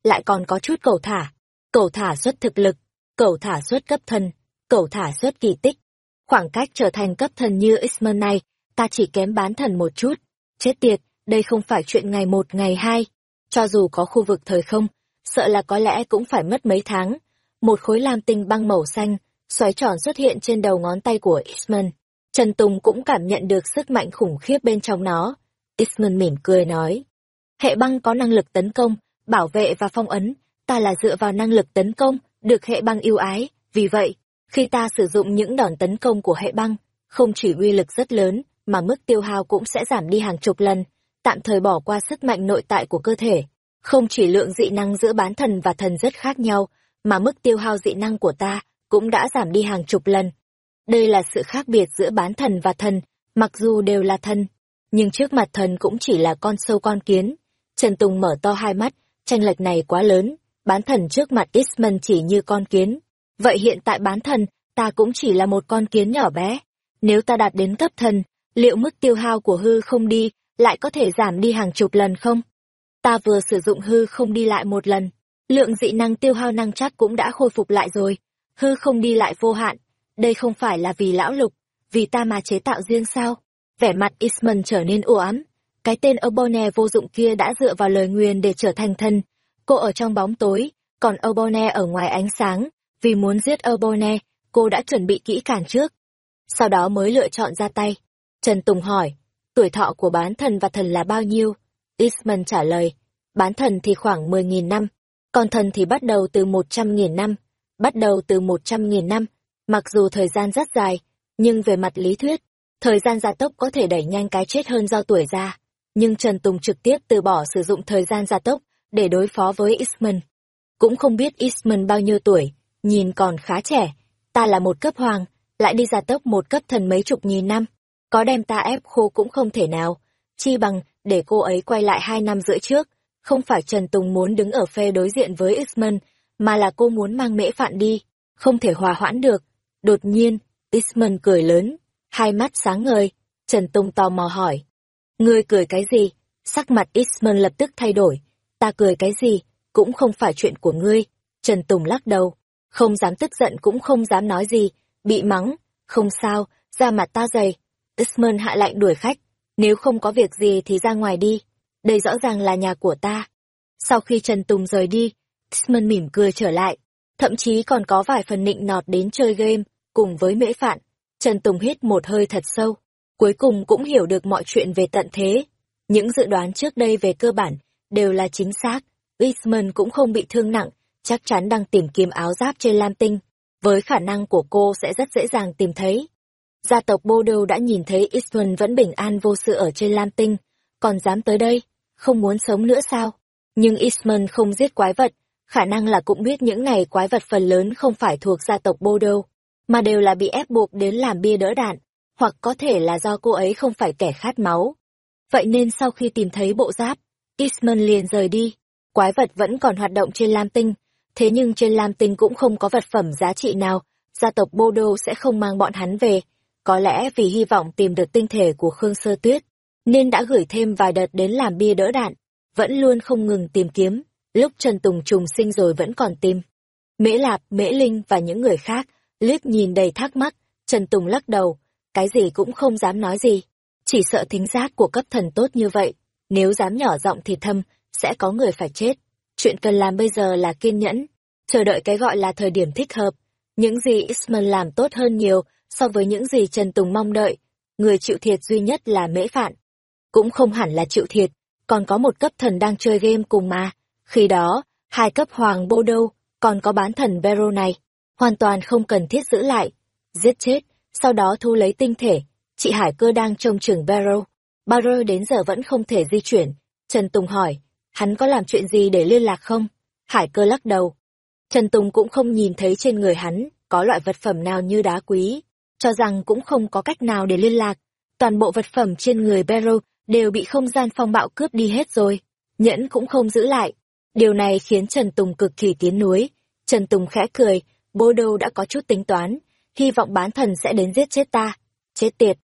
Lại còn có chút cầu thả, cầu thả xuất thực lực, cầu thả xuất cấp thần, cầu thả xuất kỳ tích. Khoảng cách trở thành cấp thần như Isman này, ta chỉ kém bán thần một chút. Chết tiệt, đây không phải chuyện ngày một ngày hai. Cho dù có khu vực thời không, sợ là có lẽ cũng phải mất mấy tháng. Một khối lam tinh băng màu xanh, xoáy tròn xuất hiện trên đầu ngón tay của Isman. Trần Tùng cũng cảm nhận được sức mạnh khủng khiếp bên trong nó. Isman mỉm cười nói. Hệ băng có năng lực tấn công, bảo vệ và phong ấn, ta là dựa vào năng lực tấn công, được hệ băng yêu ái. Vì vậy, khi ta sử dụng những đòn tấn công của hệ băng, không chỉ uy lực rất lớn, mà mức tiêu hao cũng sẽ giảm đi hàng chục lần, tạm thời bỏ qua sức mạnh nội tại của cơ thể. Không chỉ lượng dị năng giữa bán thần và thần rất khác nhau, mà mức tiêu hao dị năng của ta cũng đã giảm đi hàng chục lần. Đây là sự khác biệt giữa bán thần và thần, mặc dù đều là thần, nhưng trước mặt thần cũng chỉ là con sâu con kiến. Trần Tùng mở to hai mắt, tranh lệch này quá lớn, bán thần trước mặt Isman chỉ như con kiến. Vậy hiện tại bán thần, ta cũng chỉ là một con kiến nhỏ bé. Nếu ta đạt đến cấp thần, liệu mức tiêu hao của hư không đi, lại có thể giảm đi hàng chục lần không? Ta vừa sử dụng hư không đi lại một lần, Lượng dị năng tiêu hao năng chắc cũng đã khôi phục lại rồi. Hư không đi lại vô hạn. Đây không phải là vì lão lục, vì ta mà chế tạo riêng sao? Vẻ mặt Isman trở nên u ám. Cái tên Obone vô dụng kia đã dựa vào lời nguyền để trở thành thân. Cô ở trong bóng tối, còn Obone ở ngoài ánh sáng. Vì muốn giết Obone, cô đã chuẩn bị kỹ càng trước. Sau đó mới lựa chọn ra tay. Trần Tùng hỏi, tuổi thọ của bán thần và thần là bao nhiêu? Isman trả lời, bán thần thì khoảng 10.000 năm, còn thần thì bắt đầu từ 100.000 năm. Bắt đầu từ 100.000 năm, mặc dù thời gian rất dài, nhưng về mặt lý thuyết, thời gian gia tốc có thể đẩy nhanh cái chết hơn do tuổi già. Nhưng Trần Tùng trực tiếp từ bỏ sử dụng thời gian gia tốc để đối phó với Isman. Cũng không biết Isman bao nhiêu tuổi, nhìn còn khá trẻ. Ta là một cấp hoàng, lại đi gia tốc một cấp thần mấy chục nghìn năm. Có đem ta ép khô cũng không thể nào. Chi bằng, để cô ấy quay lại hai năm rưỡi trước. Không phải Trần Tùng muốn đứng ở phe đối diện với Isman, mà là cô muốn mang mễ phạn đi. Không thể hòa hoãn được. Đột nhiên, Isman cười lớn, hai mắt sáng ngời. Trần Tùng tò mò hỏi. Ngươi cười cái gì? Sắc mặt Isman lập tức thay đổi. Ta cười cái gì? Cũng không phải chuyện của ngươi. Trần Tùng lắc đầu. Không dám tức giận cũng không dám nói gì. Bị mắng. Không sao, ra mặt ta dày. Isman hạ lạnh đuổi khách. Nếu không có việc gì thì ra ngoài đi. Đây rõ ràng là nhà của ta. Sau khi Trần Tùng rời đi, Isman mỉm cười trở lại. Thậm chí còn có vài phần nịnh nọt đến chơi game, cùng với mễ phạn. Trần Tùng hít một hơi thật sâu. Cuối cùng cũng hiểu được mọi chuyện về tận thế. Những dự đoán trước đây về cơ bản, đều là chính xác. Isman cũng không bị thương nặng, chắc chắn đang tìm kiếm áo giáp trên Lam Tinh. Với khả năng của cô sẽ rất dễ dàng tìm thấy. Gia tộc Bodo đã nhìn thấy Isman vẫn bình an vô sự ở trên Lam Tinh, còn dám tới đây, không muốn sống nữa sao? Nhưng Isman không giết quái vật, khả năng là cũng biết những này quái vật phần lớn không phải thuộc gia tộc Bodo, mà đều là bị ép buộc đến làm bia đỡ đạn, hoặc có thể là do cô ấy không phải kẻ khát máu. Vậy nên sau khi tìm thấy bộ giáp, Eastman liền rời đi. Quái vật vẫn còn hoạt động trên Lam Tinh, thế nhưng trên Lam Tinh cũng không có vật phẩm giá trị nào, gia tộc Bodo sẽ không mang bọn hắn về. Có lẽ vì hy vọng tìm được tinh thể của Khương Sơ Tuyết, nên đã gửi thêm vài đợt đến làm bia đỡ đạn, vẫn luôn không ngừng tìm kiếm, lúc Trần Tùng trùng sinh rồi vẫn còn tìm. Mễ Lạp, Mễ Linh và những người khác, liếc nhìn đầy thắc mắc, Trần Tùng lắc đầu, cái gì cũng không dám nói gì. Chỉ sợ thính giác của cấp thần tốt như vậy, nếu dám nhỏ giọng thì thâm, sẽ có người phải chết. Chuyện cần làm bây giờ là kiên nhẫn, chờ đợi cái gọi là thời điểm thích hợp. Những gì Isman làm tốt hơn nhiều so với những gì Trần Tùng mong đợi. Người chịu thiệt duy nhất là mễ phạn. Cũng không hẳn là chịu thiệt, còn có một cấp thần đang chơi game cùng mà. Khi đó, hai cấp hoàng bô đâu, còn có bán thần Vero này. Hoàn toàn không cần thiết giữ lại. Giết chết, sau đó thu lấy tinh thể. Chị Hải cơ đang trông chừng Barrow. Barrow đến giờ vẫn không thể di chuyển. Trần Tùng hỏi, hắn có làm chuyện gì để liên lạc không? Hải cơ lắc đầu. Trần Tùng cũng không nhìn thấy trên người hắn có loại vật phẩm nào như đá quý, cho rằng cũng không có cách nào để liên lạc. Toàn bộ vật phẩm trên người Barrow đều bị không gian phong bạo cướp đi hết rồi. Nhẫn cũng không giữ lại. Điều này khiến Trần Tùng cực kỳ tiến núi. Trần Tùng khẽ cười, bố đâu đã có chút tính toán, hy vọng bán thần sẽ đến giết chết ta. Chết tiệt,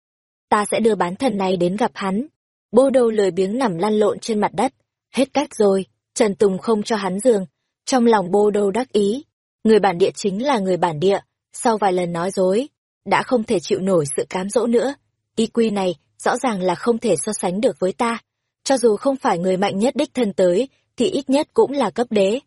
ta sẽ đưa bán thần này đến gặp hắn. Bô Đô lười biếng nằm lăn lộn trên mặt đất. Hết cách rồi, Trần Tùng không cho hắn giường. Trong lòng bô Đô đắc ý. Người bản địa chính là người bản địa. Sau vài lần nói dối, đã không thể chịu nổi sự cám dỗ nữa. Y quy này rõ ràng là không thể so sánh được với ta. Cho dù không phải người mạnh nhất đích thân tới, thì ít nhất cũng là cấp đế.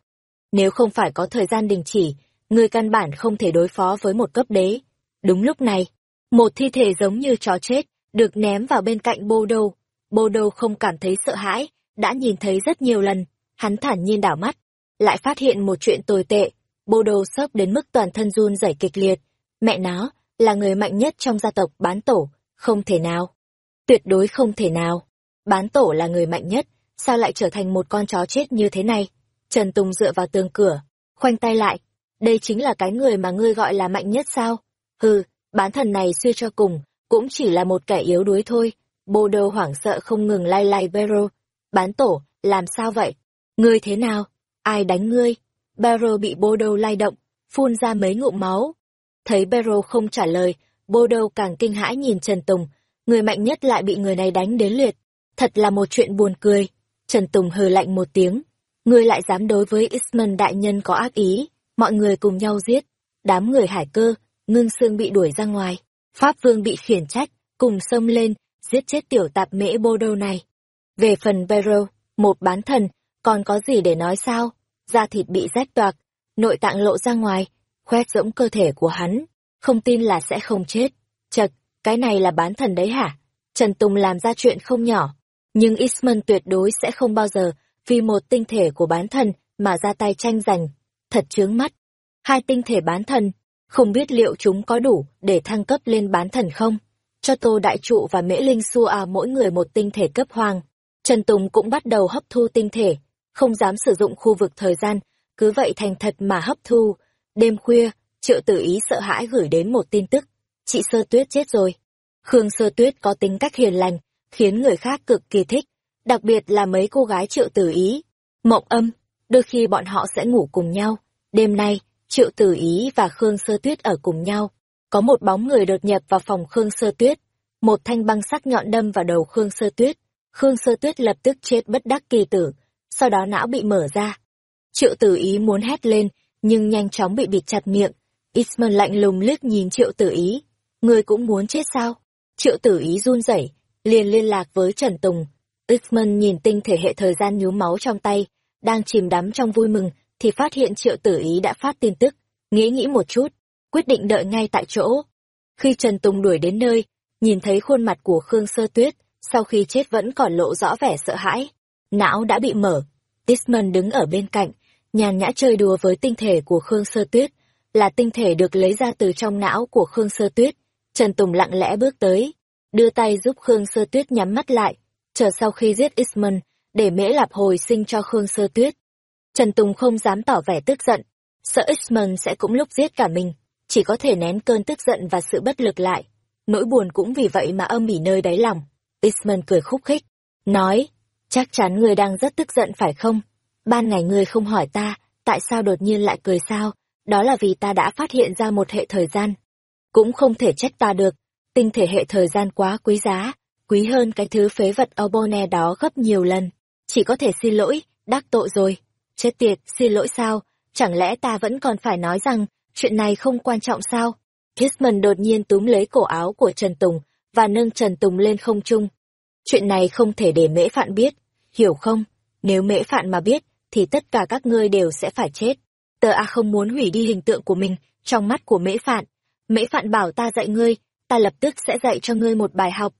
Nếu không phải có thời gian đình chỉ, người căn bản không thể đối phó với một cấp đế. Đúng lúc này, một thi thể giống như chó chết, được ném vào bên cạnh bô đô. Bô đô không cảm thấy sợ hãi, đã nhìn thấy rất nhiều lần, hắn thản nhiên đảo mắt, lại phát hiện một chuyện tồi tệ. Bô đô sốc đến mức toàn thân run rẩy kịch liệt. Mẹ nó, là người mạnh nhất trong gia tộc bán tổ, không thể nào. Tuyệt đối không thể nào. Bán tổ là người mạnh nhất, sao lại trở thành một con chó chết như thế này? Trần Tùng dựa vào tường cửa, khoanh tay lại. Đây chính là cái người mà ngươi gọi là mạnh nhất sao? Hừ, bán thần này suy cho cùng, cũng chỉ là một kẻ yếu đuối thôi. Bồ đô hoảng sợ không ngừng lai lai Bero. Bán tổ, làm sao vậy? Ngươi thế nào? Ai đánh ngươi? Bero bị bô đô lai động, phun ra mấy ngụm máu. Thấy Bero không trả lời, bô đô càng kinh hãi nhìn Trần Tùng, người mạnh nhất lại bị người này đánh đến liệt. Thật là một chuyện buồn cười. Trần Tùng hừ lạnh một tiếng. Ngươi lại dám đối với Isman đại nhân có ác ý, mọi người cùng nhau giết. Đám người hải cơ, ngưng xương bị đuổi ra ngoài. Pháp vương bị khiển trách, cùng xông lên, giết chết tiểu tạp mễ bô đô này. Về phần Vero, một bán thần, còn có gì để nói sao? Da thịt bị rách toạc, nội tạng lộ ra ngoài, khoét rỗng cơ thể của hắn, không tin là sẽ không chết. Chật, cái này là bán thần đấy hả? Trần Tùng làm ra chuyện không nhỏ, nhưng Isman tuyệt đối sẽ không bao giờ vì một tinh thể của bán thần mà ra tay tranh giành. Thật chướng mắt. Hai tinh thể bán thần, không biết liệu chúng có đủ để thăng cấp lên bán thần không? Cho Tô Đại Trụ và Mễ Linh Xua à mỗi người một tinh thể cấp hoàng. Trần Tùng cũng bắt đầu hấp thu tinh thể, không dám sử dụng khu vực thời gian, cứ vậy thành thật mà hấp thu. Đêm khuya, Triệu Tử Ý sợ hãi gửi đến một tin tức. Chị Sơ Tuyết chết rồi. Khương Sơ Tuyết có tính cách hiền lành, khiến người khác cực kỳ thích, đặc biệt là mấy cô gái Triệu Tử Ý. Mộng âm, đôi khi bọn họ sẽ ngủ cùng nhau. Đêm nay, Triệu Tử Ý và Khương Sơ Tuyết ở cùng nhau. Có một bóng người đột nhập vào phòng Khương Sơ Tuyết. Một thanh băng sắc nhọn đâm vào đầu Khương Sơ Tuyết. Khương Sơ Tuyết lập tức chết bất đắc kỳ tử, sau đó não bị mở ra. Triệu Tử Ý muốn hét lên, nhưng nhanh chóng bị bịt chặt miệng. Isman lạnh lùng liếc nhìn Triệu Tử Ý. Người cũng muốn chết sao? Triệu Tử Ý run rẩy, liền liên lạc với Trần Tùng. Isman nhìn tinh thể hệ thời gian nhúm máu trong tay, đang chìm đắm trong vui mừng, thì phát hiện Triệu Tử Ý đã phát tin tức. Nghĩ nghĩ một chút, quyết định đợi ngay tại chỗ. Khi Trần Tùng đuổi đến nơi, nhìn thấy khuôn mặt của Khương Sơ Tuyết, sau khi chết vẫn còn lộ rõ vẻ sợ hãi. Não đã bị mở. Tisman đứng ở bên cạnh, nhàn nhã chơi đùa với tinh thể của Khương Sơ Tuyết, là tinh thể được lấy ra từ trong não của Khương Sơ Tuyết. Trần Tùng lặng lẽ bước tới, đưa tay giúp Khương Sơ Tuyết nhắm mắt lại, chờ sau khi giết Isman, để mễ lạp hồi sinh cho Khương Sơ Tuyết. Trần Tùng không dám tỏ vẻ tức giận, sợ Isman sẽ cũng lúc giết cả mình, chỉ có thể nén cơn tức giận và sự bất lực lại. Nỗi buồn cũng vì vậy mà âm ỉ nơi đáy lòng. Isman cười khúc khích, nói, chắc chắn ngươi đang rất tức giận phải không? Ban ngày ngươi không hỏi ta, tại sao đột nhiên lại cười sao? Đó là vì ta đã phát hiện ra một hệ thời gian. Cũng không thể trách ta được, tinh thể hệ thời gian quá quý giá, quý hơn cái thứ phế vật Obone đó gấp nhiều lần. Chỉ có thể xin lỗi, đắc tội rồi. Chết tiệt, xin lỗi sao? Chẳng lẽ ta vẫn còn phải nói rằng, chuyện này không quan trọng sao? Kissman đột nhiên túm lấy cổ áo của Trần Tùng, và nâng Trần Tùng lên không trung. Chuyện này không thể để mễ phạn biết, hiểu không? Nếu mễ phạn mà biết, thì tất cả các ngươi đều sẽ phải chết. Tờ A không muốn hủy đi hình tượng của mình, trong mắt của mễ phạn. Mễ phạn bảo ta dạy ngươi, ta lập tức sẽ dạy cho ngươi một bài học.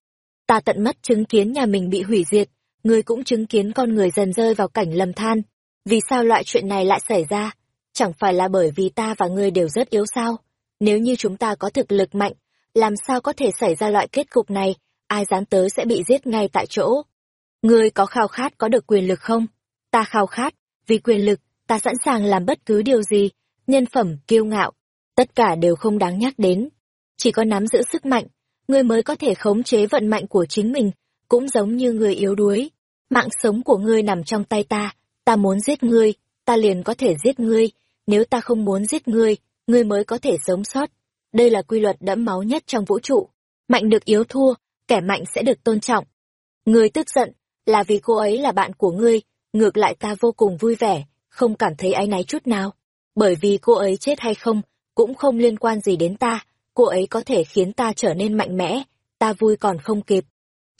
Ta tận mắt chứng kiến nhà mình bị hủy diệt, ngươi cũng chứng kiến con người dần rơi vào cảnh lầm than. Vì sao loại chuyện này lại xảy ra? Chẳng phải là bởi vì ta và ngươi đều rất yếu sao? Nếu như chúng ta có thực lực mạnh, làm sao có thể xảy ra loại kết cục này, ai dám tới sẽ bị giết ngay tại chỗ. Ngươi có khao khát có được quyền lực không? Ta khao khát, vì quyền lực, ta sẵn sàng làm bất cứ điều gì, nhân phẩm, kiêu ngạo, tất cả đều không đáng nhắc đến. Chỉ có nắm giữ sức mạnh, ngươi mới có thể khống chế vận mạnh của chính mình, cũng giống như người yếu đuối. Mạng sống của ngươi nằm trong tay ta, ta muốn giết ngươi, ta liền có thể giết ngươi, nếu ta không muốn giết ngươi, ngươi mới có thể sống sót. Đây là quy luật đẫm máu nhất trong vũ trụ. Mạnh được yếu thua, kẻ mạnh sẽ được tôn trọng. Ngươi tức giận, là vì cô ấy là bạn của ngươi, ngược lại ta vô cùng vui vẻ, không cảm thấy áy náy chút nào. Bởi vì cô ấy chết hay không, cũng không liên quan gì đến ta, cô ấy có thể khiến ta trở nên mạnh mẽ, ta vui còn không kịp.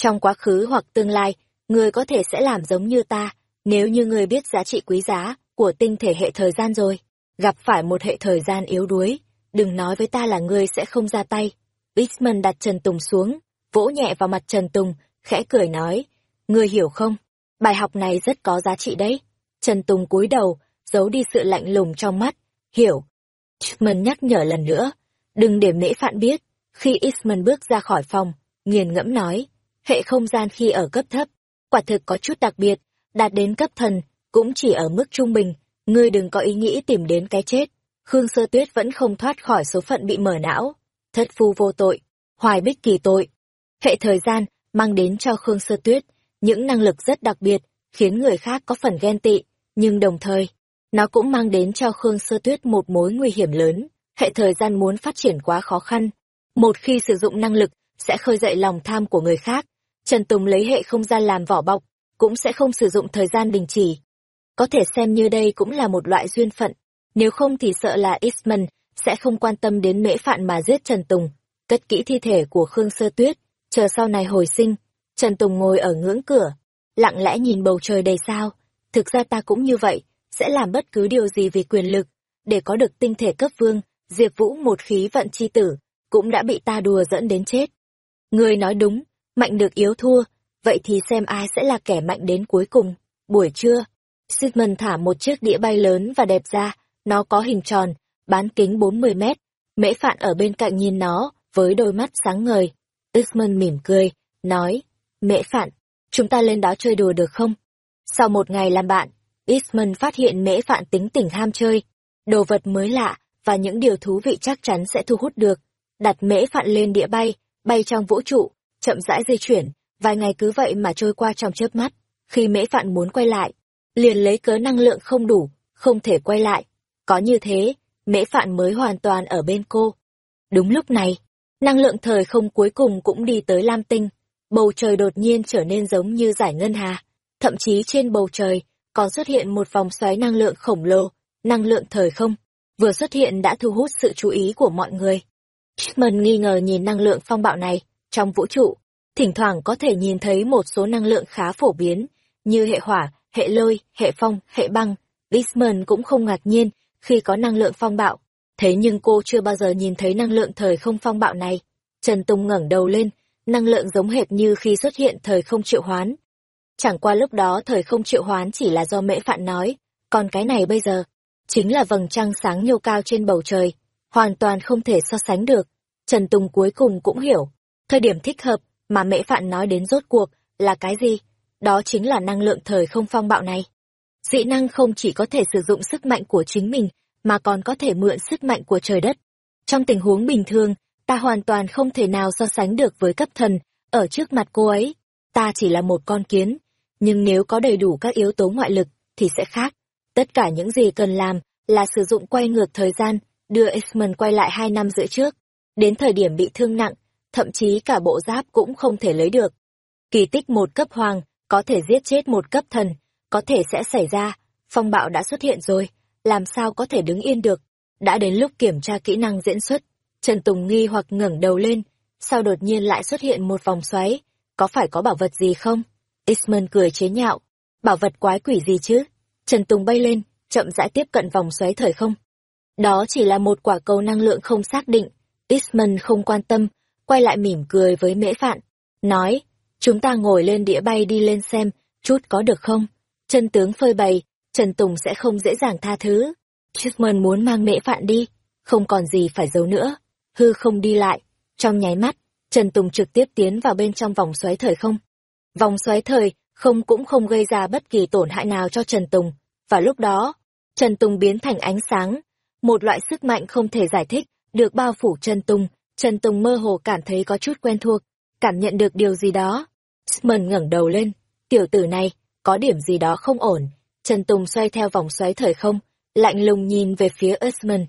Trong quá khứ hoặc tương lai, ngươi có thể sẽ làm giống như ta, nếu như ngươi biết giá trị quý giá của tinh thể hệ thời gian rồi. Gặp phải một hệ thời gian yếu đuối, đừng nói với ta là ngươi sẽ không ra tay. Bixman đặt Trần Tùng xuống, vỗ nhẹ vào mặt Trần Tùng, khẽ cười nói, ngươi hiểu không? Bài học này rất có giá trị đấy. Trần Tùng cúi đầu, giấu đi sự lạnh lùng trong mắt, hiểu. Bixman nhắc nhở lần nữa, đừng để mễ phạn biết. Khi Isman bước ra khỏi phòng, nghiền ngẫm nói, hệ không gian khi ở cấp thấp, quả thực có chút đặc biệt, đạt đến cấp thần, cũng chỉ ở mức trung bình, ngươi đừng có ý nghĩ tìm đến cái chết. Khương Sơ Tuyết vẫn không thoát khỏi số phận bị mở não. Thất phu vô tội, hoài bích kỳ tội. Hệ thời gian mang đến cho Khương Sơ Tuyết những năng lực rất đặc biệt, khiến người khác có phần ghen tị, nhưng đồng thời, nó cũng mang đến cho Khương Sơ Tuyết một mối nguy hiểm lớn. Hệ thời gian muốn phát triển quá khó khăn. Một khi sử dụng năng lực, sẽ khơi dậy lòng tham của người khác. Trần Tùng lấy hệ không gian làm vỏ bọc, cũng sẽ không sử dụng thời gian đình chỉ. có thể xem như đây cũng là một loại duyên phận. Nếu không thì sợ là Isman sẽ không quan tâm đến mễ phạn mà giết Trần Tùng. Cất kỹ thi thể của Khương Sơ Tuyết, chờ sau này hồi sinh. Trần Tùng ngồi ở ngưỡng cửa, lặng lẽ nhìn bầu trời đầy sao. Thực ra ta cũng như vậy, sẽ làm bất cứ điều gì vì quyền lực, để có được tinh thể cấp vương, Diệp Vũ một khí vận chi tử, cũng đã bị ta đùa dẫn đến chết. Người nói đúng, mạnh được yếu thua, vậy thì xem ai sẽ là kẻ mạnh đến cuối cùng. Buổi trưa, Sigmund thả một chiếc đĩa bay lớn và đẹp ra, nó có hình tròn, bán kính 40 mét. Mễ Phạn ở bên cạnh nhìn nó, với đôi mắt sáng ngời. Ismond mỉm cười, nói, Mễ Phạn, chúng ta lên đó chơi đùa được không? Sau một ngày làm bạn, Ismond phát hiện Mễ Phạn tính tỉnh ham chơi. Đồ vật mới lạ, và những điều thú vị chắc chắn sẽ thu hút được. Đặt Mễ Phạn lên đĩa bay, bay trong vũ trụ, chậm rãi di chuyển, vài ngày cứ vậy mà trôi qua trong chớp mắt. Khi Mễ Phạn muốn quay lại, liền lấy cớ năng lượng không đủ, không thể quay lại. Có như thế, mễ phạn mới hoàn toàn ở bên cô. Đúng lúc này, năng lượng thời không cuối cùng cũng đi tới Lam Tinh. Bầu trời đột nhiên trở nên giống như giải ngân hà. Thậm chí trên bầu trời, còn xuất hiện một vòng xoáy năng lượng khổng lồ, năng lượng thời không. Vừa xuất hiện đã thu hút sự chú ý của mọi người. Chipman nghi ngờ nhìn năng lượng phong bạo này, trong vũ trụ, thỉnh thoảng có thể nhìn thấy một số năng lượng khá phổ biến, như hệ hỏa, hệ lôi, hệ phong, hệ băng. Bisman cũng không ngạc nhiên khi có năng lượng phong bạo. Thế nhưng cô chưa bao giờ nhìn thấy năng lượng thời không phong bạo này. Trần Tùng ngẩng đầu lên, năng lượng giống hệt như khi xuất hiện thời không triệu hoán. Chẳng qua lúc đó thời không triệu hoán chỉ là do mễ phạn nói, còn cái này bây giờ, chính là vầng trăng sáng nhô cao trên bầu trời, hoàn toàn không thể so sánh được. Trần Tùng cuối cùng cũng hiểu, thời điểm thích hợp mà mễ phạn nói đến rốt cuộc là cái gì? đó chính là năng lượng thời không phong bạo này. Dị năng không chỉ có thể sử dụng sức mạnh của chính mình, mà còn có thể mượn sức mạnh của trời đất. Trong tình huống bình thường, ta hoàn toàn không thể nào so sánh được với cấp thần, ở trước mặt cô ấy. Ta chỉ là một con kiến, nhưng nếu có đầy đủ các yếu tố ngoại lực, thì sẽ khác. Tất cả những gì cần làm là sử dụng quay ngược thời gian, đưa X-Men quay lại hai năm rưỡi trước. Đến thời điểm bị thương nặng, thậm chí cả bộ giáp cũng không thể lấy được. Kỳ tích một cấp hoàng, có thể giết chết một cấp thần, có thể sẽ xảy ra, phong bạo đã xuất hiện rồi, làm sao có thể đứng yên được. Đã đến lúc kiểm tra kỹ năng diễn xuất, Trần Tùng nghi hoặc ngẩng đầu lên, sao đột nhiên lại xuất hiện một vòng xoáy, có phải có bảo vật gì không? Isman cười chế nhạo, bảo vật quái quỷ gì chứ? Trần Tùng bay lên, chậm rãi tiếp cận vòng xoáy thời không. Đó chỉ là một quả cầu năng lượng không xác định, Isman không quan tâm, quay lại mỉm cười với mễ phạn, nói, Chúng ta ngồi lên đĩa bay đi lên xem, chút có được không? Chân tướng phơi bày, Trần Tùng sẽ không dễ dàng tha thứ. Chipman muốn mang mễ phạn đi, không còn gì phải giấu nữa. Hư không đi lại, trong nháy mắt, Trần Tùng trực tiếp tiến vào bên trong vòng xoáy thời không. Vòng xoáy thời không cũng không gây ra bất kỳ tổn hại nào cho Trần Tùng. Và lúc đó, Trần Tùng biến thành ánh sáng, một loại sức mạnh không thể giải thích, được bao phủ Trần Tùng. Trần Tùng mơ hồ cảm thấy có chút quen thuộc, cảm nhận được điều gì đó. Smần ngẩng đầu lên, tiểu tử này, có điểm gì đó không ổn. Trần Tùng xoay theo vòng xoáy thời không, lạnh lùng nhìn về phía Usman.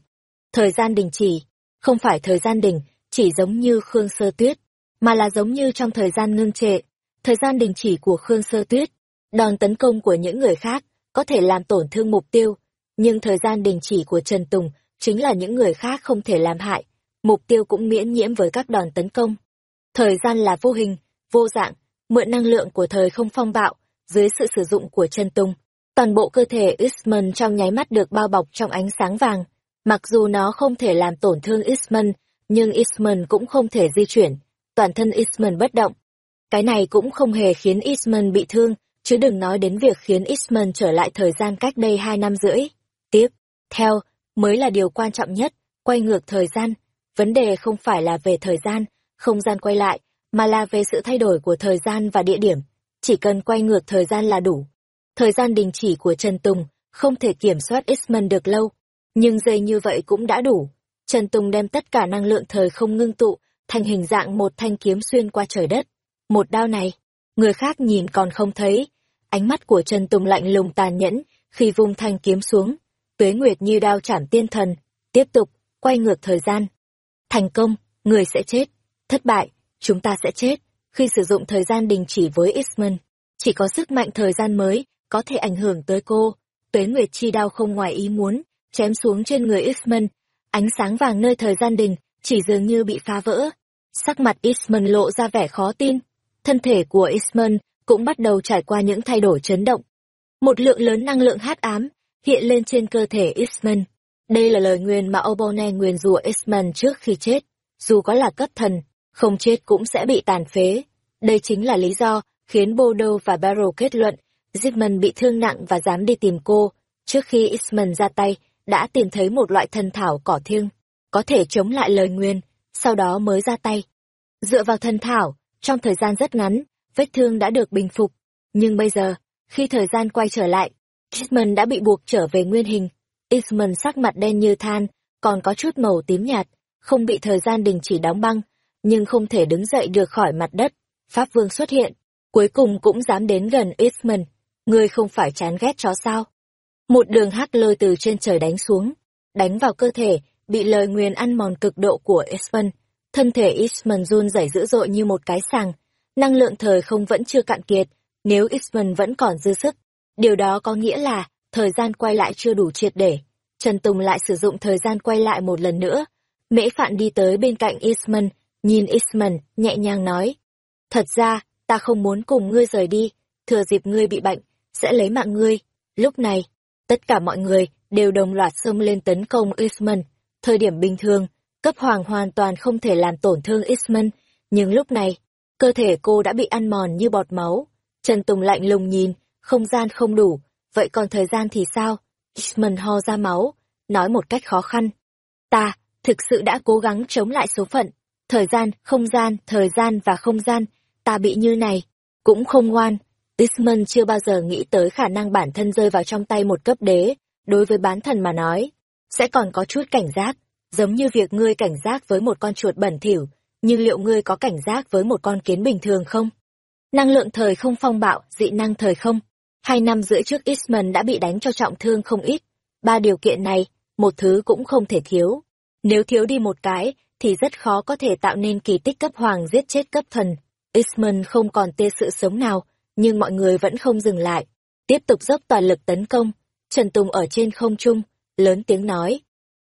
Thời gian đình chỉ, không phải thời gian đình, chỉ giống như Khương Sơ Tuyết, mà là giống như trong thời gian ngưng trệ. Thời gian đình chỉ của Khương Sơ Tuyết, đòn tấn công của những người khác có thể làm tổn thương mục tiêu, nhưng thời gian đình chỉ của Trần Tùng chính là những người khác không thể làm hại, mục tiêu cũng miễn nhiễm với các đòn tấn công. Thời gian là vô hình, vô dạng, mượn năng lượng của thời không phong bạo, dưới sự sử dụng của chân tung. Toàn bộ cơ thể Isman trong nháy mắt được bao bọc trong ánh sáng vàng. Mặc dù nó không thể làm tổn thương Isman, nhưng Isman cũng không thể di chuyển. Toàn thân Isman bất động. Cái này cũng không hề khiến Isman bị thương, chứ đừng nói đến việc khiến Isman trở lại thời gian cách đây hai năm rưỡi. Tiếp, theo, mới là điều quan trọng nhất, quay ngược thời gian. Vấn đề không phải là về thời gian, không gian quay lại, mà là về sự thay đổi của thời gian và địa điểm. Chỉ cần quay ngược thời gian là đủ. Thời gian đình chỉ của Trần Tùng không thể kiểm soát Isman được lâu, nhưng giây như vậy cũng đã đủ. Trần Tùng đem tất cả năng lượng thời không ngưng tụ, thành hình dạng một thanh kiếm xuyên qua trời đất. Một đao này, người khác nhìn còn không thấy. Ánh mắt của Trần Tùng lạnh lùng tàn nhẫn khi vung thanh kiếm xuống. Tuế Nguyệt như đao chảm tiên thần, tiếp tục, quay ngược thời gian. Thành công, người sẽ chết. Thất bại, chúng ta sẽ chết. Khi sử dụng thời gian đình chỉ với Isman, chỉ có sức mạnh thời gian mới có thể ảnh hưởng tới cô. tuế nguyệt chi đao không ngoài ý muốn, chém xuống trên người Isman. Ánh sáng vàng nơi thời gian đình, chỉ dường như bị phá vỡ. Sắc mặt Isman lộ ra vẻ khó tin. Thân thể của Isman cũng bắt đầu trải qua những thay đổi chấn động. Một lượng lớn năng lượng hát ám hiện lên trên cơ thể Isman. Đây là lời nguyền mà Obone nguyền rủa Isman trước khi chết. Dù có là cấp thần, không chết cũng sẽ bị tàn phế. Đây chính là lý do khiến Bodo và Barrow kết luận Zipman bị thương nặng và dám đi tìm cô. Trước khi Isman ra tay, đã tìm thấy một loại thần thảo cỏ thiêng, có thể chống lại lời nguyền, sau đó mới ra tay. Dựa vào thần thảo, trong thời gian rất ngắn, vết thương đã được bình phục. Nhưng bây giờ, khi thời gian quay trở lại, Isman đã bị buộc trở về nguyên hình. Isman sắc mặt đen như than, còn có chút màu tím nhạt, không bị thời gian đình chỉ đóng băng, nhưng không thể đứng dậy được khỏi mặt đất. Pháp Vương xuất hiện, cuối cùng cũng dám đến gần Isman. Ngươi không phải chán ghét chó sao? Một đường hắc lôi từ trên trời đánh xuống, đánh vào cơ thể, bị lời nguyền ăn mòn cực độ của Isman. Thân thể Isman run rẩy dữ dội như một cái sàng, năng lượng thời không vẫn chưa cạn kiệt, nếu Isman vẫn còn dư sức. Điều đó có nghĩa là, thời gian quay lại chưa đủ triệt để. Trần Tùng lại sử dụng thời gian quay lại một lần nữa. Mễ Phạn đi tới bên cạnh Isman, nhìn Isman, nhẹ nhàng nói. Thật ra, ta không muốn cùng ngươi rời đi, thừa dịp ngươi bị bệnh, sẽ lấy mạng ngươi. Lúc này, tất cả mọi người đều đồng loạt xông lên tấn công Isman. Thời điểm bình thường, cấp hoàng hoàn toàn không thể làm tổn thương Isman, nhưng lúc này, cơ thể cô đã bị ăn mòn như bọt máu. Trần Tùng lạnh lùng nhìn, không gian không đủ, vậy còn thời gian thì sao? Isman ho ra máu, nói một cách khó khăn. Ta, thực sự đã cố gắng chống lại số phận. Thời gian, không gian, thời gian và không gian, ta bị như này, cũng không ngoan. Isman chưa bao giờ nghĩ tới khả năng bản thân rơi vào trong tay một cấp đế, đối với bán thần mà nói, sẽ còn có chút cảnh giác, giống như việc ngươi cảnh giác với một con chuột bẩn thỉu, nhưng liệu ngươi có cảnh giác với một con kiến bình thường không? Năng lượng thời không phong bạo, dị năng thời không. Hai năm rưỡi trước Eastman đã bị đánh cho trọng thương không ít. Ba điều kiện này, một thứ cũng không thể thiếu. Nếu thiếu đi một cái, thì rất khó có thể tạo nên kỳ tích cấp hoàng giết chết cấp thần. Eastman không còn tê sự sống nào, nhưng mọi người vẫn không dừng lại. Tiếp tục dốc toàn lực tấn công. Trần Tùng ở trên không trung, lớn tiếng nói.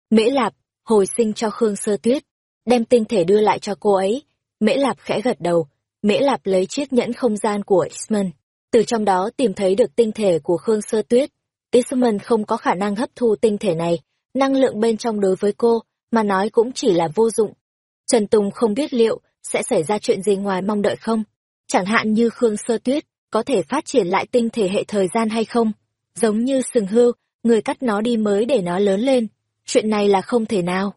Mễ Lạp, hồi sinh cho Khương Sơ Tuyết, đem tinh thể đưa lại cho cô ấy. Mễ Lạp khẽ gật đầu, Mễ Lạp lấy chiếc nhẫn không gian của Eastman từ trong đó tìm thấy được tinh thể của Khương Sơ Tuyết. Isman không có khả năng hấp thu tinh thể này, năng lượng bên trong đối với cô, mà nói cũng chỉ là vô dụng. Trần Tùng không biết liệu sẽ xảy ra chuyện gì ngoài mong đợi không. Chẳng hạn như Khương Sơ Tuyết có thể phát triển lại tinh thể hệ thời gian hay không. Giống như sừng hưu, người cắt nó đi mới để nó lớn lên. Chuyện này là không thể nào.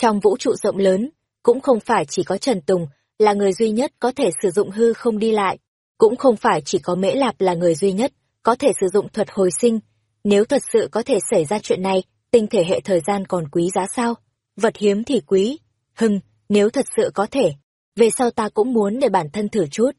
Trong vũ trụ rộng lớn, cũng không phải chỉ có Trần Tùng là người duy nhất có thể sử dụng hư không đi lại. Cũng không phải chỉ có Mễ Lạp là người duy nhất có thể sử dụng thuật hồi sinh. Nếu thật sự có thể xảy ra chuyện này, tinh thể hệ thời gian còn quý giá sao? Vật hiếm thì quý. Hưng, nếu thật sự có thể, về sau ta cũng muốn để bản thân thử chút.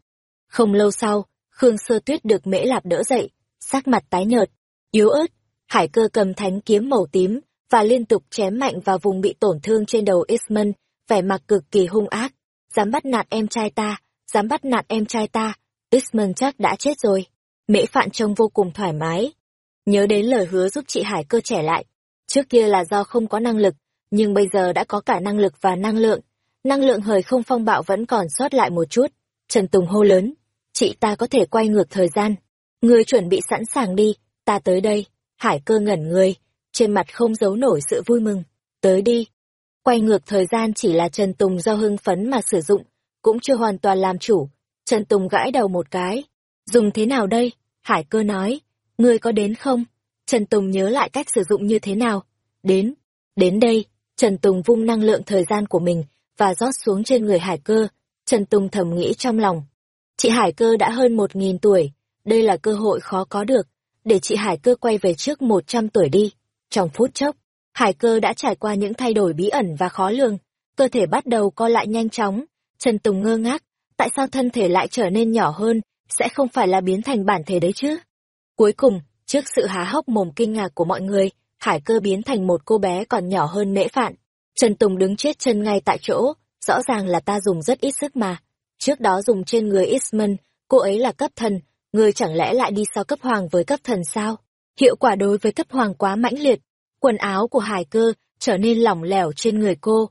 Không lâu sau, Khương Sơ Tuyết được Mễ Lạp đỡ dậy, sắc mặt tái nhợt, yếu ớt. Hải cơ cầm thánh kiếm màu tím và liên tục chém mạnh vào vùng bị tổn thương trên đầu Isman, vẻ mặt cực kỳ hung ác. Dám bắt nạt em trai ta, dám bắt nạt em trai ta, Isman chắc đã chết rồi. Mễ Phạn trông vô cùng thoải mái. Nhớ đến lời hứa giúp chị Hải cơ trẻ lại. Trước kia là do không có năng lực, nhưng bây giờ đã có cả năng lực và năng lượng. Năng lượng hời không phong bạo vẫn còn sót lại một chút. Trần Tùng hô lớn. Chị ta có thể quay ngược thời gian. Người chuẩn bị sẵn sàng đi, ta tới đây. Hải cơ ngẩn người, trên mặt không giấu nổi sự vui mừng. Tới đi. Quay ngược thời gian chỉ là Trần Tùng do hưng phấn mà sử dụng, cũng chưa hoàn toàn làm chủ. Trần Tùng gãi đầu một cái. Dùng thế nào đây? Hải cơ nói. Ngươi có đến không? Trần Tùng nhớ lại cách sử dụng như thế nào. Đến. Đến đây. Trần Tùng vung năng lượng thời gian của mình và rót xuống trên người hải cơ. Trần Tùng thầm nghĩ trong lòng. Chị hải cơ đã hơn một nghìn tuổi. Đây là cơ hội khó có được. Để chị hải cơ quay về trước một trăm tuổi đi. Trong phút chốc, hải cơ đã trải qua những thay đổi bí ẩn và khó lường. Cơ thể bắt đầu co lại nhanh chóng. Trần Tùng ngơ ngác. Tại sao thân thể lại trở nên nhỏ hơn? Sẽ không phải là biến thành bản thể đấy chứ? Cuối cùng, trước sự há hốc mồm kinh ngạc của mọi người, hải cơ biến thành một cô bé còn nhỏ hơn mễ phạn. Trần Tùng đứng chết chân ngay tại chỗ, rõ ràng là ta dùng rất ít sức mà. Trước đó dùng trên người Isman, cô ấy là cấp thần, người chẳng lẽ lại đi sau cấp hoàng với cấp thần sao? Hiệu quả đối với cấp hoàng quá mãnh liệt, quần áo của hải cơ trở nên lỏng lẻo trên người cô.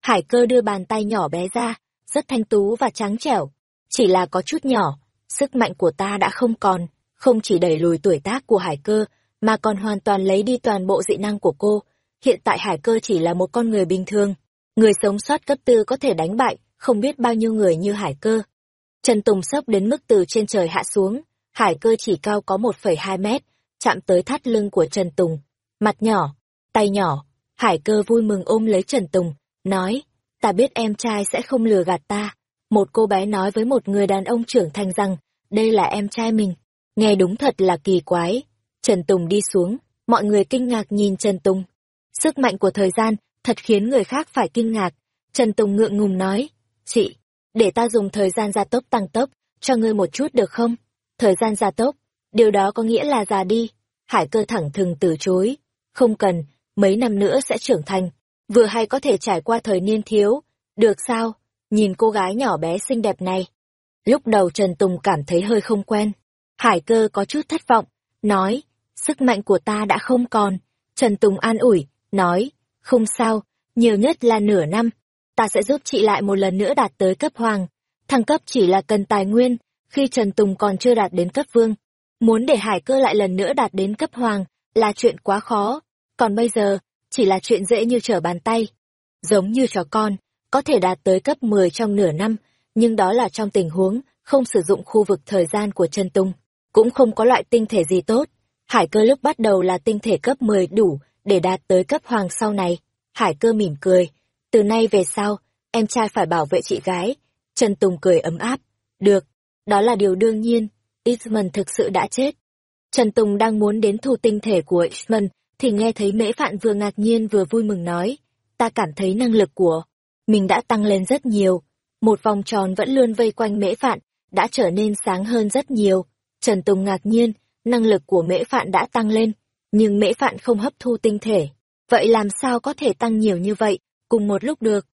Hải cơ đưa bàn tay nhỏ bé ra, rất thanh tú và trắng trẻo. Chỉ là có chút nhỏ, sức mạnh của ta đã không còn, không chỉ đẩy lùi tuổi tác của hải cơ, mà còn hoàn toàn lấy đi toàn bộ dị năng của cô. Hiện tại hải cơ chỉ là một con người bình thường. Người sống sót cấp tư có thể đánh bại, không biết bao nhiêu người như hải cơ. Trần Tùng sốc đến mức từ trên trời hạ xuống, hải cơ chỉ cao có 1,2 mét, chạm tới thắt lưng của Trần Tùng. Mặt nhỏ, tay nhỏ, hải cơ vui mừng ôm lấy Trần Tùng, nói, ta biết em trai sẽ không lừa gạt ta. Một cô bé nói với một người đàn ông trưởng thành rằng, đây là em trai mình. Nghe đúng thật là kỳ quái. Trần Tùng đi xuống, mọi người kinh ngạc nhìn Trần Tùng. Sức mạnh của thời gian thật khiến người khác phải kinh ngạc. Trần Tùng ngượng ngùng nói, chị, để ta dùng thời gian gia tốc tăng tốc, cho ngươi một chút được không? Thời gian gia tốc, điều đó có nghĩa là già đi. Hải cơ thẳng thừng từ chối. Không cần, mấy năm nữa sẽ trưởng thành. Vừa hay có thể trải qua thời niên thiếu. Được sao? Nhìn cô gái nhỏ bé xinh đẹp này. Lúc đầu Trần Tùng cảm thấy hơi không quen. Hải cơ có chút thất vọng, nói, sức mạnh của ta đã không còn. Trần Tùng an ủi, nói, không sao, nhiều nhất là nửa năm, ta sẽ giúp chị lại một lần nữa đạt tới cấp hoàng. Thăng cấp chỉ là cần tài nguyên, khi Trần Tùng còn chưa đạt đến cấp vương. Muốn để hải cơ lại lần nữa đạt đến cấp hoàng là chuyện quá khó, còn bây giờ, chỉ là chuyện dễ như trở bàn tay. Giống như chó con, có thể đạt tới cấp 10 trong nửa năm, nhưng đó là trong tình huống không sử dụng khu vực thời gian của Trần Tùng. Cũng không có loại tinh thể gì tốt. Hải cơ lúc bắt đầu là tinh thể cấp 10 đủ để đạt tới cấp hoàng sau này. Hải cơ mỉm cười, từ nay về sau, em trai phải bảo vệ chị gái. Trần Tùng cười ấm áp. Được, đó là điều đương nhiên. Eastman thực sự đã chết. Trần Tùng đang muốn đến thu tinh thể của Eastman thì nghe thấy mễ phạn vừa ngạc nhiên vừa vui mừng nói. Ta cảm thấy năng lực của mình đã tăng lên rất nhiều. Một vòng tròn vẫn luôn vây quanh mễ phạn, đã trở nên sáng hơn rất nhiều. Trần Tùng ngạc nhiên, năng lực của mễ phạn đã tăng lên, nhưng mễ phạn không hấp thu tinh thể. Vậy làm sao có thể tăng nhiều như vậy? cùng một lúc được.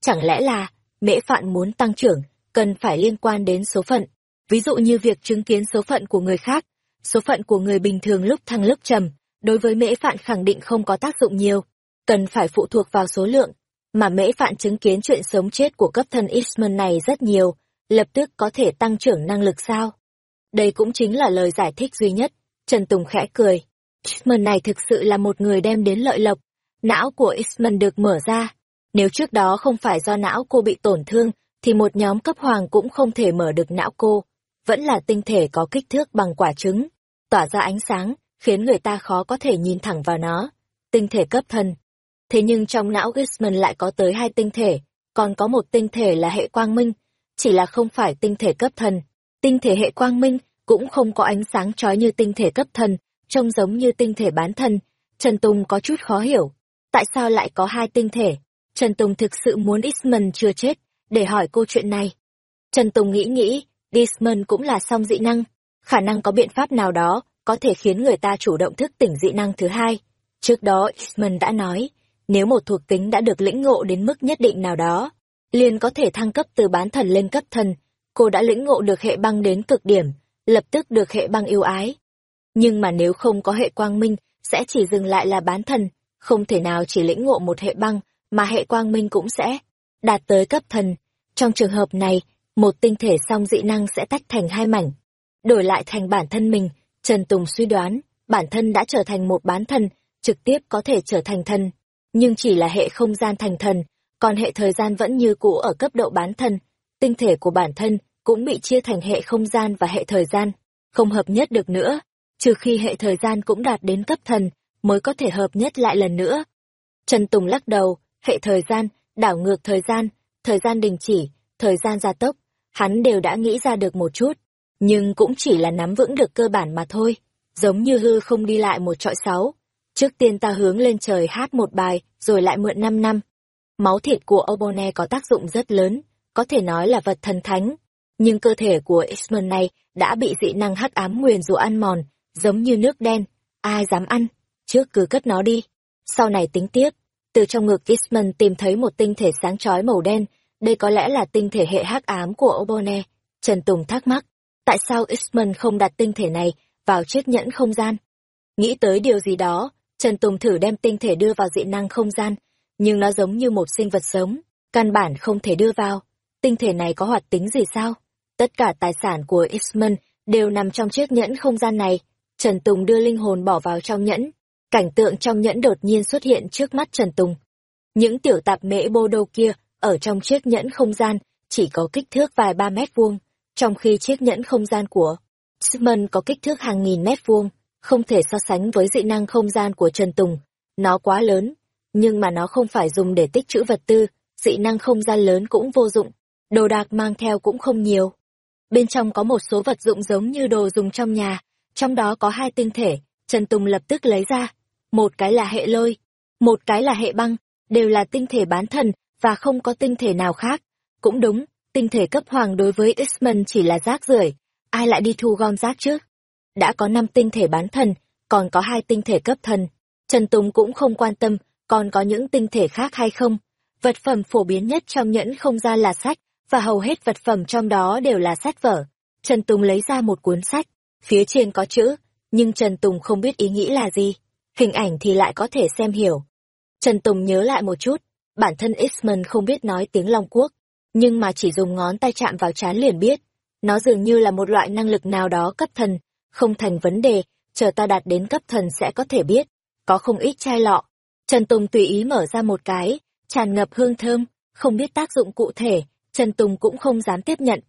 Chẳng lẽ là, mễ phạn muốn tăng trưởng, cần phải liên quan đến số phận. Ví dụ như việc chứng kiến số phận của người khác, số phận của người bình thường lúc thăng lúc trầm, đối với mễ phạn khẳng định không có tác dụng nhiều, cần phải phụ thuộc vào số lượng. Mà mễ phạn chứng kiến chuyện sống chết của cấp thân Isman này rất nhiều, lập tức có thể tăng trưởng năng lực sao? Đây cũng chính là lời giải thích duy nhất. Trần Tùng khẽ cười. Isman này thực sự là một người đem đến lợi lộc. Não của Isman được mở ra, nếu trước đó không phải do não cô bị tổn thương, thì một nhóm cấp hoàng cũng không thể mở được não cô. Vẫn là tinh thể có kích thước bằng quả trứng, tỏa ra ánh sáng, khiến người ta khó có thể nhìn thẳng vào nó. Tinh thể cấp thần. Thế nhưng trong não Gisman lại có tới hai tinh thể, còn có một tinh thể là hệ quang minh, chỉ là không phải tinh thể cấp thần. Tinh thể hệ quang minh cũng không có ánh sáng chói như tinh thể cấp thần, trông giống như tinh thể bán thân. Trần Tùng có chút khó hiểu, tại sao lại có hai tinh thể? Trần Tùng thực sự muốn Isman chưa chết, để hỏi cô chuyện này. Trần Tùng nghĩ nghĩ, Isman cũng là song dị năng, khả năng có biện pháp nào đó có thể khiến người ta chủ động thức tỉnh dị năng thứ hai. Trước đó Isman đã nói, nếu một thuộc tính đã được lĩnh ngộ đến mức nhất định nào đó, liền có thể thăng cấp từ bán thần lên cấp thần. Cô đã lĩnh ngộ được hệ băng đến cực điểm, lập tức được hệ băng yêu ái. Nhưng mà nếu không có hệ quang minh, sẽ chỉ dừng lại là bán thần, không thể nào chỉ lĩnh ngộ một hệ băng mà hệ quang minh cũng sẽ đạt tới cấp thần. Trong trường hợp này, một tinh thể song dị năng sẽ tách thành hai mảnh, đổi lại thành bản thân mình. Trần Tùng suy đoán, bản thân đã trở thành một bán thần, trực tiếp có thể trở thành thần, nhưng chỉ là hệ không gian thành thần, còn hệ thời gian vẫn như cũ ở cấp độ bán thần. Tinh thể của bản thân cũng bị chia thành hệ không gian và hệ thời gian, không hợp nhất được nữa, trừ khi hệ thời gian cũng đạt đến cấp thần, mới có thể hợp nhất lại lần nữa. Trần Tùng lắc đầu, hệ thời gian, đảo ngược thời gian, thời gian đình chỉ, thời gian gia tốc, hắn đều đã nghĩ ra được một chút, nhưng cũng chỉ là nắm vững được cơ bản mà thôi, giống như hư không đi lại một trọi sáu. Trước tiên ta hướng lên trời hát một bài, rồi lại mượn năm năm. Máu thịt của Obone có tác dụng rất lớn, có thể nói là vật thần thánh, nhưng cơ thể của X-Men này đã bị dị năng hắc ám nguyền rủa ăn mòn, giống như nước đen, ai dám ăn, trước cứ cất nó đi, sau này tính tiếp. Từ trong ngực Isman tìm thấy một tinh thể sáng chói màu đen, đây có lẽ là tinh thể hệ hắc ám của Obone. Trần Tùng thắc mắc, tại sao Isman không đặt tinh thể này vào chiếc nhẫn không gian? Nghĩ tới điều gì đó, Trần Tùng thử đem tinh thể đưa vào dị năng không gian, nhưng nó giống như một sinh vật sống, căn bản không thể đưa vào. Tinh thể này có hoạt tính gì sao? Tất cả tài sản của Isman đều nằm trong chiếc nhẫn không gian này. Trần Tùng đưa linh hồn bỏ vào trong nhẫn. Cảnh tượng trong nhẫn đột nhiên xuất hiện trước mắt Trần Tùng. Những tiểu tạp mễ bô đô kia, ở trong chiếc nhẫn không gian, chỉ có kích thước vài ba mét vuông, trong khi chiếc nhẫn không gian của Sigmund có kích thước hàng nghìn mét vuông, không thể so sánh với dị năng không gian của Trần Tùng. Nó quá lớn, nhưng mà nó không phải dùng để tích trữ vật tư, dị năng không gian lớn cũng vô dụng, đồ đạc mang theo cũng không nhiều. Bên trong có một số vật dụng giống như đồ dùng trong nhà, trong đó có hai tinh thể, Trần Tùng lập tức lấy ra. Một cái là hệ lôi, một cái là hệ băng, đều là tinh thể bán thần và không có tinh thể nào khác. Cũng đúng, tinh thể cấp hoàng đối với Isman chỉ là rác rưởi ai lại đi thu gom rác chứ? Đã có năm tinh thể bán thần, còn có hai tinh thể cấp thần. Trần Tùng cũng không quan tâm còn có những tinh thể khác hay không. Vật phẩm phổ biến nhất trong nhẫn không gian là sách, và hầu hết vật phẩm trong đó đều là sách vở. Trần Tùng lấy ra một cuốn sách, phía trên có chữ, nhưng Trần Tùng không biết ý nghĩ là gì, hình ảnh thì lại có thể xem hiểu. Trần Tùng nhớ lại một chút, bản thân Isman không biết nói tiếng Long Quốc, nhưng mà chỉ dùng ngón tay chạm vào trán liền biết. Nó dường như là một loại năng lực nào đó cấp thần, không thành vấn đề, chờ ta đạt đến cấp thần sẽ có thể biết. Có không ít chai lọ. Trần Tùng tùy ý mở ra một cái, tràn ngập hương thơm, không biết tác dụng cụ thể, Trần Tùng cũng không dám tiếp nhận.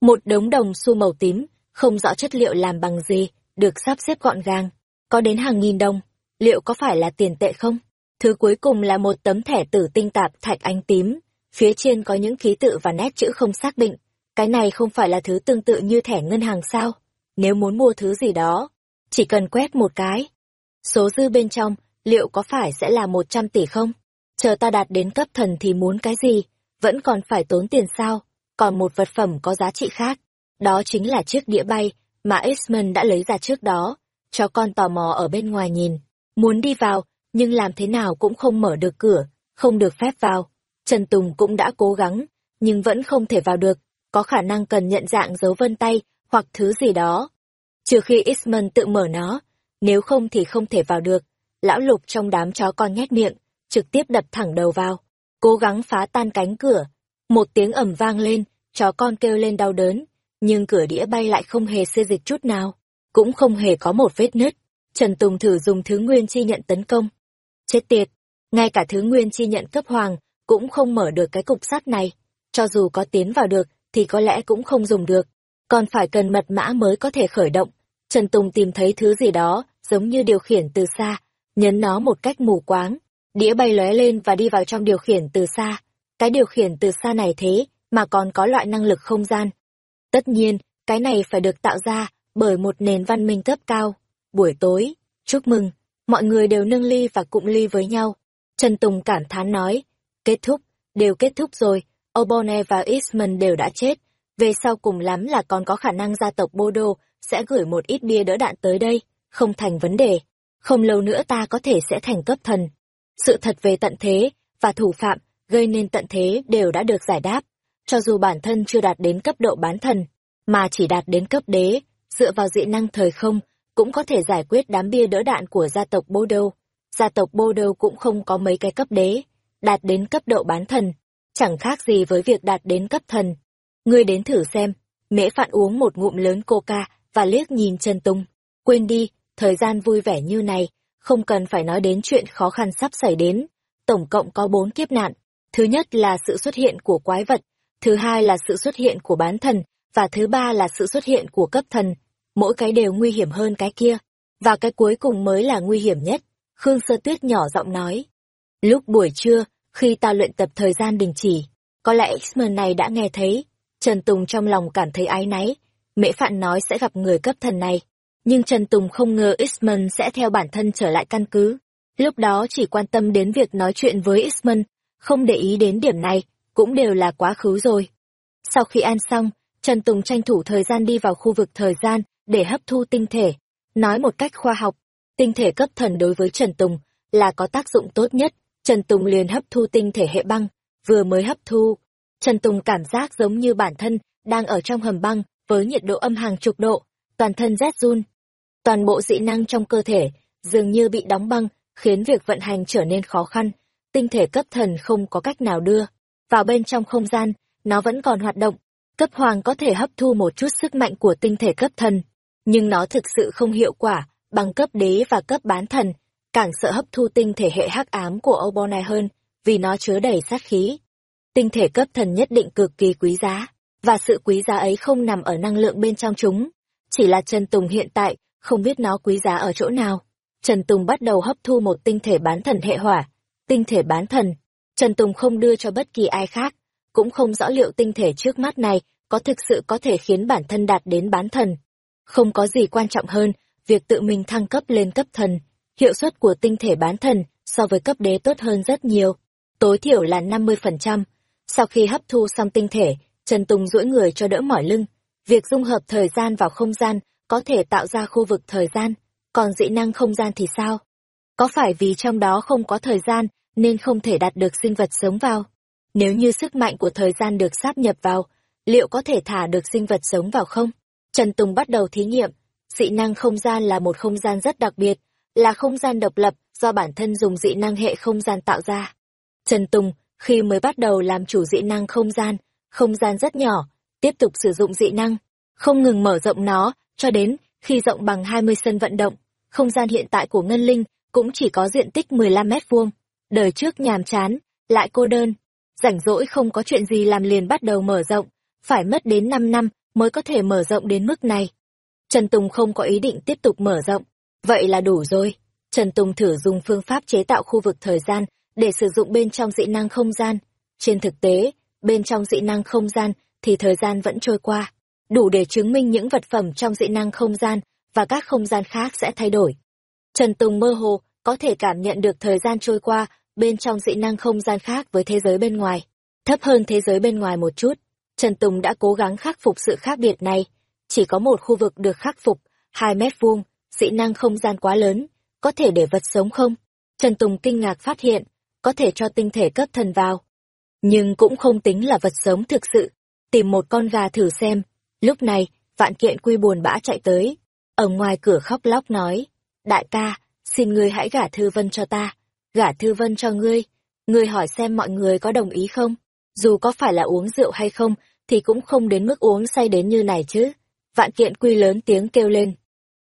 Một đống đồng xu màu tím, không rõ chất liệu làm bằng gì, được sắp xếp gọn gàng, có đến hàng nghìn đồng, liệu có phải là tiền tệ không? Thứ cuối cùng là một tấm thẻ tử tinh tạp thạch ánh tím, phía trên có những ký tự và nét chữ không xác định. Cái này không phải là thứ tương tự như thẻ ngân hàng sao? Nếu muốn mua thứ gì đó, chỉ cần quét một cái. Số dư bên trong, liệu có phải sẽ là một trăm tỷ không? Chờ ta đạt đến cấp thần thì muốn cái gì? Vẫn còn phải tốn tiền sao? Còn một vật phẩm có giá trị khác. Đó chính là chiếc đĩa bay mà Eastman đã lấy ra trước đó. Cho con tò mò ở bên ngoài nhìn. Muốn đi vào, nhưng làm thế nào cũng không mở được cửa, không được phép vào. Trần Tùng cũng đã cố gắng, nhưng vẫn không thể vào được, có khả năng cần nhận dạng dấu vân tay hoặc thứ gì đó. Trừ khi Isman tự mở nó, nếu không thì không thể vào được. Lão Lục trong đám chó con nhét miệng, trực tiếp đập thẳng đầu vào, cố gắng phá tan cánh cửa. Một tiếng ầm vang lên, chó con kêu lên đau đớn, nhưng cửa đĩa bay lại không hề xê dịch chút nào, cũng không hề có một vết nứt. Trần Tùng thử dùng thứ nguyên chi nhận tấn công. Chết tiệt, ngay cả thứ nguyên chi nhận cấp hoàng cũng không mở được cái cục sắt này. Cho dù có tiến vào được thì có lẽ cũng không dùng được, còn phải cần mật mã mới có thể khởi động. Trần Tùng tìm thấy thứ gì đó, giống như điều khiển từ xa, nhấn nó một cách mù quáng. Đĩa bay lóe lên và đi vào trong điều khiển từ xa. Cái điều khiển từ xa này thế, mà còn có loại năng lực không gian. Tất nhiên, cái này phải được tạo ra bởi một nền văn minh cấp cao. Buổi tối, chúc mừng, mọi người đều nâng ly và cụm ly với nhau. Trần Tùng cảm thán nói, kết thúc, đều kết thúc rồi, Obone và Eastman đều đã chết, về sau cùng lắm là còn có khả năng gia tộc Bodo sẽ gửi một ít bia đỡ đạn tới đây, không thành vấn đề. Không lâu nữa ta có thể sẽ thành cấp thần. Sự thật về tận thế và thủ phạm gây nên tận thế đều đã được giải đáp. Cho dù bản thân chưa đạt đến cấp độ bán thần, mà chỉ đạt đến cấp đế, dựa vào dị năng thời không, cũng có thể giải quyết đám bia đỡ đạn của gia tộc Bodo. Gia tộc Bodo cũng không có mấy cái cấp đế, đạt đến cấp độ bán thần, chẳng khác gì với việc đạt đến cấp thần. Ngươi đến thử xem, mễ phạn uống một ngụm lớn coca và liếc nhìn Trần Tung. Quên đi, thời gian vui vẻ như này, không cần phải nói đến chuyện khó khăn sắp xảy đến. Tổng cộng có bốn kiếp nạn. Thứ nhất là sự xuất hiện của quái vật, thứ hai là sự xuất hiện của bán thần, và thứ ba là sự xuất hiện của cấp thần. Mỗi cái đều nguy hiểm hơn cái kia, và cái cuối cùng mới là nguy hiểm nhất. Khương Sơ Tuyết nhỏ giọng nói. Lúc buổi trưa, khi ta luyện tập thời gian đình chỉ, có lẽ X-Men này đã nghe thấy. Trần Tùng trong lòng cảm thấy ái náy. Mễ Phạn nói sẽ gặp người cấp thần này. Nhưng Trần Tùng không ngờ X-Men sẽ theo bản thân trở lại căn cứ. Lúc đó chỉ quan tâm đến việc nói chuyện với X-Men, không để ý đến điểm này, cũng đều là quá khứ rồi. Sau khi ăn xong, Trần Tùng tranh thủ thời gian đi vào khu vực thời gian để hấp thu tinh thể. Nói một cách khoa học, tinh thể cấp thần đối với Trần Tùng là có tác dụng tốt nhất. Trần Tùng liền hấp thu tinh thể hệ băng, vừa mới hấp thu. Trần Tùng cảm giác giống như bản thân đang ở trong hầm băng với nhiệt độ âm hàng chục độ, toàn thân rét run. Toàn bộ dị năng trong cơ thể dường như bị đóng băng, khiến việc vận hành trở nên khó khăn. Tinh thể cấp thần không có cách nào đưa. Vào bên trong không gian, nó vẫn còn hoạt động. Cấp hoàng có thể hấp thu một chút sức mạnh của tinh thể cấp thần, nhưng nó thực sự không hiệu quả bằng cấp đế và cấp bán thần. Càng sợ hấp thu tinh thể hệ hắc ám của Obonai hơn, vì nó chứa đầy sát khí. Tinh thể cấp thần nhất định cực kỳ quý giá, và sự quý giá ấy không nằm ở năng lượng bên trong chúng. Chỉ là Trần Tùng hiện tại, không biết nó quý giá ở chỗ nào. Trần Tùng bắt đầu hấp thu một tinh thể bán thần hệ hỏa. Tinh thể bán thần, Trần Tùng không đưa cho bất kỳ ai khác, cũng không rõ liệu tinh thể trước mắt này có thực sự có thể khiến bản thân đạt đến bán thần. Không có gì quan trọng hơn, việc tự mình thăng cấp lên cấp thần. Hiệu suất của tinh thể bán thần so với cấp đế tốt hơn rất nhiều, tối thiểu là 50%. Sau khi hấp thu xong tinh thể, Trần Tùng duỗi người cho đỡ mỏi lưng. Việc dung hợp thời gian vào không gian có thể tạo ra khu vực thời gian, còn dị năng không gian thì sao? Có phải vì trong đó không có thời gian nên không thể đạt được sinh vật sống vào? Nếu như sức mạnh của thời gian được sáp nhập vào, liệu có thể thả được sinh vật sống vào không? Trần Tùng bắt đầu thí nghiệm. Dị năng không gian là một không gian rất đặc biệt, là không gian độc lập do bản thân dùng dị năng hệ không gian tạo ra. Trần Tùng, khi mới bắt đầu làm chủ dị năng không gian, không gian rất nhỏ, tiếp tục sử dụng dị năng, không ngừng mở rộng nó, cho đến khi rộng bằng 20 sân vận động, không gian hiện tại của Ngân Linh cũng chỉ có diện tích 15 mét vuông. Đời trước nhàm chán, lại cô đơn, rảnh rỗi không có chuyện gì làm liền bắt đầu mở rộng, phải mất đến 5 năm mới có thể mở rộng đến mức này. Trần Tùng không có ý định tiếp tục mở rộng, vậy là đủ rồi. Trần Tùng thử dùng phương pháp chế tạo khu vực thời gian để sử dụng bên trong dị năng không gian. Trên thực tế, bên trong dị năng không gian thì thời gian vẫn trôi qua, đủ để chứng minh những vật phẩm trong dị năng không gian và các không gian khác sẽ thay đổi. Trần Tùng mơ hồ có thể cảm nhận được thời gian trôi qua bên trong dị năng không gian khác với thế giới bên ngoài, thấp hơn thế giới bên ngoài một chút. Trần Tùng đã cố gắng khắc phục sự khác biệt này. Chỉ có một khu vực được khắc phục, 2 mét vuông, dị năng không gian quá lớn, có thể để vật sống không? Trần Tùng kinh ngạc phát hiện, có thể cho tinh thể cấp thần vào. Nhưng cũng không tính là vật sống thực sự. Tìm một con gà thử xem. Lúc này, vạn kiện quy buồn bã chạy tới. Ở ngoài cửa khóc lóc nói, đại ca, xin ngươi hãy gả Thư Vân cho ta. Gả Thư Vân cho ngươi. Ngươi hỏi xem mọi người có đồng ý không? Dù có phải là uống rượu hay không, thì cũng không đến mức uống say đến như này chứ. Vạn kiện quy lớn tiếng kêu lên.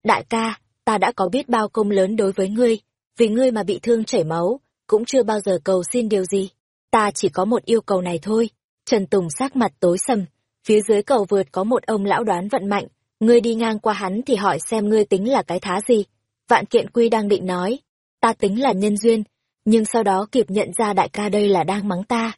Đại ca, ta đã có biết bao công lớn đối với ngươi, vì ngươi mà bị thương chảy máu, cũng chưa bao giờ cầu xin điều gì. Ta chỉ có một yêu cầu này thôi. Trần Tùng sắc mặt tối sầm, phía dưới cầu vượt có một ông lão đoán vận mạnh, ngươi đi ngang qua hắn thì hỏi xem ngươi tính là cái thá gì. Vạn kiện quy đang định nói, ta tính là nhân duyên, nhưng sau đó kịp nhận ra đại ca đây là đang mắng ta.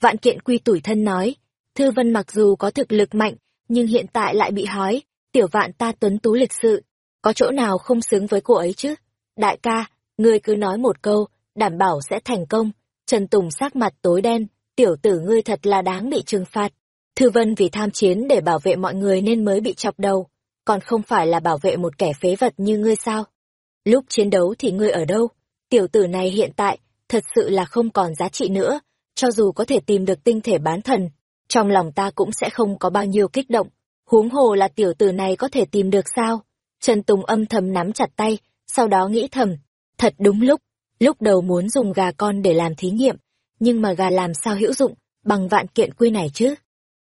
Vạn kiện quy tủi thân nói, Thư Vân mặc dù có thực lực mạnh, nhưng hiện tại lại bị hói, tiểu vạn ta tuấn tú lịch sự, có chỗ nào không xứng với cô ấy chứ? Đại ca, ngươi cứ nói một câu, đảm bảo sẽ thành công. Trần Tùng sắc mặt tối đen, tiểu tử ngươi thật là đáng bị trừng phạt. Thư Vân vì tham chiến để bảo vệ mọi người nên mới bị chọc đầu, còn không phải là bảo vệ một kẻ phế vật như ngươi sao? Lúc chiến đấu thì ngươi ở đâu? Tiểu tử này hiện tại, thật sự là không còn giá trị nữa, cho dù có thể tìm được tinh thể bán thần, trong lòng ta cũng sẽ không có bao nhiêu kích động. Huống hồ là tiểu tử này có thể tìm được sao? Trần Tùng âm thầm nắm chặt tay, sau đó nghĩ thầm, thật đúng lúc, lúc đầu muốn dùng gà con để làm thí nghiệm, nhưng mà gà làm sao hữu dụng, bằng vạn kiện quy này chứ?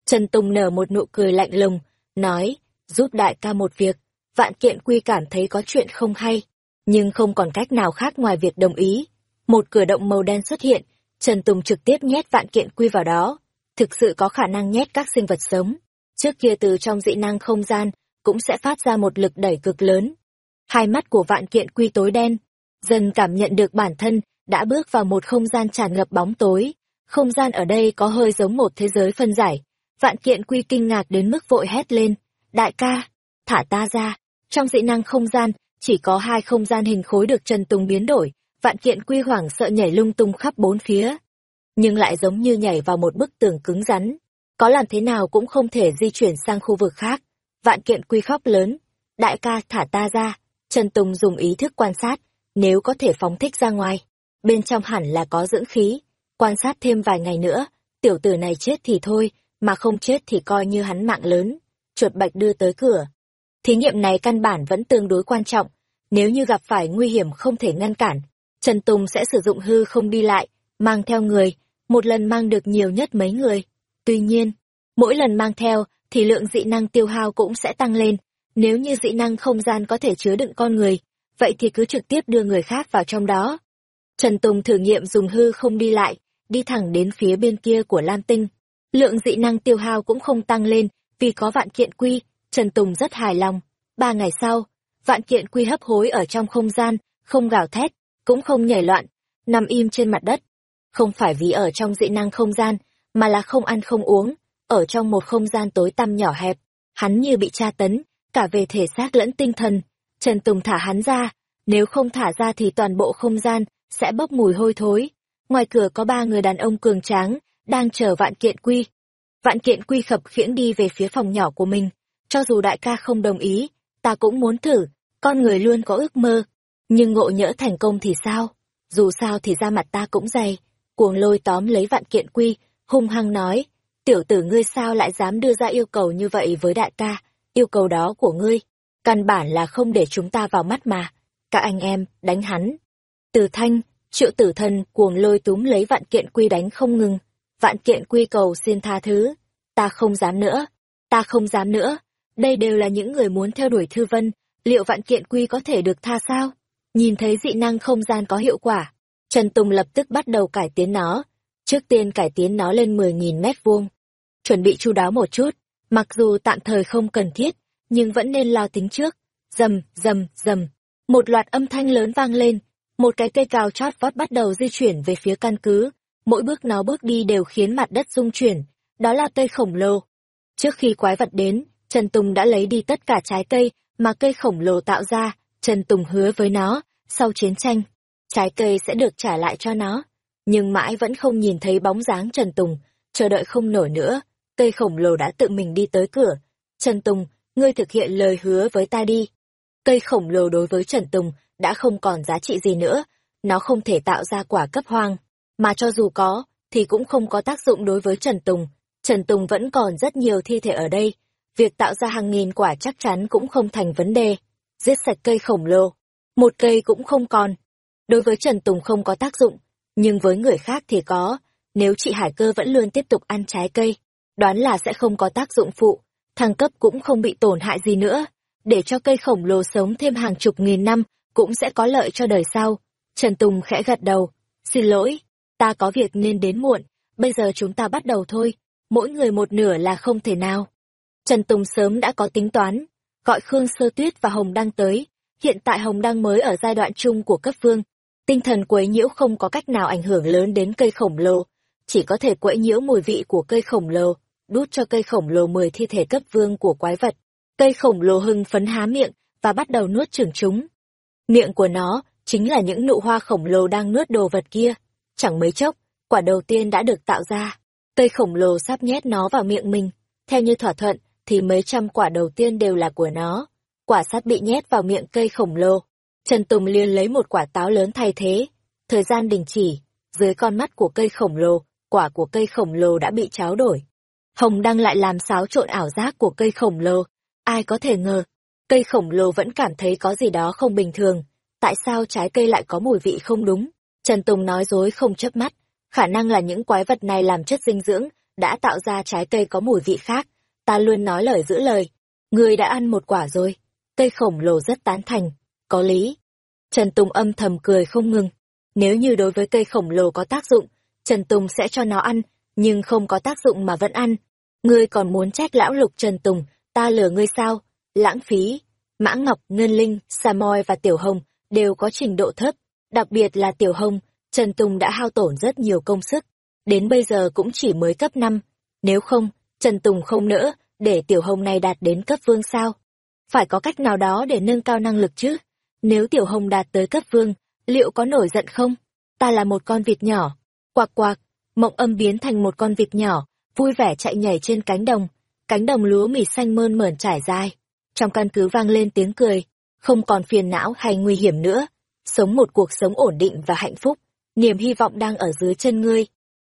Trần Tùng nở một nụ cười lạnh lùng, nói, giúp đại ca một việc, vạn kiện quy cảm thấy có chuyện không hay, nhưng không còn cách nào khác ngoài việc đồng ý. Một cửa động màu đen xuất hiện, Trần Tùng trực tiếp nhét vạn kiện quy vào đó, thực sự có khả năng nhét các sinh vật sống. Trước kia từ trong dị năng không gian, cũng sẽ phát ra một lực đẩy cực lớn. Hai mắt của vạn kiện quy tối đen, dần cảm nhận được bản thân đã bước vào một không gian tràn ngập bóng tối. Không gian ở đây có hơi giống một thế giới phân giải. Vạn kiện quy kinh ngạc đến mức vội hét lên. Đại ca, thả ta ra. Trong dị năng không gian, chỉ có hai không gian hình khối được Trần Tùng biến đổi. Vạn kiện quy hoảng sợ nhảy lung tung khắp bốn phía. Nhưng lại giống như nhảy vào một bức tường cứng rắn. Có làm thế nào cũng không thể di chuyển sang khu vực khác Vạn kiện quy khóc lớn. Đại ca thả ta ra. Trần Tùng dùng ý thức quan sát. Nếu có thể phóng thích ra ngoài. Bên trong hẳn là có dưỡng khí. Quan sát thêm vài ngày nữa. Tiểu tử này chết thì thôi. Mà không chết thì coi như hắn mạng lớn. Chuột bạch đưa tới cửa. Thí nghiệm này căn bản vẫn tương đối quan trọng. Nếu như gặp phải nguy hiểm không thể ngăn cản, Trần Tùng sẽ sử dụng hư không đi lại, mang theo người, một lần mang được nhiều nhất mấy người. Tuy nhiên, mỗi lần mang theo thì lượng dị năng tiêu hao cũng sẽ tăng lên. Nếu như dị năng không gian có thể chứa đựng con người, vậy thì cứ trực tiếp đưa người khác vào trong đó. Trần Tùng thử nghiệm dùng hư không đi lại, đi thẳng đến phía bên kia của Lam Tinh. Lượng dị năng tiêu hao cũng không tăng lên, vì có vạn kiện quy, Trần Tùng rất hài lòng. Ba ngày sau, vạn kiện quy hấp hối ở trong không gian, không gào thét, cũng không nhảy loạn, nằm im trên mặt đất. Không phải vì ở trong dị năng không gian, mà là không ăn không uống, ở trong một không gian tối tăm nhỏ hẹp. Hắn như bị tra tấn, cả về thể xác lẫn tinh thần. Trần Tùng thả hắn ra, nếu không thả ra thì toàn bộ không gian sẽ bốc mùi hôi thối. Ngoài cửa có ba người đàn ông cường tráng, đang chờ vạn kiện quy. Vạn kiện quy khập khiễng đi về phía phòng nhỏ của mình. Cho dù đại ca không đồng ý, ta cũng muốn thử, con người luôn có ước mơ. Nhưng ngộ nhỡ thành công thì sao? Dù sao thì da mặt ta cũng dày. Cuồng lôi tóm lấy vạn kiện quy, hung hăng nói. Tiểu tử ngươi sao lại dám đưa ra yêu cầu như vậy với đại ca? Yêu cầu đó của ngươi, căn bản là không để chúng ta vào mắt mà. Các anh em, đánh hắn. Từ thanh, triệu tử thần cuồng lôi túm lấy vạn kiện quy đánh không ngừng. Vạn kiện quy cầu xin tha thứ. Ta không dám nữa. Ta không dám nữa. Đây đều là những người muốn theo đuổi thư vân. Liệu vạn kiện quy có thể được tha sao? Nhìn thấy dị năng không gian có hiệu quả. Trần Tùng lập tức bắt đầu cải tiến nó. Trước tiên cải tiến nó lên 10.000 mét vuông. Chuẩn bị chu đáo một chút. Mặc dù tạm thời không cần thiết, nhưng vẫn nên lo tính trước. Dầm, dầm, dầm. Một loạt âm thanh lớn vang lên. Một cái cây cao chót vót bắt đầu di chuyển về phía căn cứ mỗi bước nó bước đi đều khiến mặt đất rung chuyển, đó là cây khổng lồ. Trước khi quái vật đến, Trần Tùng đã lấy đi tất cả trái cây mà cây khổng lồ tạo ra, Trần Tùng hứa với nó, sau chiến tranh, trái cây sẽ được trả lại cho nó. Nhưng mãi vẫn không nhìn thấy bóng dáng Trần Tùng, chờ đợi không nổi nữa, cây khổng lồ đã tự mình đi tới cửa. Trần Tùng, ngươi thực hiện lời hứa với ta đi. Cây khổng lồ đối với Trần Tùng đã không còn giá trị gì nữa, nó không thể tạo ra quả cấp hoang mà cho dù có, thì cũng không có tác dụng đối với Trần Tùng. Trần Tùng vẫn còn rất nhiều thi thể ở đây. Việc tạo ra hàng nghìn quả chắc chắn cũng không thành vấn đề. Giết sạch cây khổng lồ. Một cây cũng không còn. Đối với Trần Tùng không có tác dụng, nhưng với người khác thì có. Nếu chị Hải Cơ vẫn luôn tiếp tục ăn trái cây, đoán là sẽ không có tác dụng phụ. Thăng cấp cũng không bị tổn hại gì nữa. Để cho cây khổng lồ sống thêm hàng chục nghìn năm, cũng sẽ có lợi cho đời sau. Trần Tùng khẽ gật đầu. Xin lỗi, ta có việc nên đến muộn, bây giờ chúng ta bắt đầu thôi, mỗi người một nửa là không thể nào. Trần Tùng sớm đã có tính toán, gọi Khương Sơ Tuyết và Hồng Đăng tới, hiện tại Hồng Đăng mới ở giai đoạn chung của cấp vương, tinh thần quấy nhiễu không có cách nào ảnh hưởng lớn đến cây khổng lồ, chỉ có thể quấy nhiễu mùi vị của cây khổng lồ, đút cho cây khổng lồ mười thi thể cấp vương của quái vật. Cây khổng lồ hưng phấn há miệng và bắt đầu nuốt chửng chúng. Miệng của nó chính là những nụ hoa khổng lồ đang nuốt đồ vật kia. Chẳng mấy chốc, quả đầu tiên đã được tạo ra. Cây khổng lồ sắp nhét nó vào miệng mình. Theo như thỏa thuận, thì mấy trăm quả đầu tiên đều là của nó. Quả sắp bị nhét vào miệng cây khổng lồ. Trần Tùng liền lấy một quả táo lớn thay thế. Thời gian đình chỉ, dưới con mắt của cây khổng lồ, quả của cây khổng lồ đã bị tráo đổi. Hồng Đăng lại làm xáo trộn ảo giác của cây khổng lồ. Ai có thể ngờ, cây khổng lồ vẫn cảm thấy có gì đó không bình thường. Tại sao trái cây lại có mùi vị không đúng? Trần Tùng nói dối không chớp mắt, khả năng là những quái vật này làm chất dinh dưỡng, đã tạo ra trái cây có mùi vị khác. Ta luôn nói lời giữ lời. Người đã ăn một quả rồi. Cây khổng lồ rất tán thành. Có lý. Trần Tùng âm thầm cười không ngừng. Nếu như đối với cây khổng lồ có tác dụng, Trần Tùng sẽ cho nó ăn, nhưng không có tác dụng mà vẫn ăn. Ngươi còn muốn trách lão lục Trần Tùng, ta lừa ngươi sao? Lãng phí. Mã Ngọc, Ngân Linh, Sa Moi và Tiểu Hồng đều có trình độ thấp, Đặc biệt là Tiểu Hồng, Trần Tùng đã hao tổn rất nhiều công sức, đến bây giờ cũng chỉ mới cấp 5. Nếu không, Trần Tùng không nỡ, để Tiểu Hồng này đạt đến cấp vương sao? Phải có cách nào đó để nâng cao năng lực chứ? Nếu Tiểu Hồng đạt tới cấp vương, liệu có nổi giận không? Ta là một con vịt nhỏ. Quạc quạc, mộng âm biến thành một con vịt nhỏ, vui vẻ chạy nhảy trên cánh đồng. Cánh đồng lúa mì xanh mơn mởn trải dài. Trong căn cứ vang lên tiếng cười, không còn phiền não hay nguy hiểm nữa sống một cuộc sống ổn định và hạnh phúc, niềm hy vọng đang ở dưới chân ngươi.